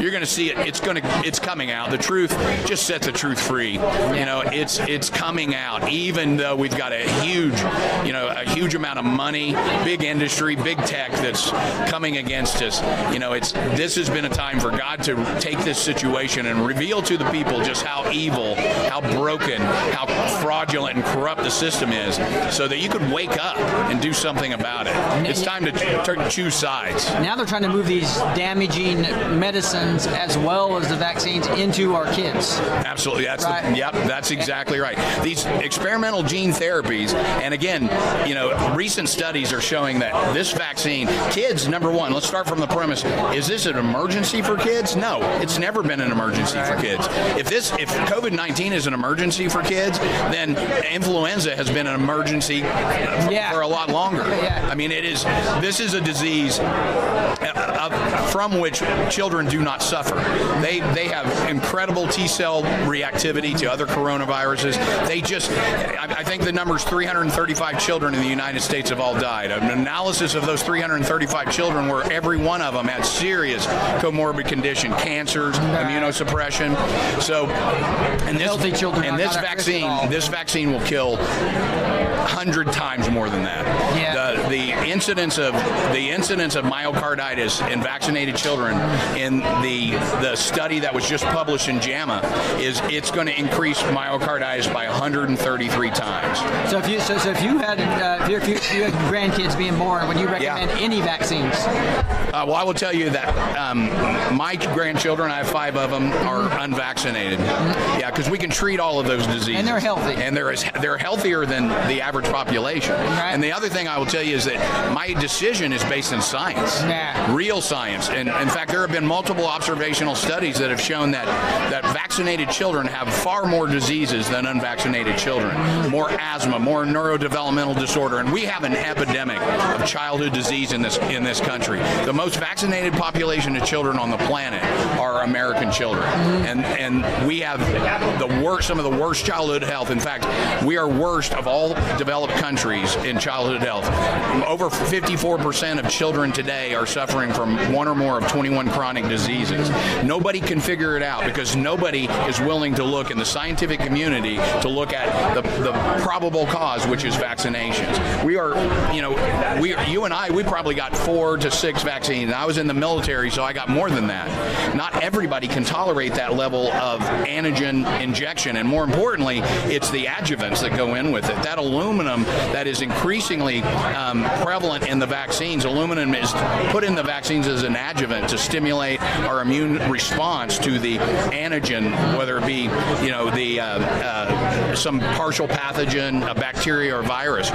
You're going to see it. It's going to it's coming out. The truth just set the truth free. You know, it's it's coming out even though we've got a huge, you know, a huge amount of money, big industry, big tech that's coming against us. You know, it's this has been a time for God to take this situation and reveal to the people just how evil, how broken, how fraudulent and corrupt the system is so that you could wake up and do something about it. It's time to ch- choose sides. Now they're trying to move these damaging medicines as well as the vaccines into our kids. Absolutely. That's Right. the, yep, that's exactly right. These experimental gene therapies and again, you know, recent studies are showing that this vaccine kids number 1, let's start from the premise, is this an emergency for kids? No, it's never been an emergency for kids. If this if COVID-19 is an emergency for kids, then influenza has been an emergency for, for a lot longer. I mean, it is this is a disease uh, from which children do not suffer. They they have incredible T cell reactivity to other coronaviruses. They just I, I think the number's 335 children in the United States have all died. An analysis of those 335 children where every one of them had serious comorbid condition, cancers, immunosuppression. So and this Healthy children and this not at risk at vaccine this vaccine will kill 100 times more than that. Yeah. The the incidence of the incidence of myocarditis in vaccinated children in the the study that was just published in JAMA is it's going to increase myocarditis by 133 times. So if you so, so if you had uh, if, you, if, you, if you had grandkids being born, would you recommend any vaccines? Uh, well, I will tell you that um, my grandchildren, I have five of them, are unvaccinated. Yeah, because we can treat all of those diseases, And they're healthy. and they're they're healthier than the average population. And the other thing I will tell you is that my decision is based in science, real science. And in fact, there have been multiple observational studies that have shown that that vaccinated children have far more diseases than unvaccinated children, more asthma, more neurodevelopmental disorder, and we have an epidemic of childhood disease in this in this country. The most vaccinated population of children on the planet are American children, mm-hmm. and and we have the worst, some of the worst childhood health. In fact, we are worst of all developed countries in childhood health. Over 54% of children today are suffering from one or more of 21 chronic diseases. Nobody can figure it out because nobody is willing to look in the scientific community to look at the, the probable cause, which is vaccinations. We are, you know, we you and I, we probably got four to six vaccines. I was in the military, so I got more than that. Not everybody can tolerate that level of antigen injection, and more importantly, it's the adjuvants that go in with it. That aluminum that is increasingly um, prevalent in the vaccines. Aluminum is put in the vaccines as an adjuvant to stimulate our immune response to the antigen, whether it be, you know, the uh, uh, some partial pathogen, a bacteria or virus.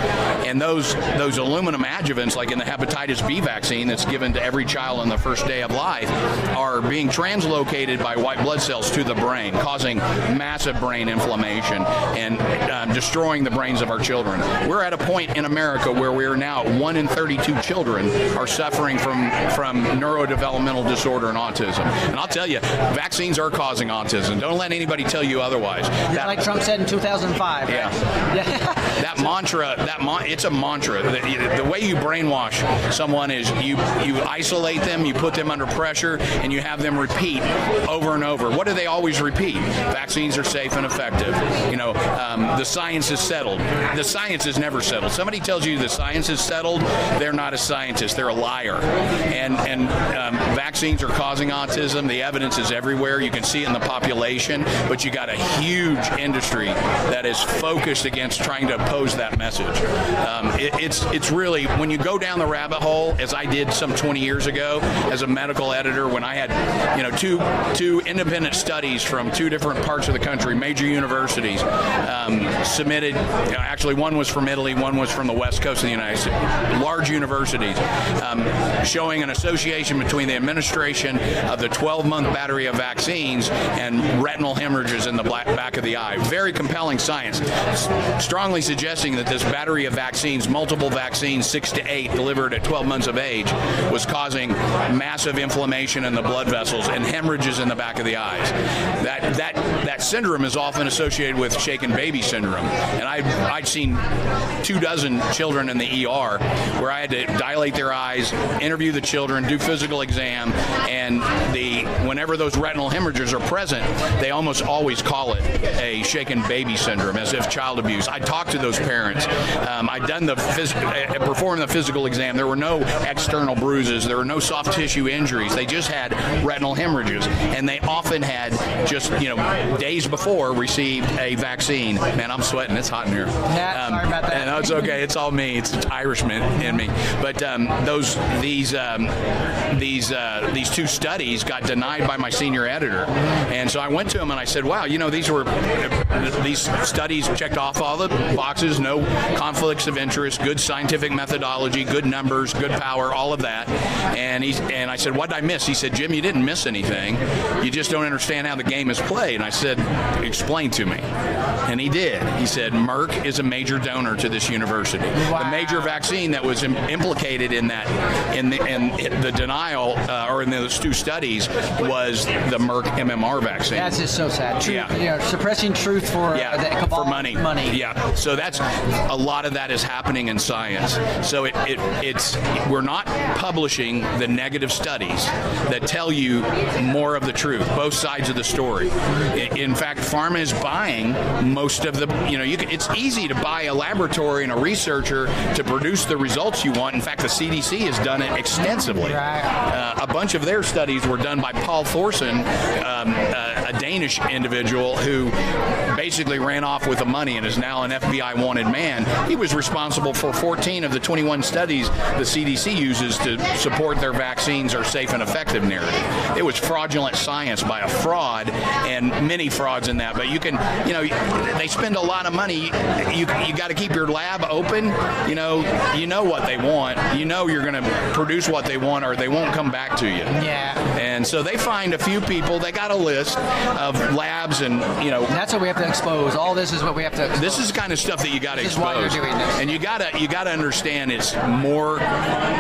And those those aluminum adjuvants, like in the hepatitis B vaccine that's given to every child on the first day of life, are being translocated by white blood cells to the brain, causing massive brain inflammation and um, destroying the brains of our children. We're at a point in America where we are now one in 32 children are suffering from from neurodevelopmental disorder and autism. And I'll tell you, vaccines are causing autism. Don't let anybody tell you otherwise. That- like Trump said in 2005. yeah. that mantra, that mon- it's a mantra. The, the way you brainwash someone is you you isolate them, you put them under pressure, and you have them repeat over and over. What do they always repeat? Vaccines are safe and effective. You know, um, the science is settled. The science is never settled. Somebody tells you the science is settled, they're not a scientist. They're a liar. And and um, vaccines are causing autism. The evidence is everywhere. You can see it in the population, but you got a huge industry that is focused against trying to oppose that message. Um, it, it's it's really when you go down the rabbit hole, as I did some 20 years ago as a medical editor when I had, you know, two two independent studies from two different parts of the country, major universities, um, submitted. You know, actually, one was from Italy, one was from the west coast of the United States, large universities, um, showing an association between the administration of the 12-month battery of vaccines and retinal hemorrhages in the black, back of the eye. Very compelling science, strongly suggesting that this battery of vaccines, multiple vaccines, six to eight, delivered at 12 months of age, was causing massive inflammation in the blood vessels and hemorrhages in the back of the eyes. That that that syndrome is often associated with shaken baby syndrome, and I I'd seen two dozen children in the ER where I had to dilate their eyes, interview the children, do physical exam, and the whenever those retinal hemorrhages are present, they almost always call it a shaken baby syndrome, as if child abuse. I talked to those parents. Um, I'd done the phys- uh, performed the physical exam. There were no external bruises. There were no soft tissue injuries. They just had retinal hemorrhages, and they often had just you know days before received a vaccine. Man, I'm sweating. It's hot in here. Yeah, sorry about that. No, it's okay. It's all me. It's Irishman in me. But um, those these um, these uh, these two studies got denied by my senior editor, and so I went to him and I said, "Wow, you know these were these studies checked off all the boxes. No conflicts of interest. Good scientific methodology. Good numbers. Good power. All of that." And he and I said, "What did I miss?" He said, "Jim, you didn't miss anything. You just don't understand how the game is played." And I said, "Explain to me." And he did. He said, "Merck is a major donor to this university. The major vaccine that was Im- implicated in that in the in the denial uh, or in those two studies was the Merck MMR vaccine. That's just so sad. Truth, Yeah. You know, suppressing truth for yeah, uh, the cabal for money. Money. Yeah. So that's a lot of that is happening in science. So it, it it's we're not publishing the negative studies that tell you more of the truth, both sides of the story. In fact, pharma is buying most of the. You know, you can, it's easy to buy a laboratory and a researcher to produce the results you want. In fact, the CDC has done it extensively. Uh, a bunch of their studies were done by Paul Thorsen, um, uh, a Danish individual who basically ran off with the money and is now an FBI wanted man. He was responsible for 14 of the 21 studies the CDC uses to support their vaccines are safe and effective narrative. It was fraudulent science by a fraud and many frauds in that. But you can, you know, they spend a lot of money. You you got to keep your lab open. You know, you know what they want. You know you're going to produce what they want, or they won't come back to you. Yeah. And so they find a few people. They got a list of labs, and you know that's what we have to expose. All this is what we have to. Expose. This is the kind of stuff that you got to expose. why you're doing this. And you got to you got to understand it's more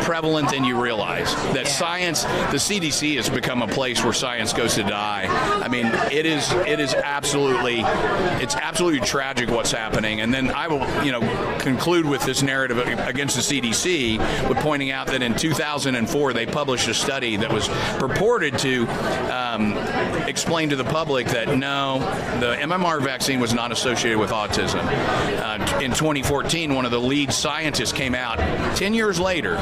prevalent than you realize. That science, the CDC has become a place where science goes to die. I mean, it is it is absolutely it's absolutely tragic what's happening. And then I will, you know, conclude with this narrative against the CDC with pointing out that in 2004 they published a study that was purported to um, explain to the public that no, the MMR vaccine was not associated with autism. Uh, in 2014, one of the lead scientists came out 10 years later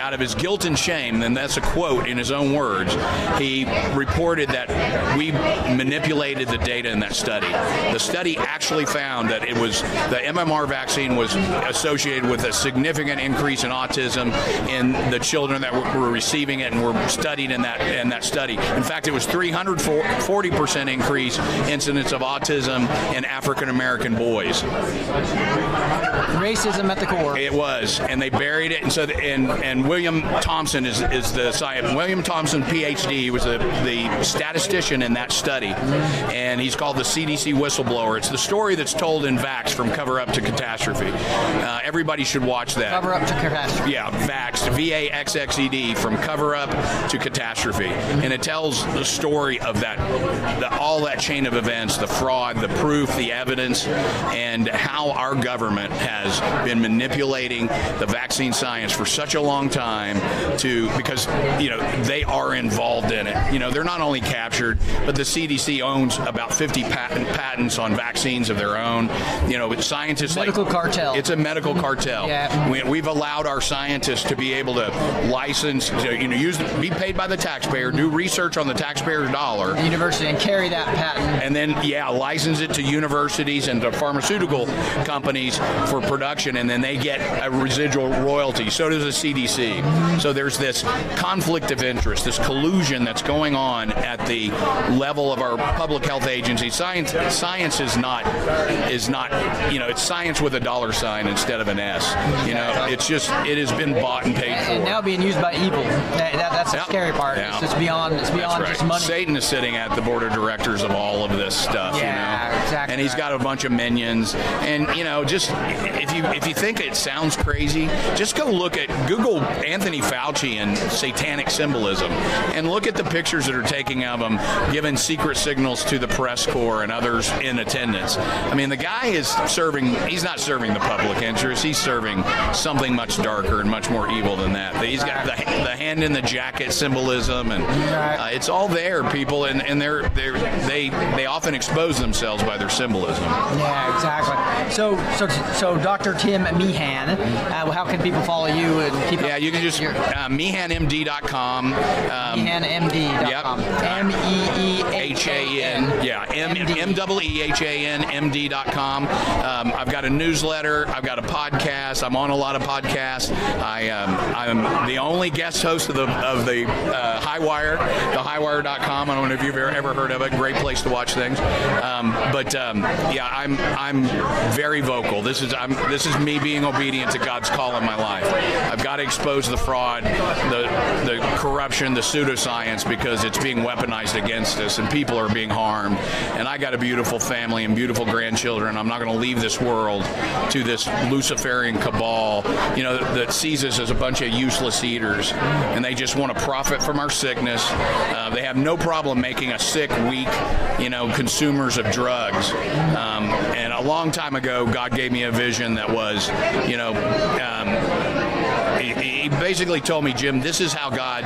out of his guilt and shame, and that's a quote in his own words, he reported that we manipulated the data in that study. The study actually found that it was the MMR vaccine was associated with a significant increase in autism in the children that were, receiving it and were studied in that in that study. In fact, it was 340% increase incidence of autism in African American boys. Racism at the core. It was, and they buried it. And so, the, and and William Thompson is is the scientist. William Thompson, PhD, he was the the statistician in that study, and he's called the CDC whistleblower. It's the story that's told in Vaxxed from cover up to catastrophe. Uh, everybody should watch that. Cover up to catastrophe. Yeah, Vaxxed, V A X X E D, from cover up to catastrophe, and it tells the story of that, the, all that chain of events, the fraud, the proof, the evidence, and how our government has been manipulating the vaccine science for such a long time to because you know they are involved in it. You know they're not only captured, but the CDC owns about 50 patent patents on vaccines of their own. You know, scientists Medical like, cartel. It's a medical cartel. Yeah. We, we've allowed our scientists to be able to license, to, you know, use be paid by the taxpayer, do research on the taxpayer's dollar. University and carry that patent. And then yeah, license it to universities and to pharmaceutical companies for production and then they get a residual royalty. So does the CDC. So there's this conflict of interest, this collusion that's going on at the level of our public health agency. Science science is not is not, you know, it's science with a dollar sign instead of an S. You know, it's just it has been bought and paid for. And now being used by evil. That, that, that's the scary part. Yeah. It's just beyond it's beyond That's just money. Satan is sitting at the board of directors of all of this stuff. Yeah, you know? exactly And he's right. got a bunch of minions. And you know, just if you if you think it sounds crazy, just go look at Google Anthony Fauci and satanic symbolism, and look at the pictures that are taking of him, giving secret signals to the press corps and others in attendance. I mean, the guy is serving. He's not serving the public interest. He's serving something much darker and much more evil than that. He's got the, the hand in the jacket symbolism, and uh, it's all there, people, and, and they're they they they often expose themselves by their symbolism. Yeah, exactly. So, so, so, Dr. Jim Meehan, uh, how can people follow you and keep? Yeah, you can just uh, meehanmd.com. Um, meehanmd.com. M E E H A N. Yeah, M M double E H A N M D.com. Um, I've got a newsletter. I've got a podcast. I'm on a lot of podcasts. I um, I'm the only guest host of the of the uh, Highwire, the Highwire.com. I don't know if you've ever, ever heard of it. Great place to watch things. Um, but um, yeah, I'm I'm very vocal. This is I'm this is me being obedient to God's call in my life. I've got to expose the fraud, the the corruption, the pseudoscience because it's being weaponized against us and people are being harmed. And I got a beautiful family and beautiful grandchildren. I'm not going to leave this world to this Luciferian cabal, you know, that sees us as a bunch of useless eaters and they just want to profit from our sickness. Uh, they have no problem making us sick, weak, you know, consumers of drugs. Um, long time ago, God gave me a vision that was, you know, um, he, he basically told me, Jim, this is how God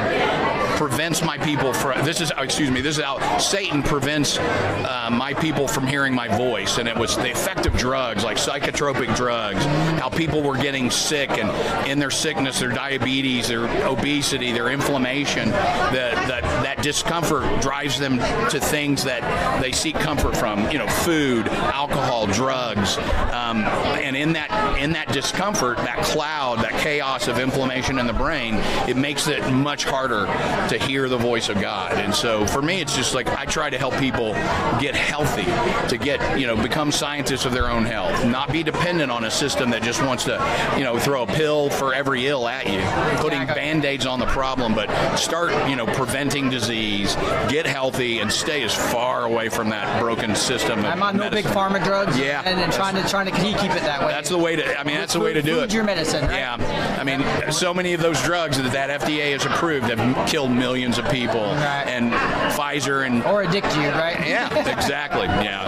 prevents my people from. This is, excuse me, this is how Satan prevents uh, my people from hearing my voice. And it was the effect of drugs, like psychotropic drugs, how people were getting sick, and in their sickness, their diabetes, their obesity, their inflammation, that that that discomfort drives them to things that they seek comfort from. You know, food, alcohol, drugs, um, and in that in that discomfort, that cloud, that chaos of inflammation in the brain, it makes it much harder to hear the voice of God. And so for me, it's just like I try to help people get healthy, to get you know become scientists of their own health, not be dependent on a system that just wants to you know throw a pill for every ill at you, putting band-aids on the problem, but start you know preventing disease, get healthy, and stay as far away from that broken system. I'm on no big pharma drugs. Yeah. And then trying to trying to keep it that way. That's the way to. I mean, that's the way to do it. your medicine. Right? Yeah, I mean, so many of those drugs that that FDA has approved have killed millions of people, and Pfizer and or addict you, right? Yeah, exactly. Yeah.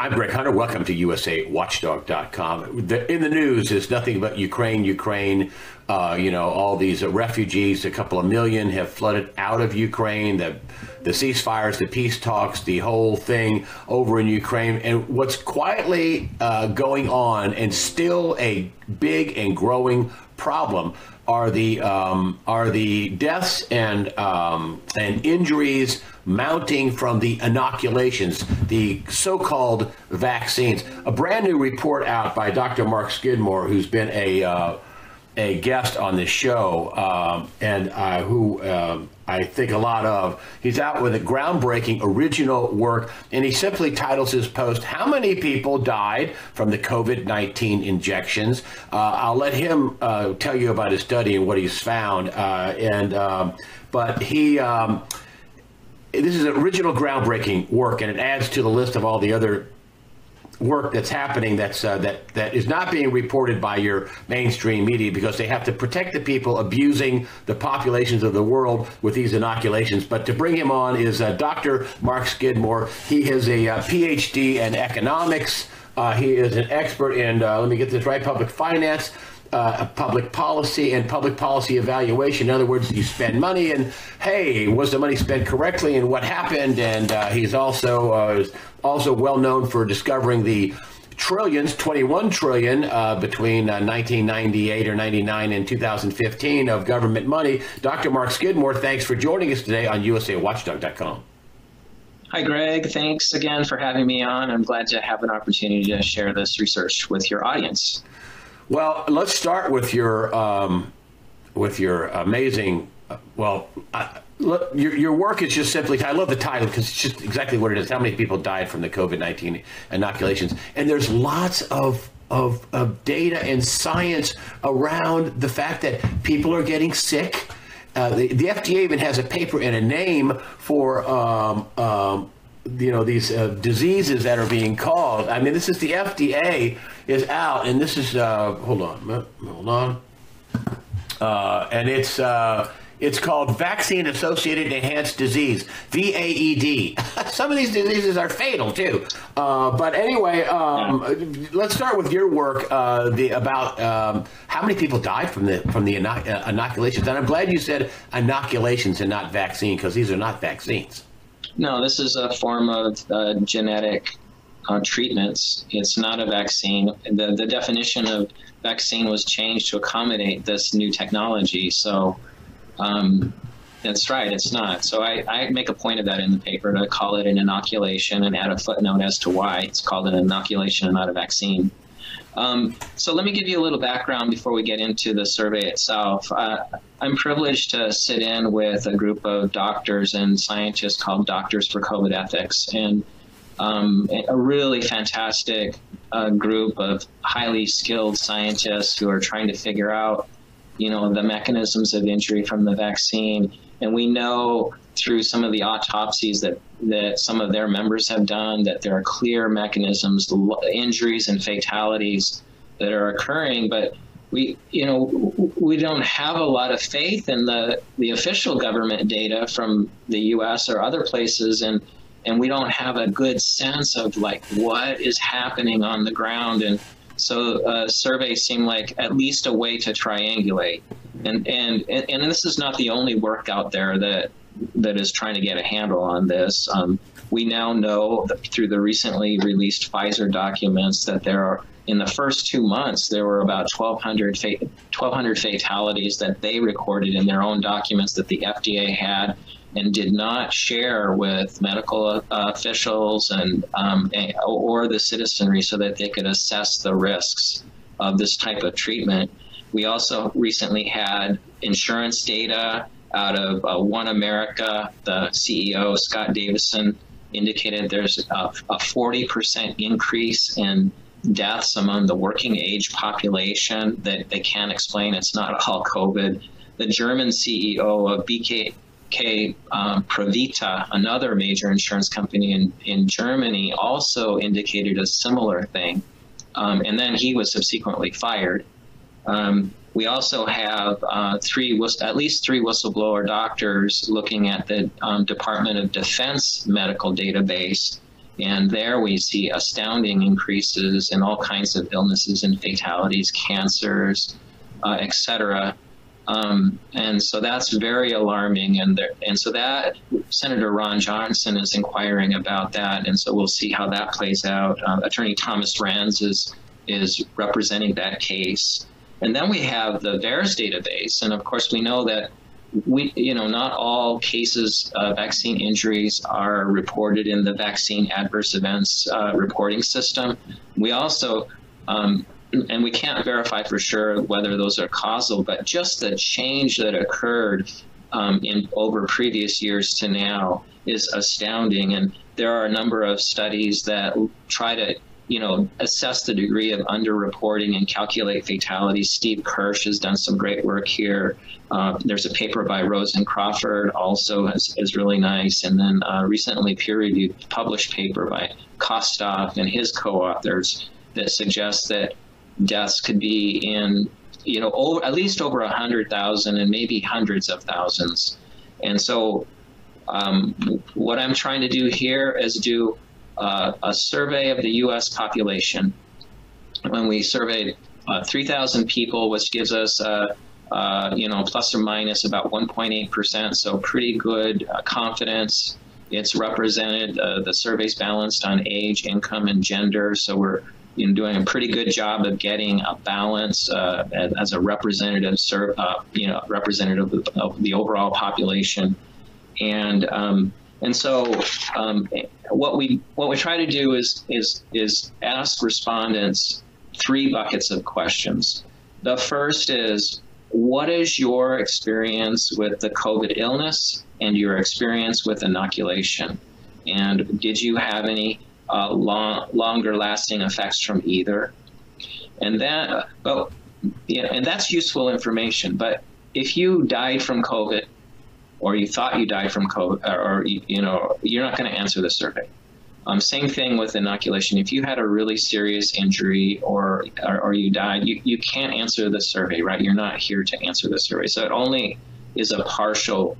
I'm Greg Hunter. Welcome to USAWatchdog.com. The, in the news is nothing but Ukraine, Ukraine. Uh, you know, all these uh, refugees, a couple of million, have flooded out of Ukraine. The, the ceasefires, the peace talks, the whole thing over in Ukraine. And what's quietly uh, going on, and still a big and growing problem, are the um, are the deaths and um, and injuries mounting from the inoculations, the so-called vaccines. A brand new report out by Dr. Mark Skidmore, who's been a uh, a guest on this show, um, and uh, who um I think a lot of. He's out with a groundbreaking original work, and he simply titles his post, How Many People Died from the COVID 19 Injections? Uh, I'll let him uh, tell you about his study and what he's found. Uh, and um, But he. Um, this is original groundbreaking work, and it adds to the list of all the other work that's happening that's uh, that that is not being reported by your mainstream media because they have to protect the people abusing the populations of the world with these inoculations. But to bring him on is uh, Dr. Mark Skidmore. He is a uh, PhD in economics. Uh, he is an expert in uh, let me get this right public finance. Uh, public policy and public policy evaluation. In other words, you spend money, and hey, was the money spent correctly, and what happened? And uh, he's also uh, also well known for discovering the trillions, 21 trillion uh, between uh, 1998 or 99 and 2015 of government money. Dr. Mark Skidmore, thanks for joining us today on USAWatchdog.com. Hi, Greg. Thanks again for having me on. I'm glad to have an opportunity to share this research with your audience. Well, let's start with your um, with your amazing. Uh, well, look, your your work is just simply. I love the title because it's just exactly what it is. How many people died from the COVID nineteen inoculations? And there's lots of of, of data and science around the fact that people are getting sick uh, the, the FDA even has a paper and a name for um, um, you know these uh, diseases that are being called. I mean, this is the FDA is out, and this is uh, hold on, hold on, uh, and it's uh, it's called vaccine associated enhanced disease, VAED. Some of these diseases are fatal too. Uh, but anyway, um, let's start with your work uh, the, about um, how many people died from the from the uh, inoculations. And I'm glad you said inoculations and not vaccine because these are not vaccines. No, this is a form of uh, genetic treatments. It's not a vaccine. The the definition of vaccine was changed to accommodate this new technology. So um, that's right, it's not. So I, I make a point of that in the paper to call it an inoculation and add a footnote as to why it's called an inoculation and not a vaccine. Um, so let me give you a little background before we get into the survey itself. Uh, I'm privileged to sit in with a group of doctors and scientists called Doctors for COVID Ethics, and um, a really fantastic uh, group of highly skilled scientists who are trying to figure out you know, the mechanisms of injury from the vaccine. And we know through some of the autopsies that, that some of their members have done that there are clear mechanisms, injuries and fatalities that are occurring. But we, you know, we don't have a lot of faith in the, the official government data from the U.S. or other places. And, and we don't have a good sense of like what is happening on the ground. And so uh, surveys seem like at least a way to triangulate. And, and, and, this is not the only work out there that, that is trying to get a handle on this. Um, we now know through the recently released Pfizer documents that there are in the first two months, there were about 1,200, fa 1,200 fatalities that they recorded in their own documents that the FDA had and did not share with medical uh, officials and um, or the citizenry so that they could assess the risks of this type of treatment. We also recently had insurance data out of uh, One America. The CEO Scott Davison indicated there's a, a 40% increase in deaths among the working age population that they can't explain. It's not all COVID. The German CEO of BK K um, Provita, another major insurance company in, in Germany, also indicated a similar thing. Um, and then he was subsequently fired. Um, we also have uh, three, at least three whistleblower doctors looking at the um, Department of Defense medical database. And there we see astounding increases in all kinds of illnesses and fatalities, cancers, uh, et cetera. Um, and so that's very alarming. And there, and so that Senator Ron Johnson is inquiring about that, and so we'll see how that plays out. Uh, Attorney Thomas Renz is is representing that case, and then we have the VAERS database, and of course we know that we you know not all cases of vaccine injuries are reported in the vaccine adverse events uh, reporting system. We also um, and we can't verify for sure whether those are causal, but just the change that occurred um, in over previous years to now is astounding. And there are a number of studies that try to, you know, assess the degree of underreporting and calculate fatalities. Steve Kirsch has done some great work here. Uh, there's a paper by Rose and Crawford also is, is really nice. And then uh, recently peer-reviewed published paper by Kostoff and his co-authors that suggests that deaths could be in you know over, at least over a hundred thousand and maybe hundreds of thousands. And so um, what i'm trying to do here is do uh, a survey of the us population. When we surveyed uh, 3000 people which gives us uh, uh, you know plus or minus about 1.8 percent so pretty good uh, confidence. It's represented uh, the survey's balanced on age income and gender so we're you know, doing a pretty good job of getting a balance uh, as a representative, uh, you know, representative of the overall population. And um, And so, um, what we what we try to do is is is ask respondents three buckets of questions. The first is what is your experience with the COVID illness and your experience with inoculation? And did you have any uh, long, longer lasting effects from either? And that, but yeah, and that's useful information. But if you died from COVID, or you thought you died from COVID, or, or you know, you're not going to answer the survey. Um, same thing with inoculation. If you had a really serious injury or, or, or you died, you, you can't answer the survey, right? You're not here to answer the survey. So it only is a partial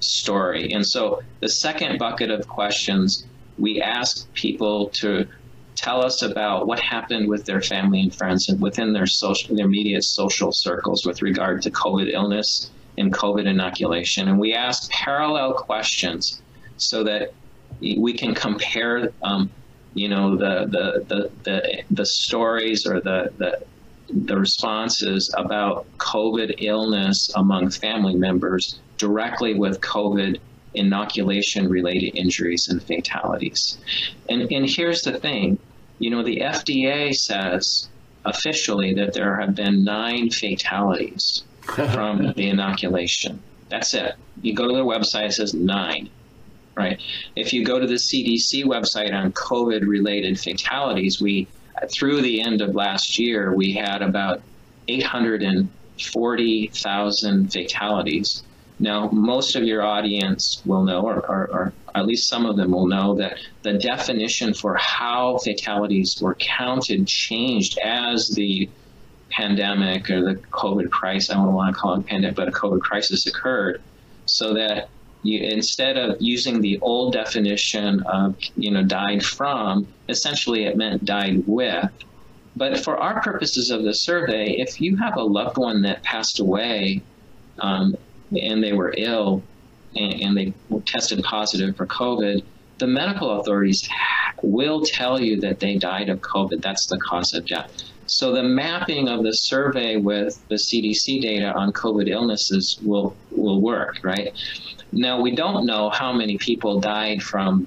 story. And so the second bucket of questions, we ask people to tell us about what happened with their family and friends and within their social, their immediate social circles with regard to COVID illness and COVID inoculation. And we ask parallel questions so that we can compare um, you know the, the the the the stories or the the the responses about COVID illness among family members directly with COVID inoculation related injuries and fatalities. And and here's the thing, you know, the FDA says officially that there have been nine fatalities from the inoculation. That's it. You go to their website, it says nine right? If you go to the CDC website on COVID related fatalities, we, through the end of last year, we had about 840,000 fatalities. Now, most of your audience will know, or, or, or, at least some of them will know, that the definition for how fatalities were counted changed as the pandemic or the COVID crisis, I don't want to call it pandemic, but a COVID crisis occurred, so that you, instead of using the old definition of you know died from, essentially it meant died with. But for our purposes of the survey, if you have a loved one that passed away um, and they were ill and, and they tested positive for COVID, the medical authorities will tell you that they died of COVID. That's the cause of death. So the mapping of the survey with the CDC data on COVID illnesses will will work, right? Now, we don't know how many people died from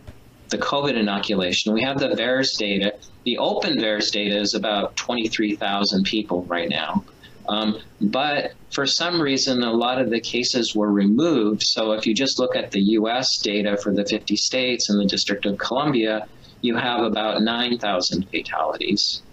the COVID inoculation. We have the VAERS data. The open VAERS data is about 23,000 people right now. Um, but for some reason, a lot of the cases were removed. So if you just look at the US data for the 50 states and the District of Columbia, you have about 9,000 fatalities.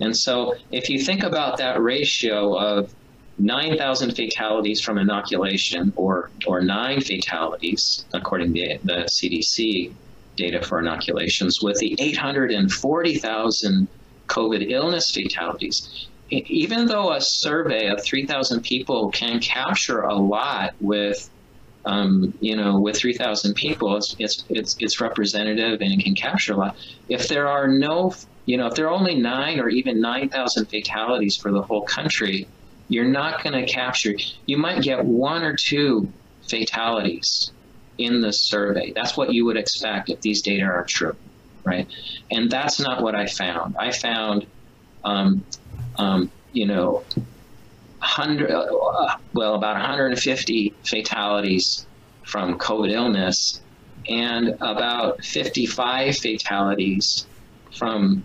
And so if you think about that ratio of 9,000 fatalities from inoculation or, or nine fatalities, according to the, the CDC data for inoculations, with the 840,000 COVID illness fatalities. Even though a survey of 3,000 people can capture a lot with um, you know, with 3,000 people, it's, it's, it's, it's representative and it can capture a lot. If there are no, you know, if there are only nine or even 9,000 fatalities for the whole country, you're not going to capture, you might get one or two fatalities in the survey. That's what you would expect if these data are true, right? And that's not what I found. I found, um, um, you know, hundred, uh, well, about 150 fatalities from COVID illness and about 55 fatalities from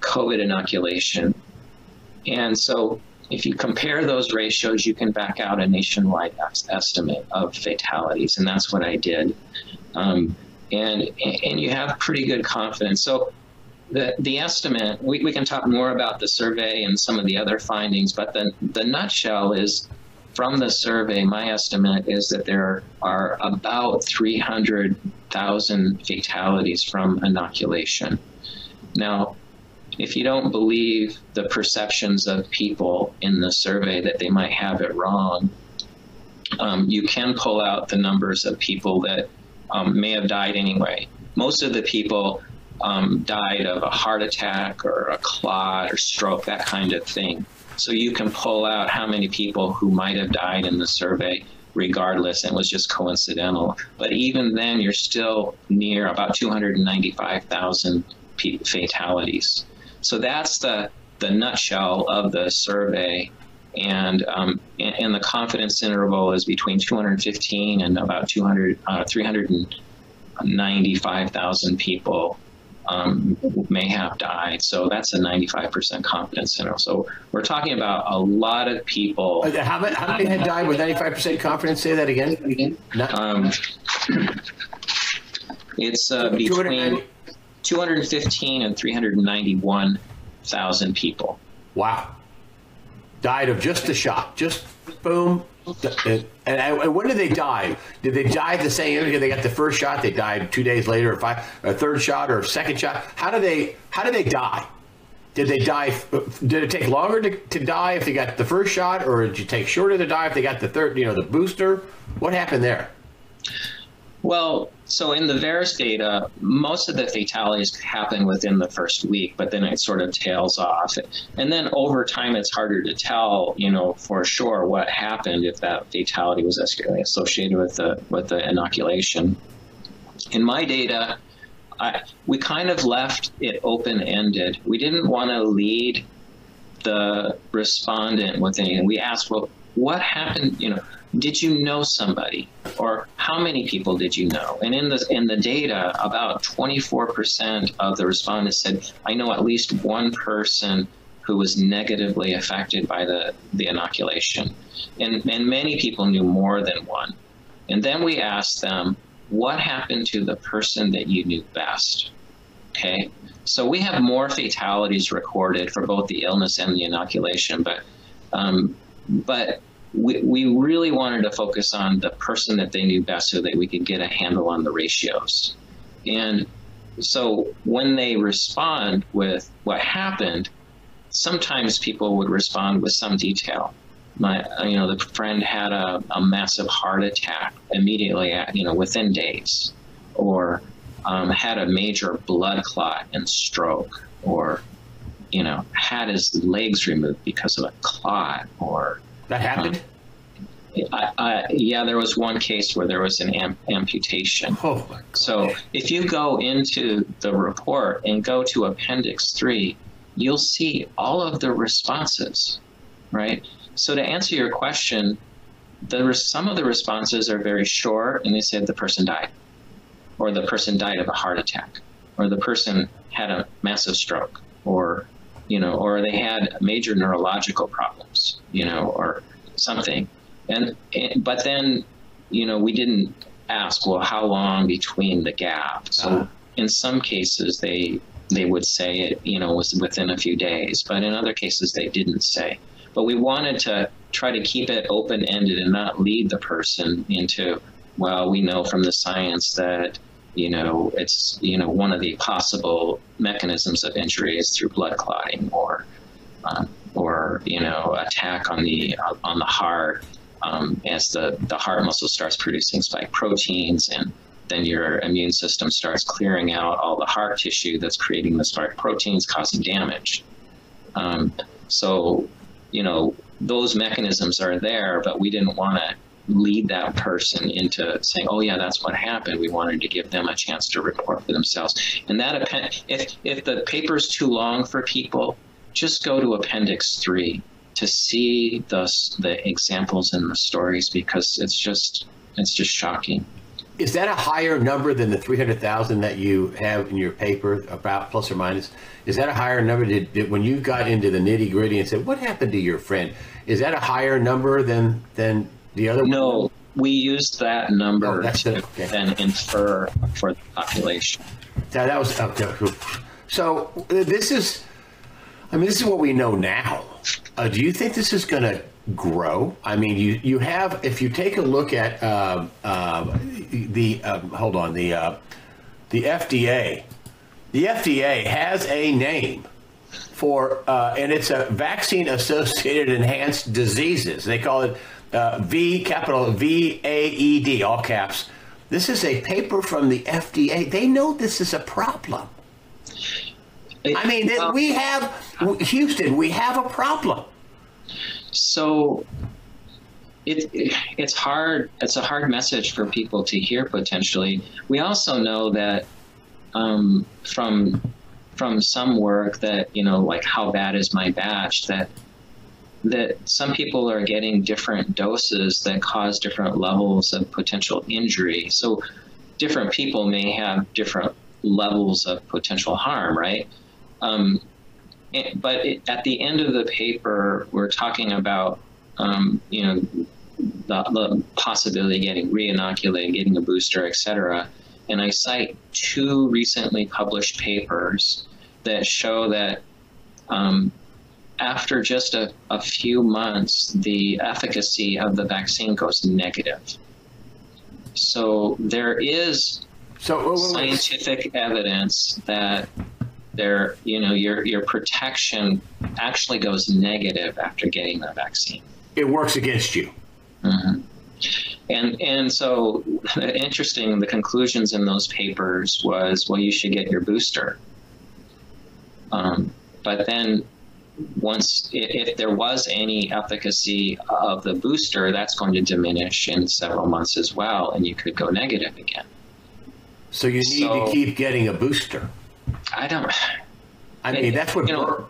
COVID inoculation. And so if you compare those ratios, you can back out a nationwide estimate of fatalities, and that's what I did. Um, and and you have pretty good confidence. So the the estimate we, we can talk more about the survey and some of the other findings, but the the nutshell is from the survey, my estimate is that there are about 300,000 fatalities from inoculation. Now, if you don't believe the perceptions of people in the survey that they might have it wrong, um, you can pull out the numbers of people that um, may have died anyway. Most of the people um, died of a heart attack or a clot or stroke, that kind of thing. So you can pull out how many people who might have died in the survey regardless and was just coincidental. But even then, you're still near about 295,000 fatalities. So that's the the nutshell of the survey. And, um, and, the confidence interval is between 215 and about 200, uh, 300 and 95,000 people um, may have died. So that's a 95% confidence interval. So we're talking about a lot of people. How many, how many had died with 95% confidence? Say that again. Again. Um, it's uh, between 215 and 391,000 people. Wow. Died of just the shot. Just boom. And, and, when did they die? Did they die at the same? They got the first shot. They died two days later, or five, a third shot, or a second shot. How did they? How did they die? Did they die? Did it take longer to, to die if they got the first shot, or did you take shorter to die if they got the third? You know, the booster. What happened there? Well, so in the VAERS data, most of the fatalities happen within the first week, but then it sort of tails off. And then over time, it's harder to tell, you know, for sure what happened if that fatality was associated with the with the inoculation. In my data, I, we kind of left it open ended. We didn't want to lead the respondent with anything. We asked, well, what happened? You know, did you know somebody? Or how many people did you know? And in the in the data about 24% of the respondents said i know at least one person who was negatively affected by the the inoculation. And and many people knew more than one. And then we asked them what happened to the person that you knew best? Okay? So we have more fatalities recorded for both the illness and the inoculation but um, but we, we really wanted to focus on the person that they knew best so that we could get a handle on the ratios. And so when they respond with what happened, sometimes people would respond with some detail. My, you know, the friend had a, a massive heart attack immediately, at, you know, within days, or um, had a major blood clot and stroke, or, you know, had his legs removed because of a clot, or that happened. I, I, yeah, there was one case where there was an am- amputation. Oh so if you go into the report and go to Appendix 3, you'll see all of the responses, right? So to answer your question, the some of the responses are very short and they said the person died, or the person died of a heart attack, or the person had a massive stroke, or you know, or they had major neurological problems, you know, or something. And, and but then, you know, we didn't ask, well, how long between the gap? So uh-huh. in some cases, they they would say it, you know, was within a few days, but in other cases, they didn't say. But we wanted to try to keep it open ended and not lead the person into, well, we know from the science that you know it's you know one of the possible mechanisms of injury is through blood clotting or um, or you know attack on the uh, on the heart um, as the the heart muscle starts producing spike proteins and then your immune system starts clearing out all the heart tissue that's creating the spike proteins causing damage. Um, so you know those mechanisms are there but we didn't want to lead that person into saying, "Oh yeah, that's what happened." We wanted to give them a chance to report for themselves. And that if if the paper is too long for people, just go to Appendix Three to see the the examples and the stories because it's just it's just shocking. Is that a higher number than the 300,000 that you have in your paper about plus or minus? Is that a higher number did, did, when you got into the nitty gritty and said, what happened to your friend? Is that a higher number than, than the other No, one? we used that number oh, to okay. then infer for the population. Yeah, that was okay. So this is, I mean, this is what we know now. Uh, do you think this is going to grow? I mean, you you have if you take a look at uh, uh, the um, hold on the uh, the FDA, the FDA has a name for uh, and it's a vaccine associated enhanced diseases. They call it uh, V capital V A E D, all caps. This is a paper from the FDA. They know this is a problem. I mean, we have Houston. We have a problem. So it, it's hard. It's a hard message for people to hear. Potentially, we also know that um, from from some work that you know, like how bad is my batch? That that some people are getting different doses that cause different levels of potential injury. So different people may have different levels of potential harm, right? Um, it, but it, at the end of the paper, we're talking about, um, you know, the, the possibility of getting re-inoculated, getting a booster, et cetera. And I cite two recently published papers that show that um, after just a, a few months, the efficacy of the vaccine goes negative. So there is so scientific evidence that there, you know, your your protection actually goes negative after getting the vaccine. It works against you. Mm-hmm. And and so interesting. The conclusions in those papers was, well, you should get your booster. Um, but then once if, there was any efficacy of the booster, that's going to diminish in several months as well, and you could go negative again. So you need So- to keep getting a booster. I don't. I mean, that's what. you know,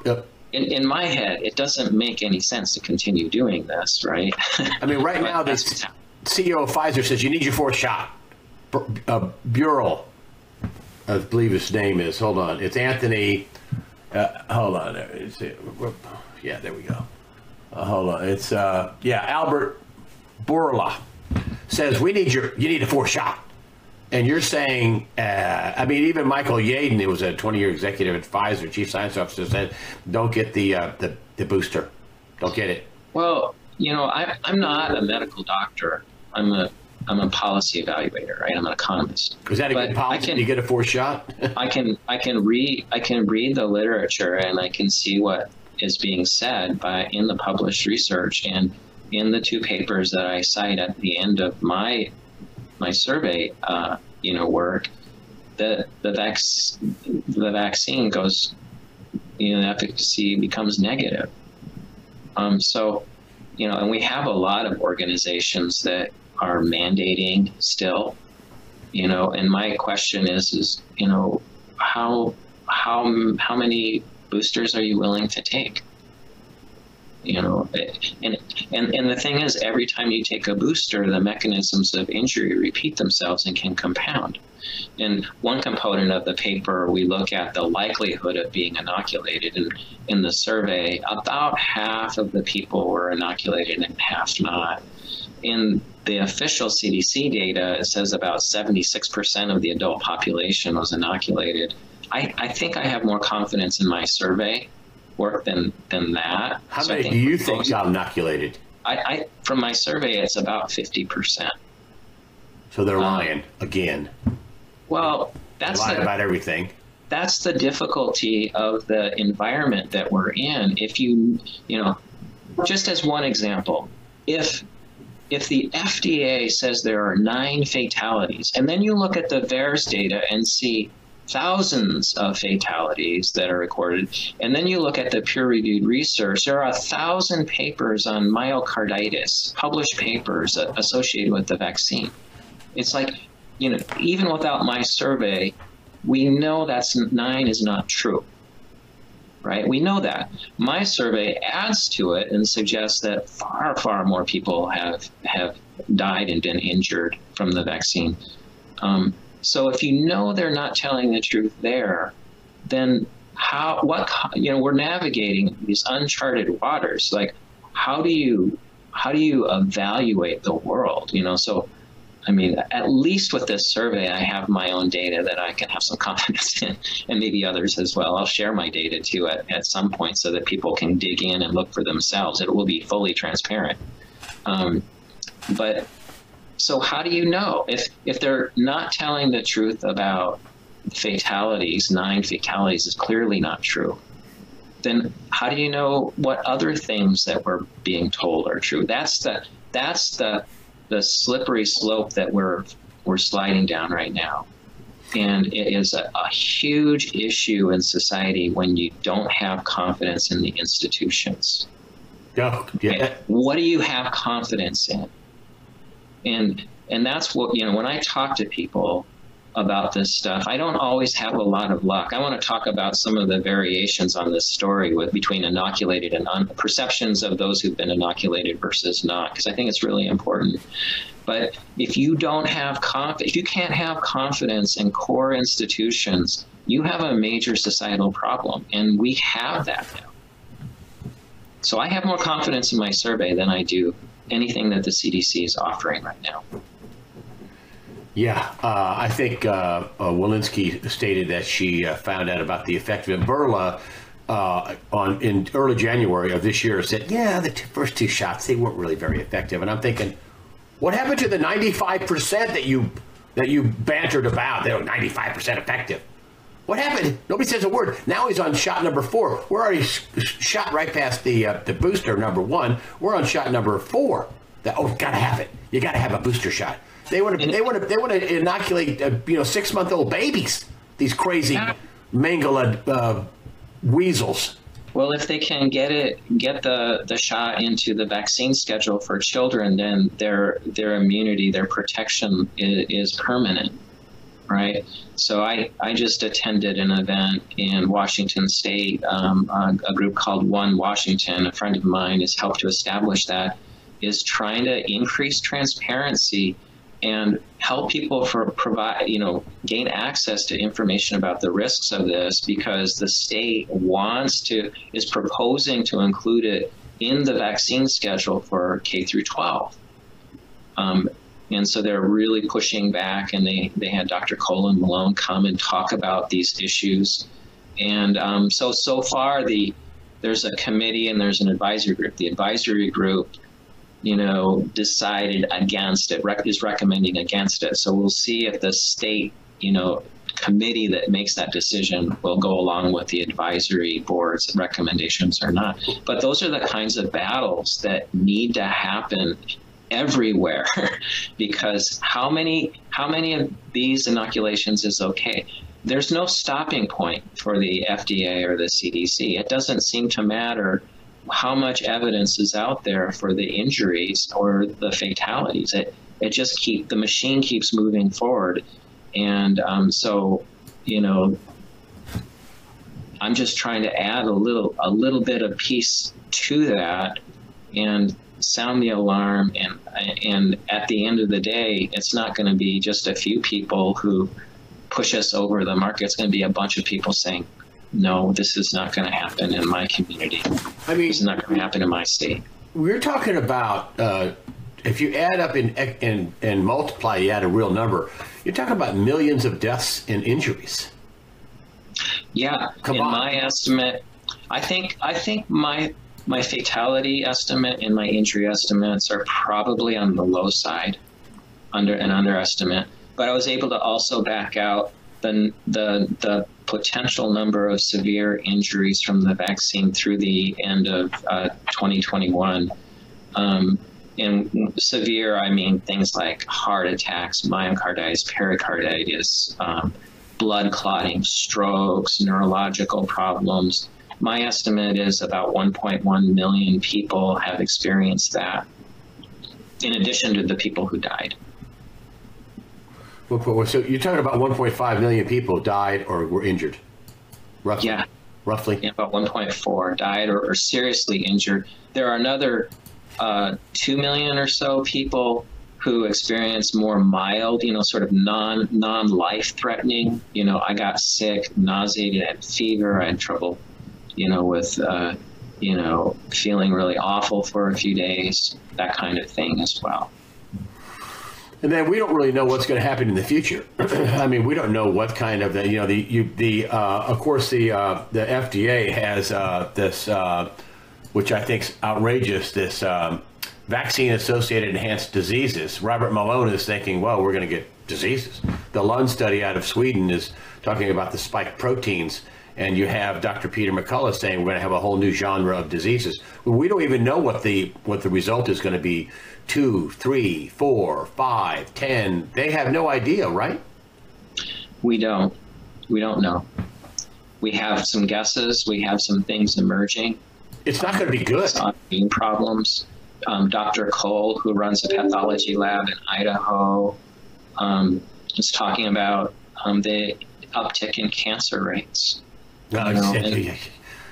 in, in my head, it doesn't make any sense to continue doing this, right? I mean, right now, the CEO of Pfizer says you need your fourth shot. Uh, Burrell, I believe his name is. Hold on, it's Anthony. Uh, hold on, there. It's, yeah, there we go. Uh, hold on, it's uh, yeah, Albert Bourla says we need your you need a fourth shot. And you're saying, uh, I mean, even Michael Yeadon, who was a 20 year executive at Pfizer, chief science officer, said, don't get the, uh, the, the booster. Don't get it. Well, you know, I, I'm not a medical doctor. I'm a I'm a policy evaluator, right? I'm an economist. Is that a But good policy? Can you get a fourth shot? I can I can read I can read the literature and I can see what is being said by in the published research and in the two papers that I cite at the end of my my survey uh, you know work the the vac- the vaccine goes you know the efficacy becomes negative um, so you know and we have a lot of organizations that are mandating still you know and my question is is you know how how how many boosters are you willing to take? You know and and and the thing is every time you take a booster the mechanisms of injury repeat themselves and can compound. And one component of the paper we look at the likelihood of being inoculated. And in the survey about half of the people were inoculated and half not in the official CDC data, it says about 76% of the adult population was inoculated. I, I think I have more confidence in my survey work than than that. How So many do you think got inoculated? I, I from my survey, it's about 50%. So they're um, lying again. Well, that's the- about everything. that's the difficulty of the environment that we're in if you you know just as one example if if the FDA says there are 9 fatalities and then you look at the VAERS data and see thousands of fatalities that are recorded and then you look at the peer reviewed research there are a thousand papers on myocarditis published papers associated with the vaccine. It's like you know even without my survey we know that's nine is not true right? We know that. My survey adds to it and suggests that far far more people have have died and been injured from the vaccine. Um, so if you know they're not telling the truth there then how what you know we're navigating these uncharted waters. Like how do you how do you evaluate the world you know? So I mean, at least with this survey, I have my own data that I can have some confidence in, and maybe others as well. I'll share my data too at, at some point so that people can dig in and look for themselves. It will be fully transparent. Um, but so, how do you know if if they're not telling the truth about fatalities? Nine fatalities is clearly not true. Then how do you know what other things that we're being told are true? That's the that's the the slippery slope that we're we're sliding down right now. And it is a, a huge issue in society when you don't have confidence in the institutions. Yeah, yeah. What do you have confidence in? And and that's what you know when I talk to people about this stuff, I don't always have a lot of luck. I want to talk about some of the variations on this story with between inoculated and un, perceptions of those who've been inoculated versus not, because I think it's really important. But if you don't have if you can't have confidence in core institutions, you have a major societal problem, and we have that now. So I have more confidence in my survey than I do anything that the CDC is offering right now. Yeah, uh, I think uh, uh, Walensky stated that she uh, found out about the effect of Bourla uh, on in early January of this year. Said, yeah, the first two shots they weren't really very effective, and I'm thinking, what happened to the 95 percent that you that you bantered about? They were 95 percent effective. What happened? Nobody says a word. Now he's on shot number four. We're already sh- shot right past the uh, the booster number one. We're on shot number four. That oh, gotta have it. You gotta have a booster shot. They want to they want to they want to inoculate uh, you know six month old babies. These crazy mangala uh, weasels. Well, if they can get it, get the, the shot into the vaccine schedule for children, then their their immunity, their protection is, is permanent, right? So I, I just attended an event in Washington State, um, a, a group called One Washington. A friend of mine has helped to establish that, is trying to increase transparency and help people for provide you know gain access to information about the risks of this because the state wants to is proposing to include it in the vaccine schedule for K through 12 um, and so they're really pushing back and they they had Dr. Colin Malone come and talk about these issues and um, so so far the there's a committee and there's an advisory group the advisory group you know, decided against it, rec- is recommending against it. So we'll see if the state, you know, committee that makes that decision will go along with the advisory board's recommendations or not. But those are the kinds of battles that need to happen everywhere because how many how many of these inoculations is okay there's no stopping point for the FDA or the CDC it doesn't seem to matter how much evidence is out there for the injuries or the fatalities. It it just keep the machine keeps moving forward, and um, so you know I'm just trying to add a little a little bit of piece to that and sound the alarm. And and at the end of the day it's not going to be just a few people who push us over the market. It's going to be a bunch of people saying no, this is not going to happen in my community. I mean, it's not going to happen in my state. We're talking about uh, if you add up and, and and multiply, you add a real number. You're talking about millions of deaths and injuries. Yeah, Come in on. my estimate, I think I think my my fatality estimate and my injury estimates are probably on the low side, under an underestimate. But I was able to also back out the the the potential number of severe injuries from the vaccine through the end of uh, 2021. Um, and severe, I mean things like heart attacks, myocarditis, pericarditis, um, blood clotting, strokes, neurological problems. My estimate is about 1.1 million people have experienced that, in addition to the people who died. So you're talking about 1.5 million people died or were injured, roughly. Yeah. Roughly. Yeah, about 1.4 died or, or seriously injured. There are another uh, 2 million or so people who experience more mild, you know, sort of non non life threatening. You know, I got sick, nauseated, I had fever, I had trouble, you know, with, uh, you know, feeling really awful for a few days, that kind of thing as well. And then we don't really know what's going to happen in the future. I mean, we don't know what kind of the you know the you the uh, of course the uh, the FDA has uh, this uh, which I think is outrageous this um, vaccine associated enhanced diseases. Robert Malone is thinking, well, we're going to get diseases. The Lund study out of Sweden is talking about the spike proteins. And you have Dr. Peter McCullough saying we're going to have a whole new genre of diseases. We don't even know what the what the result is going to be two, three, four, five, ten. They have no idea, right? We don't. We don't know. We have some guesses. We have some things emerging. It's not going to be good. Autoimmune problems. Um, Dr. Cole, who runs a pathology lab in Idaho, um, is talking about um, the uptick in cancer rates. No, You know, he, and-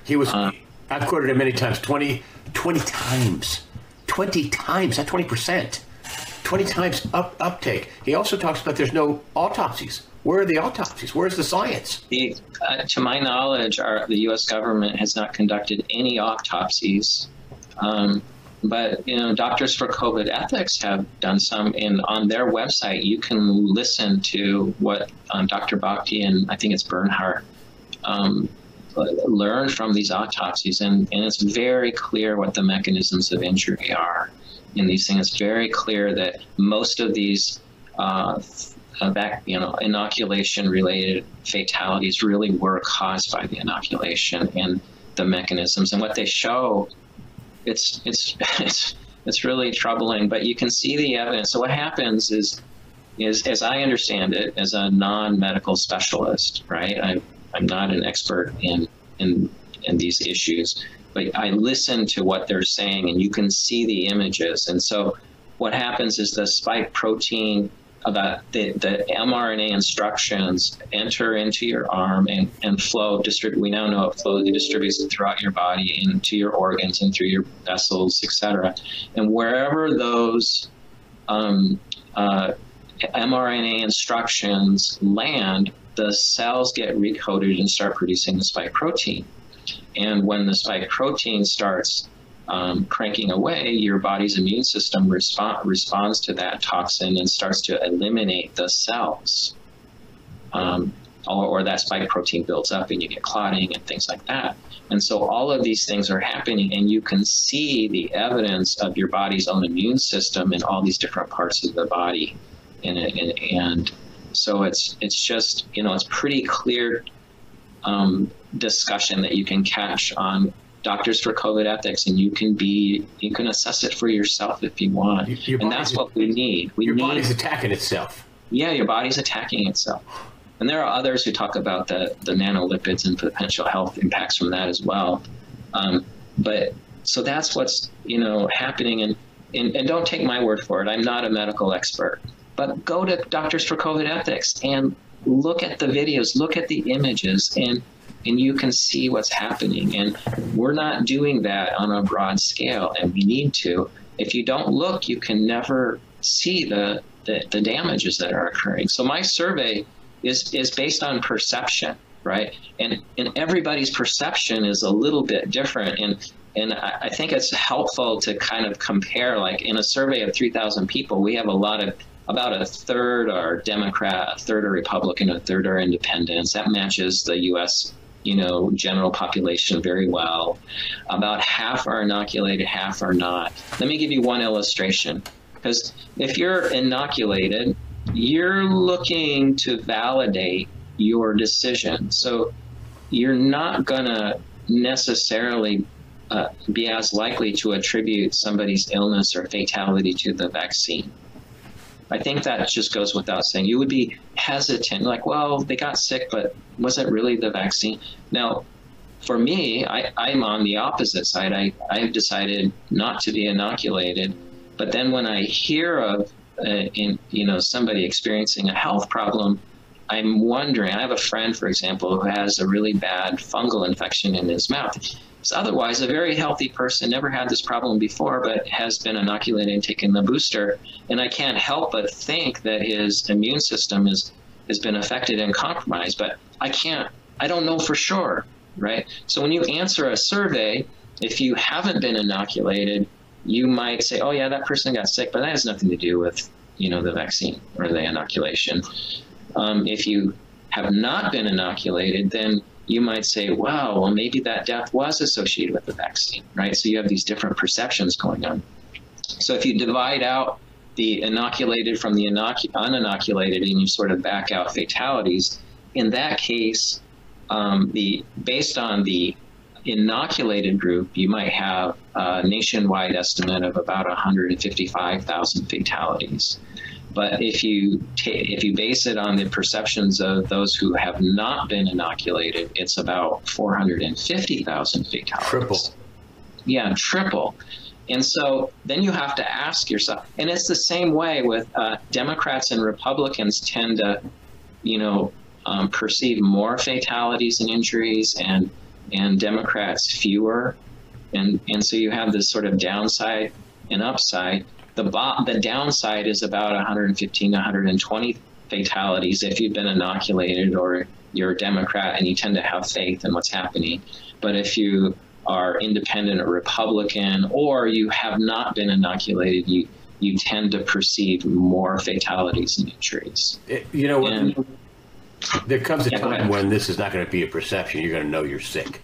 he was. I've quoted him many times. 20, 20 times. 20 times. not 20%. 20 times up, uptake. He also talks about there's no autopsies. Where are the autopsies? Where's the science? The, uh, to my knowledge, our, the U.S. government has not conducted any autopsies. Um, but you know, Doctors for COVID Ethics have done some, and on their website, you can listen to what um, Dr. Bhakdi and I think it's Burkhardt um, learn from these autopsies, and, and it's very clear what the mechanisms of injury are in these things. It's very clear that most of these uh, back, you know, inoculation related fatalities really were caused by the inoculation and the mechanisms. And what they show, it's it's it's it's really troubling. But you can see the evidence. So what happens is is as I understand it, as a non-medical specialist, right? I'm I'm not an expert in in in these issues, but I listen to what they're saying, and you can see the images. And so, what happens is the spike protein about the, the mRNA instructions enter into your arm and, and flow distribute we now know it flows distributes throughout your body into your organs and through your vessels etc and wherever those um, uh, mRNA instructions land the cells get recoded and start producing the spike protein and when the spike protein starts um, cranking away, your body's immune system respond, responds to that toxin and starts to eliminate the cells. Um, or, or, that spike protein builds up and you get clotting and things like that. And so all of these things are happening, and you can see the evidence of your body's own immune system in all these different parts of the body. And, and, and so it's it's just you know it's pretty clear um, discussion that you can catch on doctors for COVID ethics, and you can be you can assess it for yourself if you want. Your and that's what we need. We your need, body's attacking itself. Yeah, your body's attacking itself. And there are others who talk about the the nanolipids and potential health impacts from that as well. Um, but so that's what's you know happening, and, and and don't take my word for it. I'm not a medical expert, but go to Doctors for COVID Ethics and look at the videos, look at the images, and and you can see what's happening. And we're not doing that on a broad scale, and we need to. If you don't look, you can never see the, the, the damages that are occurring. So my survey is, is based on perception, right? And, and everybody's perception is a little bit different. And, and I, I think it's helpful to kind of compare, like in a survey of 3,000 people, we have a lot of about a third are Democrat, a third are Republican, a third are independents. That matches the U.S you know, general population very well. About half are inoculated, half are not. Let me give you one illustration. Because if you're inoculated, you're looking to validate your decision. So you're not going to necessarily uh, be as likely to attribute somebody's illness or fatality to the vaccine. I think that just goes without saying. You would be hesitant, like, well, they got sick, but was it really the vaccine? Now, for me, I, I'm on the opposite side. I, I've decided not to be inoculated. But then when I hear of, uh, in, you know, somebody experiencing a health problem, I'm wondering. I have a friend, for example, who has a really bad fungal infection in his mouth. So otherwise, a very healthy person never had this problem before, but has been inoculated and taken the booster. And I can't help but think that his immune system is has been affected and compromised. But I can't. I don't know for sure, right? So when you answer a survey, if you haven't been inoculated, you might say, "Oh yeah, that person got sick," but that has nothing to do with you know the vaccine or the inoculation. Um, if you have not been inoculated, then you might say, wow, well, maybe that death was associated with the vaccine, right? So you have these different perceptions going on. So if you divide out the inoculated from the uninoculated and you sort of back out fatalities, in that case, um, the based on the inoculated group, you might have a nationwide estimate of about 155,000 fatalities. But if you if you base it on the perceptions of those who have not been inoculated, it's about 450,000 fatalities. Triple. Yeah, triple. And so then you have to ask yourself, and it's the same way with uh, Democrats and Republicans tend to, you know, um, perceive more fatalities and injuries, and and Democrats fewer, and and so you have this sort of downside and upside the bo- the downside is about 115 120 fatalities if you've been inoculated or you're a Democrat and you tend to have faith in what's happening. But if you are independent or Republican or you have not been inoculated, you you tend to perceive more fatalities and injuries. It, you know, And- there comes a Yeah, time when this is not going to be a perception. You're going to know you're sick.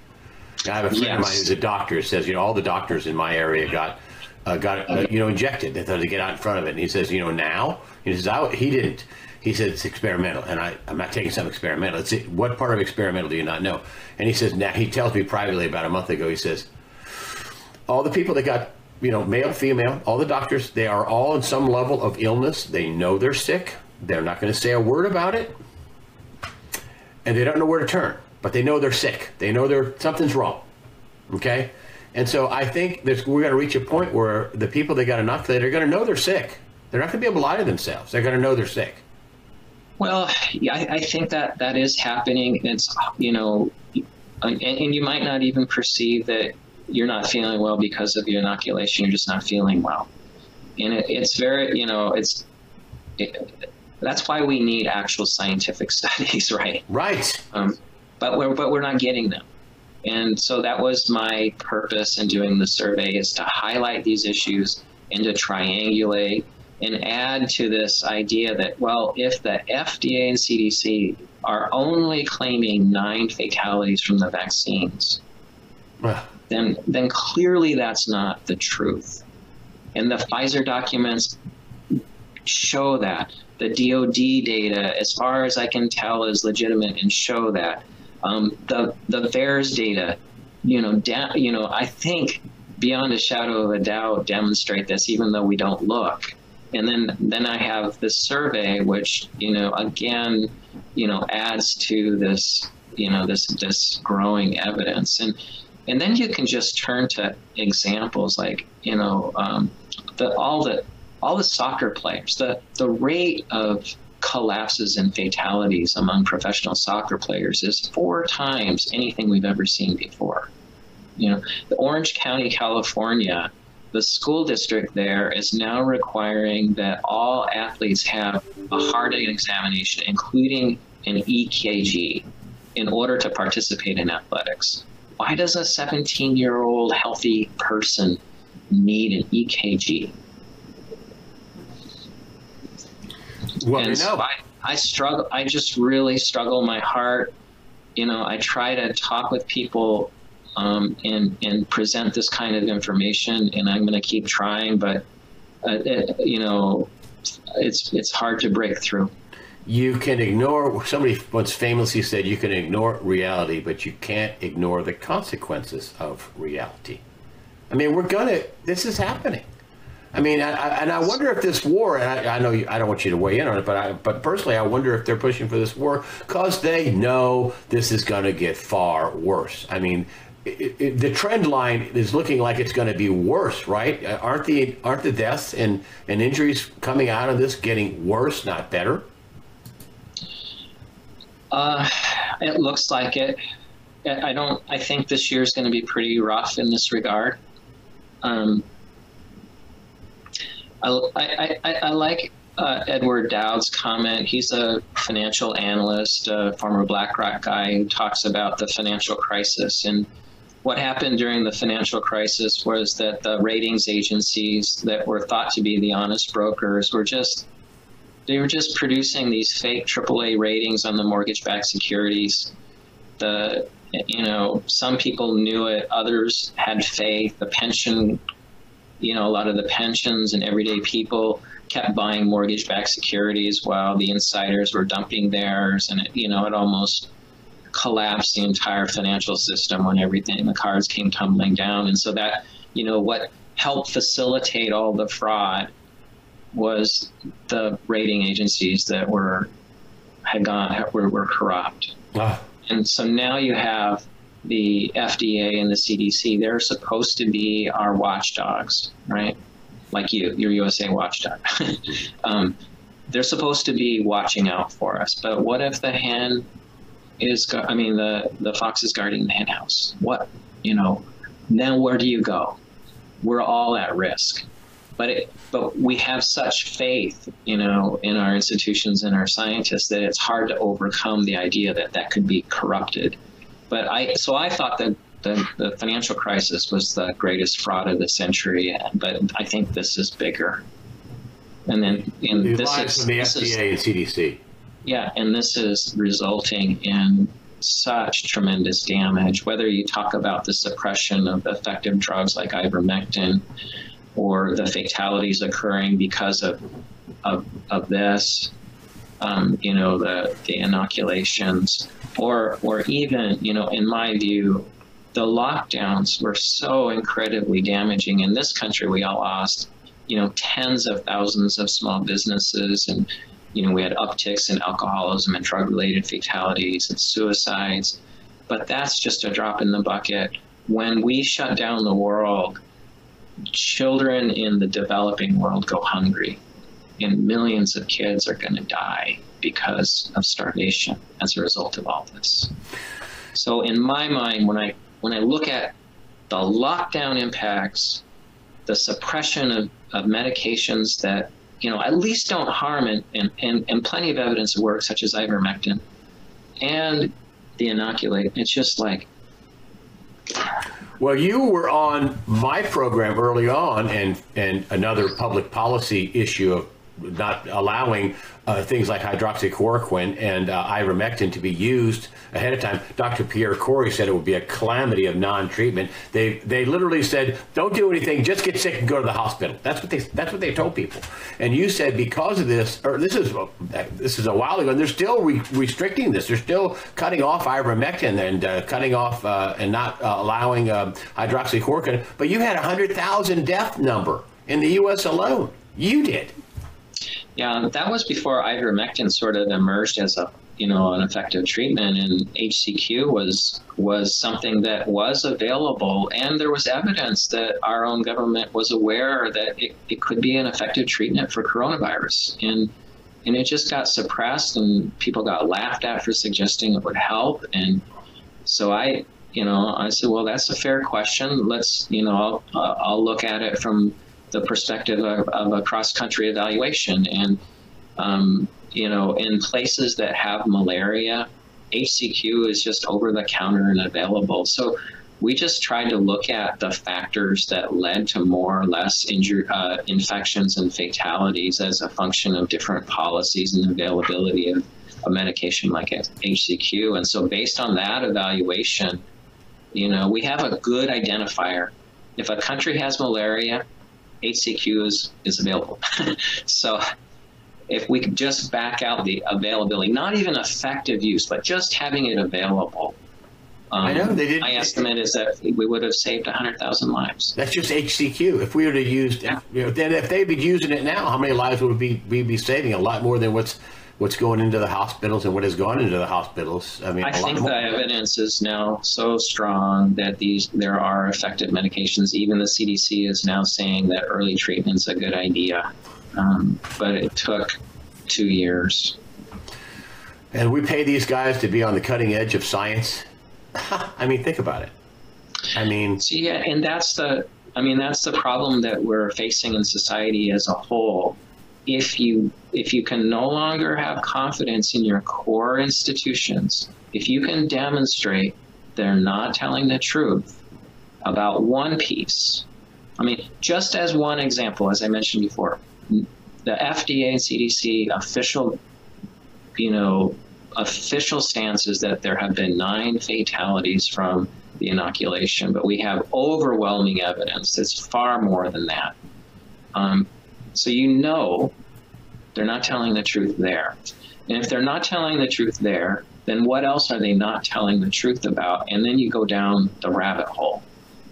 I have a friend of mine who's a doctor. who Says you know all the doctors in my area got uh, got uh, you know injected. They thought to get out in front of it. And he says you know now he says I, he didn't. He said it's experimental, and I I'm not taking some experimental. It's what part of experimental do you not know? And he says now he tells me privately about a month ago. He says all the people that got you know male female all the doctors they are all in some level of illness they know they're sick they're not going to say a word about it and they don't know where to turn but they know they're sick they know they're something's wrong okay and so i think there's, we're going to reach a point where the people that got inoculated are going to know they're sick they're not going to be able to lie to themselves they're going to know they're sick Well, yeah, I, I think that that is happening. It's you know, and, and you might not even perceive that you're not feeling well because of your inoculation. You're just not feeling well, and it, it's very you know it's. It, that's why we need actual scientific studies, right? Right. Um, but we're but we're not getting them, and so that was my purpose in doing the survey is to highlight these issues and to triangulate and add to this idea that well, if the FDA and CDC are only claiming nine fatalities from the vaccines, then then clearly that's not the truth. And the Pfizer documents show that. The DoD data, as far as I can tell, is legitimate and show that. Um, the the VAERS data, you know, da- you know, I think beyond a shadow of a doubt demonstrate this, even though we don't look. And then then I have this survey, which you know, again, you know, adds to this, you know, this this growing evidence and and then you can just turn to examples like you know um, the all the all the soccer players the the rate of collapses and fatalities among professional soccer players is four times anything we've ever seen before you know the orange county california the school district there is now requiring that all athletes have a heart examination including an ekg in order to participate in athletics why does a 17 year old healthy person need an EKG? Well, and we so know. I, I struggle, I just really struggle my heart. You know, I try to talk with people um, and, and present this kind of information, and I'm going to keep trying, but, uh, it, you know, it's, it's hard to break through. you can ignore somebody once famously said you can ignore reality but you can't ignore the consequences of reality i mean we're gonna this is happening i mean I, I, and i wonder if this war and I, I know you, i don't want you to weigh in on it but but personally i wonder if they're pushing for this war because they know this is going to get far worse i mean it, it, the trend line is looking like it's going to be worse, right? Uh, Aren't the aren't the deaths and, and injuries coming out of this getting worse, not better? Uh, it looks like it. I I don't. I think this year is going to be pretty rough in this regard. Um, I, I, I, like uh, Edward Dowd's comment. He's a financial analyst, a former BlackRock guy who talks about the financial crisis. And what happened during the financial crisis was that the ratings agencies that were thought to be the honest brokers were just they were just producing these fake AAA ratings on the mortgage-backed securities. The you know some people knew it, others had faith. The pension, you know, a lot of the pensions and everyday people kept buying mortgage-backed securities while the insiders were dumping theirs, and it, you know it almost collapsed the entire financial system when everything the cards came tumbling down. And so that you know what helped facilitate all the fraud was the rating agencies that were had gone were, were corrupt. Ah. And so now you have the FDA and the CDC. They're supposed to be our watchdogs, right? Like you, your USA watchdog. um, they're supposed to be watching out for us. But what if the hen is, I mean, the the fox is guarding the hen house. What you know? Then where do you go? We're all at risk. but it, but we have such faith, you know, in our institutions and our scientists that it's hard to overcome the idea that that could be corrupted. But I so I thought that the, the financial crisis was the greatest fraud of the century, but I think this is bigger. And then The this is the this is- FDA and CDC. yeah, and this is resulting in such tremendous damage. Whether you talk about the suppression of effective drugs like ivermectin, or the fatalities occurring because of of, of this, um, you know, the the inoculations, or or even, you know, in my view, the lockdowns were so incredibly damaging. In this country, we all lost, you know, tens of thousands of small businesses and you know, we had upticks in alcoholism and drug related fatalities and suicides. But that's just a drop in the bucket. When we shut down the world, children in the developing world go hungry, and millions of kids are going to die because of starvation as a result of all this. So, in my mind, when I when I look at the lockdown impacts, the suppression of, of medications that you know, at least don't harm and, and, and, plenty of evidence of work, such as ivermectin, and the inoculate. It's just like, Well, you were on my program early on, and and another public policy issue of not allowing uh, things like hydroxychloroquine and uh, ivermectin to be used ahead of time. Dr. Pierre Kory said it would be a calamity of non-treatment. They they literally said, "Don't do anything, just get sick and go to the hospital." That's what they that's what they told people. And you said because of this, or this is this is a while ago, and they're still re- restricting this. They're still cutting off ivermectin and uh, cutting off uh, and not uh, allowing uh, hydroxychloroquine. But you had a hundred thousand death number in the U.S. alone. You did. Yeah, that was before ivermectin sort of emerged as a you know an effective treatment, and HCQ was was something that was available, and there was evidence that our own government was aware that it, it could be an effective treatment for coronavirus, and and it just got suppressed, and people got laughed at for suggesting it would help, and so I you know I said, well, that's a fair question. Let's you know I'll, uh, I'll look at it from the perspective of, of a cross country evaluation, and um, you know, in places that have malaria, HCQ is just over the counter and available. So we just tried to look at the factors that led to more or less uh, infections and fatalities as a function of different policies and availability of a medication like HCQ. And so, based on that evaluation, you know, we have a good identifier. If a country has malaria, HCQ is, is available. so, if we could just back out the availability, not even effective use, but just having it available. Um, I know, they didn't- My estimate is that we would have saved 100,000 lives. That's just HCQ. If we would have used, you know, then if they'd be using it now, how many lives would we be, we be saving? A lot more than what's what's going into the hospitals and what has gone into the hospitals. I mean, I think the evidence is now so strong that these there are effective medications. Even the CDC is now saying that early treatment's a good idea, um, but it took two years. And we pay these guys to be on the cutting edge of science. I mean, think about it. I mean, See, yeah, and that's the I mean that's the problem that we're facing in society as a whole. If you if you can no longer have confidence in your core institutions, if you can demonstrate they're not telling the truth about one piece. I mean, just as one example, as I mentioned before, the FDA and CDC official, you know, official stance is that there have been nine fatalities from the inoculation, but we have overwhelming evidence that's far more than that. Um, so you know they're not telling the truth there. And if they're not telling the truth there, then what else are they not telling the truth about? And then you go down the rabbit hole.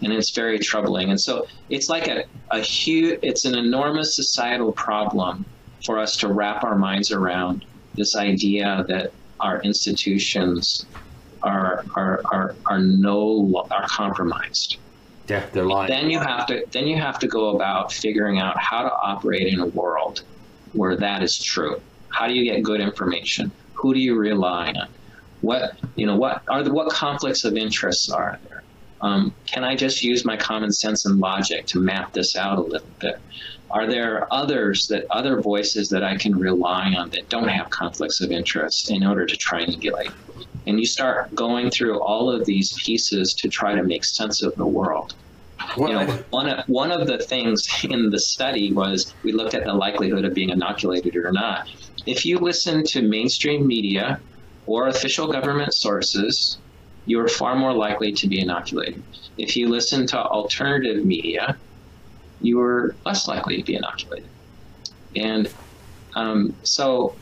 And it's very troubling. And so it's like a, a huge, it's an enormous societal problem for us to wrap our minds around this idea that our institutions are are are, are no are compromised. Yeah, they're lying. Then you have to then you have to go about figuring out how to operate in a world where that is true. How do you get good information? Who do you rely on? What you know? What are the what conflicts of interests are there? Um, can I just use my common sense and logic to map this out a little bit? Are there others that other voices that I can rely on that don't have conflicts of interest in order to triangulate? And you start going through all of these pieces to try to make sense of the world. you know, one of, one of the things in the study was we looked at the likelihood of being inoculated or not. If you listen to mainstream media or official government sources, you're far more likely to be inoculated. If you listen to alternative media, you are less likely to be inoculated. And um, so,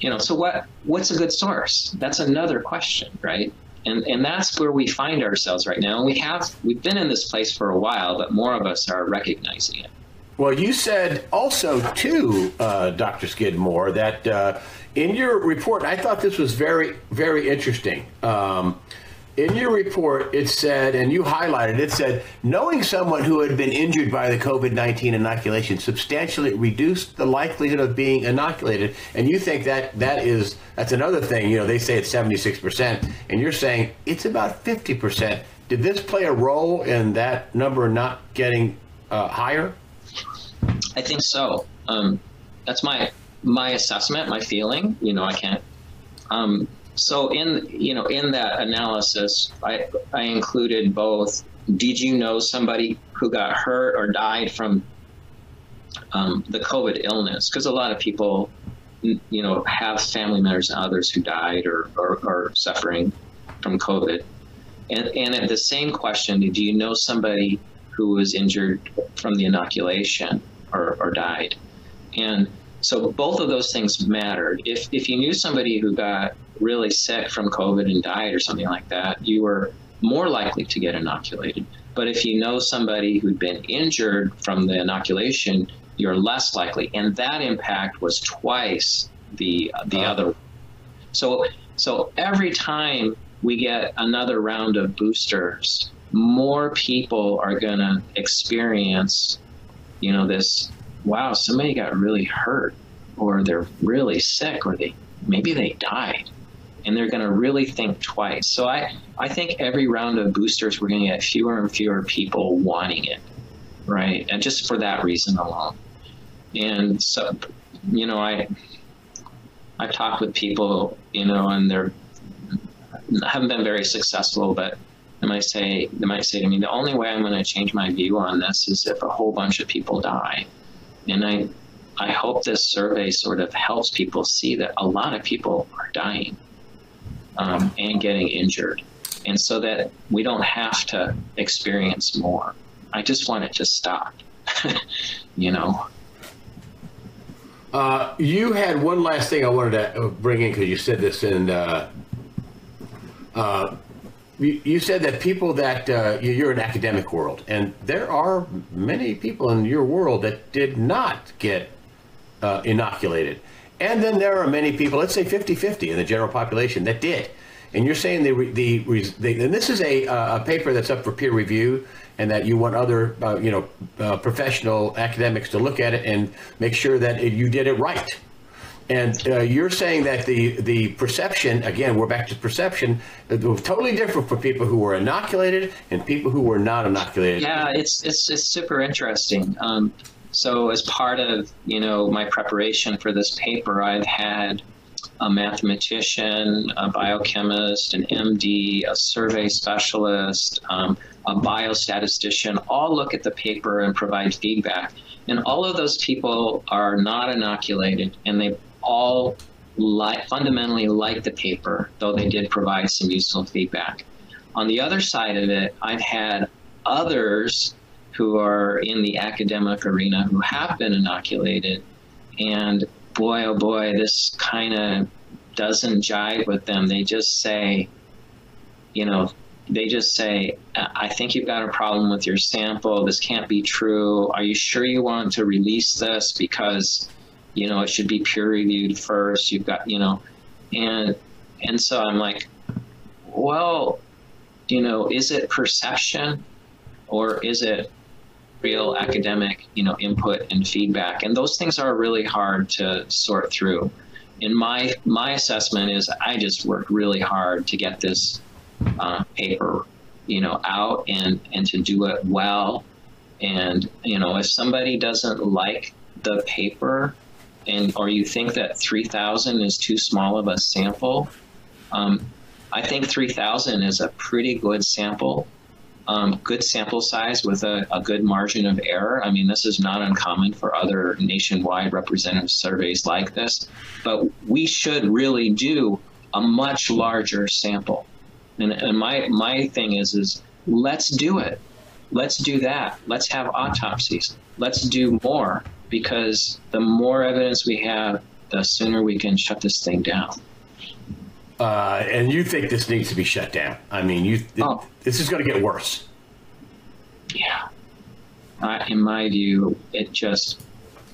you know, so what what's a good source? That's another question, right? And and that's where we find ourselves right now. And we have we've been in this place for a while, but more of us are recognizing it. Well, you said also too, uh, Dr. Skidmore, that uh, in your report, I thought this was very, very interesting. Um, in your report, it said, and you highlighted, it said, knowing someone who had been injured by the COVID 19 inoculation substantially reduced the likelihood of being inoculated. And you think that that is, that's another thing. You know, they say it's 76%, and you're saying it's about 50%. Did this play a role in that number not getting uh, higher? I think so. Um, that's my my assessment, my feeling. You know, I can't. Um, so in you know in that analysis, I I included both. Did you know somebody who got hurt or died from um, the COVID illness? Because a lot of people, you know, have family members and others who died or or, suffering from COVID. And and at the same question, did you know somebody who was injured from the inoculation or, or died? And so both of those things mattered. If if you knew somebody who got really sick from COVID and died or something like that, you were more likely to get inoculated. But if you know somebody who'd been injured from the inoculation, you're less likely. And that impact was twice the the other. So so every time we get another round of boosters, more people are going to experience, you know, this wow, somebody got really hurt or they're really sick or they maybe they died and they're going to really think twice. So I I think every round of boosters we're going to get fewer and fewer people wanting it, right? And just for that reason alone. And so you know, I I've talked with people, you know, and they're haven't been very successful, but they might say they might say to me, the only way I'm going to change my view on this is if a whole bunch of people die. And I I hope this survey sort of helps people see that a lot of people are dying um, and getting injured, and so that we don't have to experience more. I just want it to stop, you know. Uh, you had one last thing I wanted to uh, bring in because you said this in. Uh, uh, you, you said that people that uh, you- you're an academic world, and there are many people in your world that did not get uh, inoculated. And then there are many people, let's say 50 50 in the general population, that did. And you're saying the, the, the and this is a, uh, a paper that's up for peer review, and that you want other, uh, you know, uh, professional academics to look at it and make sure that it, you did it right. And uh, you're saying that the the perception again, we're back to perception, totally different for people who were inoculated and people who were not inoculated. Yeah, it's it's it's super interesting. Um, so as part of you know my preparation for this paper, I've had a mathematician, a biochemist, an MD, a survey specialist, um, a biostatistician, all look at the paper and provide feedback. And all of those people are not inoculated, and they all li- fundamentally like the paper, though they did provide some useful feedback. On the other side of it, I've had others who are in the academic arena who have been inoculated, and boy, oh boy, this kind of doesn't jive with them. They just say, you know, they just say, I think you've got a problem with your sample. This can't be true. Are you sure you want to release this? Because, you know, it should be peer reviewed first. You've got, you know, and, and so I'm like, well, you know, is it perception or is it real academic, you know, input and feedback? And those things are really hard to sort through. And my my assessment is I just worked really hard to get this uh, paper, you know, out and and to do it well. And you know, if somebody doesn't like the paper, and or you think that 3,000 is too small of a sample, um, I think 3,000 is a pretty good sample. Um, good sample size with a, a, good margin of error. I mean, this is not uncommon for other nationwide representative surveys like this, but we should really do a much larger sample. And, and my my thing is is let's do it. Let's do that. Let's have autopsies. Let's do more because the more evidence we have, the sooner we can shut this thing down. Uh, and you think this needs to be shut down? I mean, you oh. this is going to get worse. Yeah. Uh, in my view, it just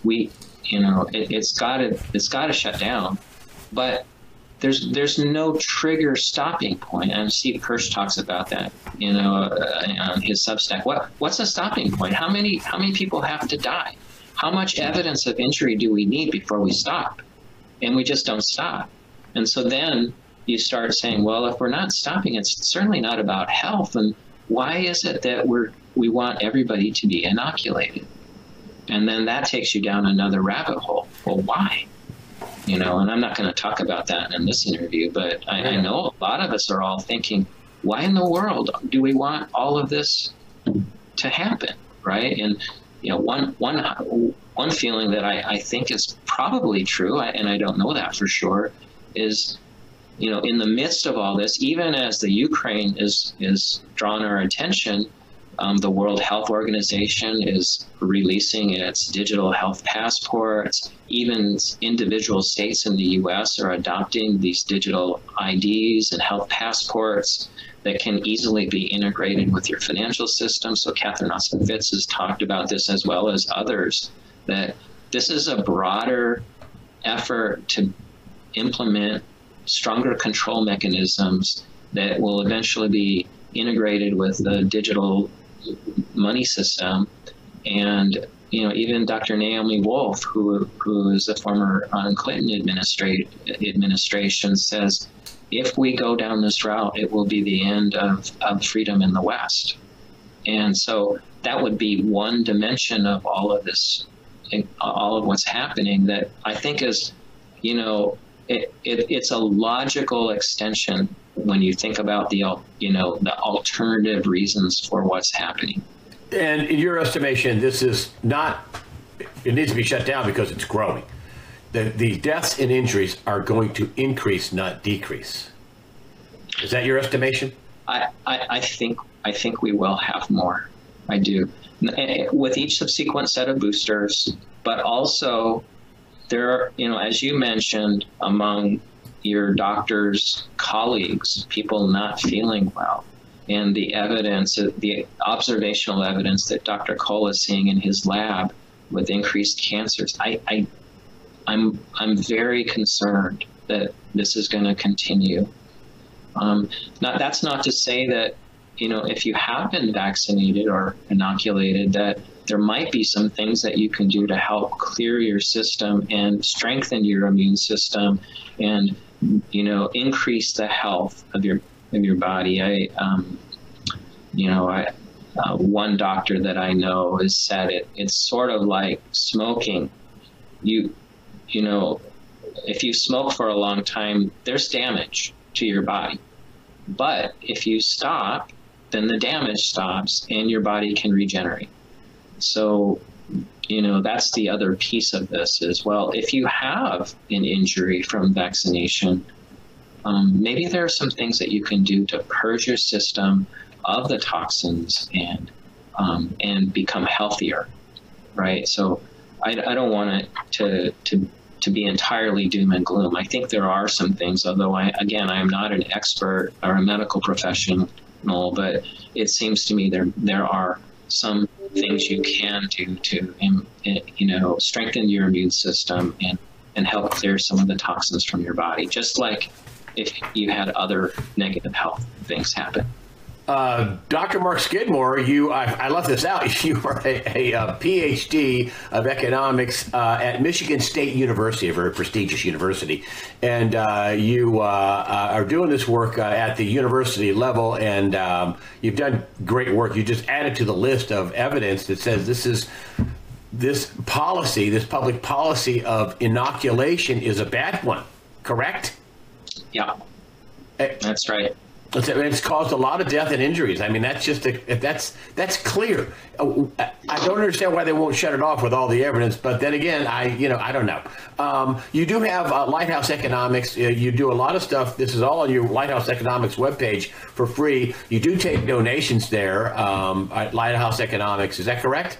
we you know it, it's got to it's got to shut down, but there's there's no trigger stopping point. And Steve Kirsch talks about that, you know, uh, on his Substack. What what's a stopping point? How many how many people have to die? How much evidence of injury do we need before we stop? And we just don't stop. And so then you start saying, well, if we're not stopping, it's certainly not about health. And why is it that we're we want everybody to be inoculated? And then that takes you down another rabbit hole. Well, why? You know, and I'm not going to talk about that in this interview, but I, I know a lot of us are all thinking, why in the world do we want all of this to happen, right? And you know, one one one feeling that I, I think is probably true, and I don't know that for sure, is you know, in the midst of all this, even as the Ukraine is is drawn our attention, um, the World Health Organization is releasing its digital health passports. Even individual states in the U.S. are adopting these digital IDs and health passports that can easily be integrated with your financial system. So Catherine Austin Fitts has talked about this as well as others, that this is a broader effort to implement stronger control mechanisms that will eventually be integrated with the digital money system. And you know, even Dr. Naomi Wolf, who who is a former uh, Clinton administration, administration, says if we go down this route, it will be the end of, of freedom in the West. And so that would be one dimension of all of this, all of what's happening that I think is, you know, it, it, it's a logical extension when you think about the you know the alternative reasons for what's happening. And in your estimation, this is not. It needs to be shut down because it's growing. The the deaths and injuries are going to increase, not decrease. Is that your estimation? I, I, I think I think we will have more. I do eh, with each subsequent set of boosters, but also there are, you know, as you mentioned, among your doctor's colleagues, people not feeling well, and the evidence, the observational evidence that Dr. Cole is seeing in his lab with increased cancers, I, I I'm I'm very concerned that this is going to continue. Um, not that's not to say that you know if you have been vaccinated or inoculated that there might be some things that you can do to help clear your system and strengthen your immune system and you know increase the health of your of your body. I um, you know i uh, one doctor that i know has said it it's sort of like smoking. You you know if you smoke for a long time there's damage to your body. But if you stop then the damage stops and your body can regenerate so, you know, that's the other piece of this as well. If you have an injury from vaccination, um, maybe there are some things that you can do to purge your system of the toxins and um, and become healthier, right? So, I, I don't want it to to to be entirely doom and gloom. I think there are some things, although I again I am not an expert or a medical professional, but it seems to me there there are some things you can do to, um, eh, you know, strengthen your immune system and, and help clear some of the toxins from your body, just like if you had other negative health things happen. Uh, Dr. Mark Skidmore, you I, I left this out. You are a, a, a PhD of economics uh, at Michigan State University, a very prestigious university, and uh, you uh, uh, are doing this work uh, at the university level, and um, you've done great work. You just added to the list of evidence that says this is this policy, this public policy of inoculation, is a bad one. Correct? Yeah, that's right. It's, caused a lot of death and injuries. I mean, that's just a, that's that's clear. Uh, I don't understand why they won't shut it off with all the evidence. But then again, I you know I don't know. Um, you do have uh, Lighthouse Economics. Uh, you do a lot of stuff. This is all on your Lighthouse Economics webpage for free. You do take donations there um, at Lighthouse Economics. Is that correct?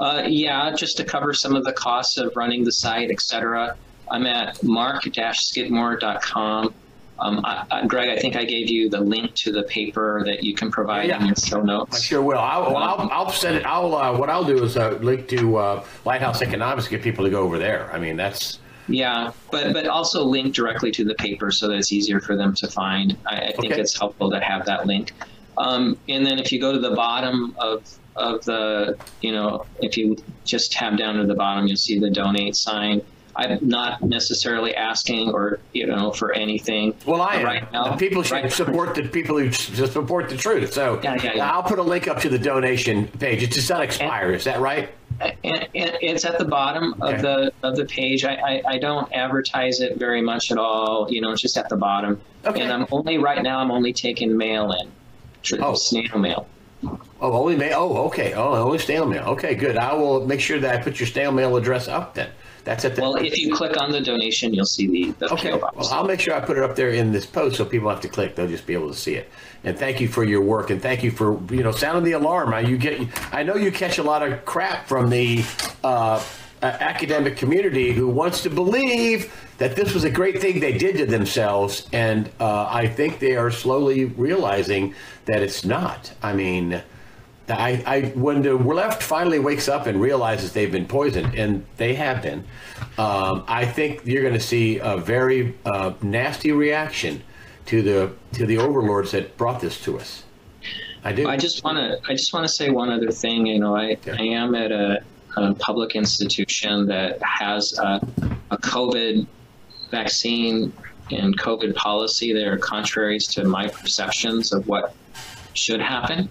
Uh, yeah, just to cover some of the costs of running the site, etc. I'm at mark-skidmore.com. Um, I, I, Greg, I think I gave you the link to the paper that you can provide Yeah. in your show notes. I sure will. I'll, I'll, I'll send it. I'll uh, what I'll do is uh, link to uh, Lighthouse Economics, to get people to go over there. I mean, that's Yeah, but but also link directly to the paper so that it's easier for them to find. I, I think Okay. it's helpful to have that link. Um, and then if you go to the bottom of of the, you know, if you just tab down to the bottom, you'll see the donate sign. I'm not necessarily asking or you know for anything. Well, I am. right now. The people should right- support the people who support the truth. So Yeah, yeah, yeah. I'll put a link up to the donation page. It does not expire. Is that right? and, and it's at the bottom of the of the page. I, I, I don't advertise it very much at all. You know, it's just at the bottom. Okay. And I'm only right now. I'm only taking mail in, oh. snail mail. Oh, only mail. Oh, okay. Oh, only snail mail. Okay, good. I will make sure that I put your snail mail address up then. That's at the. Well, if you click on the donation, you'll see the, the Okay. Well, I'll make sure I put it up there in this post so people have to click. They'll just be able to see it. And thank you for your work. And thank you for you know sounding the alarm. I, you get. I know you catch a lot of crap from the uh, uh, academic community who wants to believe that this was a great thing they did to themselves, and uh, I think they are slowly realizing that it's not. I mean. I, I when the left finally wakes up and realizes they've been poisoned, and they have been, um, I think you're going to see a very uh, nasty reaction to the to the overlords that brought this to us. I do. I just want to. I just want to say one other thing. You know, I, I am at a, a public institution that has a, a COVID vaccine and COVID policy that are contraries to my perceptions of what should happen.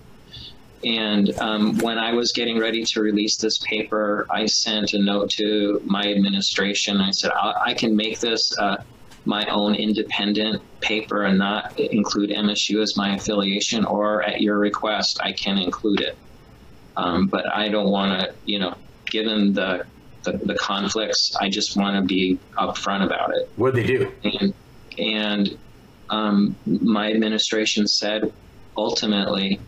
And um, when I was getting ready to release this paper, I sent a note to my administration. I said, I, I can make this uh, my own independent paper and not include MSU as my affiliation, or at your request, I can include it. Um, but I don't want to, you know, given the, the, the conflicts, I just want to be upfront about it. What they do? And, and um, my administration said ultimately,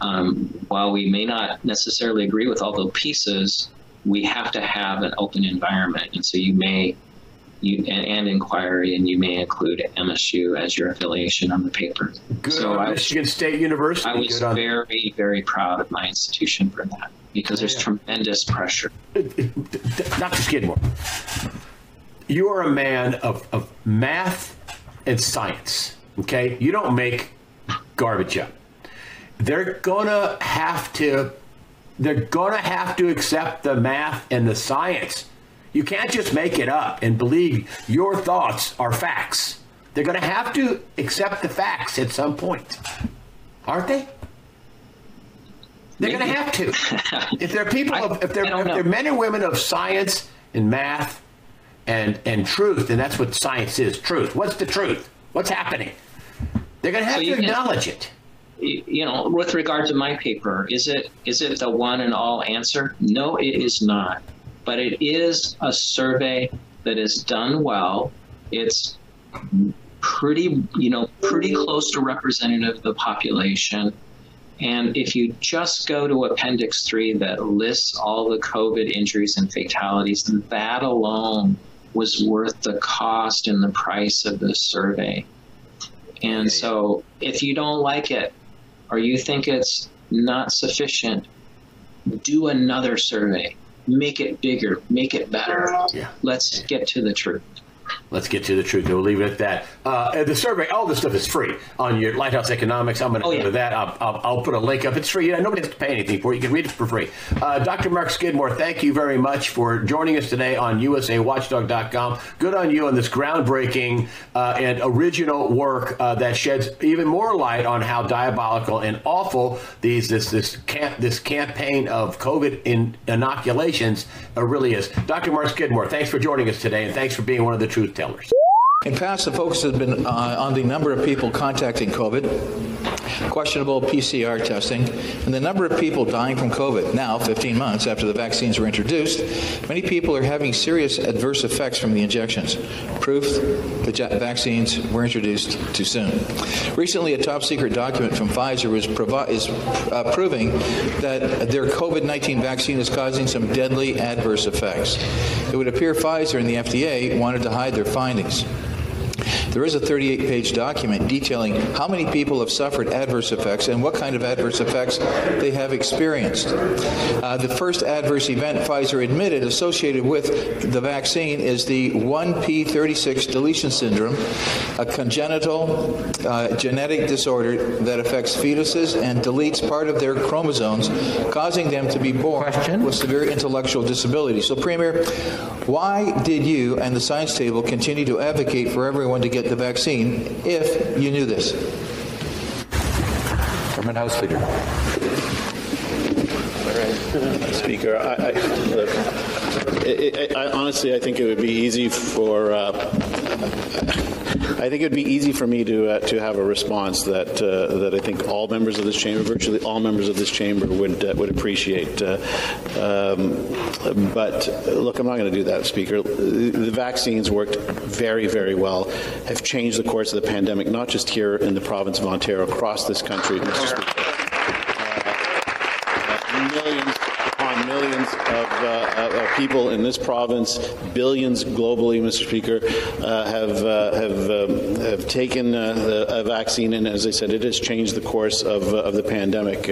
um, while we may not necessarily agree with all the pieces, we have to have an open environment. And so you may, you and, and inquiry, and you may include MSU as your affiliation on the paper. Good so I, Michigan State University. I was Good very, very proud of my institution for that because there's tremendous pressure. Dr. Skidmore, you are a man of, of math and science. Okay, you don't make garbage up. They're gonna have to. They're gonna have to accept the math and the science. You can't just make it up and believe your thoughts are facts. They're gonna have to accept the facts at some point, aren't they? They're going to have to. if they're people of, if they're if they're men and women of science and math and and truth, and that's what science is, truth. What's the truth? What's happening? They're going to have So to you can- acknowledge it. You know, with regard to my paper, is it is it the one and all answer? No, it is not. But it is a survey that is done well. It's pretty, you know, pretty close to representative of the population. And if you just go to Appendix 3 that lists all the COVID injuries and fatalities, that alone was worth the cost and the price of the survey. And so if you don't like it or you think it's not sufficient, do another survey. Make it bigger, make it better. Yeah. Let's get to the truth. Let's get to the truth. We'll leave it at that. Uh, the survey, all this stuff is free on your Lighthouse Economics. I'm going to Oh, go yeah. to that. I'll, I'll, I'll put a link up. It's free. Yeah, nobody has to pay anything for it. You can read it for free. Uh, Dr. Mark Skidmore, thank you very much for joining us today on USAWatchdog.com. Good on you on this groundbreaking uh, and original work uh, that sheds even more light on how diabolical and awful these this this camp this campaign of COVID in inoculations uh, really is. Dr. Mark Skidmore, thanks for joining us today, and thanks for being one of the truth tellers. In past, the focus has been uh, on the number of people contacting COVID, questionable PCR testing, and the number of people dying from COVID. Now, 15 months after the vaccines were introduced, many people are having serious adverse effects from the injections. Proof the vaccines were introduced too soon. Recently, a top secret document from Pfizer was is uh, proving that their COVID-19 vaccine is causing some deadly adverse effects. It would appear Pfizer and the FDA wanted to hide their findings. There is a 38-page document detailing how many people have suffered adverse effects and what kind of adverse effects they have experienced. Uh, the first adverse event Pfizer admitted associated with the vaccine is the 1p36 deletion syndrome, a congenital uh, genetic disorder that affects fetuses and deletes part of their chromosomes, causing them to be born with severe intellectual disability. So, Premier, why did you and the science table continue to advocate for everyone to get the vaccine if you knew this? Government House Leader. Speaker, I, I, look, I, I, I, honestly, I think it would be easy for. Uh, I think it would be easy for me to uh, to have a response that uh, that I think all members of this chamber, virtually all members of this chamber, would uh, would appreciate. Uh, um, but look, I'm not going to do that, Speaker. The vaccines worked very, very well. Have changed the course of the pandemic, not just here in the province of Ontario, across this country, Mr. Speaker. millions upon millions of, uh, of people in this province, billions globally, Mr. Speaker, uh, have uh, have um, have taken the, a vaccine, and as I said, it has changed the course of of the pandemic.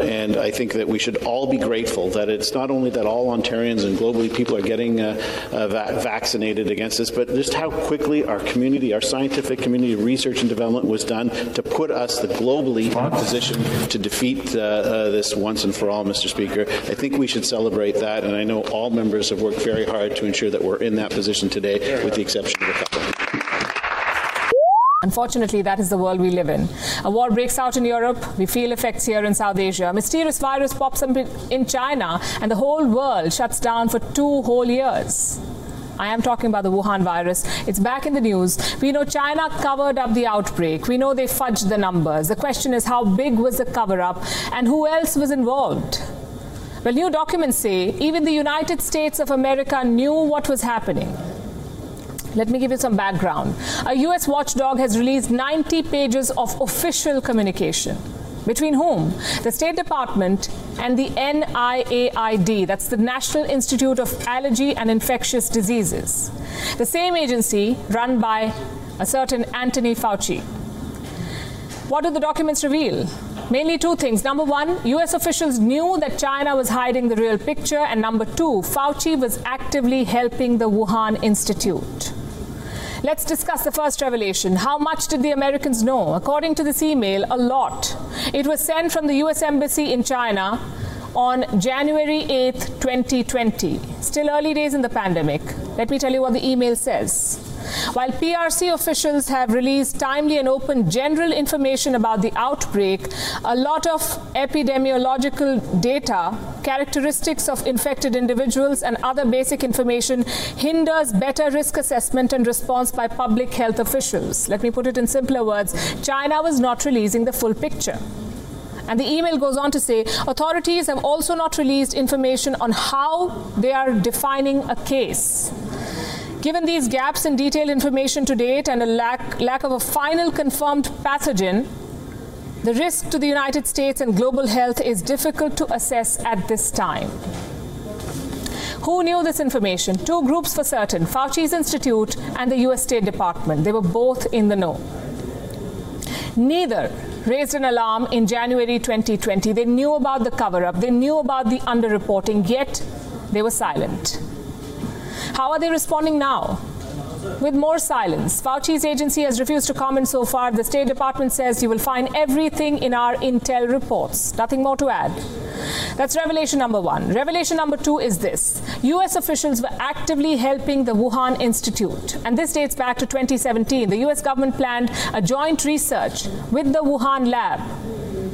And I think that we should all be grateful that it's not only that all Ontarians and globally people are getting va- vaccinated against this, but just how quickly our community, our scientific community, research and development was done to put us the globally position to defeat this once and for all, Mr. Speaker. I think we should celebrate that, and I know all members have worked very hard to ensure that we're in that position today, with the exception of a couple. Unfortunately, that is the world we live in. A war breaks out in Europe. We feel effects here in South Asia. A mysterious virus pops up in China, and the whole world shuts down for two whole years. I am talking about the Wuhan virus. It's back in the news. We know China covered up the outbreak. We know they fudged the numbers. The question is how big was the cover up and who else was involved? Well, new documents say even the United States of America knew what was happening. Let me give you some background. A US watchdog has released 90 pages of official communication. Between whom? The State Department and the NIAID, that's the National Institute of Allergy and Infectious Diseases. The same agency run by a certain Anthony Fauci. What do the documents reveal? Mainly two things. Number one, US officials knew that China was hiding the real picture. And number two, Fauci was actively helping the Wuhan Institute. Let's discuss the first revelation. How much did the Americans know? According to this email, a lot. It was sent from the US Embassy in China on January 8th, 2020. Still early days in the pandemic. Let me tell you what the email says. While PRC officials have released timely and open general information about the outbreak, a lot of epidemiological data, characteristics of infected individuals, and other basic information hinders better risk assessment and response by public health officials. Let me put it in simpler words China was not releasing the full picture. And the email goes on to say authorities have also not released information on how they are defining a case. Given these gaps in detailed information to date and a lack, lack of a final confirmed pathogen, the risk to the United States and global health is difficult to assess at this time. Who knew this information? Two groups for certain Fauci's Institute and the US State Department. They were both in the know. Neither raised an alarm in January 2020. They knew about the cover up, they knew about the underreporting, yet they were silent. How are they responding now? with more silence. Fauci's agency has refused to comment so far. The State Department says you will find everything in our intel reports. Nothing more to add. That's revelation number 1. Revelation number 2 is this. US officials were actively helping the Wuhan Institute. And this dates back to 2017. The US government planned a joint research with the Wuhan lab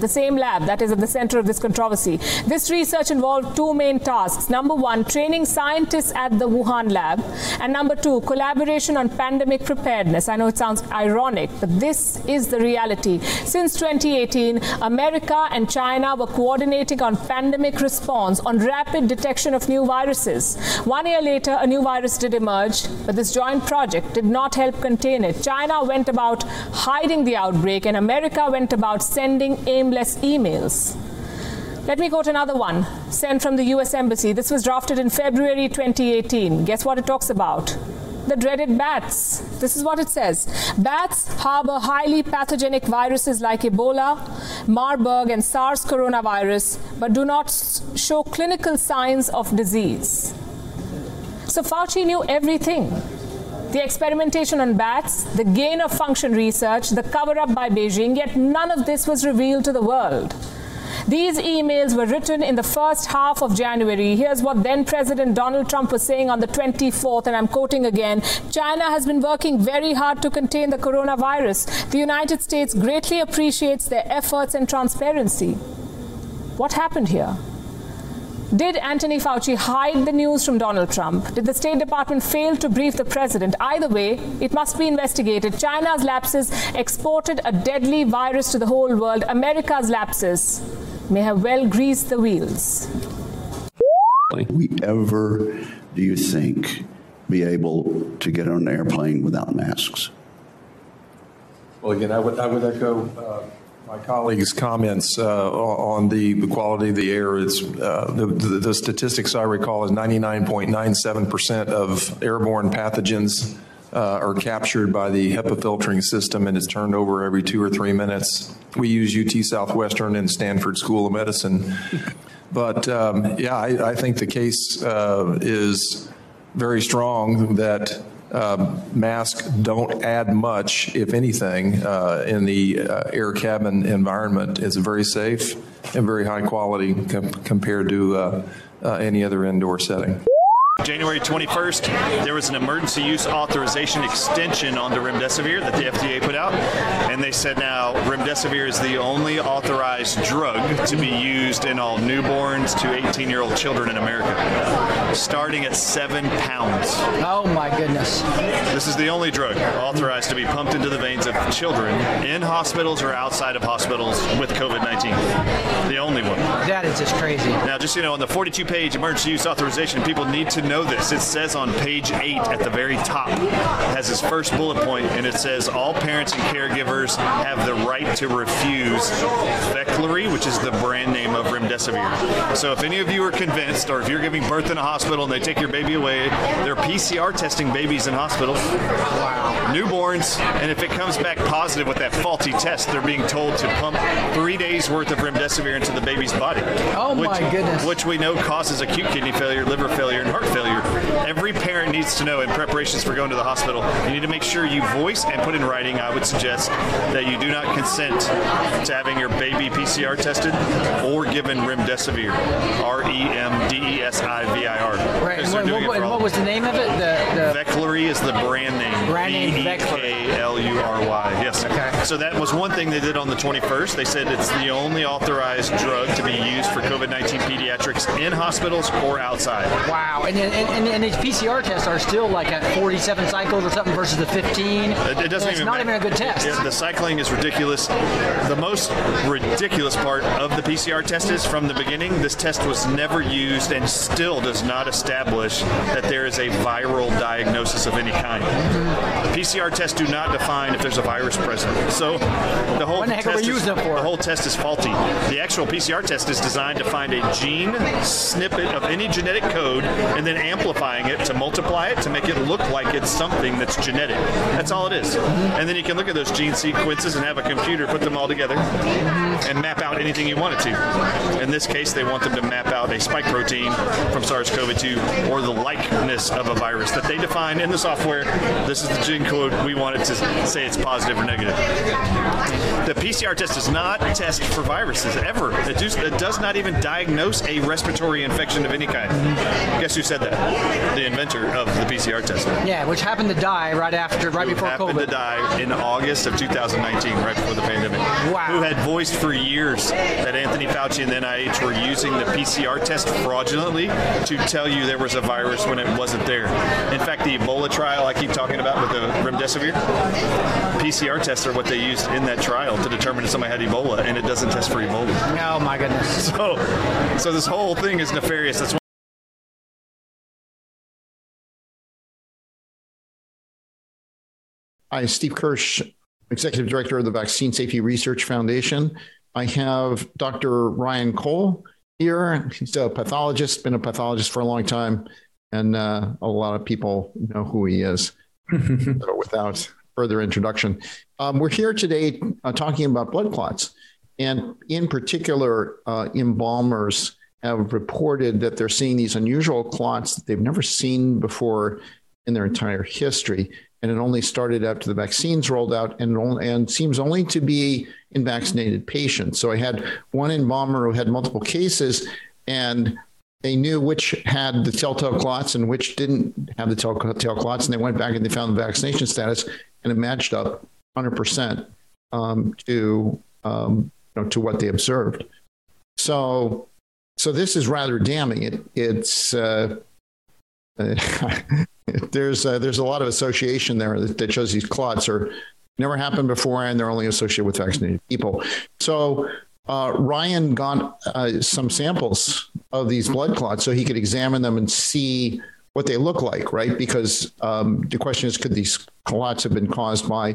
the same lab that is at the center of this controversy. This research involved two main tasks. Number 1, training scientists at the Wuhan lab, and number 2, collaboration on pandemic preparedness. I know it sounds ironic, but this is the reality. Since 2018, America and China were coordinating on pandemic response on rapid detection of new viruses. 1 year later, a new virus did emerge, but this joint project did not help contain it. China went about hiding the outbreak and America went about sending aimless emails. Let me quote another one sent from the US Embassy. This was drafted in February 2018. Guess what it talks about? The dreaded bats. This is what it says. Bats harbor highly pathogenic viruses like Ebola, Marburg and SARS coronavirus, but do not show clinical signs of disease. So Fauci knew everything the experimentation on bats, the gain of function research, the cover up by Beijing, yet none of this was revealed to the world. These emails were written in the first half of January. Here's what then President Donald Trump was saying on the 24th, and I'm quoting again China has been working very hard to contain the coronavirus. The United States greatly appreciates their efforts and transparency. What happened here? Did Anthony Fauci hide the news from Donald Trump? Did the State Department fail to brief the president? Either way, it must be investigated. China's lapses exported a deadly virus to the whole world. America's lapses may have well greased the wheels. we ever, do you think, be able to get on an airplane without masks? Well, again, I would, I would echo uh, my colleagues' comments uh, on the quality of the air. It's uh, the, the, the statistics I recall is 99.97% of airborne pathogens uh, are captured by the HEPA filtering system and it's turned over every two or three minutes. We use UT Southwestern and Stanford School of Medicine. But um, yeah, I, I, think the case uh, is very strong that uh, masks don't add much, if anything, uh, in the uh, air cabin environment. It's very safe and very high quality com compared to uh, uh, any other indoor setting. January 21st, there was an emergency use authorization extension on the remdesivir that the FDA put out, and they said now remdesivir is the only authorized drug to be used in all newborns to 18-year-old children in America, starting at seven pounds. Oh my goodness! This is the only drug authorized to be pumped into the veins of children in hospitals or outside of hospitals with COVID-19. The only one. That is just crazy. Now, just so you know, on the 42-page emergency use authorization, people need to know this. It says on page 8 at the very top, it has its first bullet point, and it says all parents and caregivers have the right to refuse Veklury, which is the brand name of remdesivir. So if any of you are convinced, or if you're giving birth in a hospital and they take your baby away, they're PCR testing babies in hospitals. Wow. Newborns, and if it comes back positive with that faulty test, they're being told to pump three days worth of remdesivir into the baby's body. Oh which, my goodness. Which we know causes acute kidney failure, liver failure, and heart failure. Every parent needs to know in preparations for going to the hospital, you need to make sure you voice and put in writing, I would suggest, that you do not consent to having your baby PCR tested or given remdesivir. R E M D E S I V I R. Right. And what, what, what, was the name of it? The, is the brand name. Brand name V-E-K-L-U-R-Y. Yes. Okay. So that was one thing they did on the 21st. They said it's the only authorized drug to be used for COVID-19 pediatrics in hospitals or outside. Wow. And, and, and, and these PCR tests are still like at 47 cycles or something versus the 15. It, it doesn't it's even not even a good test. Yeah, the cycling is ridiculous. The most ridiculous part of the PCR test is from the beginning, this test was never used and still does not establish that there is a viral diagnosis of any kind. PCR tests do not define if there's a virus present. So the whole the test is, the whole test is faulty. The actual PCR test is designed to find a gene snippet of any genetic code and then amplifying it to multiply it to make it look like it's something that's genetic. That's all it is. And then you can look at those gene sequences and have a computer put them all together and map out anything you want it to. In this case, they want them to map out a spike protein from SARS-CoV-2 or the likeness of a virus that they define in the software. This is the gene code. We want it to say it's positive or negative. The PCR test does not test for viruses ever. It, do, it does not even diagnose a respiratory infection of any kind. Guess who said that? The inventor of the PCR test. Yeah, which happened to die right after, right who before happened COVID. to die in August of 2019, right before the pandemic. Wow. Who had voiced for years that Anthony Fauci and the NIH were using the PCR test fraudulently to tell you there was a virus when it wasn't there. In fact, the Ebola trial I keep talking about with the remdesivir, PCR tests are what they used in that trial to determine if somebody had Ebola, and it doesn't test for Ebola. Oh my goodness. So, so this whole thing is nefarious. That's Hi, Steve Kirsch, Executive Director of the Vaccine Safety Research Foundation. I have Dr. Ryan Cole here. He's a pathologist, been a pathologist for a long time, and uh, a lot of people know who he is. so without further introduction, um, we're here today uh, talking about blood clots. And in particular, uh, embalmers have reported that they're seeing these unusual clots that they've never seen before in their entire history and it only started after the vaccines rolled out and only, and seems only to be in vaccinated patients. So I had one embalmer who had multiple cases and they knew which had the telltale clots and which didn't have the telltale clots and they went back and they found the vaccination status and it matched up 100% um, to um, you know, to what they observed. So so this is rather damning. It it's uh, there's uh, there's a lot of association there that, that shows these clots are never happened before and they're only associated with vaccinated people. So uh, Ryan got uh, some samples of these blood clots so he could examine them and see what they look like, right? Because um, the question is could these clots have been caused by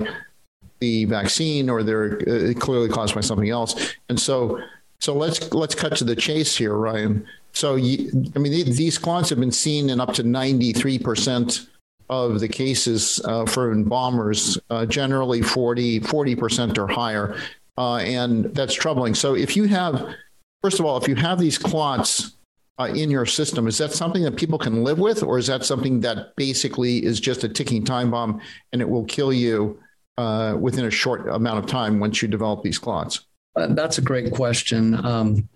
the vaccine or they're uh, clearly caused by something else. And so so let's let's cut to the chase here, Ryan. So you, I mean these clots have been seen in up to 93% of the cases uh, for embalmers, uh, generally 40 40% or higher. Uh, and that's troubling. So if you have first of all, if you have these clots uh, in your system, is that something that people can live with or is that something that basically is just a ticking time bomb and it will kill you uh, within a short amount of time once you develop these clots? Uh, that's a great question. Um,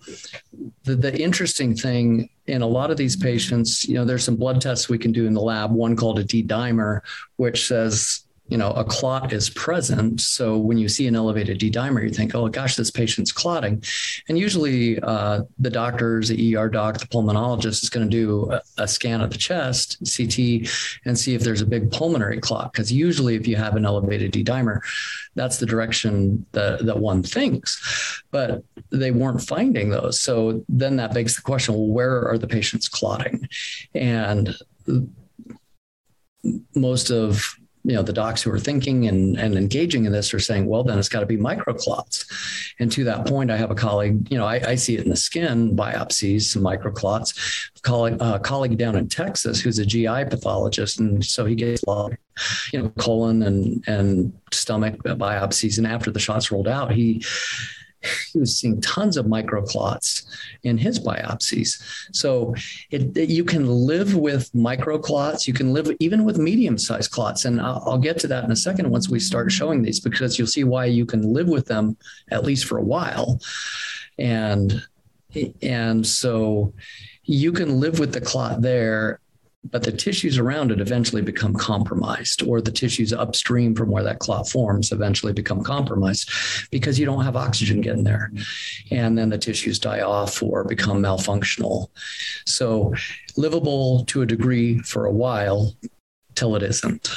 the, the interesting thing in a lot of these patients, you know, there's some blood tests we can do in the lab, one called a D dimer, which says, you know, a clot is present. So when you see an elevated D dimer, you think, oh gosh, this patient's clotting. And usually uh, the doctors, the ER doc, the pulmonologist is going to do a, a scan of the chest, CT, and see if there's a big pulmonary clot. Because usually if you have an elevated D dimer, that's the direction that, that one thinks. But they weren't finding those. So then that begs the question, well, where are the patients clotting? And most of you know the docs who are thinking and and engaging in this are saying well then it's got to be microclots. And to that point i have a colleague you know i, I see it in the skin biopsies some microclots. Colleague uh, colleague down in texas who's a gi pathologist and so he gets a lot you know colon and and stomach biopsies. And after the shots rolled out he he was seeing tons of microclots in his biopsies. So it, it, you can live with microclots. You can live even with medium-sized clots, and I'll, I'll get to that in a second once we start showing these, because you'll see why you can live with them at least for a while, and and so you can live with the clot there but the tissues around it eventually become compromised or the tissues upstream from where that clot forms eventually become compromised because you don't have oxygen getting there. And then the tissues die off or become malfunctional. So livable to a degree for a while till it isn't.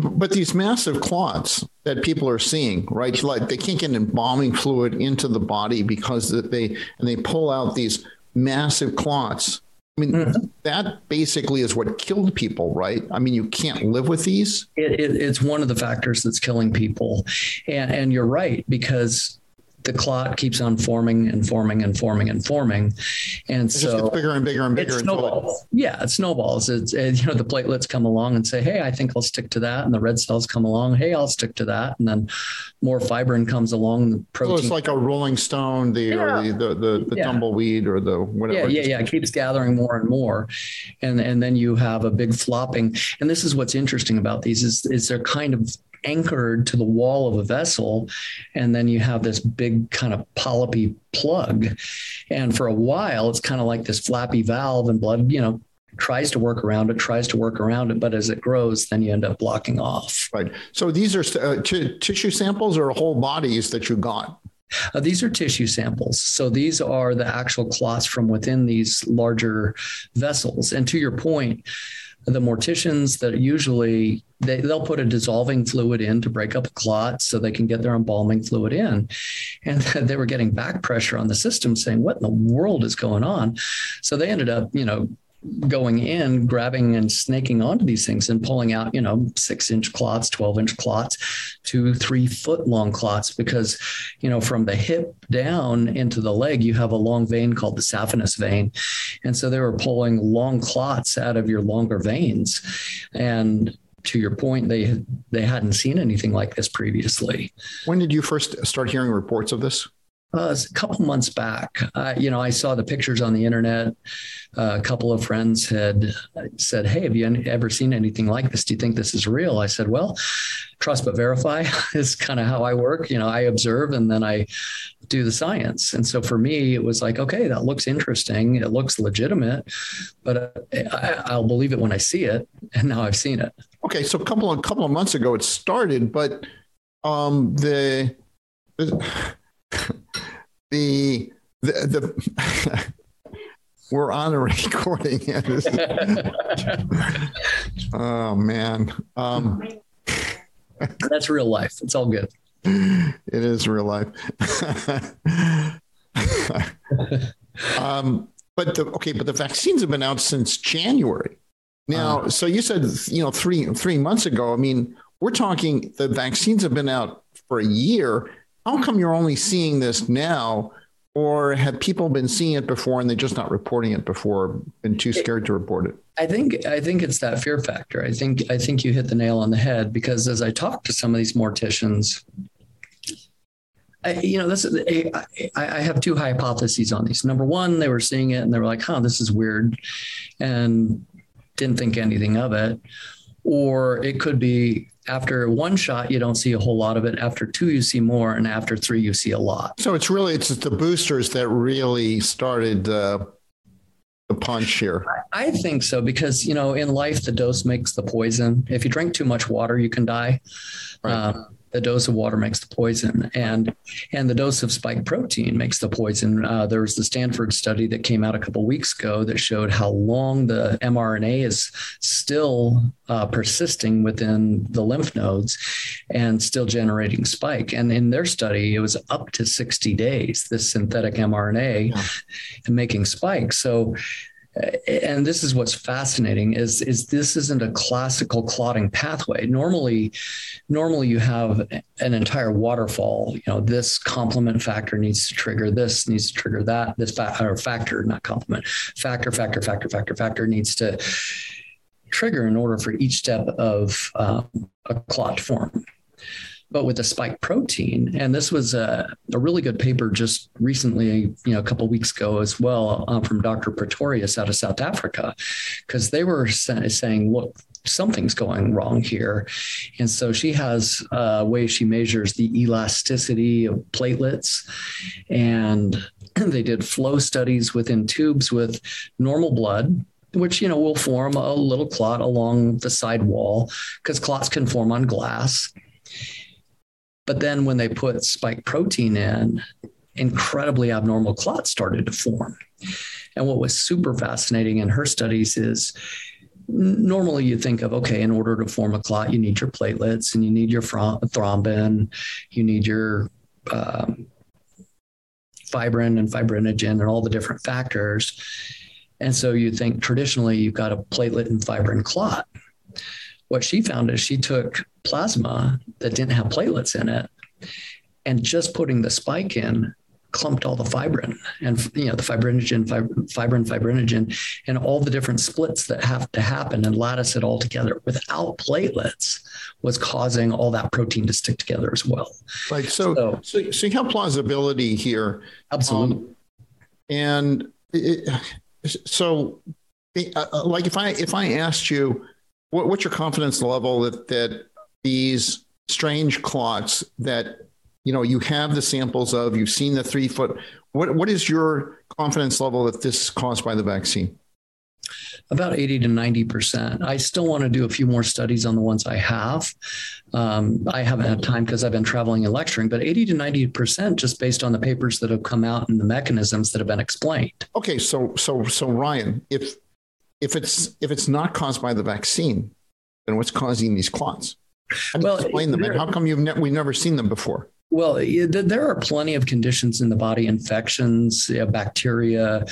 But these massive clots that people are seeing right like they can't get embalming fluid into the body because they and they pull out these massive clots I mean, mm-hmm. that basically is what killed people, right? I mean, you can't live with these. It, it, it's one of the factors that's killing people, and and you're right because the clot keeps on forming and forming and forming and forming. And It so bigger and bigger and bigger it until it- snowballs. Yeah, it snowballs. It's it, you know the platelets come along and say, "Hey, I think I'll stick to that," and the red cells come along, "Hey, I'll stick to that," and then more fibrin comes along. The So protein. it's like a rolling stone, the or the the, the, the Yeah. tumbleweed or the whatever. Yeah, yeah, yeah. It keeps gathering more and more, and and then you have a big flopping. And this is what's interesting about these is is they're kind of anchored to the wall of a vessel, and then you have this big kind of polypy plug, and for a while it's kind of like this flappy valve, and blood, you know. Tries to work around it, tries to work around it, but as it grows, then you end up blocking off. Right. So these are uh, t- tissue samples or whole bodies that you got. Uh, these are tissue samples. So these are the actual clots from within these larger vessels. And to your point, the morticians that usually they, they'll put a dissolving fluid in to break up a clot so they can get their embalming fluid in. And they were getting back pressure on the system saying, what in the world is going on? So they ended up, you know, going in, grabbing and snaking onto these things and pulling out, you know, six inch clots, 12 inch clots, two, three foot long clots, because, you know, from the hip down into the leg, you have a long vein called the saphenous vein. And so they were pulling long clots out of your longer veins. And to your point, they they hadn't seen anything like this previously. When did you first start hearing reports of this? Uh, a couple months back, uh, you know, I saw the pictures on the internet. Uh, a couple of friends had said, "Hey, have you ever seen anything like this? Do you think this is real?" I said, "Well, trust but verify is kind of how I work. You know, I observe and then I do the science." And so for me, it was like, "Okay, that looks interesting. It looks legitimate, but uh, I, I'll believe it when I see it." And now I've seen it. Okay, so a couple of couple of months ago it started, but um the the the, the we're on a recording. oh man. Um That's real life. It's all good. It is real life. um but the okay, but the vaccines have been out since January. Now, so you said you know 3 3 months ago. I mean, we're talking the vaccines have been out for a year. How come you're only seeing this now or have people been seeing it before and they're just not reporting it before been too scared to report it? I think I think it's that fear factor. I think I think you hit the nail on the head because as I talk to some of these morticians, I, you know, this is I, I have two hypotheses on these. Number one, they were seeing it and they were like, "Huh, this is weird," and didn't think anything of it. Or it could be after one shot you don't see a whole lot of it. After two, you see more, and after three, you see a lot. So it's really it's the boosters that really started uh, the punch here. I think so because you know in life the dose makes the poison. If you drink too much water, you can die. Um, the dose of water makes the poison, and and the dose of spike protein makes the poison. Uh, there was the Stanford study that came out a couple weeks ago that showed how long the mRNA is still uh, persisting within the lymph nodes and still generating spike. And in their study, it was up to 60 days. This synthetic mRNA and making spike. So and this is what's fascinating is is this isn't a classical clotting pathway. Normally normally you have an entire waterfall you know this complement factor needs to trigger this needs to trigger that this fa- or factor not complement factor factor factor factor factor needs to trigger in order for each step of um, a clot to form but with the spike protein. And this was a, a really good paper just recently you know a couple weeks ago as well uh, from dr pretorius out of south africa because they were sa- saying look something's going wrong here. And so she has a way she measures the elasticity of platelets. And they did flow studies within tubes with normal blood which you know will form a little clot along the side wall because clots can form on glass but then when they put spike protein in, incredibly abnormal clots started to form. And what was super fascinating in her studies is normally you think of okay in order to form a clot you need your platelets and you need your thrombin you need your um, fibrin and fibrinogen and all the different factors and so you think traditionally you've got a platelet and fibrin clot what she found is she took plasma that didn't have platelets in it and just putting the spike in clumped all the fibrin and you know the fibrinogen fibrin fibrinogen and all the different splits that have to happen and lattice it all together without platelets was causing all that protein to stick together as well. Right. So so, so, so you have plausibility here. Absolutely. Um, and it, so uh, uh, like if i if i asked you what, what's your confidence level that that these strange clots that you know you have the samples of you've seen the 3 foot what what is your confidence level that this is caused by the vaccine about 80 to 90%. I still want to do a few more studies on the ones I have. Um, I haven't had time because I've been traveling and lecturing, but 80 to 90% just based on the papers that have come out and the mechanisms that have been explained. Okay, so so so Ryan, if if it's if it's not caused by the vaccine, then what's causing these clots? How do well, you explain them? And how come you've ne- we've never seen them before? Well, there are plenty of conditions in the body, infections, bacteria.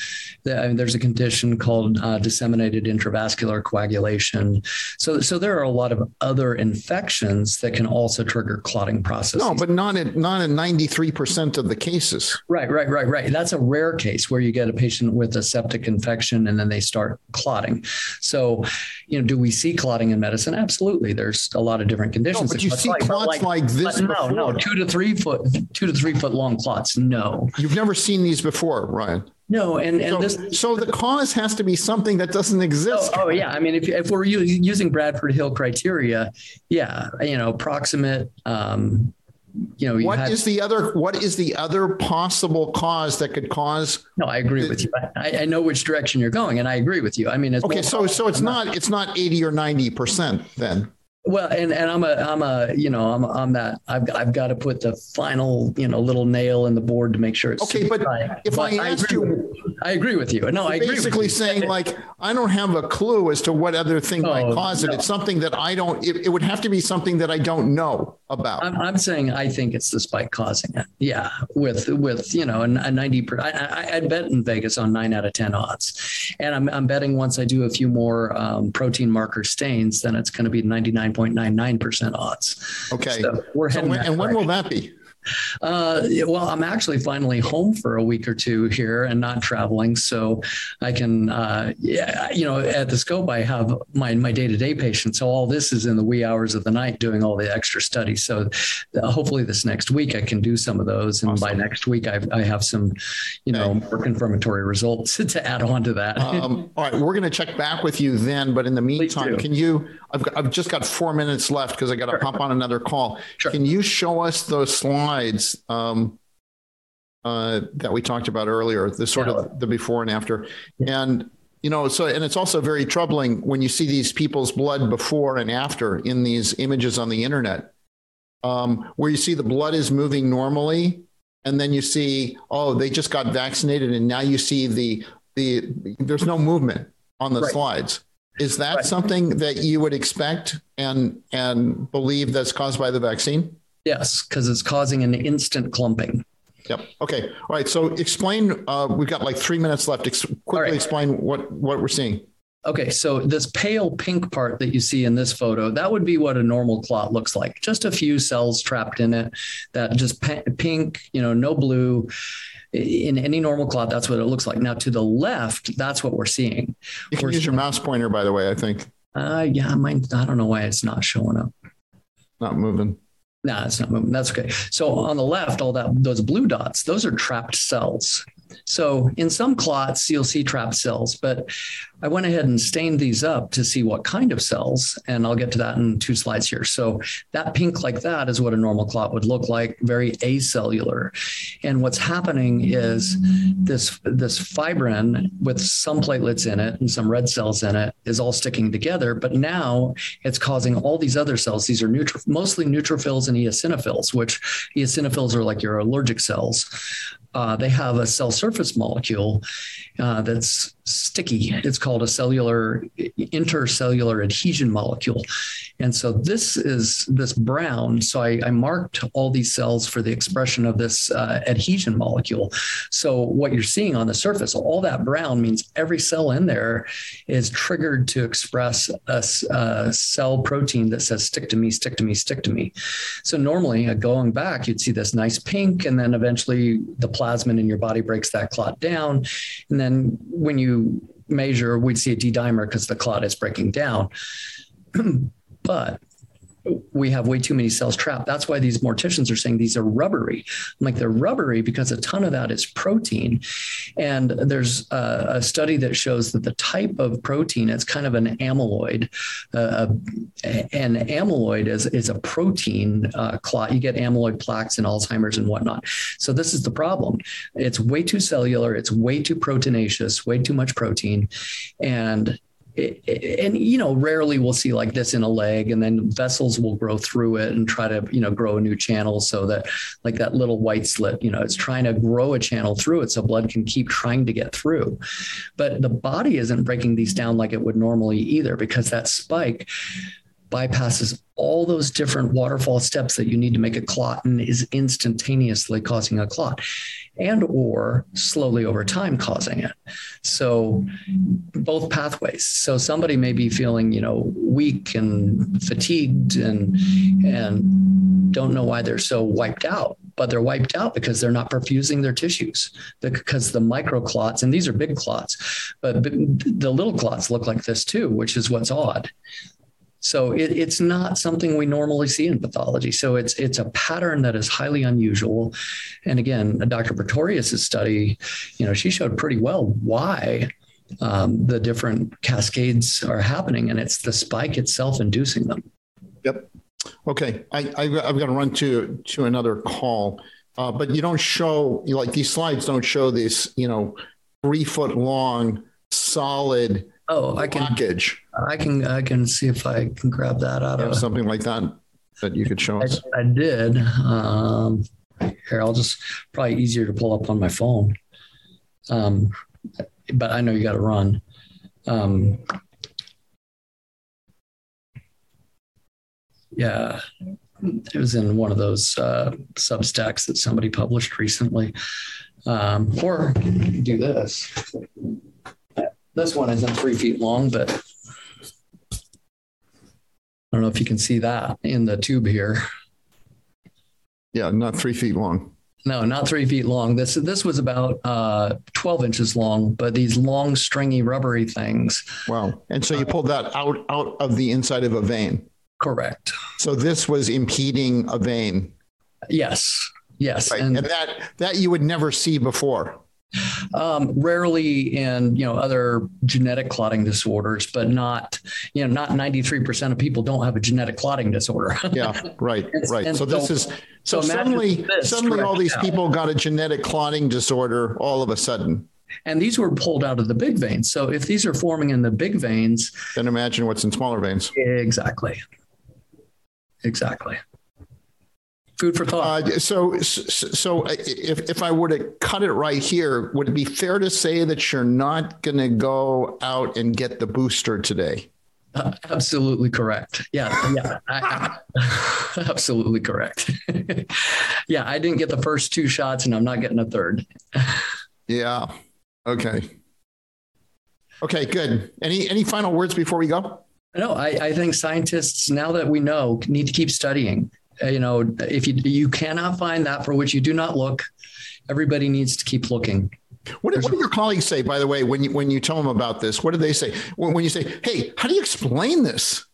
I mean, there's a condition called uh, disseminated intravascular coagulation. So, so there are a lot of other infections that can also trigger clotting processes. No, but not in not in 93% of the cases. Right, right, right, right. That's a rare case where you get a patient with a septic infection and then they start clotting. So, you know, do we see clotting in medicine? Absolutely. There's a lot of different conditions. No, but you see like, clots like, like this no, before. no, two to three three foot, two to three foot long clots. No, you've never seen these before, Ryan. No, and and so, this so the cause has to be something that doesn't exist. Oh, oh yeah, I mean if if we're using Bradford Hill criteria, yeah, you know, proximate um you know, you what had, is the other what is the other possible cause that could cause No, I agree the, with you. I, I know which direction you're going and I agree with you. I mean, Okay, so so it's not it's not 80 or 90% then. Well, and and I'm a I'm a you know I'm I'm that I've I've got to put the final you know little nail in the board to make sure it's okay. But right. if but I asked I you, I agree with you. No, I agree. Basically, saying like I don't have a clue as to what other thing oh, might cause it. No. It's something that I don't. It, it, would have to be something that I don't know about. I'm, I'm, saying I think it's the spike causing it. Yeah, with with you know a, a ninety. Per, I, bet in Vegas on nine out of ten odds, and I'm I'm betting once I do a few more um, protein marker stains, then it's going to be 99.99% odds. Okay. So we're heading so when, and when will that be? Uh, well, I'm actually finally home for a week or two here and not traveling, so I can, uh, yeah, you know, at the scope I have my my day to day patients. So all this is in the wee hours of the night doing all the extra studies. So uh, hopefully this next week I can do some of those, and awesome. by next week I, I have some, you know, more confirmatory results to add on to that. um, all right, we're going to check back with you then, but in the meantime, can you? I've got, I've just got four minutes left because I got to sure. hop on another call. Sure. Can you show us those slides? Slides um, uh, that we talked about earlier, the sort yeah. of the before and after. And you know, so and it's also very troubling when you see these people's blood before and after in these images on the internet. Um, where you see the blood is moving normally and then you see oh they just got vaccinated and now you see the the there's no movement on the right. slides is that right. something that you would expect and and believe that's caused by the vaccine Yes, because it's causing an instant clumping. Yep. Okay. All right. So explain. Uh, we've got like three minutes left. Ex- quickly right. explain what what we're seeing. Okay, so this pale pink part that you see in this photo, that would be what a normal clot looks like. Just a few cells trapped in it that just pink, you know, no blue. In any normal clot, that's what it looks like. Now to the left, that's what we're seeing. You can we're use your mouse pointer, by the way, I think. Uh, yeah, mine, I don't know why it's not showing up. Not moving. No, it's not moving. That's okay. So on the left, all that those blue dots, those are trapped cells. So in some clots, you'll see trapped cells, but I went ahead and stained these up to see what kind of cells, and I'll get to that in two slides here. So that pink like that is what a normal clot would look like, very acellular. And what's happening is this this fibrin with some platelets in it and some red cells in it is all sticking together, but now it's causing all these other cells. These are neutro- mostly neutrophils and eosinophils, which eosinophils are like your allergic cells. Uh, they have a cell surface molecule uh, that's sticky. It's called a cellular intercellular adhesion molecule. And so this is this brown. So I, I marked all these cells for the expression of this uh, adhesion molecule. So what you're seeing on the surface, all that brown means every cell in there is triggered to express a, a cell protein that says stick to me, stick to me, stick to me. So normally uh, going back, you'd see this nice pink and then eventually the plasmin in your body breaks that clot down. And then when you measure, we'd see a D dimer because the clot is breaking down. but we have way too many cells trapped. That's why these morticians are saying these are rubbery. I'm like they're rubbery because a ton of that is protein. And there's a, a study that shows that the type of protein it's kind of an amyloid. Uh, and amyloid is is a protein uh, clot. You get amyloid plaques in Alzheimer's and whatnot. So this is the problem. It's way too cellular. It's way too proteinaceous. Way too much protein, and and you know rarely we'll see like this in a leg and then vessels will grow through it and try to you know grow a new channel so that like that little white slit you know it's trying to grow a channel through it so blood can keep trying to get through. But the body isn't breaking these down like it would normally either because that spike bypasses all those different waterfall steps that you need to make a clot and is instantaneously causing a clot and or slowly over time causing it. So both pathways. So somebody may be feeling, you know, weak and fatigued and and don't know why they're so wiped out, but they're wiped out because they're not perfusing their tissues. Because the microclots and these are big clots, but the little clots look like this too, which is what's odd. So it, it's not something we normally see in pathology. So it's it's a pattern that is highly unusual. And again, Dr. Pretorius's study, you know, she showed pretty well why um, the different cascades are happening, and it's the spike itself inducing them. Yep. Okay, I, I I've got to run to to another call, uh, but you don't show like these slides don't show this, you know, three foot long solid Oh, I can blockage. I can I can see if I can grab that out of something like that that you could show us. I, I did. Um, here, I'll just probably easier to pull up on my phone. Um, but I know you got to run. Um, yeah, it was in one of those uh, Substacks that somebody published recently. Um, or do this. This one isn't three feet long, but I don't know if you can see that in the tube here. Yeah, not three feet long. No, not three feet long. This this was about uh, twelve inches long, but these long, stringy, rubbery things. Wow! And so you pulled that out out of the inside of a vein. Correct. So this was impeding a vein. Yes. Yes. Right. And, and that that you would never see before. Um, rarely in you know other genetic clotting disorders, but not you know not 93% of people don't have a genetic clotting disorder. yeah, right, And- right. and so this is so, so suddenly suddenly all these people got a genetic clotting disorder all of a sudden. And these were pulled out of the big veins. So if these are forming in the big veins, then imagine what's in smaller veins. Exactly. Exactly. Food for thought. Uh, so so so if if I were to cut it right here, would it be fair to say that you're not going to go out and get the booster today? Uh, absolutely correct. Yeah, yeah. I, I, absolutely correct. yeah, I didn't get the first two shots and I'm not getting a third. Yeah. Okay. Okay, good. Any any final words before we go? No, I, I think scientists now that we know need to keep studying. Uh, you know, if you you cannot find that for which you do not look, everybody needs to keep looking. What, what do your colleagues say, by the way, when you when you tell them about this? What do they say when, when you say, "Hey, how do you explain this?"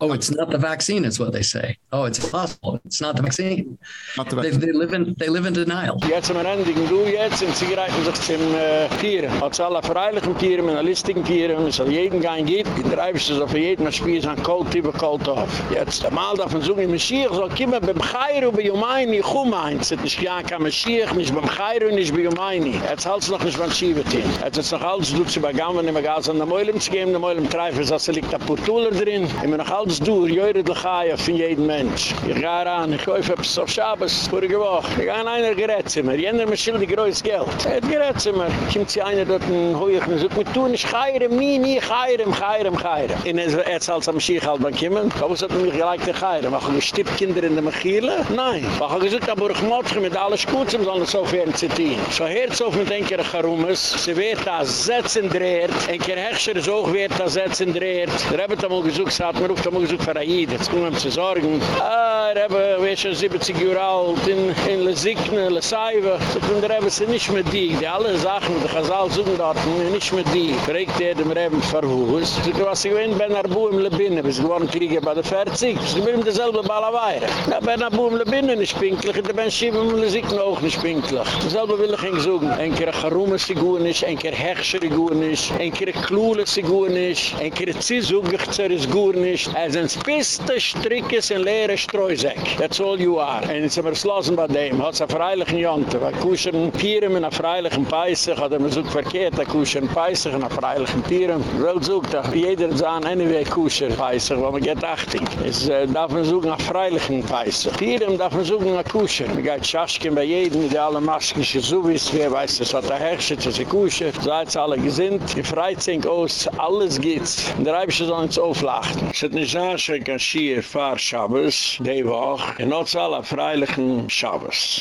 Oh, it's not the vaccine, is what they say. Oh, it's impossible. It's not the vaccine. Not the They, they live in they live in denial. Jetzt am Endigen du jetzt sie greifen sich zum äh, Pieren. Als alle freilichen Pieren, mit einer listigen Pieren, es soll jeden gehen gibt, treibst du so für jeden Spiel an Kolt über Kolt auf. Jetzt, mal davon so ein Mashiach soll kommen beim Chayru bei Yomaini, Chumain. Es ist nicht ja kein Mashiach, nicht beim Chayru, nicht bei Yomaini. Jetzt halt's noch nicht beim Schiebetin. Jetzt ist noch alles, du zu begammen, immer Gas an der Meulem zu geben, der Meulem treifen, so liegt der Purtuler drin, immer noch halte es durch, jöre de Chaya von jedem Mensch. Ich gehe ran, ich kaufe etwas auf Schabes, vorige Woche. Ich gehe an einer Gerätzimmer, jener mir schildig größtes Geld. Er hat Gerätzimmer. Kommt sie einer dort in Hoiach und sagt, wir tun ich Chayram, nie, nie, Chayram, Chayram, Chayram. In er zahlt am Schiech halt beim Kimmen, aber es hat mich gleich den Chayram. Mach ich stippt Kinder in der Mechile? Nein. Mach ich gesagt, aber ich motche mit alles gut, sie sollen so viel zitieren. So hört so von den Kerr Charumas, sie wird da setzen dreht, ein Kerr Hechscher ist wird da setzen dreht. Der Rebbe hat einmal gesagt, hat mir ruft einmal gesagt für Aid, jetzt kommen wir zu sorgen. Ah, Rebbe, wir sind 70 Jahre alt, in, in Le Sikne, Le Saive. So von der Rebbe sind nicht mehr die, die alle Sachen, die Chazal suchen dort, nicht mehr die. Fragt er dem Rebbe verhuus. So was ich gewinnt, Ben Arbu im Lebinne, bis gewonnen kriege bei der 40. Sie bin derselbe Balaweire. Ja, Ben Arbu im Lebinne nicht pinklich, der Ben Schiebe im Le Sikne auch nicht pinklich. Dasselbe will ich ihn suchen. Ein Kere Charume sie gut nicht, ein Kere Hechscher gut nicht, ein Kere Klule sie gut nicht, ein Kere Zizugigzer ist gut nicht. Er sind spiste Strickes in leere Streusäck. That's all you are. Und jetzt haben wir es bei dem. Hat es ein freilichen Jonte. Weil kuschen Pieren mit einer freilichen Peissig, hat er mir so verkehrt, er kuschen Peissig in einer freilichen Pieren. Wel sucht er. Jeder sagt, anyway kuschen Peissig, weil man geht achtig. Es äh, darf man suchen nach freilichen Peissig. Pieren darf man suchen nach kuschen. Man geht Schaschken bei jedem, die alle Masken so wisst, wer weiß, das hat er herrscht, das ist kuschen. Seid alle gesinnt. Die Freizink aus, alles geht's. Und der Reibische soll uns auflachten. Es nicht sagen, ich kann schier fahr Schabes, die Woche. Und noch zu aller freilichen Schabes.